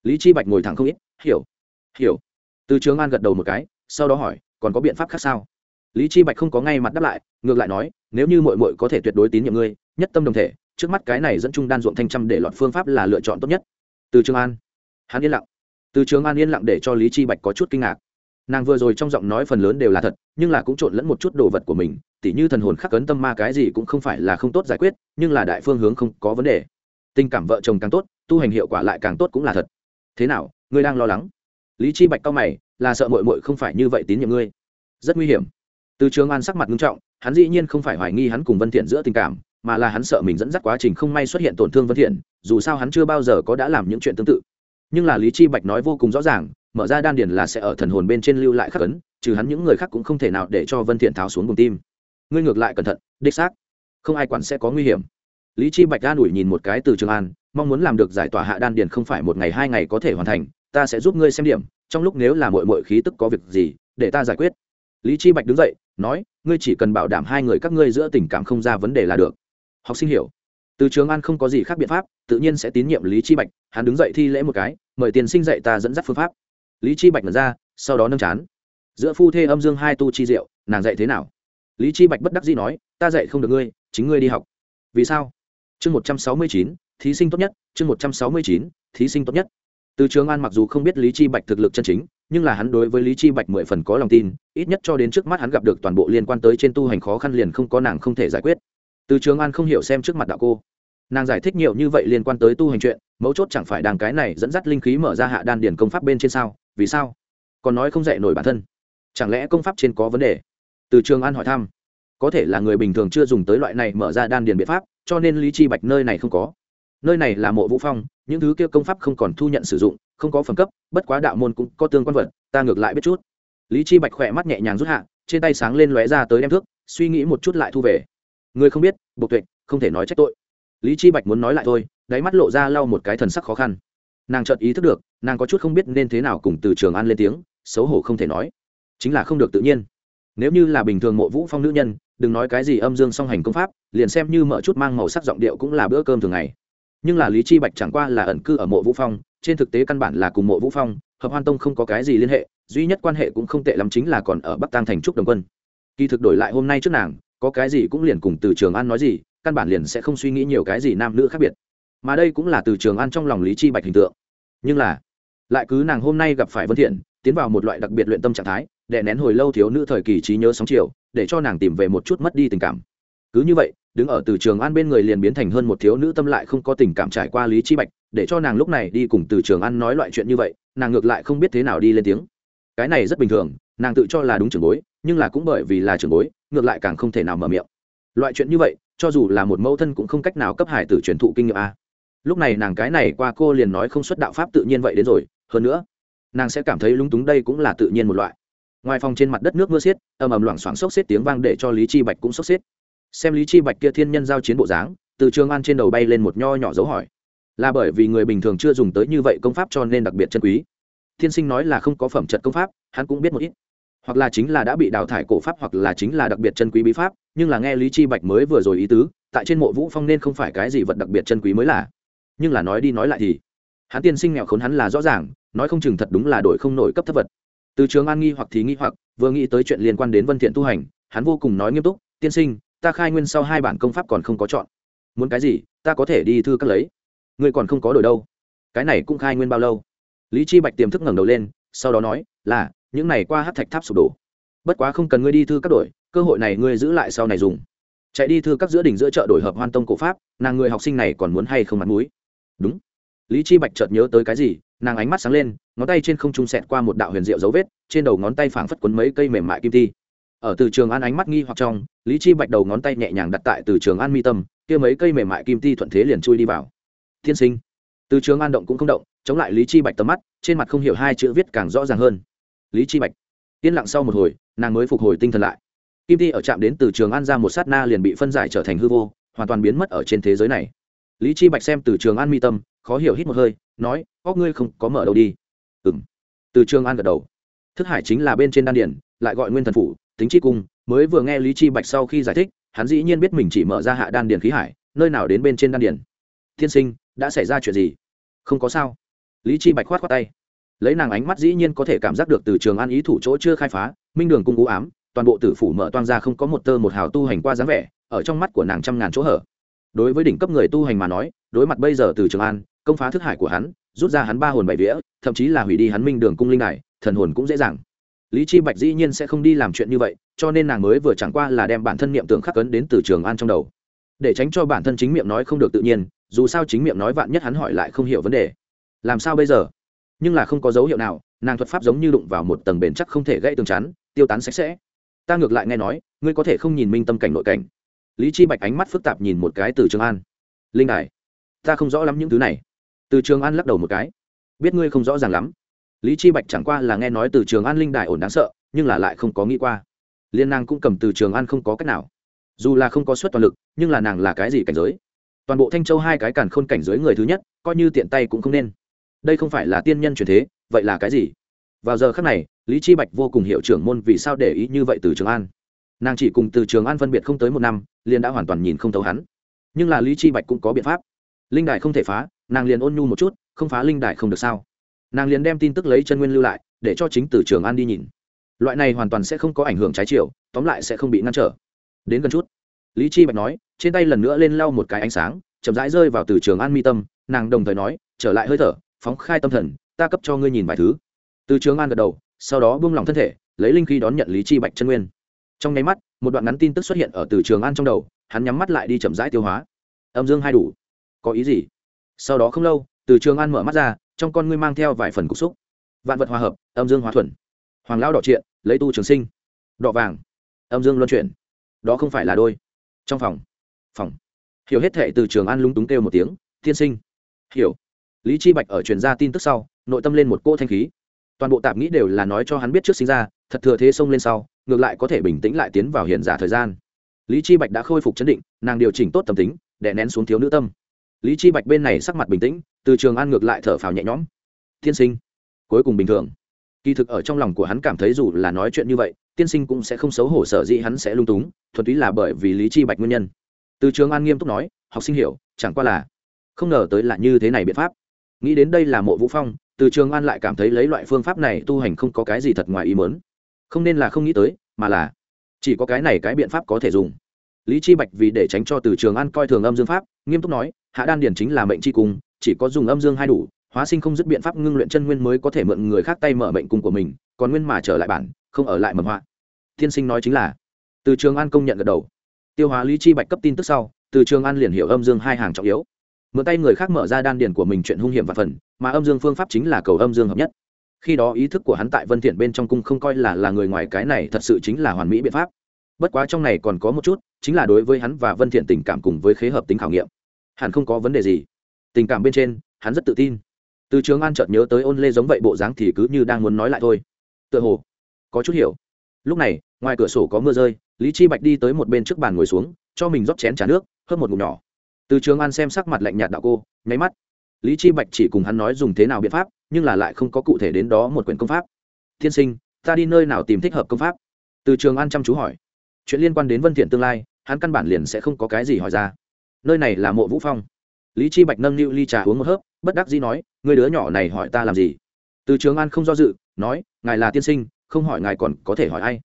lý chi bạch ngồi thẳng không ít, hiểu hiểu. Từ trường an gật đầu một cái, sau đó hỏi, còn có biện pháp khác sao? Lý chi bạch không có ngay mặt đáp lại, ngược lại nói, nếu như muội muội có thể tuyệt đối tín nhiệm ngươi, nhất tâm đồng thể, trước mắt cái này dẫn chung đan ruộng thanh trăm để lọt phương pháp là lựa chọn tốt nhất. Từ trường an. Hắn yên lặng. Từ trường an yên lặng để cho lý chi bạch có chút kinh ngạc. Nàng vừa rồi trong giọng nói phần lớn đều là thật, nhưng là cũng trộn lẫn một chút đồ vật của mình, tỉ như thần hồn khắc cấn tâm ma cái gì cũng không phải là không tốt giải quyết, nhưng là đại phương hướng không có vấn đề. Tình cảm vợ chồng càng tốt, tu hành hiệu quả lại càng tốt cũng là thật. Thế nào, ngươi đang lo lắng? Lý chi bạch cao mày, là sợ mội mội không phải như vậy tín nhiệm ngươi. Rất nguy hiểm từ trường an sắc mặt nghiêm trọng, hắn dĩ nhiên không phải hoài nghi hắn cùng vân thiện giữa tình cảm, mà là hắn sợ mình dẫn dắt quá trình không may xuất hiện tổn thương vân thiện, dù sao hắn chưa bao giờ có đã làm những chuyện tương tự. Nhưng là lý chi bạch nói vô cùng rõ ràng, mở ra đan điền là sẽ ở thần hồn bên trên lưu lại khắc ấn, trừ hắn những người khác cũng không thể nào để cho vân thiện tháo xuống cùng tim. Ngươi ngược lại cẩn thận, đích xác. Không ai quản sẽ có nguy hiểm. Lý chi bạch an ủi nhìn một cái từ trường an, mong muốn làm được giải tỏa hạ đan điền không phải một ngày hai ngày có thể hoàn thành, ta sẽ giúp ngươi xem điểm, trong lúc nếu là muội muội khí tức có việc gì, để ta giải quyết. Lý chi bạch đứng dậy nói, ngươi chỉ cần bảo đảm hai người các ngươi giữa tình cảm không ra vấn đề là được. Học sinh hiểu. Từ trường an không có gì khác biện pháp, tự nhiên sẽ tín nhiệm lý chi bạch, hắn đứng dậy thi lễ một cái, mời tiền sinh dạy ta dẫn dắt phương pháp. Lý chi bạch mở ra, sau đó nâng chán. Giữa phu thê âm dương hai tu chi diệu, nàng dạy thế nào? Lý chi bạch bất đắc dĩ nói, ta dạy không được ngươi, chính ngươi đi học. Vì sao? Chương một trăm sáu mươi chín, thí sinh tốt nhất, chương một trăm sáu mươi chín, thí sinh tốt nhất. Từ trường an mặc dù không biết lý chi bạch thực lực chân chính nhưng là hắn đối với lý chi bạch mười phần có lòng tin, ít nhất cho đến trước mắt hắn gặp được toàn bộ liên quan tới trên tu hành khó khăn liền không có nàng không thể giải quyết. Từ trường an không hiểu xem trước mặt đạo cô. Nàng giải thích nhiều như vậy liên quan tới tu hành chuyện, mấu chốt chẳng phải đàng cái này dẫn dắt linh khí mở ra hạ đan điển công pháp bên trên sao, vì sao? Còn nói không dạy nổi bản thân. Chẳng lẽ công pháp trên có vấn đề? Từ trường an hỏi thăm. Có thể là người bình thường chưa dùng tới loại này mở ra đan điền biện pháp, cho nên lý chi bạch nơi này không có. Nơi này là mộ vũ phong, những thứ kia công pháp không còn thu nhận sử dụng không có phẩm cấp, bất quá đạo môn cũng có tương quan vật, ta ngược lại biết chút. Lý chi bạch khỏe mắt nhẹ nhàng rút hạ, trên tay sáng lên lóe ra tới đem thước, suy nghĩ một chút lại thu về. Người không biết buộc tuệ, không thể nói trách tội. Lý chi bạch muốn nói lại thôi, đáy mắt lộ ra lau một cái thần sắc khó khăn. Nàng chợt ý thức được, nàng có chút không biết nên thế nào cùng từ trường an lên tiếng, xấu hổ không thể nói. Chính là không được tự nhiên. Nếu như là bình thường mộ vũ phong nữ nhân, đừng nói cái gì âm dương song hành công pháp, liền xem như mở chút mang màu sắc giọng điệu cũng là bữa cơm thường ngày. Nhưng là lý chi bạch chẳng qua là ẩn cư ở mộ vũ phong trên thực tế căn bản là cùng mộ vũ phong, hợp hoan tông không có cái gì liên hệ, duy nhất quan hệ cũng không tệ lắm chính là còn ở bắc tăng thành trúc đồng quân. Kỳ thực đổi lại hôm nay trước nàng, có cái gì cũng liền cùng từ trường an nói gì, căn bản liền sẽ không suy nghĩ nhiều cái gì nam nữ khác biệt. Mà đây cũng là từ trường an trong lòng lý chi bạch hình tượng. Nhưng là, lại cứ nàng hôm nay gặp phải vân thiện, tiến vào một loại đặc biệt luyện tâm trạng thái để nén hồi lâu thiếu nữ thời kỳ trí nhớ sóng chiều, để cho nàng tìm về một chút mất đi tình cảm. Cứ như vậy, đứng ở từ trường an bên người liền biến thành hơn một thiếu nữ tâm lại không có tình cảm trải qua lý chi bạch để cho nàng lúc này đi cùng từ trường an nói loại chuyện như vậy, nàng ngược lại không biết thế nào đi lên tiếng. Cái này rất bình thường, nàng tự cho là đúng trường bối, nhưng là cũng bởi vì là trường bối, ngược lại càng không thể nào mở miệng. Loại chuyện như vậy, cho dù là một mẫu thân cũng không cách nào cấp hải tử truyền thụ kinh nghiệm a. Lúc này nàng cái này qua cô liền nói không xuất đạo pháp tự nhiên vậy đến rồi, hơn nữa, nàng sẽ cảm thấy lúng túng đây cũng là tự nhiên một loại. Ngoài phòng trên mặt đất nước mưa xiết, ầm ầm loảng xoảng sốc xiết tiếng vang để cho lý chi bạch cũng sốc xiết xem lý chi bạch kia thiên nhân giao chiến bộ dáng, từ trường an trên đầu bay lên một nho nhỏ dấu hỏi là bởi vì người bình thường chưa dùng tới như vậy công pháp cho nên đặc biệt chân quý. Thiên sinh nói là không có phẩm chất công pháp, hắn cũng biết một ít. Hoặc là chính là đã bị đào thải cổ pháp hoặc là chính là đặc biệt chân quý bí pháp, nhưng là nghe lý chi bạch mới vừa rồi ý tứ, tại trên mộ vũ phong nên không phải cái gì vật đặc biệt chân quý mới là. Nhưng là nói đi nói lại thì, hắn tiên sinh nghèo khốn hắn là rõ ràng, nói không chừng thật đúng là đổi không nổi cấp thấp vật. Từ trường an nghi hoặc thì nghi hoặc, vừa nghĩ tới chuyện liên quan đến vân thiện tu hành, hắn vô cùng nói nghiêm túc, tiên sinh, ta khai nguyên sau hai bản công pháp còn không có chọn. Muốn cái gì, ta có thể đi thư các lấy ngươi còn không có đổi đâu. Cái này cũng khai nguyên bao lâu? Lý chi bạch tiềm thức ngẩng đầu lên, sau đó nói, là, những này qua hát thạch tháp sụp đổ. Bất quá không cần ngươi đi thư các đổi, cơ hội này ngươi giữ lại sau này dùng. Chạy đi thư các giữa đỉnh giữa chợ đổi hợp hoan tông cổ pháp, nàng người học sinh này còn muốn hay không mặt mũi? Đúng. Lý chi bạch chợt nhớ tới cái gì, nàng ánh mắt sáng lên, ngón tay trên không trung sẹt qua một đạo huyền diệu dấu vết, trên đầu ngón tay phảng phất quấn mấy cây mềm mại kim ti. Ở từ trường an ánh mắt nghi hoặc trong, lý chi bạch đầu ngón tay nhẹ nhàng đặt tại từ trường an mi tâm, kia mấy cây mềm mại kim ti thuận thế liền chui đi vào thiên sinh. Từ trường an động cũng không động, chống lại lý chi bạch tầm mắt, trên mặt không hiểu hai chữ viết càng rõ ràng hơn. Lý chi bạch. Yên lặng sau một hồi, nàng mới phục hồi tinh thần lại. Kim ti ở trạm đến từ trường an ra một sát na liền bị phân giải trở thành hư vô, hoàn toàn biến mất ở trên thế giới này. Lý chi bạch xem từ trường an mi tâm, khó hiểu hít một hơi, nói, óc ngươi không có mở đầu đi. Ừm. Từ trường an gật đầu. Thức hải chính là bên trên đan điển lại gọi nguyên thần phủ, tính chi cung, mới vừa nghe lý chi bạch sau khi giải thích, hắn dĩ nhiên biết mình chỉ mở ra hạ đan điển khí hải, nơi nào đến bên trên đan điển thiên sinh đã xảy ra chuyện gì? Không có sao. Lý chi bạch khoát khoát tay. Lấy nàng ánh mắt dĩ nhiên có thể cảm giác được từ trường an ý thủ chỗ chưa khai phá, minh đường cung u ám, toàn bộ tử phủ mở toang ra không có một tơ một hào tu hành qua dáng vẻ, ở trong mắt của nàng trăm ngàn chỗ hở. Đối với đỉnh cấp người tu hành mà nói, đối mặt bây giờ từ trường an, công phá thức hải của hắn, rút ra hắn ba hồn bảy vía, thậm chí là hủy đi hắn minh đường cung linh này thần hồn cũng dễ dàng. Lý chi bạch dĩ nhiên sẽ không đi làm chuyện như vậy, cho nên nàng mới vừa chẳng qua là đem bản thân niệm tưởng khắc cấn đến từ trường an trong đầu để tránh cho bản thân chính miệng nói không được tự nhiên, dù sao chính miệng nói vạn nhất hắn hỏi lại không hiểu vấn đề. Làm sao bây giờ? Nhưng là không có dấu hiệu nào, nàng thuật pháp giống như đụng vào một tầng bền chắc không thể gãy tường chắn, tiêu tán sạch sẽ. Ta ngược lại nghe nói, ngươi có thể không nhìn minh tâm cảnh nội cảnh. Lý chi bạch ánh mắt phức tạp nhìn một cái từ trường an. Linh đài, ta không rõ lắm những thứ này. Từ trường an lắc đầu một cái. Biết ngươi không rõ ràng lắm. Lý chi bạch chẳng qua là nghe nói từ trường an linh đài ổn đáng sợ, nhưng là lại không có nghĩ qua. Liên nàng cũng cầm từ trường an không có cách nào dù là không có suất toàn lực, nhưng là nàng là cái gì cảnh giới? Toàn bộ thanh châu hai cái càn khôn cảnh giới người thứ nhất, coi như tiện tay cũng không nên. Đây không phải là tiên nhân truyền thế, vậy là cái gì? Vào giờ khắc này, lý chi bạch vô cùng hiểu trưởng môn vì sao để ý như vậy từ trường an. Nàng chỉ cùng từ trường an phân biệt không tới một năm, liền đã hoàn toàn nhìn không thấu hắn. Nhưng là lý chi bạch cũng có biện pháp. Linh đài không thể phá, nàng liền ôn nhu một chút, không phá linh đài không được sao? Nàng liền đem tin tức lấy chân nguyên lưu lại, để cho chính từ trường an đi nhìn. Loại này hoàn toàn sẽ không có ảnh hưởng trái chiều, tóm lại sẽ không bị ngăn trở đến gần chút. Lý chi bạch nói, trên tay lần nữa lên lau một cái ánh sáng, chậm rãi rơi vào từ trường an mi tâm, nàng đồng thời nói, trở lại hơi thở, phóng khai tâm thần, ta cấp cho ngươi nhìn vài thứ. Từ trường an gật đầu, sau đó buông lỏng thân thể, lấy linh khí đón nhận lý chi bạch chân nguyên. Trong nháy mắt, một đoạn ngắn tin tức xuất hiện ở từ trường an trong đầu, hắn nhắm mắt lại đi chậm rãi tiêu hóa. Âm dương hai đủ. Có ý gì? Sau đó không lâu, từ trường an mở mắt ra, trong con ngươi mang theo vài phần cục xúc. Vạn vật hòa hợp, âm dương hóa thuần. Hoàng lão đỏ triện, lấy tu trường sinh. Đỏ vàng. Âm dương luân chuyển đó không phải là đôi. Trong phòng. Phòng. Hiểu hết thệ từ trường an lúng túng kêu một tiếng thiên sinh. Hiểu. Lý chi bạch ở truyền ra tin tức sau, nội tâm lên một cỗ thanh khí. Toàn bộ tạp nghĩ đều là nói cho hắn biết trước sinh ra, thật thừa thế xông lên sau, ngược lại có thể bình tĩnh lại tiến vào hiện giả thời gian. Lý chi bạch đã khôi phục chấn định, nàng điều chỉnh tốt tâm tính để nén xuống thiếu nữ tâm. Lý chi bạch bên này sắc mặt bình tĩnh, từ trường an ngược lại thở phào nhẹ nhõm. Tiên sinh. Cuối cùng bình thường. Kỳ thực ở trong lòng của hắn cảm thấy dù là nói chuyện như vậy tiên sinh cũng sẽ không xấu hổ sở dĩ hắn sẽ lung túng, thuần túy là bởi vì lý chi bạch nguyên nhân. Từ trường an nghiêm túc nói, học sinh hiểu, chẳng qua là không ngờ tới là như thế này biện pháp. Nghĩ đến đây là mộ vũ phong, từ trường an lại cảm thấy lấy loại phương pháp này tu hành không có cái gì thật ngoài ý mớn không nên là không nghĩ tới, mà là chỉ có cái này cái biện pháp có thể dùng. Lý chi bạch vì để tránh cho từ trường an coi thường âm dương pháp, nghiêm túc nói, hạ đan điển chính là mệnh chi cung, chỉ có dùng âm dương hai đủ, hóa sinh không dứt biện pháp ngưng luyện chân nguyên mới có thể mượn người khác tay mở mệnh cung của mình, còn nguyên mà trở lại bản không ở lại mầm họa. Thiên sinh nói chính là. Từ trường an công nhận gật đầu. Tiêu hóa lý chi bạch cấp tin tức sau, từ trường an liền hiểu âm dương hai hàng trọng yếu. Mượn tay người khác mở ra đan điển của mình chuyện hung hiểm và phần, mà âm dương phương pháp chính là cầu âm dương hợp nhất. Khi đó ý thức của hắn tại vân thiện bên trong cung không coi là là người ngoài cái này thật sự chính là hoàn mỹ biện pháp. Bất quá trong này còn có một chút, chính là đối với hắn và vân thiện tình cảm cùng với khế hợp tính khảo nghiệm. Hẳn không có vấn đề gì. Tình cảm bên trên, hắn rất tự tin. Từ trường an chợt nhớ tới ôn lê giống vậy bộ dáng thì cứ như đang muốn nói lại thôi. Tựa hồ có chút hiểu. Lúc này, ngoài cửa sổ có mưa rơi, lý chi bạch đi tới một bên trước bàn ngồi xuống, cho mình rót chén trà nước, hớp một ngụm nhỏ. Từ trường an xem sắc mặt lạnh nhạt đạo cô, nháy mắt. Lý chi bạch chỉ cùng hắn nói dùng thế nào biện pháp, nhưng là lại không có cụ thể đến đó một quyển công pháp. Thiên sinh, ta đi nơi nào tìm thích hợp công pháp? Từ trường an chăm chú hỏi. Chuyện liên quan đến vân thiện tương lai, hắn căn bản liền sẽ không có cái gì hỏi ra. Nơi này là mộ vũ phong. Lý chi bạch nâng niu ly trà uống một hớp, bất đắc dĩ nói, người đứa nhỏ này hỏi ta làm gì? Từ trường an không do dự, nói, ngài là tiên sinh không hỏi ngài còn có thể hỏi ai.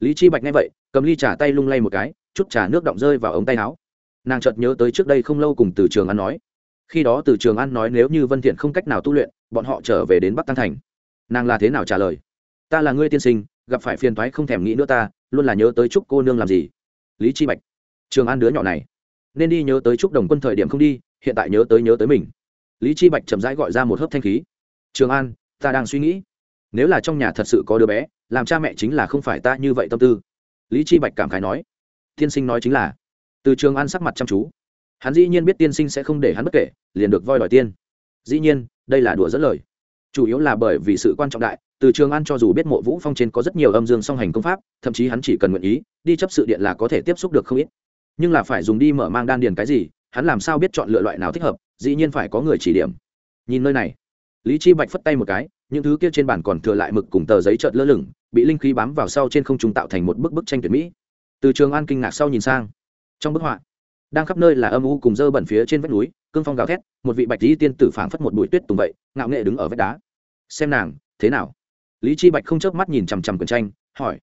Lý chi bạch nghe vậy, cầm ly trà tay lung lay một cái, chút trà nước động rơi vào ống tay áo. Nàng chợt nhớ tới trước đây không lâu cùng từ trường an nói. Khi đó từ trường an nói nếu như vân thiện không cách nào tu luyện, bọn họ trở về đến bắc tăng thành. Nàng là thế nào trả lời? Ta là ngươi tiên sinh, gặp phải phiền toái không thèm nghĩ nữa ta, luôn là nhớ tới chúc cô nương làm gì? Lý chi bạch. Trường an đứa nhỏ này. Nên đi nhớ tới chúc đồng quân thời điểm không đi, hiện tại nhớ tới nhớ tới mình. Lý chi bạch chậm rãi gọi ra một hớp thanh khí. Trường an, ta đang suy nghĩ nếu là trong nhà thật sự có đứa bé, làm cha mẹ chính là không phải ta như vậy tâm tư. Lý chi bạch cảm khái nói. Tiên sinh nói chính là. Từ trường an sắc mặt chăm chú. Hắn dĩ nhiên biết tiên sinh sẽ không để hắn bất kể, liền được voi đòi tiên. Dĩ nhiên, đây là đùa dẫn lời. Chủ yếu là bởi vì sự quan trọng đại, từ trường an cho dù biết mộ vũ phong trên có rất nhiều âm dương song hành công pháp, thậm chí hắn chỉ cần nguyện ý, đi chấp sự điện là có thể tiếp xúc được không ít. Nhưng là phải dùng đi mở mang đan điền cái gì, hắn làm sao biết chọn lựa loại nào thích hợp, dĩ nhiên phải có người chỉ điểm. Nhìn nơi này, lý chi bạch phất tay một cái những thứ kia trên bàn còn thừa lại mực cùng tờ giấy chợt lơ lửng, bị linh khí bám vào sau trên không trung tạo thành một bức bức tranh tuyệt mỹ. Từ trường an kinh ngạc sau nhìn sang, trong bức họa, đang khắp nơi là âm u cùng dơ bẩn phía trên vách núi, cương phong gào thét, một vị bạch lý tiên tử phảng phất một bụi tuyết tùng vậy, ngạo nghệ đứng ở vách đá. Xem nàng, thế nào? Lý chi bạch không chớp mắt nhìn chằm chằm quyển tranh, hỏi,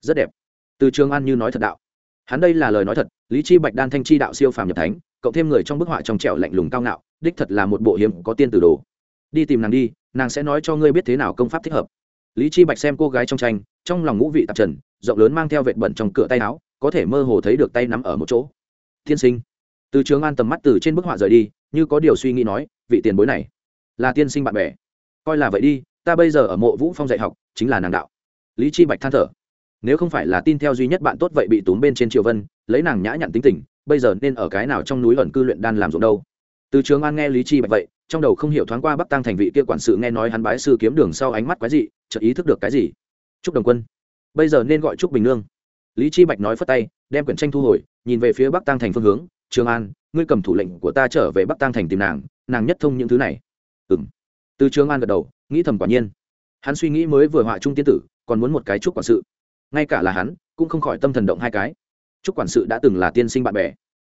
rất đẹp. Từ trường an như nói thật đạo. Hắn đây là lời nói thật, lý chi bạch đan thanh chi đạo siêu phàm nhập thánh, cộng thêm người trong bức họa trong trẻo lạnh lùng cao ngạo, đích thật là một bộ hiếm có tiên tử đồ. Đi tìm nàng đi nàng sẽ nói cho ngươi biết thế nào công pháp thích hợp. Lý chi bạch xem cô gái trong tranh, trong lòng ngũ vị tạp trần, rộng lớn mang theo vệt bẩn trong cửa tay áo, có thể mơ hồ thấy được tay nắm ở một chỗ. Thiên sinh. Từ trường an tầm mắt từ trên bức họa rời đi, như có điều suy nghĩ nói, vị tiền bối này là tiên sinh bạn bè. Coi là vậy đi, ta bây giờ ở mộ vũ phong dạy học, chính là nàng đạo. Lý chi bạch than thở. Nếu không phải là tin theo duy nhất bạn tốt vậy bị túm bên trên triều vân, lấy nàng nhã nhặn tính tình, bây giờ nên ở cái nào trong núi ẩn cư luyện đan làm ruộng đâu? Từ trường an nghe lý chi bạch vậy, trong đầu không hiểu thoáng qua bắc tăng thành vị kia quản sự nghe nói hắn bái sư kiếm đường sau ánh mắt quái dị, chợt ý thức được cái gì? Trúc đồng quân. Bây giờ nên gọi trúc bình nương. Lý chi bạch nói phất tay, đem quyển tranh thu hồi, nhìn về phía bắc tăng thành phương hướng. Trường an, ngươi cầm thủ lệnh của ta trở về bắc tăng thành tìm nàng nàng nhất thông những thứ này. Ừm. Từ trường an gật đầu, nghĩ thầm quả nhiên. Hắn suy nghĩ mới vừa họa trung tiên tử, còn muốn một cái trúc quản sự. Ngay cả là hắn, cũng không khỏi tâm thần động hai cái. Trúc quản sự đã từng là tiên sinh bạn bè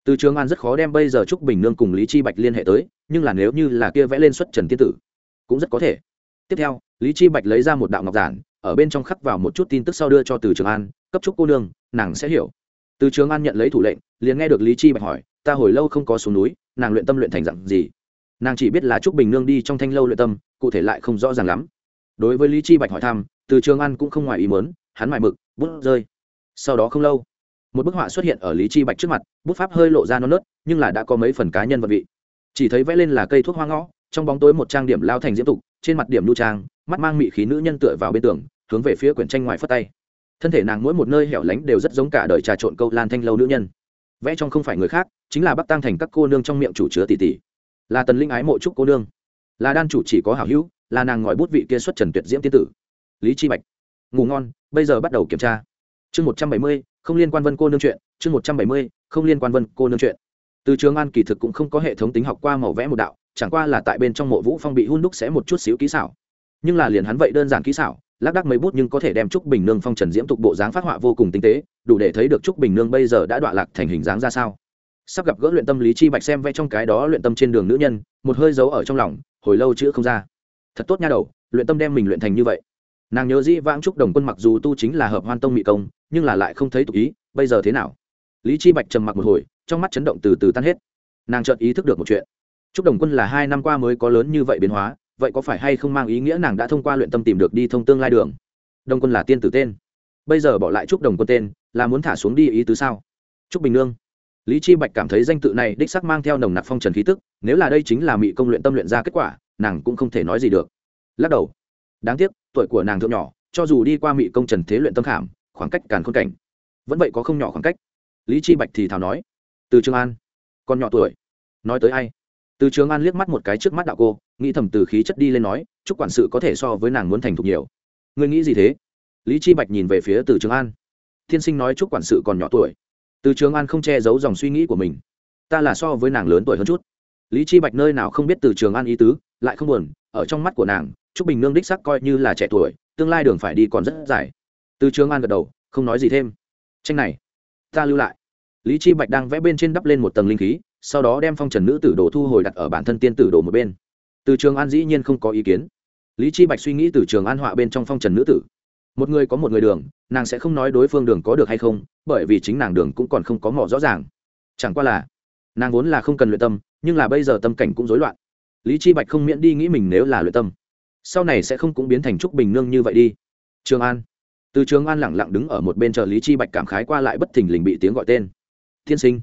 từ trường an rất khó đem bây giờ trúc bình nương cùng lý chi bạch liên hệ tới, nhưng là nếu như là kia vẽ lên xuất trần tiên tử, cũng rất có thể. Tiếp theo, lý chi bạch lấy ra một đạo ngọc giản, ở bên trong khắc vào một chút tin tức sau đưa cho từ trường an, cấp trúc cô nương, nàng sẽ hiểu. Từ trường an nhận lấy thủ lệnh, liền nghe được lý chi bạch hỏi, ta hồi lâu không có xuống núi, nàng luyện tâm luyện thành dặn gì? Nàng chỉ biết là trúc bình nương đi trong thanh lâu luyện tâm, cụ thể lại không rõ ràng lắm. Đối với lý chi bạch hỏi thăm, từ trường an cũng không ngoài ý muốn, hắn mải mực, bút rơi. Sau đó không lâu một bức họa xuất hiện ở lý chi bạch trước mặt, bút pháp hơi lộ ra non nớt, nhưng là đã có mấy phần cá nhân vật vị. Chỉ thấy vẽ lên là cây thuốc hoa ngõ, trong bóng tối một trang điểm lao thành diễm tục, trên mặt điểm lưu trang, mắt mang mị khí nữ nhân tựa vào bên tường, hướng về phía quyển tranh ngoài phất tay. Thân thể nàng mỗi một nơi hẻo lánh đều rất giống cả đời trà trộn câu lan thanh lâu nữ nhân. Vẽ trong không phải người khác, chính là bắc tăng thành các cô nương trong miệng chủ chứa tỷ tỷ. Là tần linh ái mộ trúc cô nương. Là đan chủ chỉ có hảo hữu, là nàng ngòi bút vị kia xuất trần tuyệt diễm tiên tử. Lý chi bạch. Ngủ ngon, bây giờ bắt đầu kiểm tra. Chương một trăm bảy mươi không liên quan vân cô nương chuyện, chương một trăm bảy mươi, không liên quan vân cô nương chuyện. Từ trường an kỳ thực cũng không có hệ thống tính học qua màu vẽ một đạo, chẳng qua là tại bên trong mộ vũ phong bị hun đúc sẽ một chút xíu kỹ xảo. Nhưng là liền hắn vậy đơn giản kỹ xảo, lác đác mấy bút nhưng có thể đem trúc bình nương phong trần diễm tục bộ dáng phát họa vô cùng tinh tế, đủ để thấy được trúc bình nương bây giờ đã đọa lạc thành hình dáng ra sao. Sắp gặp gỡ luyện tâm lý chi bạch xem vẽ trong cái đó luyện tâm trên đường nữ nhân, một hơi giấu ở trong lòng, hồi lâu chữ không ra. Thật tốt nha đầu, luyện tâm đem mình luyện thành như vậy. Nàng nhớ dĩ vãng trúc đồng quân mặc dù tu chính là hợp hoan tông mỹ công nhưng là lại không thấy tục ý, bây giờ thế nào? Lý chi bạch trầm mặc một hồi, trong mắt chấn động từ từ tan hết. Nàng chợt ý thức được một chuyện. Chúc đồng quân là hai năm qua mới có lớn như vậy biến hóa, vậy có phải hay không mang ý nghĩa nàng đã thông qua luyện tâm tìm được đi thông tương lai đường? Đồng quân là tiên tử tên. Bây giờ bỏ lại chúc đồng quân tên, là muốn thả xuống đi ý tứ sao? Chúc bình nương. Lý chi bạch cảm thấy danh tự này đích sắc mang theo nồng nặc phong trần khí tức, nếu là đây chính là mỹ công luyện tâm luyện ra kết quả, nàng cũng không thể nói gì được. Lắc đầu. Đáng tiếc, tuổi của nàng thượng nhỏ, cho dù đi qua mỹ công trần thế luyện tâm khảm khoảng cách càn khôn cảnh. Vẫn vậy có không nhỏ khoảng cách. Lý chi bạch thì thào nói, từ trường an còn nhỏ tuổi. Nói tới ai? Từ trường an liếc mắt một cái trước mắt đạo cô, nghĩ thầm từ khí chất đi lên nói, chúc quản sự có thể so với nàng muốn thành thục nhiều. Ngươi nghĩ gì thế? Lý chi bạch nhìn về phía từ trường an. Thiên sinh nói chúc quản sự còn nhỏ tuổi. Từ trường an không che giấu dòng suy nghĩ của mình. Ta là so với nàng lớn tuổi hơn chút. Lý chi bạch nơi nào không biết từ trường an ý tứ, lại không buồn, ở trong mắt của nàng, trúc bình nương đích sắc coi như là trẻ tuổi, tương lai đường phải đi còn rất dài từ trường an gật đầu, không nói gì thêm. Tranh này, ta lưu lại. Lý chi bạch đang vẽ bên trên đắp lên một tầng linh khí, sau đó đem phong trần nữ tử đồ thu hồi đặt ở bản thân tiên tử đồ một bên. Từ trường an dĩ nhiên không có ý kiến. Lý chi bạch suy nghĩ từ trường an họa bên trong phong trần nữ tử. Một người có một người đường, nàng sẽ không nói đối phương đường có được hay không, bởi vì chính nàng đường cũng còn không có mỏ rõ ràng. Chẳng qua là, nàng vốn là không cần luyện tâm, nhưng là bây giờ tâm cảnh cũng rối loạn. Lý chi bạch không miễn đi nghĩ mình nếu là luyện tâm. Sau này sẽ không cũng biến thành trúc bình nương như vậy đi. Trường an từ trường an lẳng lặng đứng ở một bên chờ lý chi bạch cảm khái qua lại bất thình lình bị tiếng gọi tên. Thiên sinh,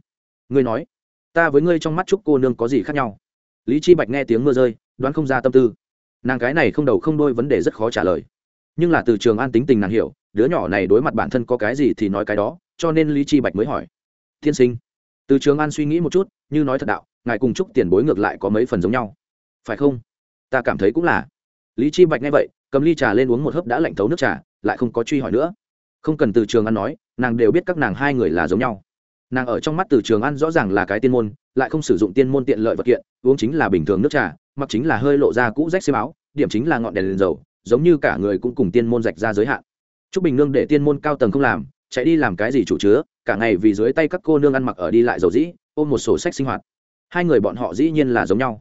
ngươi nói, ta với ngươi trong mắt trúc cô nương có gì khác nhau? Lý chi bạch nghe tiếng mưa rơi, đoán không ra tâm tư. Nàng cái này không đầu không đôi vấn đề rất khó trả lời. Nhưng là từ trường an tính tình nàng hiểu, đứa nhỏ này đối mặt bản thân có cái gì thì nói cái đó, cho nên lý chi bạch mới hỏi thiên sinh. Từ trường an suy nghĩ một chút, như nói thật đạo, ngài cùng chúc tiền bối ngược lại có mấy phần giống nhau. Phải không? Ta cảm thấy cũng là. Lý chi bạch nghe vậy cầm ly trà lên uống một hớp đã lạnh thấu nước trà, lại không có truy hỏi nữa. Không cần từ trường ăn nói, nàng đều biết các nàng hai người là giống nhau. Nàng ở trong mắt từ trường ăn rõ ràng là cái tiên môn, lại không sử dụng tiên môn tiện lợi vật kiện, uống chính là bình thường nước trà, mặc chính là hơi lộ ra cũ rách xi áo, điểm chính là ngọn đèn liền dầu, giống như cả người cũng cùng tiên môn rạch ra giới hạn. T bình nương để tiên môn cao tầng không làm, chạy đi làm cái gì chủ chứa, cả ngày vì dưới tay các cô nương ăn mặc ở đi lại dầu dĩ, ôm một sổ sách sinh hoạt. Hai người bọn họ dĩ nhiên là giống nhau.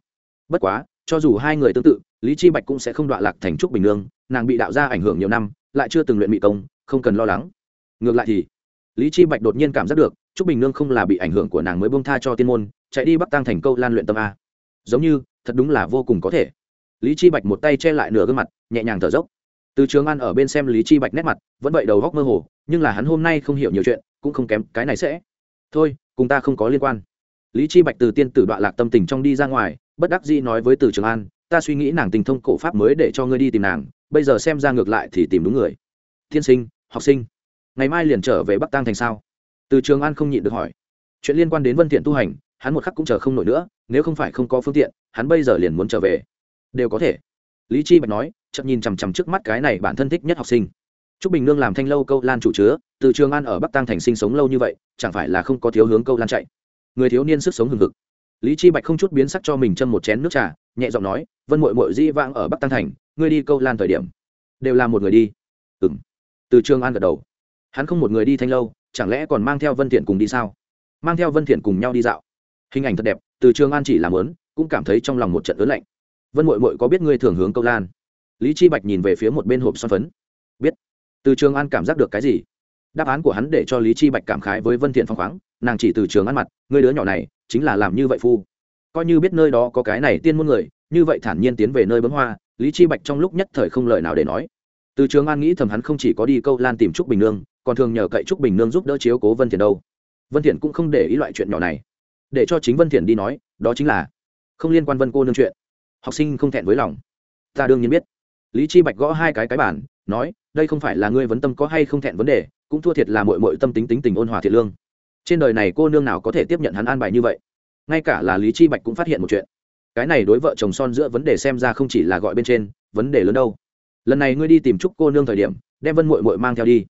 Bất quá cho dù hai người tương tự, lý chi bạch cũng sẽ không đọa lạc thành trúc bình nương, nàng bị đạo gia ảnh hưởng nhiều năm, lại chưa từng luyện mỹ công, không cần lo lắng. Ngược lại thì, lý chi bạch đột nhiên cảm giác được, trúc bình nương không là bị ảnh hưởng của nàng mới buông tha cho tiên môn, chạy đi Bắc tăng thành câu lan luyện tâm a. Giống như, thật đúng là vô cùng có thể. Lý chi bạch một tay che lại nửa gương mặt, nhẹ nhàng thở dốc. Từ trường an ở bên xem lý chi bạch nét mặt, vẫn vậy đầu góc mơ hồ, nhưng là hắn hôm nay không hiểu nhiều chuyện, cũng không kém cái này sẽ. Thôi, cùng ta không có liên quan. Lý chi bạch từ tiên tử đoạn lạc tâm tình trong đi ra ngoài bất đắc dĩ nói với từ trường an ta suy nghĩ nàng tình thông cổ pháp mới để cho ngươi đi tìm nàng bây giờ xem ra ngược lại thì tìm đúng người. Thiên sinh học sinh ngày mai liền trở về bắc tăng thành sao? Từ trường an không nhịn được hỏi. Chuyện liên quan đến vân thiện tu hành hắn một khắc cũng chờ không nổi nữa nếu không phải không có phương tiện hắn bây giờ liền muốn trở về. Đều có thể. Lý chi bạch nói chậm nhìn chằm chằm trước mắt cái này bản thân thích nhất học sinh. Trúc Bình Nương làm thanh lâu câu lan chủ chứa, từ Trường An ở Bắc Tăng thành sinh sống lâu như vậy, chẳng phải là không có thiếu hướng câu lan chạy. Người thiếu niên sức sống hừng hực. Lý Chi Bạch không chút biến sắc cho mình châm một chén nước trà, nhẹ giọng nói, "Vân muội muội di vãng ở Bắc Tăng thành, ngươi đi câu lan thời điểm, đều là một người đi." Ừm. Từ Trường An gật đầu. Hắn không một người đi thanh lâu, chẳng lẽ còn mang theo Vân Thiện cùng đi sao? Mang theo Vân Thiện cùng nhau đi dạo. Hình ảnh thật đẹp, Từ Trường An chỉ làm muốn, cũng cảm thấy trong lòng một trận ớn lạnh. Vân muội muội có biết ngươi thường hướng câu lan? Lý Chi Bạch nhìn về phía một bên hộp son phấn. Biết từ trường an cảm giác được cái gì đáp án của hắn để cho lý chi bạch cảm khái với vân thiện phong khoáng nàng chỉ từ trường ăn mặt người đứa nhỏ này chính là làm như vậy phu. Coi như biết nơi đó có cái này tiên môn người, như vậy thản nhiên tiến về nơi bấm hoa, lý chi bạch trong lúc nhất thời không lời nào để nói. Từ trường an nghĩ thầm hắn không chỉ có đi câu lan tìm trúc bình nương, còn thường nhờ cậy trúc bình nương giúp đỡ chiếu cố vân thiện đâu. Vân thiện cũng không để ý loại chuyện nhỏ này. Để cho chính vân thiện đi nói, đó chính là không liên quan vân cô nương chuyện. Học sinh không thẹn với lòng. Ta đương nhiên biết. Lý chi bạch gõ hai cái cái bản nói, đây không phải là ngươi vấn tâm có hay không thẹn vấn đề, cũng thua thiệt là muội muội tâm tính tính tình ôn hòa thiệt lương trên đời này cô nương nào có thể tiếp nhận hắn an bài như vậy? Ngay cả là lý chi bạch cũng phát hiện một chuyện. Cái này đối vợ chồng son giữa vấn đề xem ra không chỉ là gọi bên trên, vấn đề lớn đâu. Lần này ngươi đi tìm chúc cô nương thời điểm, đem vân muội muội mang theo đi.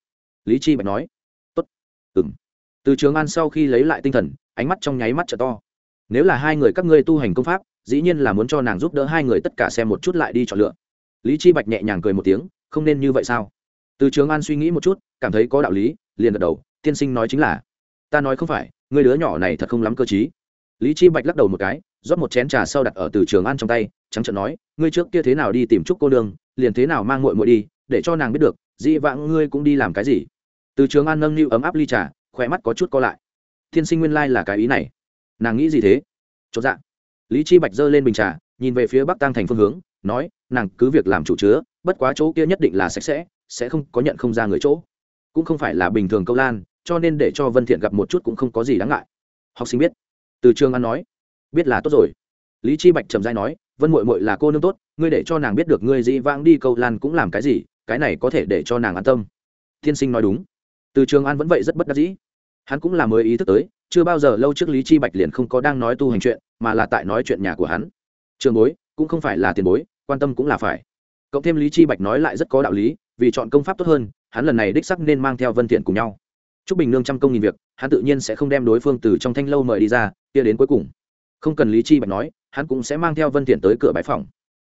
Lý chi bạch nói. Tốt. Ừm. Từ trường an sau khi lấy lại tinh thần, ánh mắt trong nháy mắt trở to. Nếu là hai người các ngươi tu hành công pháp, dĩ nhiên là muốn cho nàng giúp đỡ hai người tất cả xem một chút lại đi chọn lựa. Lý chi bạch nhẹ nhàng cười một tiếng, không nên như vậy sao? Từ trường an suy nghĩ một chút, cảm thấy có đạo lý, liền gật đầu, tiên sinh nói chính là ta nói không phải người đứa nhỏ này thật không lắm cơ t lý chi bạch lắc đầu một cái rót một chén trà sau đặt ở từ trường an trong tay trắng trợn nói ngươi trước kia thế nào đi tìm chúc cô Đường, liền thế nào mang muội muội đi để cho nàng biết được dị vãng ngươi cũng đi làm cái gì. Từ trường an nâng niu ấm áp ly trà khỏe mắt có chút co lại. Thiên sinh nguyên lai là cái ý này. Nàng nghĩ gì thế? Chốt dạ. Lý chi bạch giơ lên bình trà nhìn về phía bắc tăng thành phương hướng nói nàng cứ việc làm chủ chứa bất quá chỗ kia nhất định là sạch sẽ sẽ không có nhận không ra người chỗ. Cũng không phải là bình thường câu lan cho nên để cho vân thiện gặp một chút cũng không có gì đáng ngại. Học sinh biết. Từ trường an nói. Biết là tốt rồi. Lý chi bạch trầm dai nói, vân muội muội là cô nương tốt, ngươi để cho nàng biết được ngươi dĩ vãng đi câu lan cũng làm cái gì, cái này có thể để cho nàng an tâm. Thiên sinh nói đúng. Từ trường an vẫn vậy rất bất đắc dĩ. Hắn cũng là mới ý thức tới, chưa bao giờ lâu trước lý chi bạch liền không có đang nói tu hành chuyện, mà là tại nói chuyện nhà của hắn. Trường bối, cũng không phải là tiền bối, quan tâm cũng là phải. Cộng thêm lý chi bạch nói lại rất có đạo lý, vì chọn công pháp tốt hơn, hắn lần này đích sắc nên mang theo vân thiện cùng nhau. Trúc Bình Nương trăm công nghìn việc, hắn tự nhiên sẽ không đem đối phương từ trong thanh lâu mời đi ra, kia đến cuối cùng. Không cần Lý Chi Bạch nói, hắn cũng sẽ mang theo Vân Thiện tới cửa bãi phòng.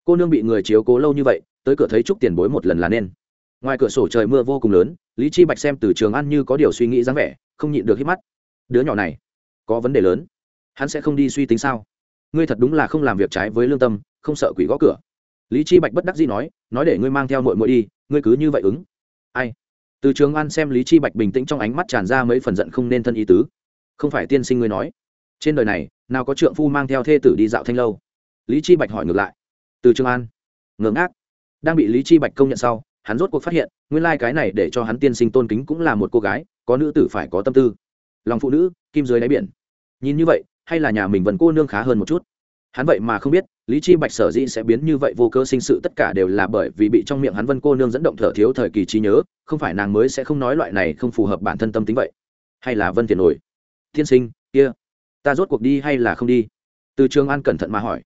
Cô nương bị người chiếu cố lâu như vậy, tới cửa thấy Trúc Tiền Bối một lần là nên. ngoài cửa sổ trời mưa vô cùng lớn lý chi bạch xem từ trường an như có điều suy nghĩ dáng vẻ không nhịn được hít mắt đứa nhỏ này có vấn đề lớn hắn sẽ không đi suy tính sao ngươi thật đúng là không làm việc trái với lương tâm không sợ quỷ gõ cửa lý chi bạch bất đắc dĩ nói nói để ngươi mang theo muội muội đi ngươi cứ như vậy ứng ai từ trường an xem lý chi bạch bình tĩnh trong ánh mắt tràn ra mấy phần giận không nên thân ý tứ. Không phải tiên sinh ngươi nói. Trên đời này, nào có trượng phu mang theo thê tử đi dạo thanh lâu? Lý chi bạch hỏi ngược lại. Từ trường an. Ngớ ngác. Đang bị lý chi bạch công nhận sau, hắn rốt cuộc phát hiện, nguyên lai cái này để cho hắn tiên sinh tôn kính cũng là một cô gái, có nữ tử phải có tâm tư. Lòng phụ nữ, kim dưới đáy biển. Nhìn như vậy, hay là nhà mình vẫn cô nương khá hơn một chút? Hắn vậy mà không biết, lý chi bạch sở dĩ sẽ biến như vậy vô cơ sinh sự tất cả đều là bởi vì bị trong miệng hắn vân cô nương dẫn động thở thiếu thời kỳ trí nhớ, không phải nàng mới sẽ không nói loại này không phù hợp bản thân tâm tính vậy. Hay là vân tiền nổi? Thiên sinh, kia, ta rốt cuộc đi hay là không đi? Từ trường an cẩn thận mà hỏi.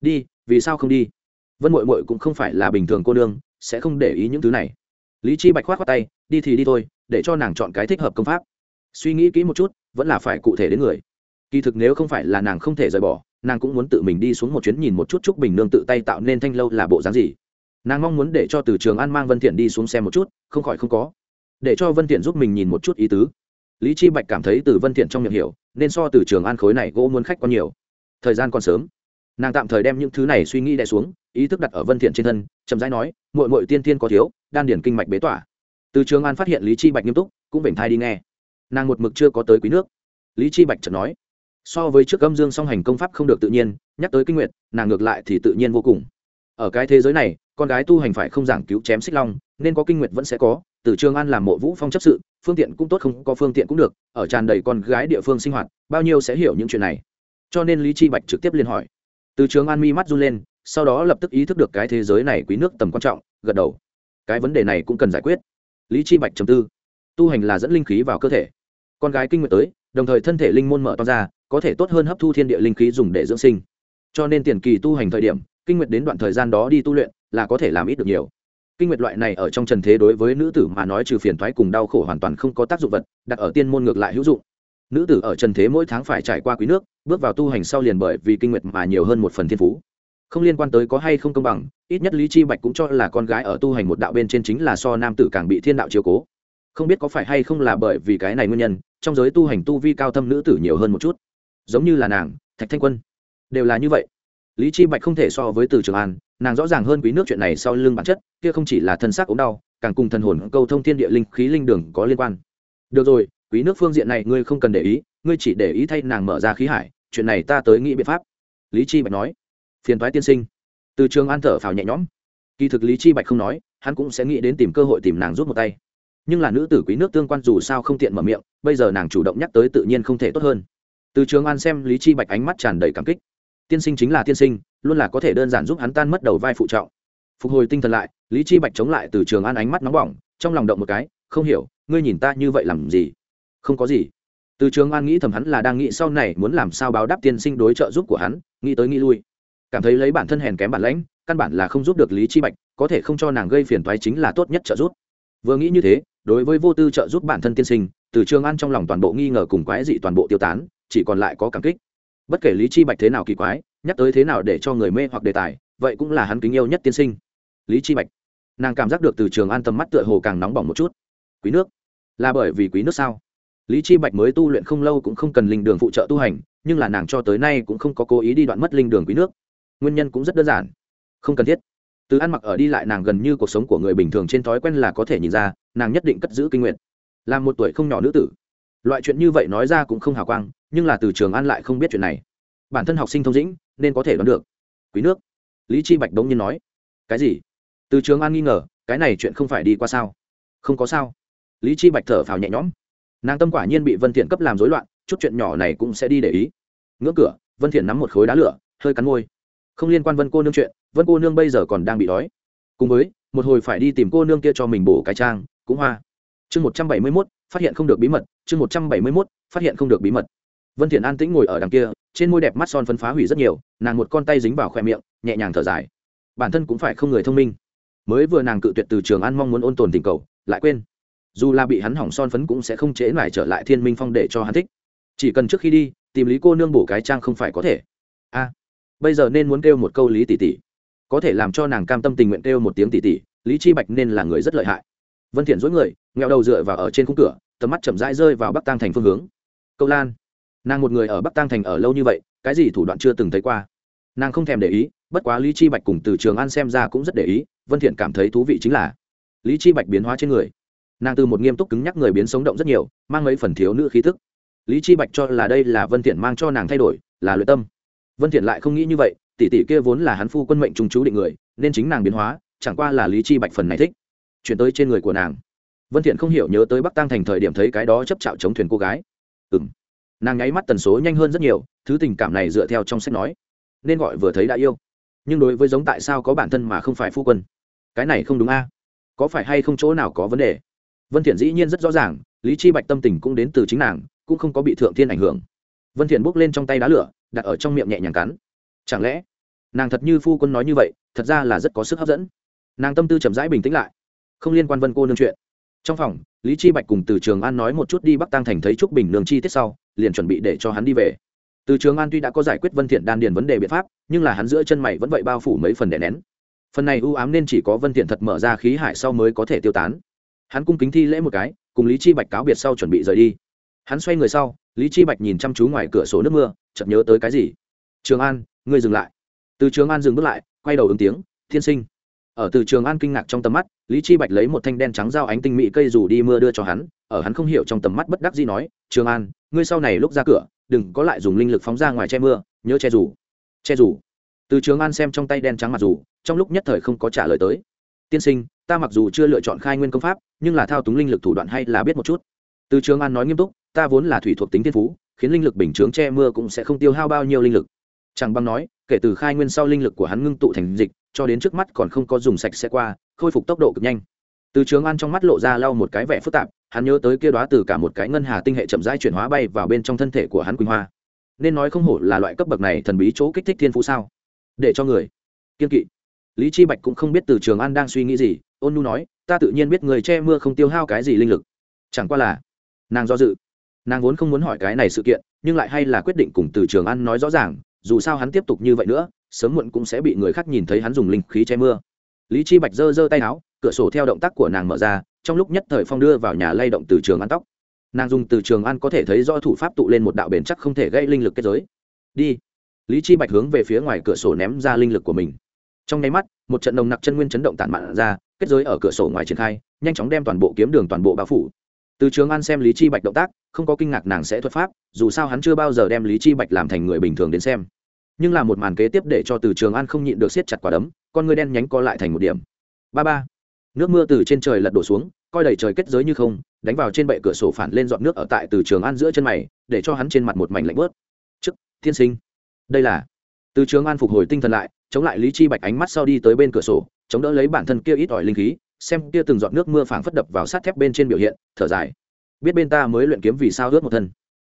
Đi, vì sao không đi? Vân mội mội cũng không phải là bình thường cô nương, sẽ không để ý những thứ này. Lý chi bạch khoát khoát tay, đi thì đi thôi, để cho nàng chọn cái thích hợp công pháp. Suy nghĩ kỹ một chút, vẫn là phải cụ thể đến người. Kỳ thực nếu không phải là nàng không thể rời bỏ nàng cũng muốn tự mình đi xuống một chuyến nhìn một chút chúc bình nương tự tay tạo nên thanh lâu là bộ dáng gì. Nàng mong muốn để cho từ trường an mang vân thiện đi xuống xem một chút, không khỏi không có. Để cho vân thiện giúp mình nhìn một chút ý tứ. Lý chi bạch cảm thấy từ vân thiện trong miệng hiểu, nên so từ trường an khối này gỗ muốn khách có nhiều. Thời gian còn sớm. Nàng tạm thời đem những thứ này suy nghĩ đè xuống, ý thức đặt ở vân thiện trên thân, chậm rãi nói, muội muội tiên tiên có thiếu, đan điển kinh mạch bế tỏa. Từ trường an phát hiện lý chi bạch nghiêm túc, cũng vểnh thai đi nghe. Nàng một mực chưa có tới quý nước. Lý chi bạch chợt nói so với trước âm dương song hành công pháp không được tự nhiên, nhắc tới kinh nguyện nàng ngược lại thì tự nhiên vô cùng. Ở cái thế giới này, con gái tu hành phải không giảng cứu chém xích long, nên có kinh nguyện vẫn sẽ có, từ trường an làm mộ vũ phong chấp sự, phương tiện cũng tốt không có phương tiện cũng được, ở tràn đầy con gái địa phương sinh hoạt, bao nhiêu sẽ hiểu những chuyện này. Cho nên lý chi bạch trực tiếp liên hỏi. Từ trường an mi mắt run lên, sau đó lập tức ý thức được cái thế giới này quý nước tầm quan trọng, gật đầu. Cái vấn đề này cũng cần giải quyết. Lý chi bạch trầm tư. Tu hành là dẫn linh khí vào cơ thể. Con gái kinh nguyện tới, đồng thời thân thể linh môn mở to ra có thể tốt hơn hấp thu thiên địa linh khí dùng để dưỡng sinh. Cho nên tiền kỳ tu hành thời điểm, kinh nguyệt đến đoạn thời gian đó đi tu luyện là có thể làm ít được nhiều. Kinh nguyệt loại này ở trong trần thế đối với nữ tử mà nói trừ phiền thoái cùng đau khổ hoàn toàn không có tác dụng vật, đặt ở tiên môn ngược lại hữu dụng. Nữ tử ở trần thế mỗi tháng phải trải qua quý nước, bước vào tu hành sau liền bởi vì kinh nguyệt mà nhiều hơn một phần thiên phú. Không liên quan tới có hay không công bằng, ít nhất lý chi bạch cũng cho là con gái ở tu hành một đạo bên trên chính là so nam tử càng bị thiên đạo chiếu cố. Không biết có phải hay không là bởi vì cái này nguyên nhân, trong giới tu hành tu vi cao thâm nữ tử nhiều hơn một chút giống như là nàng, thạch thanh quân. Đều là như vậy. Lý chi bạch không thể so với từ trường an, nàng rõ ràng hơn quý nước chuyện này sau lưng bản chất, kia không chỉ là thân xác ốm đau, càng cùng thần hồn câu thông thiên địa linh khí linh đường có liên quan. Được rồi, quý nước phương diện này ngươi không cần để ý, ngươi chỉ để ý thay nàng mở ra khí hải, chuyện này ta tới nghĩ biện pháp. Lý chi bạch nói. Phiền toái tiên sinh. Từ trường an thở phào nhẹ nhõm. Kỳ thực lý chi bạch không nói, hắn cũng sẽ nghĩ đến tìm cơ hội tìm nàng rút một tay. Nhưng là nữ tử quý nước tương quan dù sao không tiện mở miệng, bây giờ nàng chủ động nhắc tới tự nhiên không thể tốt hơn từ trường an xem lý chi bạch ánh mắt tràn đầy cảm kích. Tiên sinh chính là tiên sinh, luôn là có thể đơn giản giúp hắn tan mất đầu vai phụ trọng. Phục hồi tinh thần lại, lý chi bạch chống lại từ trường an ánh mắt nóng bỏng, trong lòng động một cái, không hiểu, ngươi nhìn ta như vậy làm gì? Không có gì. Từ trường an nghĩ thầm hắn là đang nghĩ sau này muốn làm sao báo đáp tiên sinh đối trợ giúp của hắn, nghĩ tới nghĩ lui. Cảm thấy lấy bản thân hèn kém bản lãnh, căn bản là không giúp được lý chi bạch, có thể không cho nàng gây phiền toái chính là tốt nhất trợ giúp. Vừa nghĩ như thế, đối với vô tư trợ giúp bản thân tiên sinh, từ trường an trong lòng toàn bộ nghi ngờ cùng quái dị toàn bộ tiêu tán chỉ còn lại có cảm kích. Bất kể lý chi bạch thế nào kỳ quái, nhắc tới thế nào để cho người mê hoặc đề tài, vậy cũng là hắn kính yêu nhất tiên sinh. Lý chi bạch. Nàng cảm giác được từ trường an tâm mắt tựa hồ càng nóng bỏng một chút. Quý nước. Là bởi vì quý nước sao? Lý chi bạch mới tu luyện không lâu cũng không cần linh đường phụ trợ tu hành, nhưng là nàng cho tới nay cũng không có cố ý đi đoạn mất linh đường quý nước. Nguyên nhân cũng rất đơn giản. Không cần thiết. Từ ăn mặc ở đi lại nàng gần như cuộc sống của người bình thường trên thói quen là có thể nhìn ra, nàng nhất định cất giữ kinh nguyện là một tuổi không nhỏ nữ tử. Loại chuyện như vậy nói ra cũng không hào quang nhưng là từ trường an lại không biết chuyện này. Bản thân học sinh thông dĩnh, nên có thể đoán được. Quý nước, lý chi bạch đống nhiên nói. Cái gì? Từ trường an nghi ngờ, cái này chuyện không phải đi qua sao? Không có sao. Lý chi bạch thở phào nhẹ nhõm. Nàng tâm quả nhiên bị vân thiện cấp làm rối loạn, chút chuyện nhỏ này cũng sẽ đi để ý. Ngưỡng cửa, vân thiện nắm một khối đá lửa, hơi cắn môi. Không liên quan vân cô nương chuyện, vân cô nương bây giờ còn đang bị đói. Cùng với, một hồi phải đi tìm cô nương kia cho mình bổ cái trang, cũng hoa. Chương một trăm bảy mươi mốt, phát hiện không được bí mật, chương một trăm bảy mươi mốt, phát hiện không được bí mật vân thiện an tĩnh ngồi ở đằng kia, trên môi đẹp mắt son phân phá hủy rất nhiều, nàng một con tay dính vào khoe miệng, nhẹ nhàng thở dài. Bản thân cũng phải không người thông minh. Mới vừa nàng cự tuyệt từ trường an mong muốn ôn tồn tình cầu, lại quên. Dù là bị hắn hỏng son phấn cũng sẽ không chế lại trở lại thiên minh phong để cho hắn thích. Chỉ cần trước khi đi, tìm lý cô nương bổ cái trang không phải có thể. A, bây giờ nên muốn kêu một câu lý tỷ tỷ. Có thể làm cho nàng cam tâm tình nguyện kêu một tiếng tỷ tỷ, lý chi bạch nên là người rất lợi hại. Vân thiện duỗi người ngheo đầu dựa vào ở trên khung cửa, tầm mắt chậm rãi rơi vào bắc tăng thành phương hướng. Câu lan nàng một người ở bắc tăng thành ở lâu như vậy, cái gì thủ đoạn chưa từng thấy qua. Nàng không thèm để ý, bất quá lý chi bạch cùng từ trường an xem ra cũng rất để ý, vân thiện cảm thấy thú vị chính là lý chi bạch biến hóa trên người. Nàng từ một nghiêm túc cứng nhắc người biến sống động rất nhiều, mang mấy phần thiếu nữ khí tức. lý chi bạch cho là đây là vân thiện mang cho nàng thay đổi, là luyện tâm. Vân thiện lại không nghĩ như vậy, tỷ tỷ kia vốn là hắn phu quân mệnh trùng chú định người, nên chính nàng biến hóa, chẳng qua là lý chi bạch phần này thích. Chuyển tới trên người của nàng. Vân thiện không hiểu nhớ tới bắc tăng thành thời điểm thấy cái đó chấp chảo chống thuyền cô gái. Ừm nàng nháy mắt tần số nhanh hơn rất nhiều, thứ tình cảm này dựa theo trong sách nói, nên gọi vừa thấy đã yêu. Nhưng đối với giống tại sao có bản thân mà không phải phu quân, cái này không đúng a. Có phải hay không chỗ nào có vấn đề? Vân thiện dĩ nhiên rất rõ ràng, lý chi bạch tâm tình cũng đến từ chính nàng, cũng không có bị thượng thiên ảnh hưởng. Vân thiện bước lên trong tay đá lửa, đặt ở trong miệng nhẹ nhàng cắn. Chẳng lẽ, nàng thật như phu quân nói như vậy, thật ra là rất có sức hấp dẫn. Nàng tâm tư chậm rãi bình tĩnh lại. Không liên quan vân cô nương chuyện trong phòng, lý chi bạch cùng từ trường an nói một chút đi bắc tăng thành thấy trúc bình nương chi tiết sau, liền chuẩn bị để cho hắn đi về. Từ trường an tuy đã có giải quyết vân thiện đan điền vấn đề biện pháp, nhưng là hắn giữa chân mày vẫn vậy bao phủ mấy phần đè nén. Phần này ưu ám nên chỉ có vân thiện thật mở ra khí hải sau mới có thể tiêu tán. Hắn cung kính thi lễ một cái, cùng lý chi bạch cáo biệt sau chuẩn bị rời đi. Hắn xoay người sau, lý chi bạch nhìn chăm chú ngoài cửa sổ nước mưa, chợt nhớ tới cái gì? Trường an, ngươi dừng lại. Từ trường an dừng bước lại, quay đầu ứng tiếng, thiên sinh ở từ trường an kinh ngạc trong tầm mắt, lý chi bạch lấy một thanh đen trắng dao ánh tinh mỹ cây dù đi mưa đưa cho hắn, ở hắn không hiểu trong tầm mắt bất đắc dĩ nói, trường an, ngươi sau này lúc ra cửa, đừng có lại dùng linh lực phóng ra ngoài che mưa, nhớ che dù. Che dù? Từ trường an xem trong tay đen trắng mặt dù, trong lúc nhất thời không có trả lời tới. Tiên sinh, ta mặc dù chưa lựa chọn khai nguyên công pháp, nhưng là thao túng linh lực thủ đoạn hay là biết một chút. Từ trường an nói nghiêm túc, ta vốn là thủy thuộc tính thiên phú, khiến linh lực bình chướng che mưa cũng sẽ không tiêu hao bao nhiêu linh lực. Chẳng bằng nói, kể từ khai nguyên sau linh lực của hắn ngưng tụ thành dịch cho đến trước mắt còn không có dùng sạch sẽ qua, khôi phục tốc độ cực nhanh. Từ trường an trong mắt lộ ra lau một cái vẻ phức tạp, hắn nhớ tới kia đoá từ cả một cái ngân hà tinh hệ chậm rãi chuyển hóa bay vào bên trong thân thể của hắn quỳnh hoa. Nên nói không hổ là loại cấp bậc này thần bí chỗ kích thích thiên phú sao? Để cho người kiên kỵ. Lý chi bạch cũng không biết từ trường an đang suy nghĩ gì, ôn nu nói, ta tự nhiên biết người che mưa không tiêu hao cái gì linh lực. Chẳng qua là nàng do dự. Nàng vốn không muốn hỏi cái này sự kiện, nhưng lại hay là quyết định cùng từ trường an nói rõ ràng dù sao hắn tiếp tục như vậy nữa, sớm muộn cũng sẽ bị người khác nhìn thấy hắn dùng linh khí che mưa. Lý chi bạch giơ giơ tay áo, cửa sổ theo động tác của nàng mở ra, trong lúc nhất thời phong đưa vào nhà lay động từ trường ăn tóc. Nàng dùng từ trường ăn có thể thấy do thủ pháp tụ lên một đạo bền chắc không thể gây linh lực kết giới. Đi. Lý chi bạch hướng về phía ngoài cửa sổ ném ra linh lực của mình. Trong nháy mắt, một trận nồng nặc chân nguyên chấn động tản mạn ra, kết giới ở cửa sổ ngoài triển khai, nhanh chóng đem toàn bộ kiếm đường toàn bộ bao phủ từ trường an xem lý chi bạch động tác, không có kinh ngạc nàng sẽ thuật pháp, dù sao hắn chưa bao giờ đem lý chi bạch làm thành người bình thường đến xem. Nhưng là một màn kế tiếp để cho từ trường an không nhịn được siết chặt quả đấm, con người đen nhánh co lại thành một điểm. Ba ba. Nước mưa từ trên trời lật đổ xuống, coi đầy trời kết giới như không, đánh vào trên bệ cửa sổ phản lên dọn nước ở tại từ trường an giữa chân mày, để cho hắn trên mặt một mảnh lạnh bớt. Chức thiên sinh. Đây là. Từ trường an phục hồi tinh thần lại, chống lại lý chi bạch ánh mắt sau đi tới bên cửa sổ, chống đỡ lấy bản thân kia ít ỏi linh khí xem kia từng giọt nước mưa phảng phất đập vào sát thép bên trên biểu hiện, thở dài. Biết bên ta mới luyện kiếm vì sao ướt một thân.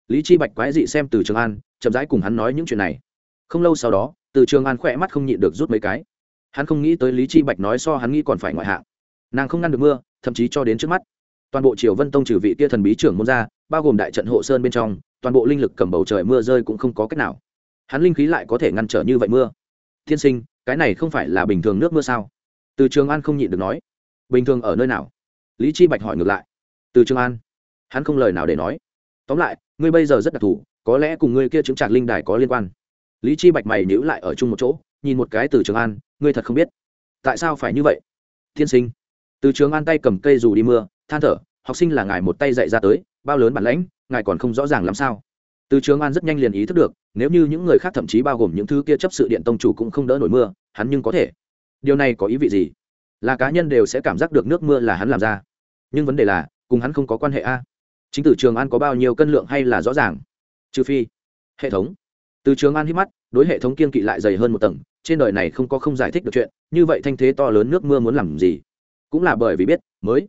Lý chi bạch quái dị xem từ trường an, chậm rãi cùng hắn nói những chuyện này. Không lâu sau đó, từ trường an khỏe mắt không nhịn được rút mấy cái. Hắn không nghĩ tới lý chi bạch nói so hắn nghĩ còn phải ngoại hạng. Nàng không ngăn được mưa, thậm chí cho đến trước mắt. Toàn bộ triều vân tông trừ vị tia thần bí trưởng môn ra, bao gồm đại trận hộ sơn bên trong, toàn bộ linh lực cầm bầu trời mưa rơi cũng không có cách nào. Hắn linh khí lại có thể ngăn trở như vậy mưa. Thiên sinh, cái này không phải là bình thường nước mưa sao? Từ trường an không nhịn được nói bình thường ở nơi nào? Lý chi bạch hỏi ngược lại. Từ trường an. Hắn không lời nào để nói. Tóm lại, ngươi bây giờ rất đặc thù, có lẽ cùng ngươi kia chứng trạc linh đài có liên quan. Lý chi bạch mày nhữ lại ở chung một chỗ, nhìn một cái từ trường an, ngươi thật không biết. Tại sao phải như vậy? Thiên sinh. Từ trường an tay cầm cây dù đi mưa, than thở, học sinh là ngài một tay dạy ra tới, bao lớn bản lãnh, ngài còn không rõ ràng làm sao? Từ trường an rất nhanh liền ý thức được, nếu như những người khác thậm chí bao gồm những thứ kia chấp sự điện tông chủ cũng không đỡ nổi mưa, hắn nhưng có thể. Điều này có ý vị gì? Là cá nhân đều sẽ cảm giác được nước mưa là hắn làm ra. Nhưng vấn đề là, cùng hắn không có quan hệ a. Chính từ trường an có bao nhiêu cân lượng hay là rõ ràng? Trừ phi, hệ thống. Từ trường an hít mắt, đối hệ thống kiên kỵ lại dày hơn một tầng, trên đời này không có không giải thích được chuyện, như vậy thanh thế to lớn nước mưa muốn làm gì? Cũng là bởi vì biết, mới.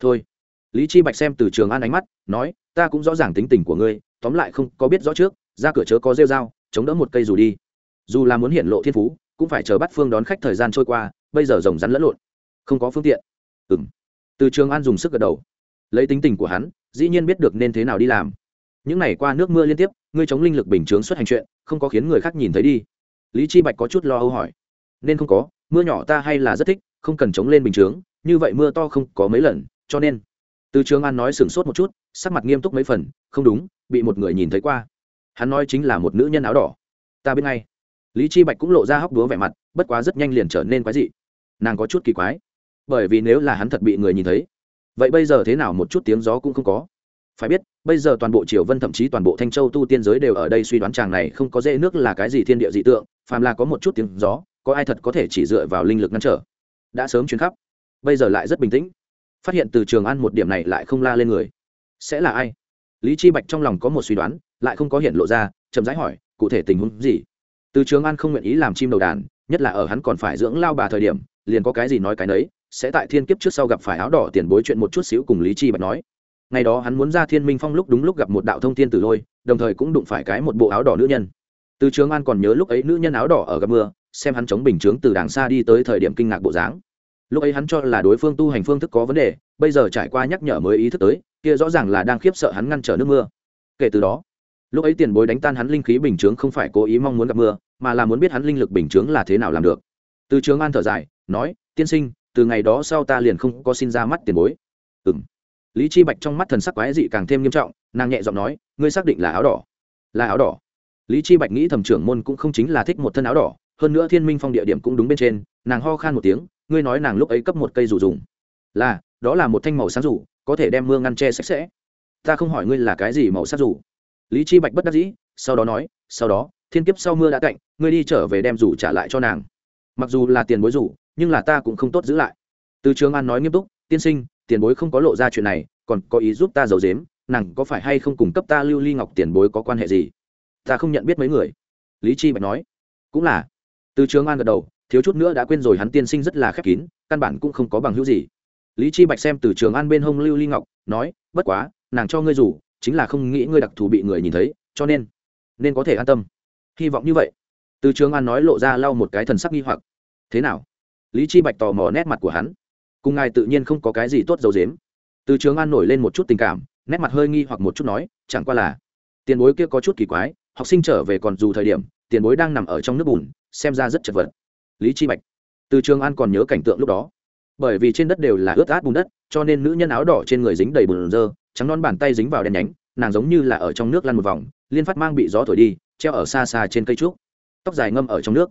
Thôi. Lý chi bạch xem từ trường an ánh mắt, nói, ta cũng rõ ràng tính tình của ngươi, tóm lại không có biết rõ trước, ra cửa chớ có rêu dao chống đỡ một cây dù đi. Dù là muốn hiện lộ thiên phú, cũng phải chờ bắt phương đón khách thời gian trôi qua, bây giờ rồng rắn lẫn lộn không có phương tiện. Ừng từ trường an dùng sức gật đầu. Lấy tính tình của hắn, dĩ nhiên biết được nên thế nào đi làm. Những ngày qua nước mưa liên tiếp, ngươi chống linh lực bình chướng xuất hành chuyện, không có khiến người khác nhìn thấy đi. Lý chi bạch có chút lo âu hỏi. Nên không có, mưa nhỏ ta hay là rất thích, không cần chống lên bình chướng, như vậy mưa to không có mấy lần, cho nên. Từ trường an nói sửng sốt một chút, sắc mặt nghiêm túc mấy phần, không đúng, bị một người nhìn thấy qua. Hắn nói chính là một nữ nhân áo đỏ. Ta biết ngay. Lý chi bạch cũng lộ ra hóc đúa vẻ mặt, bất quá rất nhanh liền trở nên quái dị. Nàng có chút kỳ quái bởi vì nếu là hắn thật bị người nhìn thấy, vậy bây giờ thế nào một chút tiếng gió cũng không có. Phải biết, bây giờ toàn bộ triều vân thậm chí toàn bộ thanh châu tu tiên giới đều ở đây suy đoán chàng này không có dễ nước là cái gì thiên địa dị tượng, phàm là có một chút tiếng gió, có ai thật có thể chỉ dựa vào linh lực ngăn trở. Đã sớm chuyến khắp, bây giờ lại rất bình tĩnh. Phát hiện từ trường ăn một điểm này lại không la lên người. Sẽ là ai? Lý chi bạch trong lòng có một suy đoán, lại không có hiện lộ ra, chậm rãi hỏi, cụ thể tình huống gì? Từ trường an không nguyện ý làm chim đầu đàn, nhất là ở hắn còn phải dưỡng lao bà thời điểm, liền có cái gì nói cái nấy sẽ tại thiên kiếp trước sau gặp phải áo đỏ tiền bối chuyện một chút xíu cùng lý chi bạch nói. Ngày đó hắn muốn ra thiên minh phong lúc đúng lúc gặp một đạo thông thiên tử lôi, đồng thời cũng đụng phải cái một bộ áo đỏ nữ nhân. Từ trường an còn nhớ lúc ấy nữ nhân áo đỏ ở gặp mưa, xem hắn chống bình chướng từ đàng xa đi tới thời điểm kinh ngạc bộ dáng. Lúc ấy hắn cho là đối phương tu hành phương thức có vấn đề, bây giờ trải qua nhắc nhở mới ý thức tới, kia rõ ràng là đang khiếp sợ hắn ngăn trở nước mưa. Kể từ đó, lúc ấy tiền bối đánh tan hắn linh khí bình chướng không phải cố ý mong muốn gặp mưa, mà là muốn biết hắn linh lực bình chướng là thế nào làm được. Từ trường an thở dài, nói, tiên sinh từ ngày đó sau ta liền không có xin ra mắt tiền bối. Ừ m lý chi bạch trong mắt thần sắc quái dị càng thêm nghiêm trọng, nàng nhẹ giọng nói, ngươi xác định là áo đỏ. Là áo đỏ. Lý chi bạch nghĩ thầm trưởng môn cũng không chính là thích một thân áo đỏ, hơn nữa thiên minh phong địa điểm cũng đúng bên trên, nàng ho khan một tiếng, ngươi nói nàng lúc ấy cấp một cây rủ dùng. Là, đó là một thanh màu sáng rủ, có thể đem mưa ngăn che sạch sẽ. Ta không hỏi ngươi là cái gì màu sắc rủ. Lý chi bạch bất đắc dĩ, sau đó nói, sau đó, thiên kiếp sau mưa đã cạnh, ngươi đi trở về đem rủ trả lại cho nàng. Mặc dù là tiền bối rủ nhưng là ta cũng không tốt giữ lại. Từ trường an nói nghiêm túc, tiên sinh, tiền bối không có lộ ra chuyện này, còn có ý giúp ta giấu dếm nàng có phải hay không cung cấp ta lưu ly ngọc tiền bối có quan hệ gì? Ta không nhận biết mấy người. Lý chi bạch nói. Cũng là. Từ trường an gật đầu, thiếu chút nữa đã quên rồi hắn tiên sinh rất là khép kín, căn bản cũng không có bằng hữu gì. Lý chi bạch xem từ trường an bên hông lưu ly ngọc, nói, bất quá, nàng cho ngươi rủ chính là không nghĩ ngươi đặc thù bị người nhìn thấy, cho nên nên có thể an tâm. Hy vọng như vậy. Từ trường an nói lộ ra lau một cái thần sắc nghi hoặc. Thế nào? Lý chi bạch tò mò nét mặt của hắn. Cùng ngài tự nhiên không có cái gì tốt dầu dếm từ trường an nổi lên một chút tình cảm, nét mặt hơi nghi hoặc một chút nói, chẳng qua là, tiền bối kia có chút kỳ quái, học sinh trở về còn dù thời điểm, tiền bối đang nằm ở trong nước bùn, xem ra rất chật vật. Lý chi bạch. Từ trường an còn nhớ cảnh tượng lúc đó. Bởi vì trên đất đều là ướt át bùn đất, cho nên nữ nhân áo đỏ trên người dính đầy bùn dơ trắng non bàn tay dính vào đen nhánh, nàng giống như là ở trong nước lăn một vòng, liên phát mang bị gió thổi đi, treo ở xa xa trên cây trúc. Tóc dài ngâm ở trong nước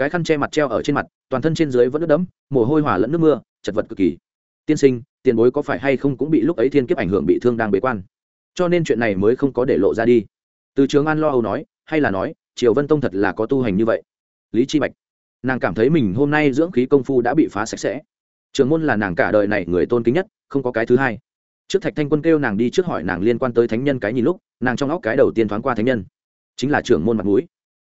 cái khăn che mặt treo ở trên mặt, toàn thân trên dưới vẫn ướt đẫm, mồ hôi hỏa lẫn nước mưa, chật vật cực kỳ. Tiên sinh, tiền bối có phải hay không cũng bị lúc ấy thiên kiếp ảnh hưởng bị thương đang bế quan? Cho nên chuyện này mới không có để lộ ra đi. Từ trường an lo âu nói, hay là nói, triều vân tông thật là có tu hành như vậy? Lý chi bạch, nàng cảm thấy mình hôm nay dưỡng khí công phu đã bị phá sạch sẽ. Trường môn là nàng cả đời này người tôn kính nhất, không có cái thứ hai. Trước thạch thanh quân kêu nàng đi trước hỏi nàng liên quan tới thánh nhân cái nhìn lúc, nàng trong óc cái đầu tiên thoáng qua thánh nhân, chính là trưởng môn mặt mũi.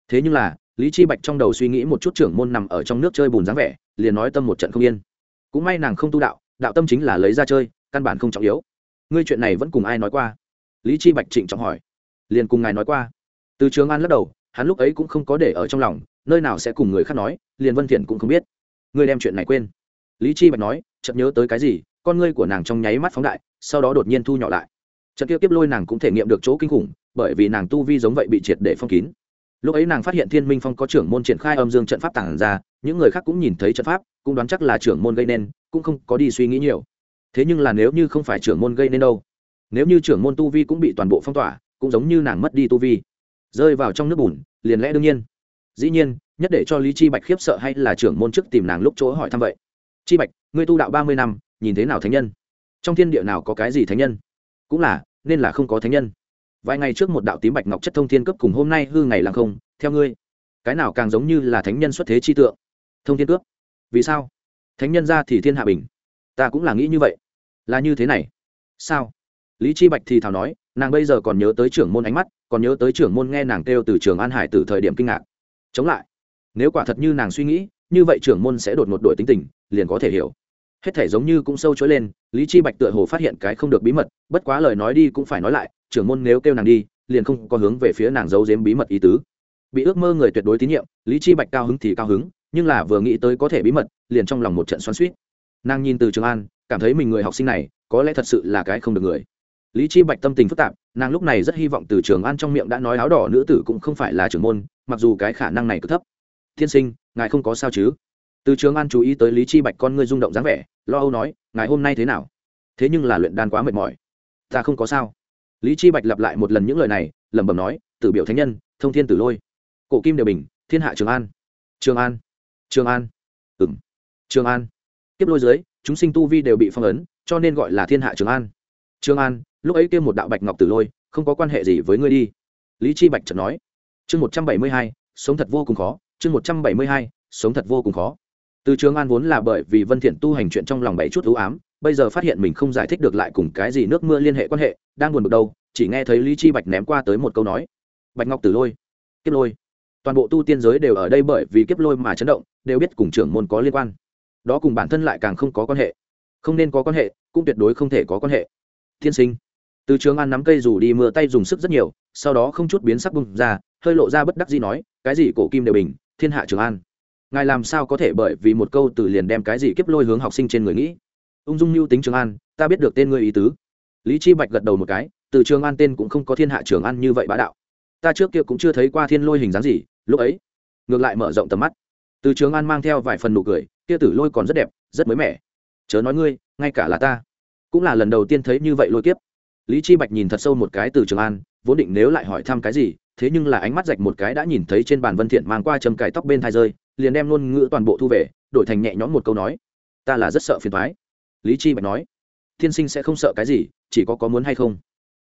Thế nhưng là lý chi bạch trong đầu suy nghĩ một chút trưởng môn nằm ở trong nước chơi bùn dáng vẻ, liền nói tâm một trận không yên. Cũng may nàng không tu đạo đạo tâm chính là lấy ra chơi, căn bản không trọng yếu. Ngươi chuyện này vẫn cùng ai nói qua? Lý chi bạch trịnh trọng hỏi. Liền cùng ngài nói qua. Từ trường an lắc đầu, hắn lúc ấy cũng không có để ở trong lòng, nơi nào sẽ cùng người khác nói, liền vân thiện cũng không biết. Ngươi đem chuyện này quên. Lý chi bạch nói, chợt nhớ tới cái gì, con ngươi của nàng trong nháy mắt phóng đại, sau đó đột nhiên thu nhỏ lại. Trận kia tiếp lôi nàng cũng thể nghiệm được chỗ kinh khủng, bởi vì nàng tu vi giống vậy bị triệt để phong kín lúc ấy nàng phát hiện thiên minh phong có trưởng môn triển khai âm dương trận pháp tản ra, những người khác cũng nhìn thấy trận pháp, cũng đoán chắc là trưởng môn gây nên, cũng không có đi suy nghĩ nhiều. Thế nhưng là nếu như không phải trưởng môn gây nên đâu? Nếu như trưởng môn tu vi cũng bị toàn bộ phong tỏa, cũng giống như nàng mất đi tu vi, rơi vào trong nước bùn, liền lẽ đương nhiên. Dĩ nhiên, nhất để cho lý chi bạch khiếp sợ hay là trưởng môn trước tìm nàng lúc chỗ hỏi thăm vậy? Chi bạch, ngươi tu đạo ba mươi năm, nhìn thế nào thánh nhân? Trong thiên địa nào có cái gì thánh nhân? Cũng là, nên là không có thánh nhân vài ngày trước một đạo tím bạch ngọc chất thông thiên cấp cùng hôm nay hư ngày làng không, theo ngươi. Cái nào càng giống như là thánh nhân xuất thế chi tượng? Thông thiên cướp. Vì sao? Thánh nhân ra thì thiên hạ bình. Ta cũng là nghĩ như vậy. Là như thế này. Sao? Lý chi bạch thì thào nói, nàng bây giờ còn nhớ tới trưởng môn ánh mắt, còn nhớ tới trưởng môn nghe nàng kêu từ trường an hải từ thời điểm kinh ngạc. Chống lại. Nếu quả thật như nàng suy nghĩ, như vậy trưởng môn sẽ đột ngột đổi tính tình, liền có thể hiểu. Hết thể giống như cũng sâu chối lên, lý chi bạch tựa hồ phát hiện cái không được bí mật, bất quá lời nói đi cũng phải nói lại trưởng môn nếu kêu nàng đi, liền không có hướng về phía nàng giấu giếm bí mật ý tứ. Bị ước mơ người tuyệt đối tín nhiệm, lý chi bạch cao hứng thì cao hứng, nhưng là vừa nghĩ tới có thể bí mật, liền trong lòng một trận xoắn suýt nàng nhìn từ trường an, cảm thấy mình người học sinh này, có lẽ thật sự là cái không được người. Lý chi bạch tâm tình phức tạp, nàng lúc này rất hy vọng từ trường an trong miệng đã nói áo đỏ nữ tử cũng không phải là trưởng môn, mặc dù cái khả năng này cứ thấp. Thiên sinh, ngài không có sao chứ? Từ trường an chú ý tới lý chi bạch con ngươi rung động dáng vẻ, lo âu nói, ngài hôm nay thế nào? Thế nhưng là luyện đan quá mệt mỏi. Ta không có sao lý chi bạch lặp lại một lần những lời này, lẩm bẩm nói, tử biểu thánh nhân, thông thiên tử lôi, cổ kim đều bình, thiên hạ trường an trường an trường an. Ừng trường an. Tiếp lôi dưới, chúng sinh tu vi đều bị phong ấn, cho nên gọi là thiên hạ trường an. Trường an, lúc ấy kêu một đạo bạch ngọc tử lôi, không có quan hệ gì với ngươi đi. Lý chi bạch chợt nói, chương một trăm bảy mươi hai, sống thật vô cùng khó, chương một trăm bảy mươi hai, sống thật vô cùng khó. Từ trường an vốn là bởi vì vân thiện tu hành chuyện trong lòng bảy chút ưu ám, bây giờ phát hiện mình không giải thích được lại cùng cái gì nước mưa liên hệ quan hệ đang buồn bực đâu, chỉ nghe thấy lý chi bạch ném qua tới một câu nói. Bạch ngọc tử lôi, kiếp lôi. Toàn bộ tu tiên giới đều ở đây bởi vì kiếp lôi mà chấn động, đều biết cùng trưởng môn có liên quan. Đó cùng bản thân lại càng không có quan hệ. Không nên có quan hệ, cũng tuyệt đối không thể có quan hệ. Thiên sinh. Từ trường an nắm cây dù đi mưa tay dùng sức rất nhiều, sau đó không chút biến sắc bung ra, hơi lộ ra bất đắc gì nói, cái gì cổ kim đều bình, thiên hạ trường an. Ngài làm sao có thể bởi vì một câu từ liền đem cái gì kiếp lôi hướng học sinh trên người nghĩ? Ung dung mưu tính trường an, ta biết được tên ngươi ý tứ lý chi bạch gật đầu một cái, từ trường an tên cũng không có thiên hạ trường an như vậy bá đạo. Ta trước kia cũng chưa thấy qua thiên lôi hình dáng gì, lúc ấy, ngược lại mở rộng tầm mắt. Từ trường an mang theo vài phần nụ cười, kia tử lôi còn rất đẹp, rất mới mẻ. Chớ nói ngươi, ngay cả là ta, cũng là lần đầu tiên thấy như vậy lôi kiếp. Lý chi bạch nhìn thật sâu một cái từ trường an, vốn định nếu lại hỏi thăm cái gì, thế nhưng là ánh mắt rạch một cái đã nhìn thấy trên bàn vân thiện mang qua châm cài tóc bên thai rơi, liền đem luôn ngữ toàn bộ thu về, đổi thành nhẹ nhõm một câu nói. Ta là rất sợ phiền toái. Lý chi bạch nói thiên sinh sẽ không sợ cái gì, chỉ có có muốn hay không?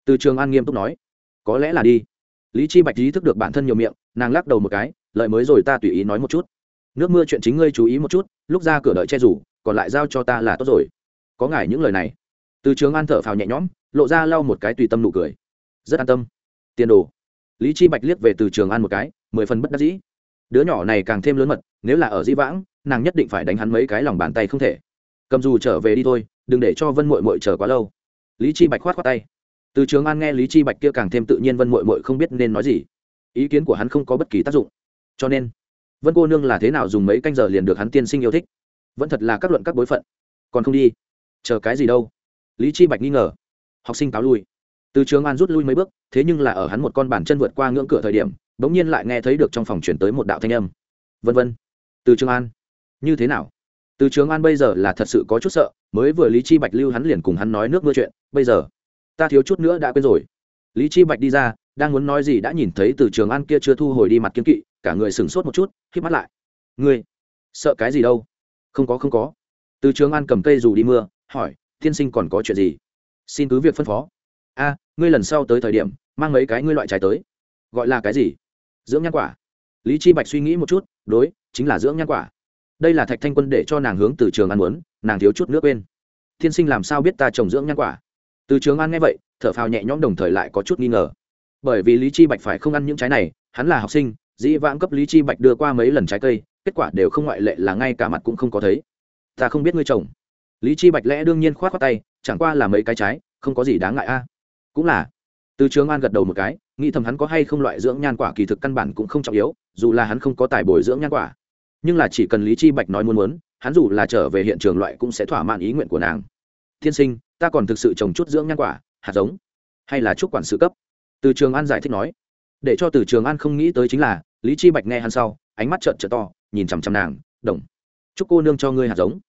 Từ trường an nghiêm túc nói. Có lẽ là đi. Lý chi bạch ý thức được bản thân nhiều miệng, nàng lắc đầu một cái, lợi mới rồi ta tùy ý nói một chút. Nước mưa chuyện chính ngươi chú ý một chút, lúc ra cửa đợi che rủ, còn lại giao cho ta là tốt rồi. Có ngài những lời này. Từ trường an thở phào nhẹ nhõm, lộ ra lau một cái tùy tâm nụ cười. Rất an tâm. Tiền đồ. Lý chi bạch liếc về từ trường an một cái, mười phần bất đắc dĩ. Đứa nhỏ này càng thêm lớn mật, nếu là ở di vãng, nàng nhất định phải đánh hắn mấy cái lòng bàn tay không thể. Cầm dù trở về đi thôi đừng để cho vân mội mội chờ quá lâu. Lý chi bạch khoát khoát tay. Từ trường an nghe lý chi bạch kia càng thêm tự nhiên, vân mội mội không biết nên nói gì. Ý kiến của hắn không có bất kỳ tác dụng. Cho nên, vân cô nương là thế nào dùng mấy canh giờ liền được hắn tiên sinh yêu thích? Vẫn thật là các luận các bối phận. Còn không đi, chờ cái gì đâu? Lý chi bạch nghi ngờ. Học sinh cáo lui. Từ trường an rút lui mấy bước, thế nhưng là ở hắn một con bàn chân vượt qua ngưỡng cửa thời điểm, bỗng nhiên lại nghe thấy được trong phòng chuyển tới một đạo thanh âm. Vân vân, từ trường an, như thế nào? Từ trường an bây giờ là thật sự có chút sợ, mới vừa lý chi bạch lưu hắn liền cùng hắn nói nước mưa chuyện, bây giờ, ta thiếu chút nữa đã quên rồi. Lý chi bạch đi ra, đang muốn nói gì đã nhìn thấy từ trường an kia chưa thu hồi đi mặt kiên kỵ, cả người sửng sốt một chút khi mắt lại. Ngươi, sợ cái gì đâu? Không có không có. Từ trường an cầm cây dù đi mưa, hỏi, tiên sinh còn có chuyện gì? Xin cứ việc phân phó. A, ngươi lần sau tới thời điểm, mang mấy cái ngươi loại trái tới. Gọi là cái gì? Dưỡng nhan quả. Lý chi bạch suy nghĩ một chút, đối, chính là dưỡng nhan quả đây là thạch thanh quân để cho nàng hướng từ trường an muốn, nàng thiếu chút nước quên. tiên sinh làm sao biết ta trồng dưỡng nhan quả? Từ trường an nghe vậy, thở phào nhẹ nhõm đồng thời lại có chút nghi ngờ. Bởi vì lý chi bạch phải không ăn những trái này, hắn là học sinh, dĩ vãng cấp lý chi bạch đưa qua mấy lần trái cây, kết quả đều không ngoại lệ là ngay cả mặt cũng không có thấy. Ta không biết ngươi trồng. Lý chi bạch lẽ đương nhiên khoát khoát tay, chẳng qua là mấy cái trái, không có gì đáng ngại a. Cũng là. Từ trường an gật đầu một cái, nghĩ thầm hắn có hay không loại dưỡng nhan quả kỳ thực căn bản cũng không trọng yếu, dù là hắn không có tài bồi dưỡng nhan quả nhưng là chỉ cần lý chi bạch nói muốn muốn, hắn dù là trở về hiện trường loại cũng sẽ thỏa mãn ý nguyện của nàng. Thiên sinh, ta còn thực sự trồng chút dưỡng nhan quả, hạt giống, hay là chút quản sự cấp? Từ trường an giải thích nói. Để cho từ trường an không nghĩ tới chính là, lý chi bạch nghe hắn sau, ánh mắt trợn trợn to, nhìn chằm chằm nàng, đồng, chúc cô nương cho ngươi hạt giống.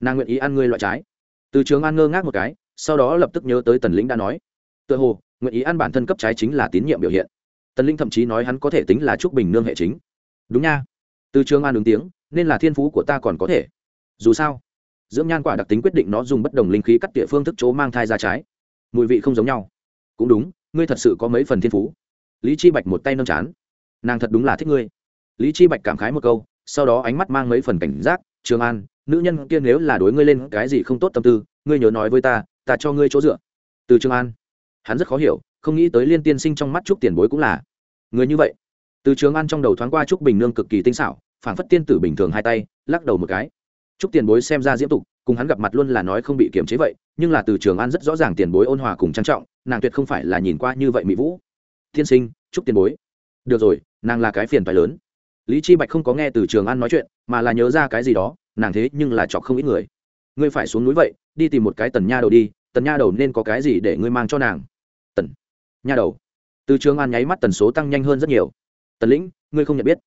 Nàng nguyện ý ăn ngươi loại trái. Từ trường an ngơ ngác một cái, sau đó lập tức nhớ tới tần lĩnh đã nói. Tựa hồ, nguyện ý ăn bản thân cấp trái chính là tín nhiệm biểu hiện. Tần linh thậm chí nói hắn có thể tính là trúc bình nương hệ chính. Đúng nha từ trường an ứng tiếng, nên là thiên phú của ta còn có thể. Dù sao, dưỡng nhan quả đặc tính quyết định nó dùng bất đồng linh khí cắt địa phương thức chỗ mang thai ra trái. Mùi vị không giống nhau. Cũng đúng, ngươi thật sự có mấy phần thiên phú. Lý chi bạch một tay nâng chán. Nàng thật đúng là thích ngươi. Lý chi bạch cảm khái một câu, sau đó ánh mắt mang mấy phần cảnh giác, trường an, nữ nhân kia nếu là đối ngươi lên cái gì không tốt tâm tư, ngươi nhớ nói với ta ta cho ngươi chỗ dựa. Từ trường an, hắn rất khó hiểu, không nghĩ tới liên tiên sinh trong mắt chút tiền bối cũng là người như vậy từ trường an trong đầu thoáng qua trúc bình nương cực kỳ tinh xảo phản phất tiên tử bình thường hai tay, lắc đầu một cái. Trúc tiền bối xem ra diễm tục, cùng hắn gặp mặt luôn là nói không bị kiềm chế vậy, nhưng là từ trường an rất rõ ràng tiền bối ôn hòa cùng trang trọng, nàng tuyệt không phải là nhìn qua như vậy mỹ vũ. Tiên sinh, trúc tiền bối. Được rồi, nàng là cái phiền phải lớn. Lý chi bạch không có nghe từ trường an nói chuyện, mà là nhớ ra cái gì đó, nàng thế nhưng là chọc không ít người. Ngươi phải xuống núi vậy, đi tìm một cái tần nha đầu đi, tần nha đầu nên có cái gì để ngươi mang cho nàng? Tần nha đầu. Từ trường an nháy mắt tần số tăng nhanh hơn rất nhiều tần lĩnh, ngươi không nhận biết.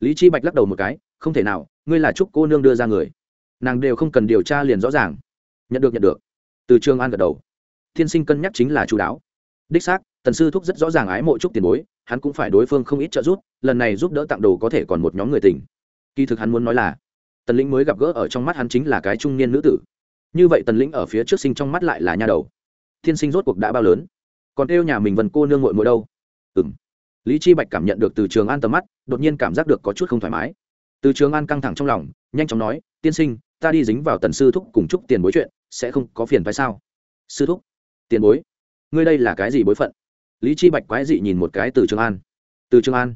Lý chi bạch lắc đầu một cái, không thể nào, ngươi là trúc cô nương đưa ra người. Nàng đều không cần điều tra liền rõ ràng. Nhận được nhận được. Từ trường an gật đầu. Thiên sinh cân nhắc chính là chú đáo. Đích xác, tần sư thúc rất rõ ràng ái mộ chúc tiền bối, hắn cũng phải đối phương không ít trợ giúp, lần này giúp đỡ tặng đồ có thể còn một nhóm người tình. Kỳ thực hắn muốn nói là, tần lĩnh mới gặp gỡ ở trong mắt hắn chính là cái trung niên nữ tử. Như vậy tần lĩnh ở phía trước sinh trong mắt lại là nha đầu. Thiên sinh rốt cuộc đã bao lớn. Còn kêu nhà mình vần cô nương ngội muội đâu? Ừ m lý chi bạch cảm nhận được từ trường an tầm mắt, đột nhiên cảm giác được có chút không thoải mái. Từ trường an căng thẳng trong lòng, nhanh chóng nói, tiên sinh, ta đi dính vào tần sư thúc cùng chúc tiền bối chuyện, sẽ không có phiền phải sao? Sư thúc? Tiền bối? Ngươi đây là cái gì bối phận? Lý chi bạch quái dị nhìn một cái từ trường an. Từ trường an?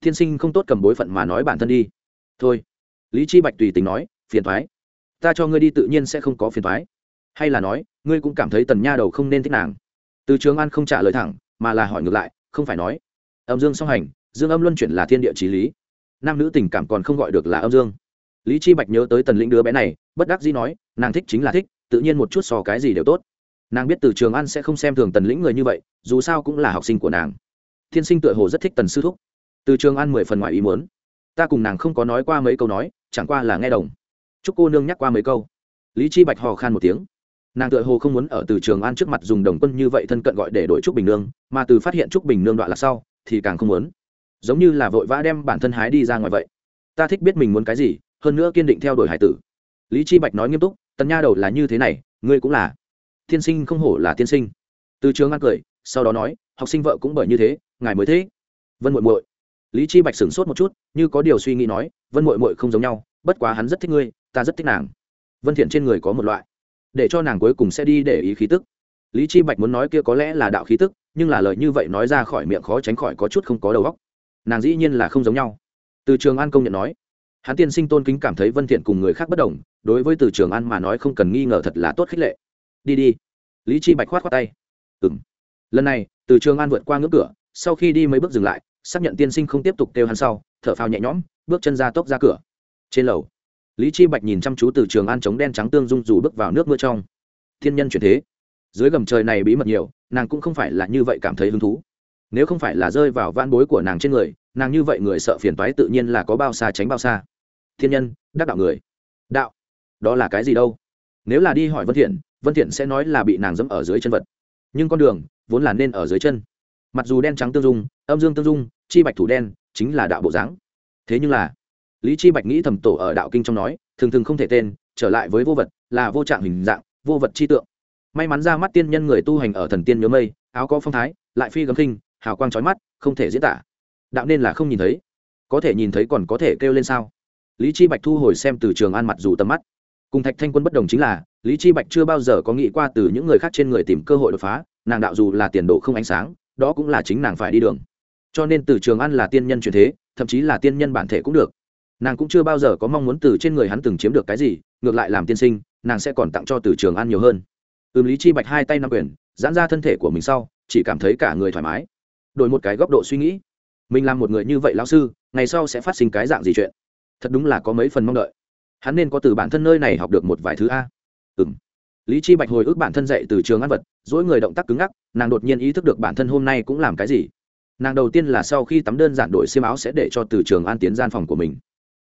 Tiên sinh không tốt cầm bối phận mà nói bản thân đi. Thôi. Lý chi bạch tùy tình nói, phiền thoái. Ta cho ngươi đi tự nhiên sẽ không có phiền thoái. Hay là nói, ngươi cũng cảm thấy tần nha đầu không nên thích nàng. Từ trường an không trả lời thẳng, mà là hỏi ngược lại, không phải nói âm dương song hành, dương âm luân chuyển là thiên địa trí lý. Nam nữ tình cảm còn không gọi được là âm dương. Lý chi bạch nhớ tới tần lĩnh đứa bé này, bất đắc dĩ nói, nàng thích chính là thích, tự nhiên một chút so cái gì đều tốt. Nàng biết từ trường an sẽ không xem thường tần lĩnh người như vậy, dù sao cũng là học sinh của nàng. Thiên sinh tựa hồ rất thích tần sư thúc. Từ trường an mười phần ngoài ý muốn. Ta cùng nàng không có nói qua mấy câu nói, chẳng qua là nghe đồng. Chúc cô nương nhắc qua mấy câu. Lý chi bạch hò khan một tiếng. Nàng tựa hồ không muốn ở từ trường an trước mặt dùng đồng quân như vậy thân cận gọi để đổi trúc bình nương, mà từ phát hiện trúc bình nương đoạn là sau thì càng không muốn. Giống như là vội vã đem bản thân hái đi ra ngoài vậy. Ta thích biết mình muốn cái gì, hơn nữa kiên định theo đuổi hải tử. Lý chi bạch nói nghiêm túc, tần nha đầu là như thế này, ngươi cũng là. Tiên sinh không hổ là tiên sinh. Từ trường ăn cười, sau đó nói, học sinh vợ cũng bởi như thế, ngài mới thế. Vân muội muội. Lý chi bạch sửng sốt một chút, như có điều suy nghĩ nói, vân muội muội không giống nhau, bất quá hắn rất thích ngươi, ta rất thích nàng. Vân thiện trên người có một loại. Để cho nàng cuối cùng sẽ đi để ý khí tức. Lý chi bạch muốn nói kia có lẽ là đạo khí tức nhưng là lời như vậy nói ra khỏi miệng khó tránh khỏi có chút không có đầu óc. Nàng dĩ nhiên là không giống nhau. Từ trường an công nhận nói, hắn tiên sinh tôn kính cảm thấy vân thiện cùng người khác bất đồng, đối với từ trường an mà nói không cần nghi ngờ thật là tốt khích lệ. Đi đi. Lý chi bạch khoát khoát tay. Ừm. Lần này, từ trường an vượt qua ngưỡng cửa, sau khi đi mấy bước dừng lại, xác nhận tiên sinh không tiếp tục kêu hắn sau, thở phào nhẹ nhõm, bước chân ra tốc ra cửa. Trên lầu, lý chi bạch nhìn chăm chú từ trường an chống đen trắng tương dung dù bước vào nước mưa trong. Thiên nhân chuyển thế dưới gầm trời này bí mật nhiều, nàng cũng không phải là như vậy cảm thấy hứng thú. Nếu không phải là rơi vào van bối của nàng trên người, nàng như vậy người sợ phiền toái tự nhiên là có bao xa tránh bao xa. Thiên nhân, đắc đạo người. Đạo? Đó là cái gì đâu? Nếu là đi hỏi vân thiện vân thiện sẽ nói là bị nàng dẫm ở dưới chân vật. Nhưng con đường vốn là nên ở dưới chân. Mặc dù đen trắng tương dung, âm dương tương dung, chi bạch thủ đen chính là đạo bộ dáng. Thế nhưng là, lý chi bạch nghĩ thầm tổ ở đạo kinh trong nói, thường thường không thể tên, trở lại với vô vật là vô trạng hình dạng, vô vật chi tượng may mắn ra mắt tiên nhân người tu hành ở thần tiên nhớ mây, áo có phong thái, lại phi gấm khinh, hào quang trói mắt, không thể diễn tả. Đạo nên là không nhìn thấy. Có thể nhìn thấy còn có thể kêu lên sao? Lý chi bạch thu hồi xem từ trường an mặt dù tầm mắt. Cùng thạch thanh quân bất đồng chính là, lý chi bạch chưa bao giờ có nghĩ qua từ những người khác trên người tìm cơ hội đột phá, nàng đạo dù là tiền độ không ánh sáng, đó cũng là chính nàng phải đi đường. Cho nên từ trường an là tiên nhân truyền thế, thậm chí là tiên nhân bản thể cũng được. Nàng cũng chưa bao giờ có mong muốn từ trên người hắn từng chiếm được cái gì, ngược lại làm tiên sinh, nàng sẽ còn tặng cho từ trường an nhiều hơn ừm, lý chi bạch hai tay nắm quyền, giãn ra thân thể của mình sau, chỉ cảm thấy cả người thoải mái. Đổi một cái góc độ suy nghĩ. Mình làm một người như vậy lão sư, ngày sau sẽ phát sinh cái dạng gì chuyện? Thật đúng là có mấy phần mong đợi. Hắn nên có từ bản thân nơi này học được một vài thứ a. Ừ m lý chi bạch hồi ức bản thân dạy từ trường ăn vật dỗi người động tác cứng ngắc, nàng đột nhiên ý thức được bản thân hôm nay cũng làm cái gì. Nàng đầu tiên là sau khi tắm đơn giản đổi xiêm áo sẽ để cho từ trường an tiến gian phòng của mình.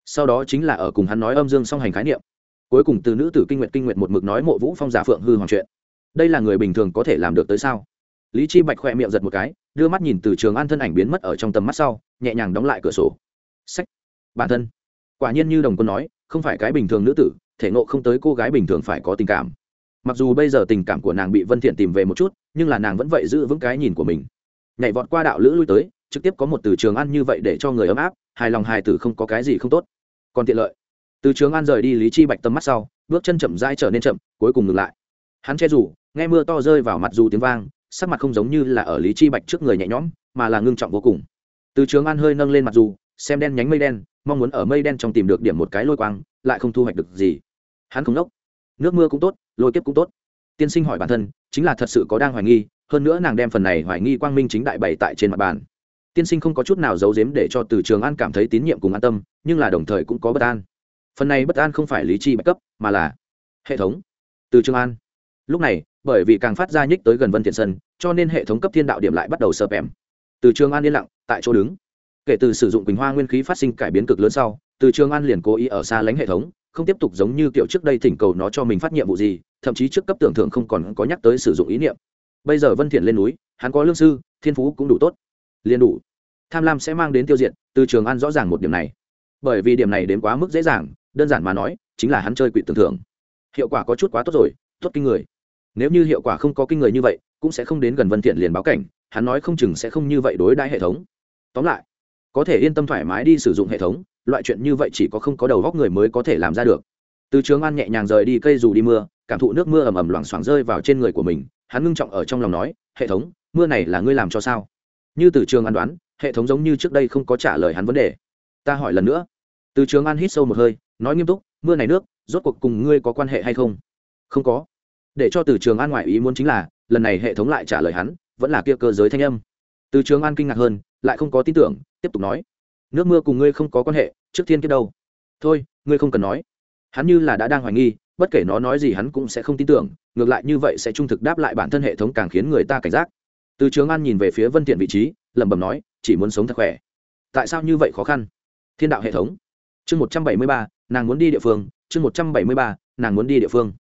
Sau đó chính là ở cùng hắn nói âm dương song hành khái niệm. Cuối cùng từ nữ tử kinh nguyện kinh nguyện một mực nói mộ vũ phong giả phượng hư hoàng chuyện đây là người bình thường có thể làm được tới sao? Lý chi bạch khoe miệng giật một cái, đưa mắt nhìn từ trường an thân ảnh biến mất ở trong tầm mắt sau, nhẹ nhàng đóng lại cửa sổ. Sách. Bản thân. Quả nhiên như đồng quân nói, không phải cái bình thường nữ tử, thể nộ không tới cô gái bình thường phải có tình cảm. Mặc dù bây giờ tình cảm của nàng bị vân thiện tìm về một chút, nhưng là nàng vẫn vậy giữ vững cái nhìn của mình. Nhảy vọt qua đạo lữ lui tới, trực tiếp có một từ trường ăn như vậy để cho người ấm áp, hài lòng hài tử không có cái gì không tốt. Còn tiện lợi. Từ trường an rời đi lý chi bạch tâm mắt sau, bước chân chậm rãi trở nên chậm, cuối cùng ngừng lại. Hắn che rủ nghe mưa to rơi vào mặt dù tiếng vang, sắc mặt không giống như là ở lý chi bạch trước người nhẹ nhõm, mà là ngưng trọng vô cùng. Từ trường an hơi nâng lên mặt dù, xem đen nhánh mây đen, mong muốn ở mây đen trong tìm được điểm một cái lôi quang, lại không thu hoạch được gì. Hắn không đốc nước mưa cũng tốt, lôi kiếp cũng tốt. Tiên sinh hỏi bản thân, chính là thật sự có đang hoài nghi, hơn nữa nàng đem phần này hoài nghi quang minh chính đại bày tại trên mặt bàn. Tiên sinh không có chút nào giấu giếm để cho từ trường an cảm thấy tín nhiệm cùng an tâm, nhưng là đồng thời cũng có bất an. Phần này bất an không phải lý chi bạch cấp, mà là hệ thống. Từ trường an lúc này, bởi vì càng phát ra nhích tới gần vân thiện sân cho nên hệ thống cấp thiên đạo điểm lại bắt đầu sợp em từ trường an yên lặng, tại chỗ đứng. Kể từ sử dụng quỳnh hoa nguyên khí phát sinh cải biến cực lớn sau, từ trường an liền cố ý ở xa lánh hệ thống, không tiếp tục giống như kiểu trước đây thỉnh cầu nó cho mình phát nhiệm vụ gì, thậm chí trước cấp tưởng thưởng không còn có nhắc tới sử dụng ý niệm. Bây giờ vân thiện lên núi, hắn có lương sư, thiên phú cũng đủ tốt. Liền đủ. Tham lam sẽ mang đến tiêu diệt, từ trường an rõ ràng một điểm này. Bởi vì điểm này đến quá mức dễ dàng, đơn giản mà nói, chính là hắn chơi quỷ tưởng thưởng. Hiệu quả có chút quá tốt rồi, tốt kinh người nếu như hiệu quả không có kinh người như vậy, cũng sẽ không đến gần vân thiện liền báo cảnh, hắn nói không chừng sẽ không như vậy đối đãi hệ thống. Tóm lại, có thể yên tâm thoải mái đi sử dụng hệ thống, loại chuyện như vậy chỉ có không có đầu góc người mới có thể làm ra được. Từ trường an nhẹ nhàng rời đi cây dù đi mưa, cảm thụ nước mưa ầm ầm loảng xoảng rơi vào trên người của mình, hắn ngưng trọng ở trong lòng nói, hệ thống, mưa này là ngươi làm cho sao? Như từ trường an đoán, hệ thống giống như trước đây không có trả lời hắn vấn đề. Ta hỏi lần nữa. Từ trường an hít sâu một hơi, nói nghiêm túc, mưa này nước, rốt cuộc cùng ngươi có quan hệ hay không? Không có để cho từ trường an ngoại ý muốn chính là, lần này hệ thống lại trả lời hắn, vẫn là kia cơ giới thanh âm. Từ trường an kinh ngạc hơn, lại không có tin tưởng, tiếp tục nói. Nước mưa cùng ngươi không có quan hệ, trước thiên kiếp đâu. Thôi, ngươi không cần nói. Hắn như là đã đang hoài nghi, bất kể nó nói gì hắn cũng sẽ không tin tưởng, ngược lại như vậy sẽ trung thực đáp lại bản thân hệ thống càng khiến người ta cảnh giác. Từ trường an nhìn về phía vân thiện vị trí, lẩm bẩm nói, chỉ muốn sống thật khỏe. Tại sao như vậy khó khăn? Thiên đạo hệ thống. Chương một trăm bảy mươi ba, nàng muốn đi địa phương, chương một trăm bảy mươi ba, nàng muốn đi địa phương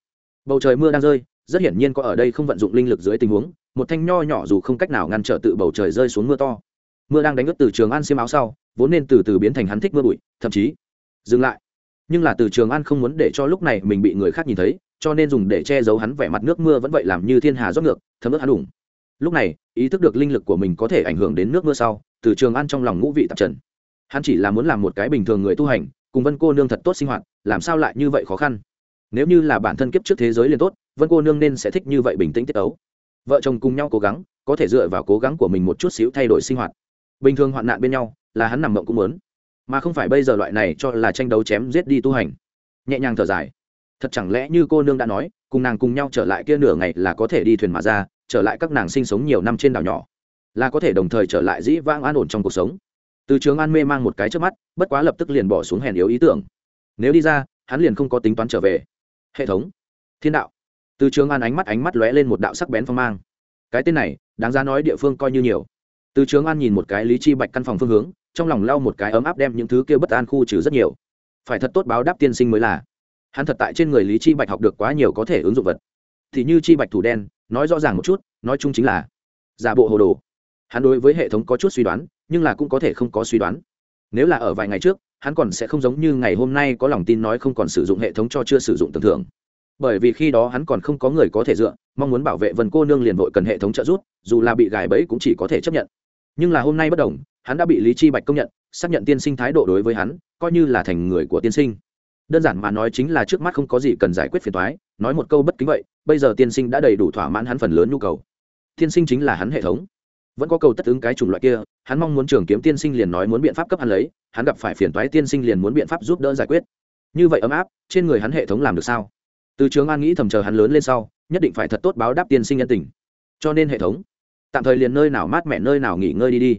bầu trời mưa đang rơi, rất hiển nhiên có ở đây không vận dụng linh lực dưới tình huống, một thanh nho nhỏ dù không cách nào ngăn trở tự bầu trời rơi xuống mưa to. Mưa đang đánh ướt từ trường an xiêm áo sau, vốn nên từ từ biến thành hắn thích mưa bụi, thậm chí dừng lại. Nhưng là từ trường an không muốn để cho lúc này mình bị người khác nhìn thấy, cho nên dùng để che giấu hắn vẻ mặt nước mưa vẫn vậy làm như thiên hà rót ngược, thấm ướt hắn đủng lúc này, ý thức được linh lực của mình có thể ảnh hưởng đến nước mưa sau, từ trường an trong lòng ngũ vị tạp trần. Hắn chỉ là muốn làm một cái bình thường người tu hành, cùng vân cô nương thật tốt sinh hoạt, làm sao lại như vậy khó khăn? Nếu như là bản thân kiếp trước thế giới liền tốt, vân cô nương nên sẽ thích như vậy bình tĩnh tiết ấu vợ chồng cùng nhau cố gắng, có thể dựa vào cố gắng của mình một chút xíu thay đổi sinh hoạt. Bình thường hoạn nạn bên nhau, là hắn nằm mộng cũng muốn. Mà không phải bây giờ loại này cho là tranh đấu chém giết đi tu hành. Nhẹ nhàng thở dài. Thật chẳng lẽ như cô nương đã nói, cùng nàng cùng nhau trở lại kia nửa ngày là có thể đi thuyền mà ra, trở lại các nàng sinh sống nhiều năm trên đảo nhỏ. Là có thể đồng thời trở lại dĩ vãng an ổn trong cuộc sống. Từ trường an mê mang một cái trước mắt, bất quá lập tức liền bỏ xuống hèn yếu ý tưởng. Nếu đi ra, hắn liền không có tính toán trở về hệ thống. Thiên đạo. Từ trường an ánh mắt ánh mắt lóe lên một đạo sắc bén phong mang. Cái tên này, đáng ra nói địa phương coi như nhiều. Từ trường an nhìn một cái lý chi bạch căn phòng phương hướng, trong lòng lau một cái ấm áp đem những thứ kia bất an khu trừ rất nhiều. Phải thật tốt báo đáp tiên sinh mới là. Hắn thật tại trên người lý chi bạch học được quá nhiều có thể ứng dụng vật. Thì như chi bạch thủ đen, nói rõ ràng một chút, nói chung chính là giả bộ hồ đồ. Hắn đối với hệ thống có chút suy đoán, nhưng là cũng có thể không có suy đoán. Nếu là ở vài ngày trước hắn còn sẽ không giống như ngày hôm nay có lòng tin nói không còn sử dụng hệ thống cho chưa sử dụng tưởng thưởng. Bởi vì khi đó hắn còn không có người có thể dựa, mong muốn bảo vệ vân cô nương liền vội cần hệ thống trợ giúp, dù là bị gài bẫy cũng chỉ có thể chấp nhận. Nhưng là hôm nay bất đồng, hắn đã bị lý chi bạch công nhận, xác nhận tiên sinh thái độ đối với hắn, coi như là thành người của tiên sinh. Đơn giản mà nói chính là trước mắt không có gì cần giải quyết phiền toái, nói một câu bất kính vậy, bây giờ tiên sinh đã đầy đủ thỏa mãn hắn phần lớn nhu cầu. Tiên sinh chính là hắn hệ thống vẫn có cầu tất ứng cái chủng loại kia, hắn mong muốn trường kiếm tiên sinh liền nói muốn biện pháp cấp hắn lấy, hắn gặp phải phiền toái tiên sinh liền muốn biện pháp giúp đỡ giải quyết. Như vậy ấm áp, trên người hắn hệ thống làm được sao? Từ trường an nghĩ thầm chờ hắn lớn lên sau, nhất định phải thật tốt báo đáp tiên sinh nhân tình. Cho nên hệ thống, tạm thời liền nơi nào mát mẻ nơi nào nghỉ ngơi đi đi.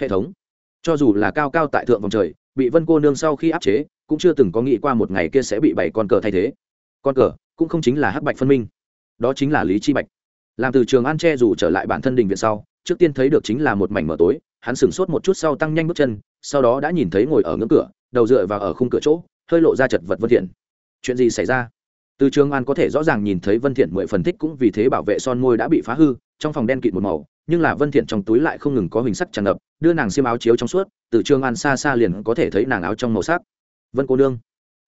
Hệ thống, cho dù là cao cao tại thượng vòng trời, bị vân cô nương sau khi áp chế, cũng chưa từng có nghĩ qua một ngày kia sẽ bị bảy con cờ thay thế. Con cờ cũng không chính là hắc bạch phân minh, đó chính là lý chi bạch làm từ trường an che dù trở lại bản thân đình viện sau, trước tiên thấy được chính là một mảnh mở tối, hắn sửng sốt một chút sau tăng nhanh bước chân, sau đó đã nhìn thấy ngồi ở ngưỡng cửa, đầu dựa vào ở khung cửa chỗ, hơi lộ ra chật vật vân thiện. Chuyện gì xảy ra? Từ trường an có thể rõ ràng nhìn thấy vân thiện mười phần thích cũng vì thế bảo vệ son môi đã bị phá hư, trong phòng đen kịt một màu, nhưng là vân thiện trong túi lại không ngừng có hình sắc tràn ngập, đưa nàng xiêm áo chiếu trong suốt, từ trường an xa xa liền có thể thấy nàng áo trong màu sắc. Vân cô nương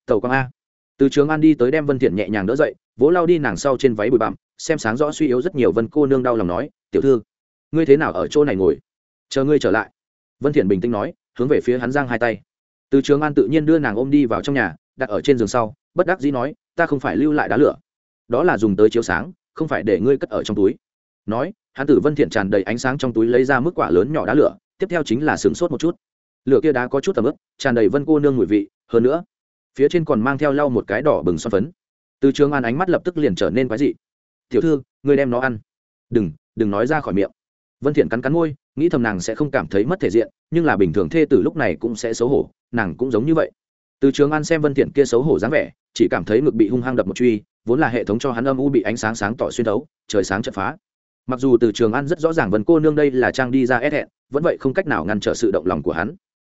tàu quang a từ trường an đi tới đem vân thiện nhẹ nhàng đỡ dậy, vỗ lao đi nàng sau trên váy bụi bặm, xem sáng rõ suy yếu rất nhiều vân cô nương đau lòng nói, tiểu thư, ngươi thế nào ở chỗ này ngồi? Chờ ngươi trở lại. Vân thiện bình tĩnh nói, hướng về phía hắn giang hai tay. Từ trường an tự nhiên đưa nàng ôm đi vào trong nhà, đặt ở trên giường sau, bất đắc dĩ nói, ta không phải lưu lại đá lửa. Đó là dùng tới chiếu sáng, không phải để ngươi cất ở trong túi. Nói, hắn tử vân thiện tràn đầy ánh sáng trong túi lấy ra mức quả lớn nhỏ đá lửa, tiếp theo chính là sướng sốt một chút. Lửa kia đá có chút tầm ướp tràn đầy vân cô nương mùi vị, hơn nữa phía trên còn mang theo lau một cái đỏ bừng son phấn. Từ trường an ánh mắt lập tức liền trở nên quái dị. Tiểu thư, ngươi đem nó ăn. Đừng đừng nói ra khỏi miệng. Vân thiện cắn cắn môi, nghĩ thầm nàng sẽ không cảm thấy mất thể diện, nhưng là bình thường thê tử lúc này cũng sẽ xấu hổ, nàng cũng giống như vậy. Từ trường an xem vân thiện kia xấu hổ dáng vẻ, chỉ cảm thấy ngực bị hung hăng đập một truy, vốn là hệ thống cho hắn âm u bị ánh sáng sáng tỏ xuyên thấu, trời sáng chợt phá. Mặc dù từ trường an rất rõ ràng vân cô nương đây là trang đi ra ép hẹn, vẫn vậy không cách nào ngăn trở sự động lòng của hắn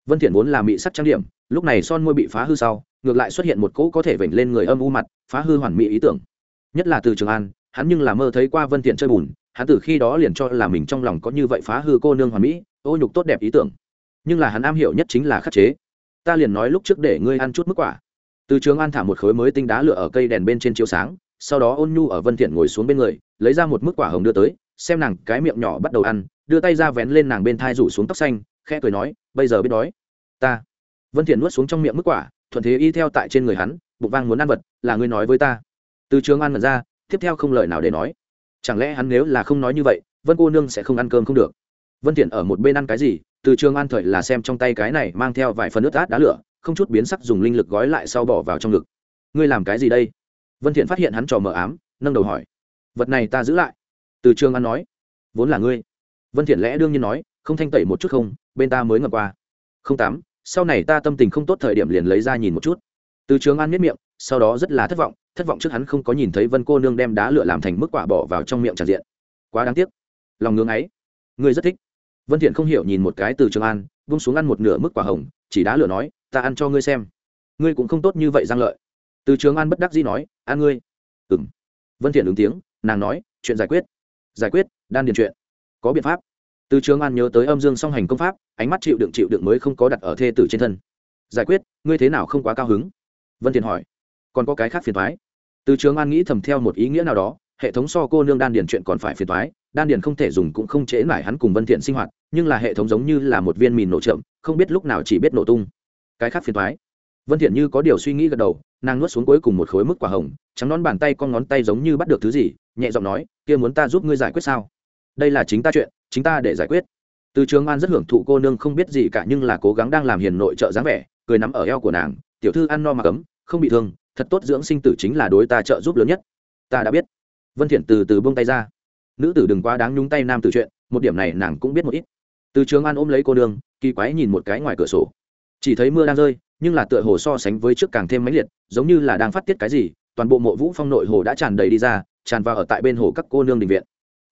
vân thiện vốn là mỹ sắc trang điểm, lúc này son môi bị phá hư sau, ngược lại xuất hiện một cỗ có thể vểnh lên người âm u mặt, phá hư hoàn mỹ ý tưởng. Nhất là từ trường an, hắn nhưng là mơ thấy qua vân thiện chơi bùn, hắn từ khi đó liền cho là mình trong lòng có như vậy phá hư cô nương hoàn mỹ, ô nhục tốt đẹp ý tưởng. Nhưng là hắn am hiểu nhất chính là khắc chế. Ta liền nói lúc trước để ngươi ăn chút mức quả. Từ trường an thả một khối mới tinh đá lửa ở cây đèn bên trên chiếu sáng, sau đó ôn nhu ở vân thiện ngồi xuống bên người, lấy ra một mức quả hồng đưa tới, xem nàng cái miệng nhỏ bắt đầu ăn, đưa tay ra vén lên nàng bên thai rủ xuống tóc xanh, khẽ cười nói bây giờ biết đói. Ta. Vân thiện nuốt xuống trong miệng mức quả, thuận thế y theo tại trên người hắn, bụng vang muốn ăn vật, là ngươi nói với ta. Từ trường an mật ra, tiếp theo không lời nào để nói. Chẳng lẽ hắn nếu là không nói như vậy, vân cô nương sẽ không ăn cơm không được? Vân thiện ở một bên ăn cái gì, từ trường an thời là xem trong tay cái này mang theo vài phần nước át đá lửa, không chút biến sắc dùng linh lực gói lại sau bỏ vào trong ngực. Ngươi làm cái gì đây? Vân thiện phát hiện hắn trò mờ ám, nâng đầu hỏi. Vật này ta giữ lại. Từ trường an nói. Vốn là ngươi. Vân thiện lẽ đương nhiên nói, không thanh tẩy một chút không bên ta mới ngập qua. Không tám sau này ta tâm tình không tốt thời điểm liền lấy ra nhìn một chút. Từ trường an miết miệng, sau đó rất là thất vọng thất vọng trước hắn không có nhìn thấy vân cô nương đem đá lửa làm thành mức quả bỏ vào trong miệng tràn diện. Quá đáng tiếc. Lòng ngưng ấy ngươi rất thích. Vân thiện không hiểu nhìn một cái từ trường an, vung xuống ăn một nửa mức quả hồng, chỉ đá lửa nói, ta ăn cho ngươi xem. Ngươi cũng không tốt như vậy giang lợi. Từ trường an bất đắc dĩ nói, ăn ngươi. Ừm. Vân thiện ứng tiếng, nàng nói, chuyện giải quyết. Giải quyết, đan điền chuyện. Có biện pháp từ trường an nhớ tới âm dương song hành công pháp, ánh mắt chịu đựng chịu đựng mới không có đặt ở thê tử trên thân. Giải quyết, ngươi thế nào không quá cao hứng? Vân thiền hỏi. Còn có cái khác phiền thoái từ trường an nghĩ thầm theo một ý nghĩa nào đó, hệ thống so cô nương đan điền chuyện còn phải phiền thoái đan điền không thể dùng cũng không chế mải hắn cùng vân thiện sinh hoạt, nhưng là hệ thống giống như là một viên mìn nổ chậm, không biết lúc nào chỉ biết nổ tung. Cái khác phiền thoái vân thiện như có điều suy nghĩ gật đầu, nàng nuốt xuống cuối cùng một khối mức quả hồng, trắng nón bàn tay con ngón tay giống như bắt được thứ gì, nhẹ giọng nói, kia muốn ta giúp ngươi giải quyết sao? Đây là chính ta chuyện chính ta để giải quyết. Từ trường an rất hưởng thụ cô nương không biết gì cả nhưng là cố gắng đang làm hiền nội trợ dáng vẻ, cười nắm ở eo của nàng, tiểu thư ăn no mà cấm, không bị thương, thật tốt dưỡng sinh tử chính là đối ta trợ giúp lớn nhất. Ta đã biết. Vân thiện từ từ buông tay ra. Nữ tử đừng quá đáng nhúng tay nam tử chuyện, một điểm này nàng cũng biết một ít. Từ trường an ôm lấy cô nương, kỳ quái nhìn một cái ngoài cửa sổ. Chỉ thấy mưa đang rơi, nhưng là tựa hồ so sánh với trước càng thêm mãnh liệt, giống như là đang phát tiết cái gì, toàn bộ mộ vũ phong nội hồ đã tràn đầy đi ra, tràn vào ở tại bên hồ các cô nương đình viện.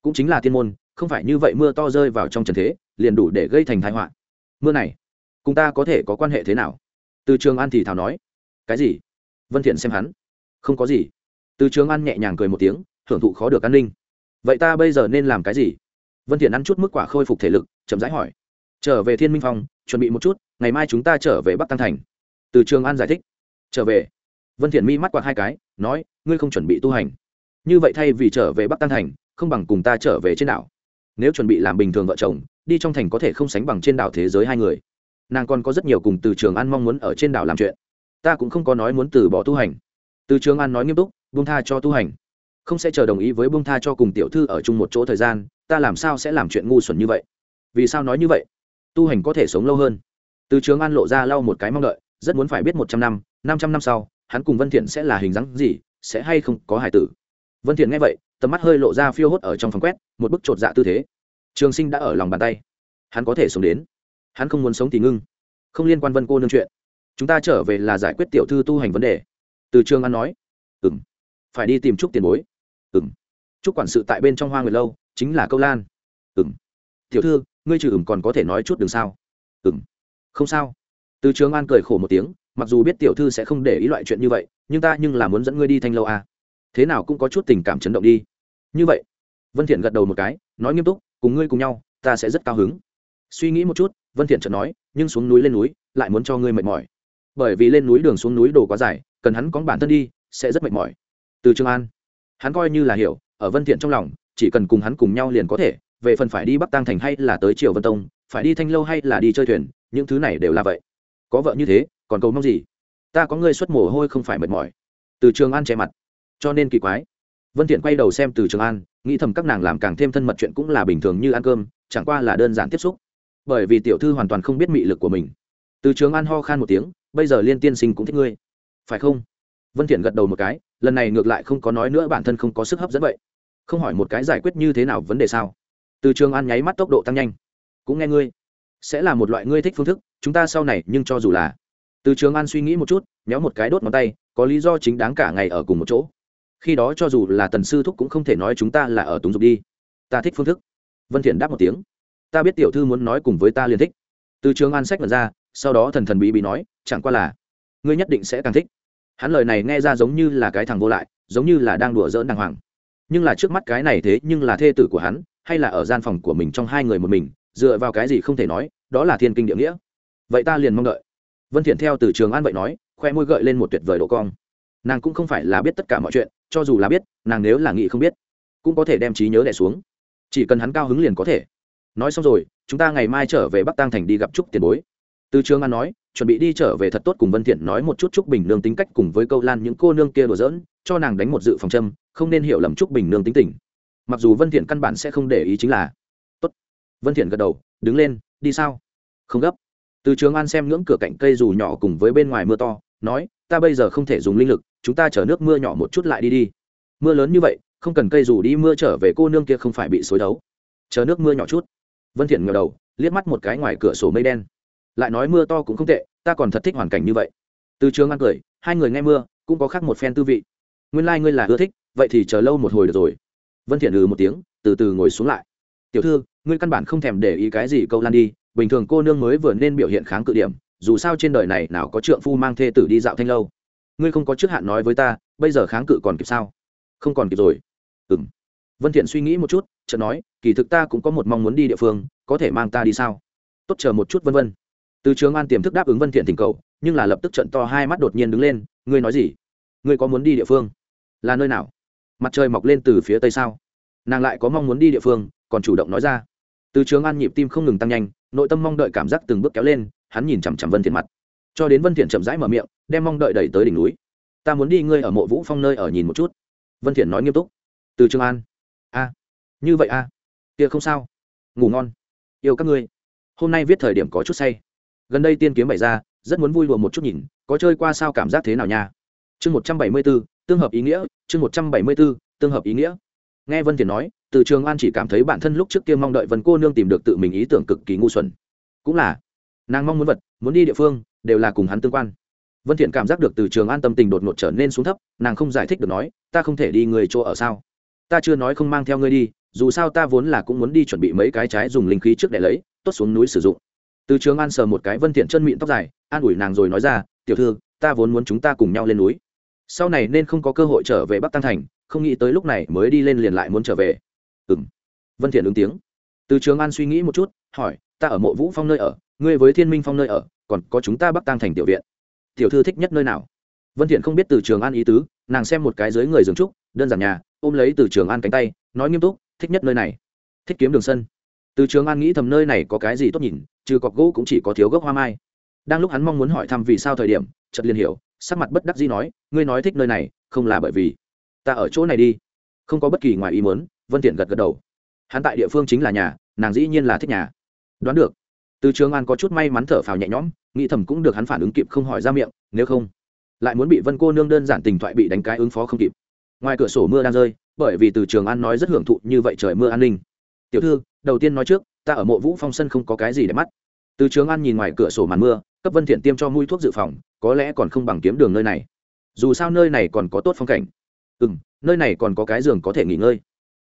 Cũng chính là thiên môn không phải như vậy mưa to rơi vào trong trần thế, liền đủ để gây thành thái họa. Mưa này, cùng ta có thể có quan hệ thế nào? Từ trường an thì thảo nói. Cái gì? Vân thiện xem hắn. Không có gì. Từ trường an nhẹ nhàng cười một tiếng, hưởng thụ khó được an ninh. Vậy ta bây giờ nên làm cái gì? Vân thiện ăn chút mức quả khôi phục thể lực, chậm rãi hỏi. Trở về thiên minh phong, chuẩn bị một chút, ngày mai chúng ta trở về bắc tăng thành. Từ trường an giải thích. Trở về. Vân thiện mi mắt quạt hai cái, nói, ngươi không chuẩn bị tu hành. Như vậy thay vì trở về bắc tăng thành, không bằng cùng ta trở về trên đảo nếu chuẩn bị làm bình thường vợ chồng, đi trong thành có thể không sánh bằng trên đảo thế giới hai người. Nàng còn có rất nhiều cùng từ trường an mong muốn ở trên đảo làm chuyện. Ta cũng không có nói muốn từ bỏ tu hành. Từ trường an nói nghiêm túc, buông tha cho tu hành. Không sẽ chờ đồng ý với buông tha cho cùng tiểu thư ở chung một chỗ thời gian, ta làm sao sẽ làm chuyện ngu xuẩn như vậy? Vì sao nói như vậy? Tu hành có thể sống lâu hơn. Từ trường an lộ ra lau một cái mong đợi, rất muốn phải biết một trăm năm năm trăm năm sau, hắn cùng vân thiện sẽ là hình dáng gì, sẽ hay không có hải tử. Vân thiện nghe vậy tầm mắt hơi lộ ra phiêu hốt ở trong phòng quét, một bức trột dạ tư thế. Trường sinh đã ở lòng bàn tay. Hắn có thể sống đến. Hắn không muốn sống thì ngưng. Không liên quan vân cô nương chuyện. Chúng ta trở về là giải quyết tiểu thư tu hành vấn đề. Từ trường an nói. Ừm. Phải đi tìm trúc tiền bối. Ừm. Trúc quản sự tại bên trong hoa người lâu, chính là câu lan. Ừm. Tiểu thư, ngươi trừ ừm còn có thể nói chút đường sao? Ừm. Không sao. Từ trường an cười khổ một tiếng, mặc dù biết tiểu thư sẽ không để ý loại chuyện như vậy, nhưng ta nhưng là muốn dẫn ngươi đi thanh lâu à. thế nào cũng có chút tình cảm chấn động đi như vậy, vân thiện gật đầu một cái, nói nghiêm túc, cùng ngươi cùng nhau, ta sẽ rất cao hứng. Suy nghĩ một chút, vân thiện chợt nói, nhưng xuống núi lên núi, lại muốn cho ngươi mệt mỏi. Bởi vì lên núi đường xuống núi đồ quá dài, cần hắn có bản thân đi, sẽ rất mệt mỏi. Từ trường an, hắn coi như là hiểu, ở vân thiện trong lòng, chỉ cần cùng hắn cùng nhau liền có thể, về phần phải đi bắc tăng thành hay là tới triều vân tông, phải đi thanh lâu hay là đi chơi thuyền, những thứ này đều là vậy. Có vợ như thế, còn cầu mong gì? Ta có ngươi xuất mồ hôi không phải mệt mỏi. Từ trường an che mặt. Cho nên kỳ quái vân thiện quay đầu xem từ trường an, nghĩ thầm các nàng làm càng thêm thân mật chuyện cũng là bình thường như ăn cơm, chẳng qua là đơn giản tiếp xúc. Bởi vì tiểu thư hoàn toàn không biết mị lực của mình. Từ trường an ho khan một tiếng, bây giờ liên tiên sinh cũng thích ngươi. Phải không? Vân thiện gật đầu một cái, lần này ngược lại không có nói nữa bản thân không có sức hấp dẫn vậy. Không hỏi một cái giải quyết như thế nào vấn đề sao? Từ trường an nháy mắt tốc độ tăng nhanh. Cũng nghe ngươi. Sẽ là một loại ngươi thích phương thức, chúng ta sau này nhưng cho dù là. Từ trường an suy nghĩ một chút, méo một cái đốt ngón tay, có lý do chính đáng cả ngày ở cùng một chỗ khi đó cho dù là tần sư thúc cũng không thể nói chúng ta là ở túng dục đi. Ta thích phương thức. Vân thiện đáp một tiếng. Ta biết tiểu thư muốn nói cùng với ta liền thích. Từ trường an sách vật ra, sau đó thần thần bí bí nói, chẳng qua là, ngươi nhất định sẽ càng thích. Hắn lời này nghe ra giống như là cái thằng vô lại, giống như là đang đùa giỡn đàng hoàng. Nhưng là trước mắt cái này thế nhưng là thê tử của hắn, hay là ở gian phòng của mình trong hai người một mình, dựa vào cái gì không thể nói, đó là thiên kinh địa nghĩa. Vậy ta liền mong đợi. Vân thiện theo từ trường an vậy nói, khoe môi gợi lên một tuyệt vời độ cong nàng cũng không phải là biết tất cả mọi chuyện, cho dù là biết, nàng nếu là nghĩ không biết, cũng có thể đem trí nhớ đẻ xuống. Chỉ cần hắn cao hứng liền có thể. Nói xong rồi, chúng ta ngày mai trở về bắc tăng thành đi gặp trúc tiền bối. Từ trường an nói, chuẩn bị đi trở về thật tốt cùng vân thiện nói một chút trúc bình nương tính cách cùng với câu lan những cô nương kia đùa giỡn, cho nàng đánh một dự phòng châm, không nên hiểu lầm trúc bình nương tính tình. Mặc dù vân thiện căn bản sẽ không để ý chính là, tốt. Vân thiện gật đầu, đứng lên, đi sao? Không gấp. Từ trường an xem ngưỡng cửa cạnh cây dù nhỏ cùng với bên ngoài mưa to, nói ta bây giờ không thể dùng linh lực, chúng ta chở nước mưa nhỏ một chút lại đi đi. Mưa lớn như vậy, không cần cây dù đi mưa trở về cô nương kia không phải bị xối đấu. Chờ nước mưa nhỏ chút. Vân thiện ngẩng đầu, liếc mắt một cái ngoài cửa sổ mây đen. Lại nói mưa to cũng không tệ, ta còn thật thích hoàn cảnh như vậy. Từ trường ăn cười, hai người nghe mưa, cũng có khác một phen tư vị. Nguyên lai ngươi là ưa thích, vậy thì chờ lâu một hồi được rồi. Vân thiện ừ một tiếng, từ từ ngồi xuống lại. Tiểu thư, ngươi căn bản không thèm để ý cái gì câu lan đi, bình thường cô nương mới vừa nên biểu hiện kháng cự điểm dù sao trên đời này nào có trượng phu mang thê tử đi dạo thanh lâu. Ngươi không có trước hạn nói với ta, bây giờ kháng cự còn kịp sao? Không còn kịp rồi. Ừ m vân thiện suy nghĩ một chút, chợt nói, kỳ thực ta cũng có một mong muốn đi địa phương, có thể mang ta đi sao? Tốt, chờ một chút vân vân. Từ trường an tiềm thức đáp ứng vân thiện thỉnh cầu, nhưng là lập tức trận to hai mắt đột nhiên đứng lên, ngươi nói gì? Ngươi có muốn đi địa phương? Là nơi nào? Mặt trời mọc lên từ phía tây sao? Nàng lại có mong muốn đi địa phương, còn chủ động nói ra. Từ trường an nhịp tim không ngừng tăng nhanh, nội tâm mong đợi cảm giác từng bước kéo lên hắn nhìn chằm chằm vân thiện mặt. Cho đến vân thiện chậm rãi mở miệng, đem mong đợi đẩy tới đỉnh núi. Ta muốn đi ngươi ở mộ vũ phong nơi ở nhìn một chút. Vân thiện nói nghiêm túc. Từ trường an. A. Như vậy a kia không sao. Ngủ ngon. Yêu các ngươi. Hôm nay viết thời điểm có chút say. Gần đây tiên kiếm bày ra, rất muốn vui lùa một chút nhìn, có chơi qua sao cảm giác thế nào nha? Chương một trăm bảy mươi b ố tương hợp ý nghĩa, chương một trăm bảy mươi b ố tương hợp ý nghĩa. Nghe vân thiền nói, từ trường an chỉ cảm thấy bản thân lúc trước kia mong đợi vân cô nương tìm được tự mình ý tưởng cực kỳ ngu xuẩn. Cũng là nàng mong muốn vật, muốn đi địa phương, đều là cùng hắn tương quan. Vân thiện cảm giác được từ trường an tâm tình đột ngột trở nên xuống thấp, nàng không giải thích được nói, ta không thể đi người chỗ ở sao? Ta chưa nói không mang theo ngươi đi, dù sao ta vốn là cũng muốn đi chuẩn bị mấy cái trái dùng linh khí trước để lấy, tốt xuống núi sử dụng. Từ trường an sờ một cái vân thiện chân mịn tóc dài, an ủi nàng rồi nói ra, tiểu thư, ta vốn muốn chúng ta cùng nhau lên núi. Sau này nên không có cơ hội trở về bắc tăng thành, không nghĩ tới lúc này mới đi lên liền lại muốn trở về. Ừm. Vân thiện ứng tiếng. Từ trường an suy nghĩ một chút, hỏi, ta ở mộ vũ phong nơi ở ngươi với thiên minh phong nơi ở, còn có chúng ta bắc tăng thành tiểu viện. Tiểu thư thích nhất nơi nào? Vân thiện không biết từ trường an ý tứ, nàng xem một cái dưới người dường trúc, đơn giản nhà, ôm lấy từ trường an cánh tay, nói nghiêm túc, thích nhất nơi này. Thích kiếm đường sân. Từ trường an nghĩ thầm nơi này có cái gì tốt nhìn, trừ cọc gỗ cũng chỉ có thiếu gốc hoa mai. Đang lúc hắn mong muốn hỏi thăm vì sao thời điểm, chợt liền hiểu, sắc mặt bất đắc dĩ nói, ngươi nói thích nơi này, không là bởi vì ta ở chỗ này đi. Không có bất kỳ ngoài ý muốn, vân thiện gật gật đầu. Hắn tại địa phương chính là nhà, nàng dĩ nhiên là thích nhà. Đoán được từ trường an có chút may mắn thở phào nhẹ nhõm, nghĩ thầm cũng được hắn phản ứng kịp không hỏi ra miệng, nếu không, lại muốn bị vân cô nương đơn giản tình thoại bị đánh cái ứng phó không kịp. Ngoài cửa sổ mưa đang rơi, bởi vì từ trường an nói rất hưởng thụ như vậy trời mưa an ninh. Tiểu thư, đầu tiên nói trước, ta ở mộ vũ phong sân không có cái gì để mắt. Từ trường an nhìn ngoài cửa sổ màn mưa, cấp vân thiện tiêm cho mũi thuốc dự phòng, có lẽ còn không bằng kiếm đường nơi này. Dù sao nơi này còn có tốt phong cảnh. Ừ nơi này còn có cái giường có thể nghỉ ngơi.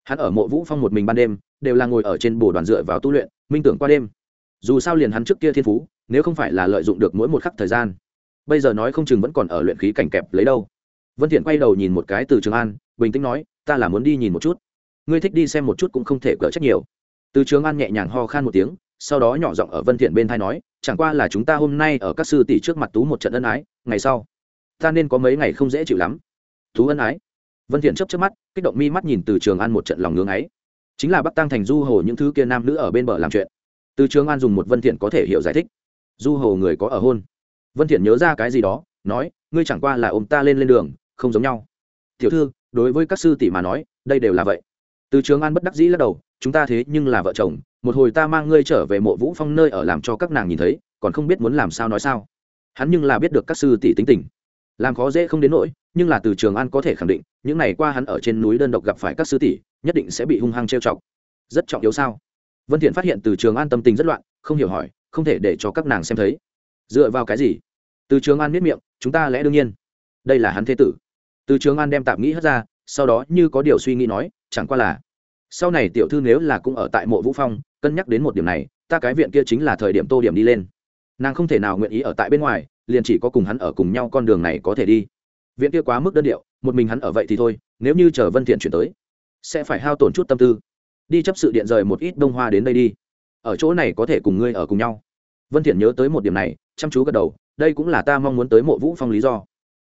Hắn ở mộ vũ phong một mình ban đêm, đều là ngồi ở trên bồ đoàn dựa vào tu luyện, minh tưởng qua đêm dù sao liền hắn trước kia thiên phú, nếu không phải là lợi dụng được mỗi một khắc thời gian, bây giờ nói không chừng vẫn còn ở luyện khí cảnh kẹp lấy đâu. Vân thiện quay đầu nhìn một cái từ trường an, bình tĩnh nói, ta là muốn đi nhìn một chút. Ngươi thích đi xem một chút cũng không thể cỡ trách nhiều. Từ trường an nhẹ nhàng ho khan một tiếng, sau đó nhỏ giọng ở vân thiện bên tai nói, chẳng qua là chúng ta hôm nay ở các sư tỷ trước mặt tú một trận ân ái, ngày sau, ta nên có mấy ngày không dễ chịu lắm. Tú ân ái? Vân thiện chớp chớp mắt, kích động mi mắt nhìn từ trường an một trận lòng ngưỡng ấy. Chính là bắc tăng thành du hồ những thứ kia nam nữ ở bên bờ làm chuyện từ trường an dùng một vân thiện có thể hiểu giải thích. Du hồ người có ở hôn. Vân thiện nhớ ra cái gì đó, nói, ngươi chẳng qua là ôm ta lên lên đường, không giống nhau. Tiểu thư, đối với các sư tỷ mà nói, đây đều là vậy. Từ trường an bất đắc dĩ lắc đầu, chúng ta thế nhưng là vợ chồng, một hồi ta mang ngươi trở về mộ vũ phong nơi ở làm cho các nàng nhìn thấy, còn không biết muốn làm sao nói sao. Hắn nhưng là biết được các sư tỷ tính tình. Làm khó dễ không đến nỗi, nhưng là từ trường an có thể khẳng định, những ngày qua hắn ở trên núi đơn độc gặp phải các sư tỷ, nhất định sẽ bị hung hăng trêu chọc. Rất trọng yếu sao? Vân thiện phát hiện từ trường an tâm tình rất loạn, không hiểu hỏi, không thể để cho các nàng xem thấy. Dựa vào cái gì? Từ trường an biết miệng, chúng ta lẽ đương nhiên. Đây là hắn thế tử. Từ trường an đem tạm nghĩ hất ra, sau đó như có điều suy nghĩ nói, chẳng qua là, sau này tiểu thư nếu là cũng ở tại mộ vũ phong, cân nhắc đến một điểm này, ta cái viện kia chính là thời điểm tô điểm đi lên. Nàng không thể nào nguyện ý ở tại bên ngoài, liền chỉ có cùng hắn ở cùng nhau con đường này có thể đi. Viện kia quá mức đơn điệu, một mình hắn ở vậy thì thôi, nếu như chờ vân thiện chuyển tới, sẽ phải hao tổn chút tâm tư đi chấp sự điện rời một ít đông hoa đến đây đi. Ở chỗ này có thể cùng ngươi ở cùng nhau. Vân thiện nhớ tới một điểm này, chăm chú gật đầu, đây cũng là ta mong muốn tới mộ vũ phong lý do.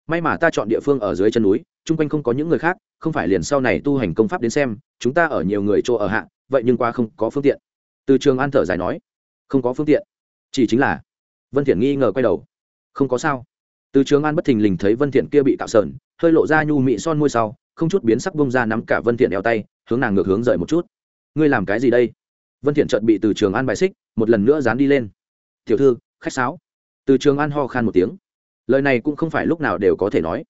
May mà ta chọn địa phương ở dưới chân núi, chung quanh không có những người khác, không phải liền sau này tu hành công pháp đến xem, chúng ta ở nhiều người chỗ ở hạ, vậy nhưng qua không có phương tiện. Từ trường an thở dài nói, không có phương tiện. Chỉ chính là, vân thiện nghi ngờ quay đầu, không có sao. Từ trường an bất thình lình thấy vân thiện kia bị cạo sờn, hơi lộ ra nhu mị son môi sau, không chút biến sắc bông ra nắm cả vân thiện eo tay, hướng nàng ngược hướng rời một chút ngươi làm cái gì đây? Vân thiện chợt bị từ trường an bài xích, một lần nữa dán đi lên. Tiểu thư, khách sáo. Từ trường an ho khan một tiếng. Lời này cũng không phải lúc nào đều có thể nói.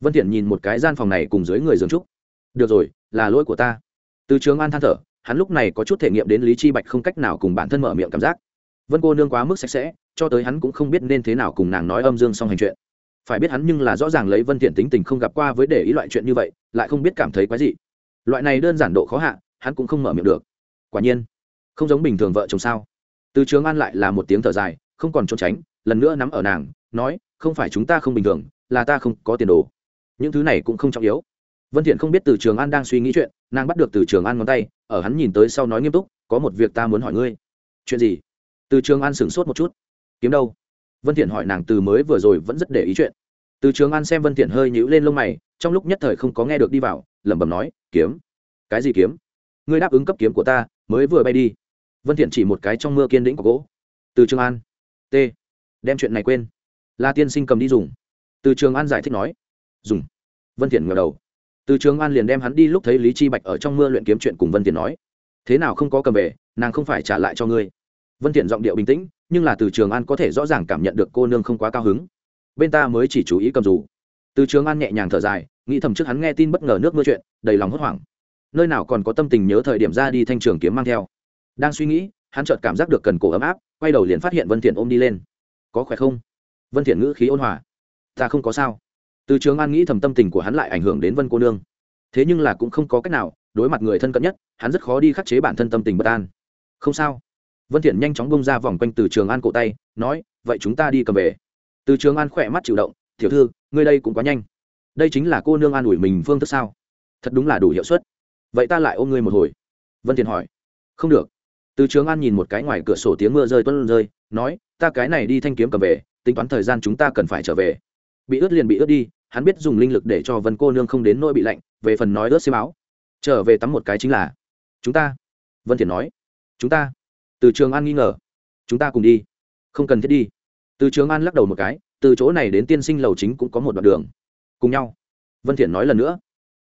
Vân thiện nhìn một cái gian phòng này cùng dưới người giường trúc. Được rồi, là lỗi của ta. Từ trường an than thở, hắn lúc này có chút thể nghiệm đến lý chi bạch không cách nào cùng bản thân mở miệng cảm giác. Vân cô nương quá mức sạch sẽ, cho tới hắn cũng không biết nên thế nào cùng nàng nói âm dương song hành chuyện. Phải biết hắn nhưng là rõ ràng lấy vân thiện tính tình không gặp qua với để ý loại chuyện như vậy, lại không biết cảm thấy quái gì loại này đơn giản độ khó hạ hắn cũng không mở miệng được. Quả nhiên, không giống bình thường vợ chồng sao? Từ trường an lại là một tiếng thở dài, không còn trốn tránh, lần nữa nắm ở nàng, nói, không phải chúng ta không bình thường, là ta không có tiền đồ. Những thứ này cũng không trọng yếu. Vân thiện không biết từ trường an đang suy nghĩ chuyện, nàng bắt được từ trường an ngón tay, ở hắn nhìn tới sau nói nghiêm túc, có một việc ta muốn hỏi ngươi. Chuyện gì? Từ trường an sửng sốt một chút. Kiếm đâu? Vân thiện hỏi nàng từ mới vừa rồi vẫn rất để ý chuyện. Từ trường an xem vân thiện hơi nhíu lên lông mày, trong lúc nhất thời không có nghe được đi vào, lẩm bẩm nói, kiếm. Cái gì kiếm? Ngươi đáp ứng cấp kiếm của ta, mới vừa bay đi. Vân thiện chỉ một cái trong mưa kiên đĩnh của gỗ. Từ trường an. T. Đem chuyện này quên. La tiên sinh cầm đi dùng. Từ trường an giải thích nói. Dùng. Vân thiện ngẩng đầu. Từ trường an liền đem hắn đi lúc thấy lý chi bạch ở trong mưa luyện kiếm chuyện cùng vân thiện nói. Thế nào không có cầm về, nàng không phải trả lại cho ngươi. Vân thiện giọng điệu bình tĩnh, nhưng là từ trường an có thể rõ ràng cảm nhận được cô nương không quá cao hứng. Bên ta mới chỉ chú ý cầm dù. Từ trường an nhẹ nhàng thở dài, nghĩ thầm trước hắn nghe tin bất ngờ nước mưa chuyện, đầy lòng hốt hoảng nơi nào còn có tâm tình nhớ thời điểm ra đi thanh trường kiếm mang theo. Đang suy nghĩ, hắn chợt cảm giác được cần cổ ấm áp, quay đầu liền phát hiện vân thiện ôm đi lên. Có khỏe không? Vân thiện ngữ khí ôn hòa. Ta không có sao. Từ trường an nghĩ thầm tâm tình của hắn lại ảnh hưởng đến vân cô nương. Thế nhưng là cũng không có cách nào, đối mặt người thân cận nhất, hắn rất khó đi khắc chế bản thân tâm tình bất an. Không sao. Vân thiện nhanh chóng bung ra vòng quanh từ trường an cổ tay, nói, vậy chúng ta đi cầm về. Từ trường an khỏe mắt chịu động, tiểu thư, ngươi đây cũng quá nhanh. Đây chính là cô nương an ủi mình phương thức sao? Thật đúng là đủ hiệu suất vậy ta lại ôm ngươi một hồi. Vân thiện hỏi. Không được. Từ trường an nhìn một cái ngoài cửa sổ tiếng mưa rơi tuân rơi, nói, ta cái này đi thanh kiếm cầm về, tính toán thời gian chúng ta cần phải trở về. Bị ướt liền bị ướt đi, hắn biết dùng linh lực để cho vân cô nương không đến nỗi bị lạnh, về phần nói ướt xiêm áo. Trở về tắm một cái chính là, chúng ta? Vân thiện nói. Chúng ta? Từ trường an nghi ngờ. Chúng ta cùng đi. Không cần thiết đi. Từ trường an lắc đầu một cái, từ chỗ này đến tiên sinh lầu chính cũng có một đoạn đường, cùng nhau. Vân thiện nói lần nữa.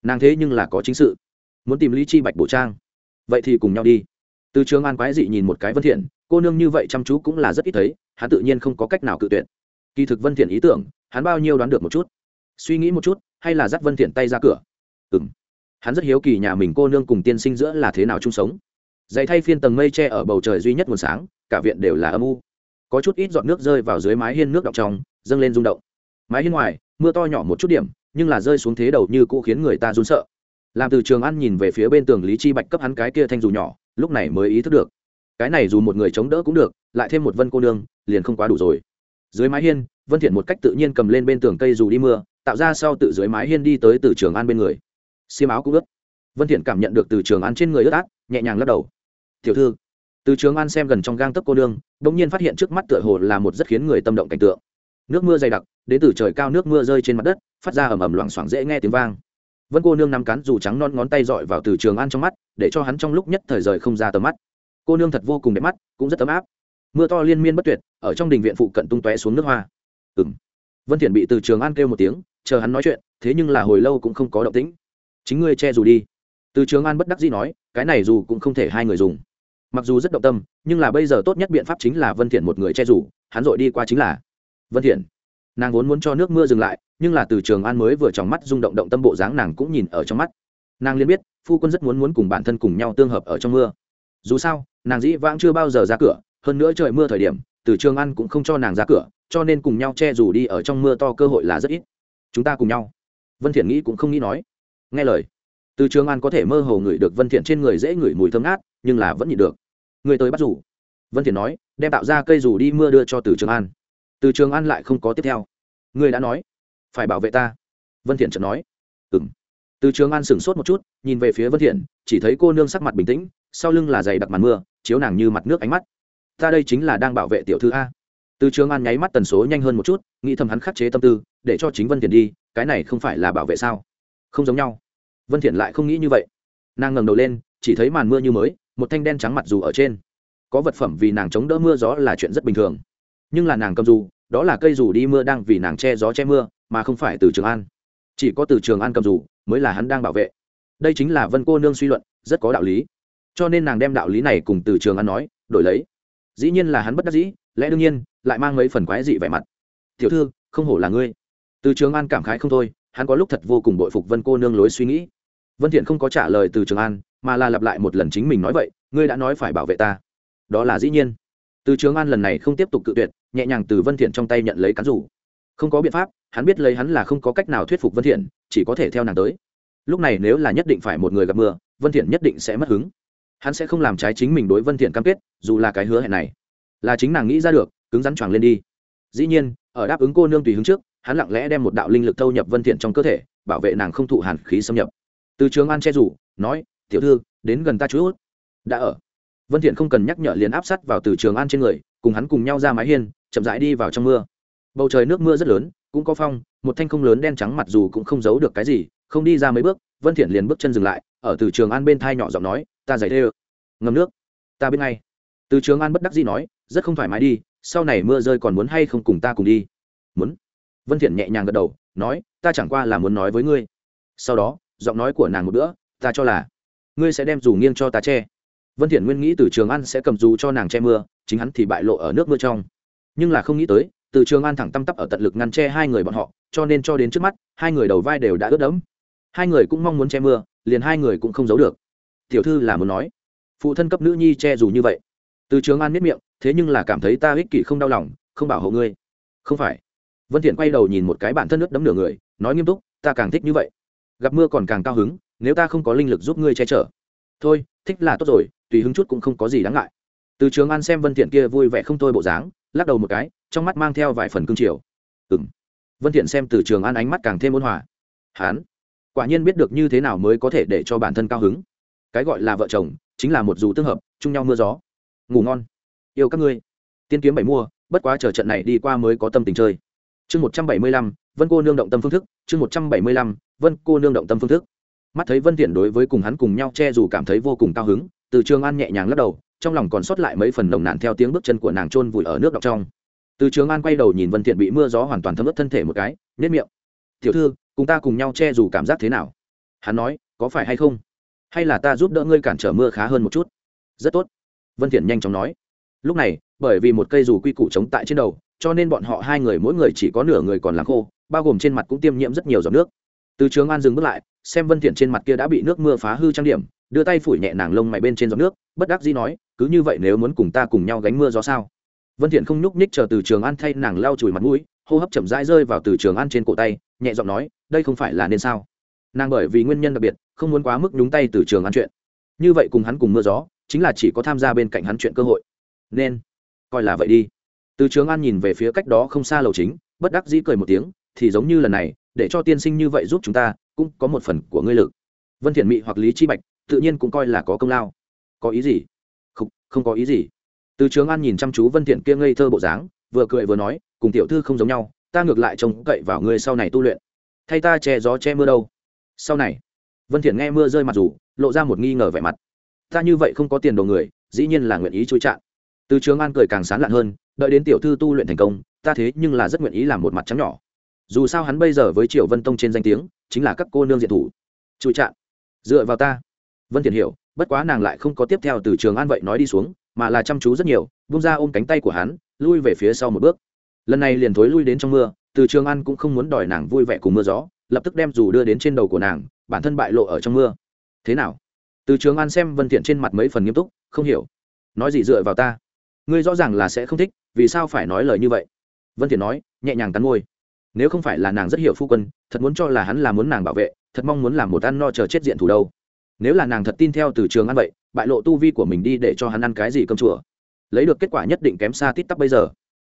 Nàng thế nhưng là có chính sự muốn tìm lý chi bạch bổ trang. Vậy thì cùng nhau đi. Từ trường an quái dị nhìn một cái vân thiện, cô nương như vậy chăm chú cũng là rất ít thấy, hắn tự nhiên không có cách nào cự tuyệt. Kỳ thực vân thiện ý tưởng, hắn bao nhiêu đoán được một chút. Suy nghĩ một chút, hay là dắt vân thiện tay ra cửa. Ừm. Hắn rất hiếu kỳ nhà mình cô nương cùng tiên sinh giữa là thế nào chung sống. Dày thay phiên tầng mây che ở bầu trời duy nhất nguồn sáng, cả viện đều là âm u. Có chút ít giọt nước rơi vào dưới mái hiên nước đọng trong, dâng lên rung động. Mái hiên ngoài, mưa to nhỏ một chút điểm, nhưng là rơi xuống thế đầu như cũ khiến người ta run sợ làm từ trường ăn nhìn về phía bên tường lý chi bạch cấp hắn cái kia thanh dù nhỏ, lúc này mới ý thức được. Cái này dù một người chống đỡ cũng được, lại thêm một vân cô nương, liền không quá đủ rồi. Dưới mái hiên, vân thiện một cách tự nhiên cầm lên bên tường cây dù đi mưa, tạo ra sau tự dưới mái hiên đi tới từ trường an bên người. Xiêm áo cũng ướt. Vân thiện cảm nhận được từ trường an trên người ướt át, nhẹ nhàng lắc đầu. Tiểu thư. Từ trường an xem gần trong gang tấc cô nương đống nhiên phát hiện trước mắt tựa hồ là một rất khiến người tâm động cảnh tượng. Nước mưa dày đặc, đến từ trời cao nước mưa rơi trên mặt đất, phát ra ầm ầm loảng xoảng dễ nghe tiếng vang vân cô nương nắm cán dù trắng non ngón tay dọi vào từ trường an trong mắt, để cho hắn trong lúc nhất thời rời không ra tầm mắt. Cô nương thật vô cùng đẹp mắt, cũng rất ấm áp. Mưa to liên miên bất tuyệt, ở trong đình viện phụ cận tung tóe xuống nước hoa. Ừng vân thiện bị từ trường an kêu một tiếng, chờ hắn nói chuyện, thế nhưng là hồi lâu cũng không có động tĩnh. Chính ngươi che dù đi. Từ trường an bất đắc dĩ nói, cái này dù cũng không thể hai người dùng. Mặc dù rất động tâm, nhưng là bây giờ tốt nhất biện pháp chính là vân thiện một người che dù, hắn dội đi qua chính là vân thiện nàng vốn muốn cho nước mưa dừng lại, nhưng là từ trường an mới vừa trong mắt rung động động tâm bộ dáng nàng cũng nhìn ở trong mắt. Nàng liền biết, phu quân rất muốn muốn cùng bản thân cùng nhau tương hợp ở trong mưa. Dù sao, nàng dĩ vãng chưa bao giờ ra cửa, hơn nữa trời mưa thời điểm, từ trường an cũng không cho nàng ra cửa, cho nên cùng nhau che dù đi ở trong mưa to cơ hội là rất ít. Chúng ta cùng nhau. Vân thiện nghĩ cũng không nghĩ nói. Nghe lời, từ trường an có thể mơ hồ ngửi được vân thiện trên người dễ ngửi mùi thơm ngát, nhưng là vẫn nhịn được. Người tới bắt rủ vân thiện nói, đem tạo ra cây rủ đi mưa đưa cho từ trường an từ trường an lại không có tiếp theo. Ngươi đã nói. Phải bảo vệ ta. Vân thiện chợt nói. Ừm. từ trường an sửng sốt một chút, nhìn về phía vân thiện, chỉ thấy cô nương sắc mặt bình tĩnh, sau lưng là dày đặc màn mưa, chiếu nàng như mặt nước ánh mắt. Ta đây chính là đang bảo vệ tiểu thư a. Từ trường an nháy mắt tần số nhanh hơn một chút, nghĩ thầm hắn khắc chế tâm tư, để cho chính vân thiện đi, cái này không phải là bảo vệ sao? Không giống nhau. Vân thiện lại không nghĩ như vậy. Nàng ngẩng đầu lên, chỉ thấy màn mưa như mới, một thanh đen trắng mặt dù ở trên. Có vật phẩm vì nàng chống đỡ mưa gió là chuyện rất bình thường nhưng là nàng cầm dù, đó là cây dù đi mưa đang vì nàng che gió che mưa, mà không phải từ trường an. Chỉ có từ trường an cầm dù mới là hắn đang bảo vệ. Đây chính là vân cô nương suy luận, rất có đạo lý. Cho nên nàng đem đạo lý này cùng từ trường an nói, đổi lấy. Dĩ nhiên là hắn bất đắc dĩ, lẽ đương nhiên, lại mang mấy phần quái dị vẻ mặt. Tiểu thư, không hổ là ngươi. Từ trường an cảm khái không thôi, hắn có lúc thật vô cùng bội phục vân cô nương lối suy nghĩ. Vân thiện không có trả lời từ trường an, mà là lặp lại một lần chính mình nói vậy, ngươi đã nói phải bảo vệ ta. Đó là dĩ nhiên từ trường an lần này không tiếp tục cự tuyệt, nhẹ nhàng từ vân thiện trong tay nhận lấy cán rủ. Không có biện pháp, hắn biết lấy hắn là không có cách nào thuyết phục vân thiện, chỉ có thể theo nàng tới. Lúc này nếu là nhất định phải một người gặp mưa, vân thiện nhất định sẽ mất hứng. Hắn sẽ không làm trái chính mình đối vân thiện cam kết, dù là cái hứa hẹn này. Là chính nàng nghĩ ra được, cứng rắn choàng lên đi. Dĩ nhiên, ở đáp ứng cô nương tùy hứng trước, hắn lặng lẽ đem một đạo linh lực thâu nhập vân thiện trong cơ thể, bảo vệ nàng không thụ hàn khí xâm nhập. Từ trường an che rủ, nói, tiểu thư, đến gần ta chút, đã ở vân thiện không cần nhắc nhở liền áp sát vào từ trường an trên người, cùng hắn cùng nhau ra mái hiên, chậm rãi đi vào trong mưa. Bầu trời nước mưa rất lớn, cũng có phong, một thanh không lớn đen trắng mặt dù cũng không giấu được cái gì, không đi ra mấy bước, vân thiện liền bước chân dừng lại, ở từ trường an bên thai nhỏ giọng nói, ta giải thê ngâm nước. Ta bên ngay. Từ trường an bất đắc dĩ nói, rất không thoải mái đi, sau này mưa rơi còn muốn hay không cùng ta cùng đi? Muốn. Vân thiện nhẹ nhàng gật đầu, nói, ta chẳng qua là muốn nói với ngươi. Sau đó, giọng nói của nàng một bữa, ta cho là ngươi sẽ đem dù nghiêng cho ta che vân thiện nguyên nghĩ từ trường an sẽ cầm dù cho nàng che mưa, chính hắn thì bại lộ ở nước mưa trong. Nhưng là không nghĩ tới, từ trường an thẳng tăm tắp ở tận lực ngăn che hai người bọn họ, cho nên cho đến trước mắt, hai người đầu vai đều đã ướt đẫm. Hai người cũng mong muốn che mưa, liền hai người cũng không giấu được. Tiểu thư là muốn nói, phụ thân cấp nữ nhi che dù như vậy. Từ trường an miết miệng, thế nhưng là cảm thấy ta ích kỷ không đau lòng, không bảo hộ ngươi. Không phải. Vân thiện quay đầu nhìn một cái bản thân nước đấm nửa người, nói nghiêm túc, ta càng thích như vậy. Gặp mưa còn càng cao hứng, nếu ta không có linh lực giúp ngươi che chở. Thôi thích là tốt rồi, tùy hứng chút cũng không có gì đáng ngại. Từ trường an xem vân thiện kia vui vẻ không thôi bộ dáng, lắc đầu một cái, trong mắt mang theo vài phần cương triều. Ừm. Vân thiện xem từ trường an ánh mắt càng thêm ôn hòa. Hán. Quả nhiên biết được như thế nào mới có thể để cho bản thân cao hứng. Cái gọi là vợ chồng, chính là một dù tương hợp, chung nhau mưa gió. Ngủ ngon. Yêu các ngươi. Tiên kiếm bảy mua, bất quá chờ trận này đi qua mới có tâm tình chơi. Chương một trăm bảy mươi lăm, vân cô nương động tâm phương thức, chương một trăm bảy mươi lăm, vân cô nương động tâm phương thức mắt thấy vân thiện đối với cùng hắn cùng nhau che dù cảm thấy vô cùng cao hứng, từ trường an nhẹ nhàng lắc đầu, trong lòng còn sót lại mấy phần nồng nàn theo tiếng bước chân của nàng trôn vùi ở nước đọng trong. Từ trường an quay đầu nhìn vân thiện bị mưa gió hoàn toàn thấm ướt thân thể một cái nết miệng. Tiểu thư, cùng ta cùng nhau che dù cảm giác thế nào? Hắn nói, có phải hay không? Hay là ta giúp đỡ ngươi cản trở mưa khá hơn một chút? Rất tốt. Vân thiện nhanh chóng nói. Lúc này, bởi vì một cây dù quy củ chống tại trên đầu, cho nên bọn họ hai người mỗi người chỉ có nửa người còn làm khô, bao gồm trên mặt cũng tiêm nhiễm rất nhiều giọt nước. Từ trường an dừng bước lại xem vân thiện trên mặt kia đã bị nước mưa phá hư trang điểm, đưa tay phủi nhẹ nàng lông mày bên trên giọt nước, bất đắc dĩ nói, cứ như vậy nếu muốn cùng ta cùng nhau gánh mưa gió sao? Vân thiện không nhúc nhích chờ từ trường an thay nàng lau chùi mặt mũi, hô hấp chậm rãi rơi vào từ trường an trên cổ tay, nhẹ giọng nói, đây không phải là nên sao? Nàng bởi vì nguyên nhân đặc biệt, không muốn quá mức nhúng tay từ trường an chuyện. Như vậy cùng hắn cùng mưa gió, chính là chỉ có tham gia bên cạnh hắn chuyện cơ hội. Nên, coi là vậy đi. Từ trường an nhìn về phía cách đó không xa lầu chính, bất đắc dĩ cười một tiếng, thì giống như lần này để cho tiên sinh như vậy giúp chúng ta, cũng có một phần của ngươi lực. Vân thiện mị hoặc lý chi bạch, tự nhiên cũng coi là có công lao. Có ý gì? Không không có ý gì. Từ trường an nhìn chăm chú vân thiện kia ngây thơ bộ dáng, vừa cười vừa nói, cùng tiểu thư không giống nhau, ta ngược lại trông cậy vào ngươi sau này tu luyện. Thay ta che gió che mưa đâu. Sau này, vân thiện nghe mưa rơi mặt rủ, lộ ra một nghi ngờ vẻ mặt. Ta như vậy không có tiền đồ người, dĩ nhiên là nguyện ý chui chạm từ trường an cười càng sán lạn hơn, đợi đến tiểu thư tu luyện thành công, ta thế nhưng là rất nguyện ý làm một mặt trắng nhỏ dù sao hắn bây giờ với triều vân tông trên danh tiếng chính là các cô nương diện thủ chui chạm dựa vào ta vân thiện hiểu bất quá nàng lại không có tiếp theo từ trường an vậy nói đi xuống mà là chăm chú rất nhiều bung ra ôm cánh tay của hắn lui về phía sau một bước lần này liền thối lui đến trong mưa từ trường an cũng không muốn đòi nàng vui vẻ cùng mưa gió lập tức đem dù đưa đến trên đầu của nàng bản thân bại lộ ở trong mưa thế nào từ trường an xem vân thiện trên mặt mấy phần nghiêm túc không hiểu nói gì dựa vào ta ngươi rõ ràng là sẽ không thích vì sao phải nói lời như vậy vân thiện nói nhẹ nhàng cắn môi nếu không phải là nàng rất hiểu phu quân, thật muốn cho là hắn là muốn nàng bảo vệ, thật mong muốn làm một ăn no chờ chết diện thủ đâu. Nếu là nàng thật tin theo từ trường ăn vậy, bại lộ tu vi của mình đi để cho hắn ăn cái gì cơm chùa? Lấy được kết quả nhất định kém xa tít tắp bây giờ.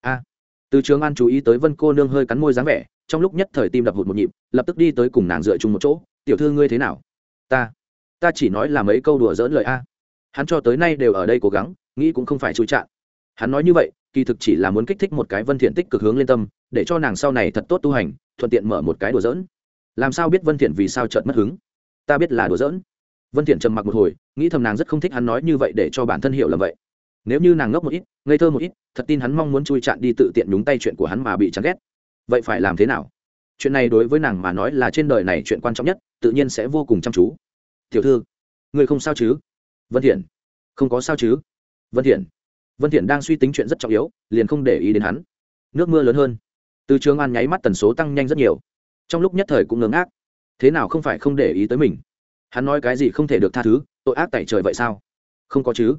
A. Từ trường an chú ý tới vân cô nương hơi cắn môi dáng vẻ, trong lúc nhất thời tim đập hụt một nhịp, lập tức đi tới cùng nàng dựa chung một chỗ, tiểu thư ngươi thế nào? Ta ta chỉ nói là mấy câu đùa dỡn lời a. Hắn cho tới nay đều ở đây cố gắng, nghĩ cũng không phải chui chạn hắn nói như vậy, kỳ thực chỉ là muốn kích thích một cái vân thiện tích cực hướng lên tâm, để cho nàng sau này thật tốt tu hành, thuận tiện mở một cái đùa dỡn làm sao biết vân thiện vì sao chợt mất hứng? Ta biết là đùa dỡn vân thiện trầm mặc một hồi, nghĩ thầm nàng rất không thích hắn nói như vậy để cho bản thân hiểu là vậy. Nếu như nàng ngốc một ít, ngây thơ một ít, thật tin hắn mong muốn chui chặn đi tự tiện nhúng tay chuyện của hắn mà bị chán ghét. Vậy phải làm thế nào? Chuyện này đối với nàng mà nói là trên đời này chuyện quan trọng nhất, tự nhiên sẽ vô cùng chăm chú. Tiểu thư, người không sao chứ? Vân thiện, không có sao chứ? Vân thiện vân thiện đang suy tính chuyện rất trọng yếu, liền không để ý đến hắn. Nước mưa lớn hơn. Từ trường an nháy mắt tần số tăng nhanh rất nhiều. Trong lúc nhất thời cũng ngớ ngác. Thế nào không phải không để ý tới mình? Hắn nói cái gì không thể được tha thứ, tội ác tại trời vậy sao? Không có chứ.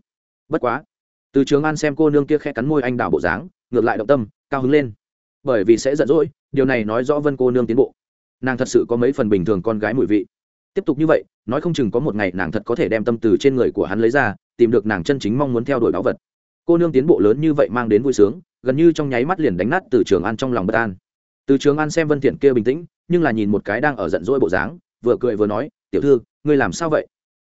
Bất quá. Từ trường an xem cô nương kia khẽ cắn môi anh đảo bộ dáng, ngược lại động tâm, cao hứng lên. Bởi vì sẽ giận dỗi, điều này nói rõ vân cô nương tiến bộ. Nàng thật sự có mấy phần bình thường con gái mùi vị. Tiếp tục như vậy, nói không chừng có một ngày nàng thật có thể đem tâm từ trên người của hắn lấy ra, tìm được nàng chân chính mong muốn theo đuổi báu vật cô nương tiến bộ lớn như vậy mang đến vui sướng, gần như trong nháy mắt liền đánh nát từ trường an trong lòng bất an. Từ trường an xem vân thiện kia bình tĩnh, nhưng là nhìn một cái đang ở giận dỗi bộ dáng, vừa cười vừa nói, tiểu thư, ngươi làm sao vậy?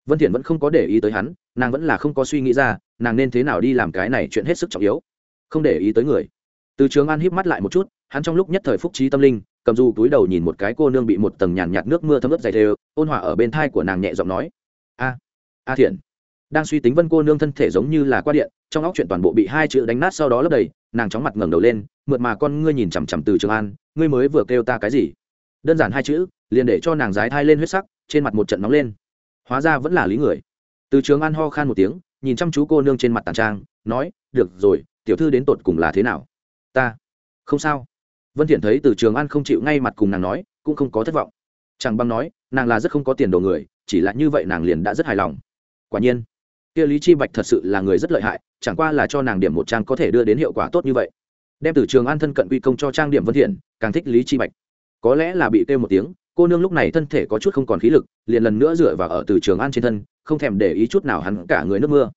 Vân thiện vẫn không có để ý tới hắn, nàng vẫn là không có suy nghĩ ra, nàng nên thế nào đi làm cái này chuyện hết sức trọng yếu. Không để ý tới người. Từ trường an híp mắt lại một chút, hắn trong lúc nhất thời phúc trí tâm linh, cầm du túi đầu nhìn một cái cô nương bị một tầng nhàn nhạt nước mưa thấm ướt dày đều, ôn hòa ở bên thai của nàng nhẹ giọng nói, a a thiện. Đang suy tính vân cô nương thân thể giống như là qua điện trong óc chuyện toàn bộ bị hai chữ đánh nát sau đó lấp đầy, nàng chóng mặt ngẩng đầu lên, mượt mà con ngươi nhìn chằm chằm từ trường an, ngươi mới vừa kêu ta cái gì? Đơn giản hai chữ, liền để cho nàng dái thai lên huyết sắc, trên mặt một trận nóng lên. Hóa ra vẫn là lý người. Từ trường an ho khan một tiếng, nhìn chăm chú cô nương trên mặt tàn trang, nói, được rồi, tiểu thư đến tột cùng là thế nào? Ta. Không sao. Vân thiện thấy từ trường an không chịu ngay mặt cùng nàng nói, cũng không có thất vọng. Chẳng bằng nói, nàng là rất không có tiền đồ người, chỉ là như vậy nàng liền đã rất hài lòng. Quả nhiên kia lý chi bạch thật sự là người rất lợi hại, chẳng qua là cho nàng điểm một trang có thể đưa đến hiệu quả tốt như vậy. Đem từ trường an thân cận quy công cho trang điểm vân thiện, càng thích lý chi bạch. Có lẽ là bị kêu một tiếng, cô nương lúc này thân thể có chút không còn khí lực, liền lần nữa dựa vào ở từ trường an trên thân, không thèm để ý chút nào hắn cả người nước mưa.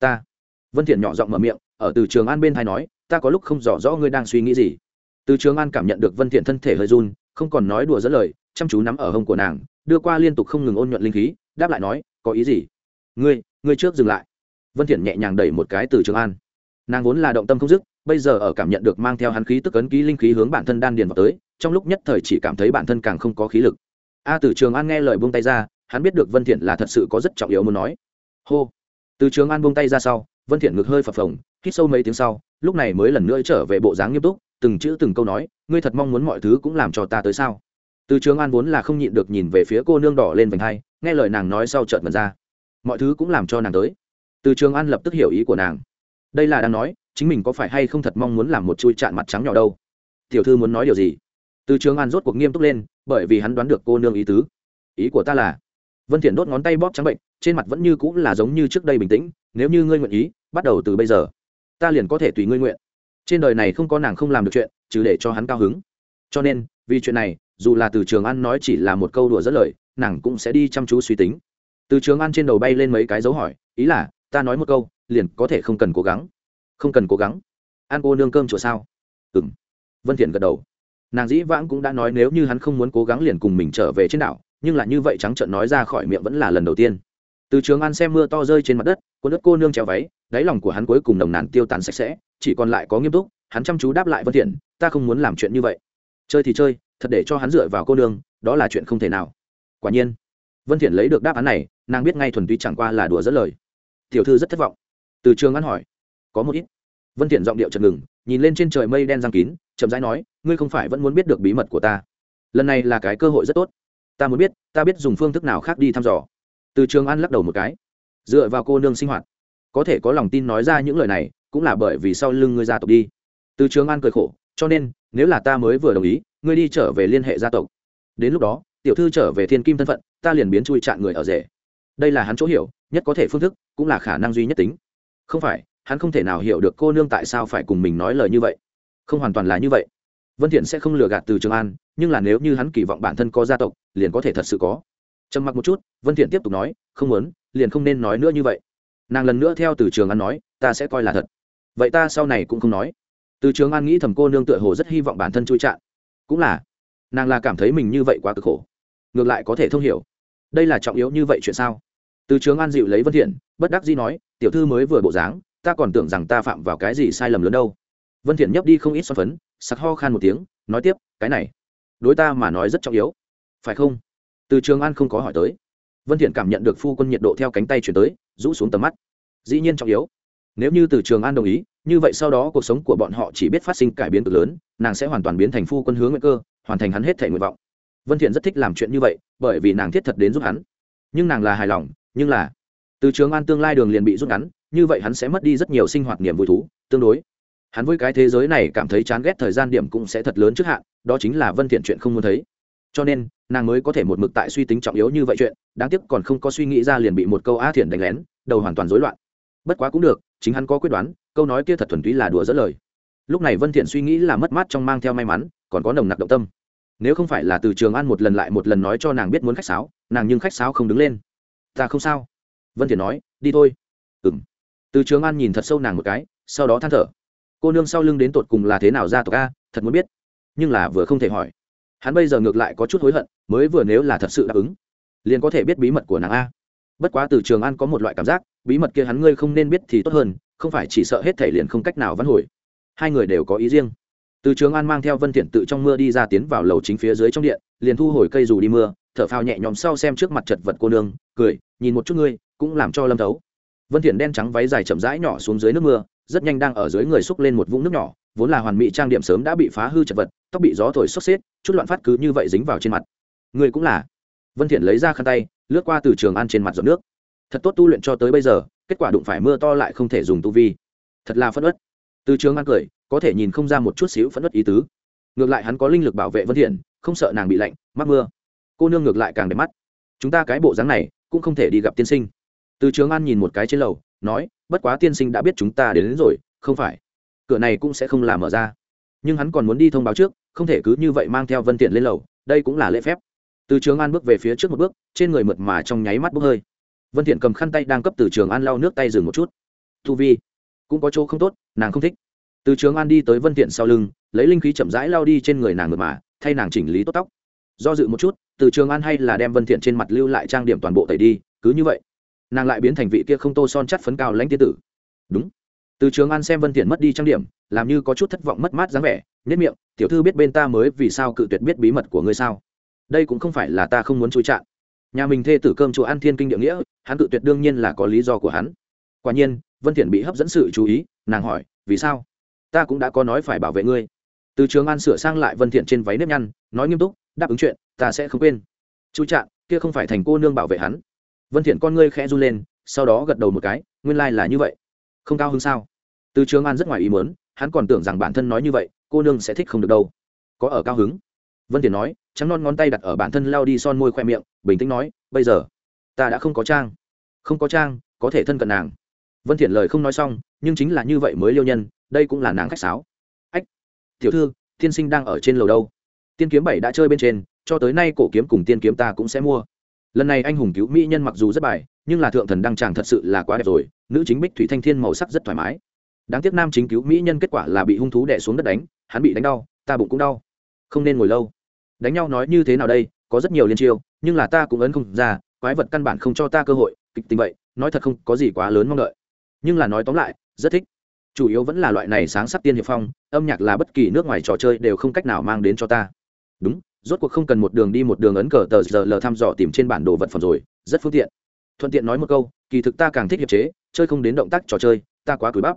Ta. Vân thiện nhỏ giọng mở miệng, ở từ trường an bên thay nói, ta có lúc không rõ rõ ngươi đang suy nghĩ gì. Từ trường an cảm nhận được vân thiện thân thể hơi run, không còn nói đùa dẫn lời, chăm chú nắm ở hông của nàng, đưa qua liên tục không ngừng ôn nhuận linh khí, đáp lại nói, có ý gì? Ngươi ngươi trước dừng lại. Vân thiện nhẹ nhàng đẩy một cái từ trường an. Nàng vốn là động tâm không dứt, bây giờ ở cảm nhận được mang theo hắn khí tức ấn ký linh khí hướng bản thân đan điền vào tới, trong lúc nhất thời chỉ cảm thấy bản thân càng không có khí lực. A từ trường an nghe lời buông tay ra, hắn biết được vân thiện là thật sự có rất trọng yếu muốn nói. Hô. Từ trường an buông tay ra sau, vân thiện ngực hơi phập phồng, hít sâu mấy tiếng sau, lúc này mới lần nữa trở về bộ dáng nghiêm túc, từng chữ từng câu nói, ngươi thật mong muốn mọi thứ cũng làm cho ta tới sao? Từ trường an vốn là không nhịn được nhìn về phía cô nương đỏ lên vành hai, nghe lời nàng nói sau chợt mật ra mọi thứ cũng làm cho nàng tới. Từ trường an lập tức hiểu ý của nàng. Đây là đang nói, chính mình có phải hay không thật mong muốn làm một chui chạn mặt trắng nhỏ đâu? Tiểu thư muốn nói điều gì? Từ trường an rốt cuộc nghiêm túc lên, bởi vì hắn đoán được cô nương ý tứ. Ý của ta là, vân thiện đốt ngón tay bóp trắng bệnh, trên mặt vẫn như cũ là giống như trước đây bình tĩnh, nếu như ngươi nguyện ý, bắt đầu từ bây giờ, ta liền có thể tùy ngươi nguyện. Trên đời này không có nàng không làm được chuyện chứ để cho hắn cao hứng. Cho nên, vì chuyện này, dù là từ trường an nói chỉ là một câu đùa rất lời, nàng cũng sẽ đi chăm chú suy tính từ trường an trên đầu bay lên mấy cái dấu hỏi, ý là, ta nói một câu, liền có thể không cần cố gắng. Không cần cố gắng. An cô nương cơm chùa sao? Ừ m vân thiện gật đầu. Nàng dĩ vãng cũng đã nói nếu như hắn không muốn cố gắng liền cùng mình trở về trên đảo, nhưng lại như vậy trắng trợn nói ra khỏi miệng vẫn là lần đầu tiên. Từ trường an xem mưa to rơi trên mặt đất cô đất cô nương treo váy, đáy lòng của hắn cuối cùng nồng nàn tiêu tán sạch sẽ, chỉ còn lại có nghiêm túc, hắn chăm chú đáp lại vân thiện, ta không muốn làm chuyện như vậy. Chơi thì chơi, thật để cho hắn dựa vào cô nương, đó là chuyện không thể nào. Quả nhiên, vân thiện lấy được đáp án này nàng biết ngay thuần túy chẳng qua là đùa dẫn lời. Tiểu thư rất thất vọng. Từ trường an hỏi, có một ít. Vân thiện giọng điệu chật ngừng, nhìn lên trên trời mây đen giăng kín, chậm rãi nói, ngươi không phải vẫn muốn biết được bí mật của ta. Lần này là cái cơ hội rất tốt. Ta muốn biết, ta biết dùng phương thức nào khác đi thăm dò. Từ trường an lắc đầu một cái, dựa vào cô nương sinh hoạt. Có thể có lòng tin nói ra những lời này, cũng là bởi vì sau lưng ngươi gia tộc đi. Từ trường an cười khổ, cho nên, nếu là ta mới vừa đồng ý, ngươi đi trở về liên hệ gia tộc. Đến lúc đó, tiểu thư trở về thiên kim thân phận, ta liền biến chui chặn người ở rể đây là hắn chỗ hiểu, nhất có thể phương thức, cũng là khả năng duy nhất tính. Không phải, hắn không thể nào hiểu được cô nương tại sao phải cùng mình nói lời như vậy. Không hoàn toàn là như vậy. Vân thiện sẽ không lừa gạt từ trường an, nhưng là nếu như hắn kỳ vọng bản thân có gia tộc, liền có thể thật sự có. Trầm mặc một chút, vân thiện tiếp tục nói, không muốn, liền không nên nói nữa như vậy. Nàng lần nữa theo từ trường an nói, ta sẽ coi là thật. Vậy ta sau này cũng không nói. Từ trường an nghĩ thầm cô nương tựa hồ rất hy vọng bản thân chui chạn cũng là, nàng là cảm thấy mình như vậy quá cực khổ. Ngược lại có thể thông hiểu. Đây là trọng yếu như vậy chuyện sao? Từ trường an dịu lấy vân thiện, bất đắc dĩ nói, tiểu thư mới vừa bộ dáng, ta còn tưởng rằng ta phạm vào cái gì sai lầm lớn đâu. Vân thiện nhấp đi không ít xoan phấn, sặc ho khan một tiếng, nói tiếp, cái này, đối ta mà nói rất trọng yếu. Phải không? Từ trường an không có hỏi tới. Vân thiện cảm nhận được phu quân nhiệt độ theo cánh tay chuyển tới, rũ xuống tầm mắt. Dĩ nhiên trọng yếu. Nếu như từ trường an đồng ý, như vậy sau đó cuộc sống của bọn họ chỉ biết phát sinh cải biến cực lớn, nàng sẽ hoàn toàn biến thành phu quân hướng nguyện cơ, hoàn thành hắn hết thể nguyện vọng. Vân thiện rất thích làm chuyện như vậy, bởi vì nàng thiết thật đến giúp hắn. Nhưng nàng là hài lòng nhưng là, từ trường an tương lai đường liền bị rút ngắn, như vậy hắn sẽ mất đi rất nhiều sinh hoạt niềm vui thú, tương đối. Hắn với cái thế giới này cảm thấy chán ghét thời gian điểm cũng sẽ thật lớn trước hạn, đó chính là vân thiện chuyện không muốn thấy. Cho nên, nàng mới có thể một mực tại suy tính trọng yếu như vậy chuyện, đáng tiếc còn không có suy nghĩ ra liền bị một câu a thiện đánh lén, đầu hoàn toàn rối loạn. Bất quá cũng được, chính hắn có quyết đoán, câu nói kia thật thuần túy là đùa dỡ lời. Lúc này vân thiện suy nghĩ là mất mát trong mang theo may mắn, còn có nồng nặc động tâm. Nếu không phải là từ trường an một lần lại một lần nói cho nàng biết muốn khách sáo, nàng nhưng khách sáo không đứng lên ta không sao. Vân thiện nói, đi thôi. Ừm. Từ trường an nhìn thật sâu nàng một cái, sau đó than thở. Cô nương sau lưng đến tột cùng là thế nào ra tộc a, thật muốn biết. Nhưng là vừa không thể hỏi. Hắn bây giờ ngược lại có chút hối hận, mới vừa nếu là thật sự đáp ứng, liền có thể biết bí mật của nàng a. Bất quá từ trường an có một loại cảm giác, bí mật kia hắn ngươi không nên biết thì tốt hơn, không phải chỉ sợ hết thể liền không cách nào vãn hồi. Hai người đều có ý riêng. Từ trường an mang theo vân thiện tự trong mưa đi ra tiến vào lầu chính phía dưới trong điện, liền thu hồi cây dù đi mưa thở phào nhẹ nhõm sau xem trước mặt chật vật cô nương, cười, nhìn một chút ngươi, cũng làm cho lâm thấu. Vân thiện đen trắng váy dài chậm rãi nhỏ xuống dưới nước mưa, rất nhanh đang ở dưới người xúc lên một vũng nước nhỏ, vốn là hoàn mỹ trang điểm sớm đã bị phá hư chật vật, tóc bị gió thổi xốc xếp, chút loạn phát cứ như vậy dính vào trên mặt. Ngươi cũng là. Vân thiện lấy ra khăn tay, lướt qua từ trường an trên mặt giọt nước. Thật tốt tu luyện cho tới bây giờ, kết quả đụng phải mưa to lại không thể dùng tu vi. Thật là phẫn uất. Từ trường an cười, có thể nhìn không ra một chút xíu phẫn uất ý tứ. Ngược lại hắn có linh lực bảo vệ vân thiện không sợ nàng bị lạnh, mắc mưa cô nương ngược lại càng đẹp mắt. Chúng ta cái bộ dáng này cũng không thể đi gặp tiên sinh. Từ trường an nhìn một cái trên lầu nói bất quá tiên sinh đã biết chúng ta đến, đến rồi không phải. Cửa này cũng sẽ không làm mở ra. Nhưng hắn còn muốn đi thông báo trước không thể cứ như vậy mang theo vân tiện lên lầu đây cũng là lễ phép. Từ trường an bước về phía trước một bước trên người mượt mà trong nháy mắt bốc hơi. Vân thiện cầm khăn tay đang cấp từ trường an lau nước tay dừng một chút. Thu vi cũng có chỗ không tốt nàng không thích. Từ trường an đi tới vân thiện sau lưng lấy linh khí chậm rãi lau đi trên người nàng mượt mà thay nàng chỉnh lý tốt tóc do dự một chút, từ trường an hay là đem vân thiện trên mặt lưu lại trang điểm toàn bộ tẩy đi, cứ như vậy. Nàng lại biến thành vị kia không tô son chắt phấn cao lãnh tiên tử. Đúng. Từ trường an xem vân thiện mất đi trang điểm, làm như có chút thất vọng mất mát dáng vẻ nét miệng, tiểu thư biết bên ta mới vì sao cự tuyệt biết bí mật của ngươi sao? Đây cũng không phải là ta không muốn chui chạm nhà mình thê tử cơm chùa ăn thiên kinh địa nghĩa, hắn cự tuyệt đương nhiên là có lý do của hắn. Quả nhiên, vân thiện bị hấp dẫn sự chú ý, nàng hỏi, vì sao? Ta cũng đã có nói phải bảo vệ ngươi. Từ trường an sửa sang lại vân thiện trên váy nếp nhăn, nói nghiêm túc đáp ứng chuyện ta sẽ không quên. Chú trạng, kia không phải thành cô nương bảo vệ hắn. Vân thiện con ngươi khẽ run lên sau đó gật đầu một cái nguyên lai like là như vậy. Không cao hơn sao? Từ trường an rất ngoài ý muốn hắn còn tưởng rằng bản thân nói như vậy cô nương sẽ thích không được đâu. Có ở cao hứng? Vân thiện nói trắng non ngón tay đặt ở bản thân lao đi son môi khoe miệng bình tĩnh nói bây giờ ta đã không có trang. Không có trang có thể thân cận nàng. Vân thiện lời không nói xong nhưng chính là như vậy mới liêu nhân đây cũng là nàng khách sáo. Ách tiểu thư thiên sinh đang ở trên lầu đâu? Tiên kiếm bảy đã chơi bên trên, cho tới nay cổ kiếm cùng tiên kiếm ta cũng sẽ mua. Lần này anh hùng cứu mỹ nhân mặc dù rất bài, nhưng là thượng thần đăng tràng thật sự là quá đẹp rồi, nữ chính bích thủy thanh thiên màu sắc rất thoải mái. Đáng tiếc nam chính cứu mỹ nhân kết quả là bị hung thú đẻ xuống đất đánh, hắn bị đánh đau, ta bụng cũng đau. Không nên ngồi lâu. Đánh nhau nói như thế nào đây, có rất nhiều liên chiêu, nhưng là ta cũng ấn không ra, quái vật căn bản không cho ta cơ hội, kịch tình vậy, nói thật không có gì quá lớn mong đợi. Nhưng là nói tóm lại, rất thích. Chủ yếu vẫn là loại này sáng sắc tiên hiệp phong, âm nhạc là bất kỳ nước ngoài trò chơi đều không cách nào mang đến cho ta đúng, rốt cuộc không cần một đường đi một đường ấn cờ tờ giờ lờ thăm dò tìm trên bản đồ vật phẩm rồi, rất phương tiện. Thuận tiện nói một câu, kỳ thực ta càng thích hiệp chế, chơi không đến động tác trò chơi, ta quá cúi bắp.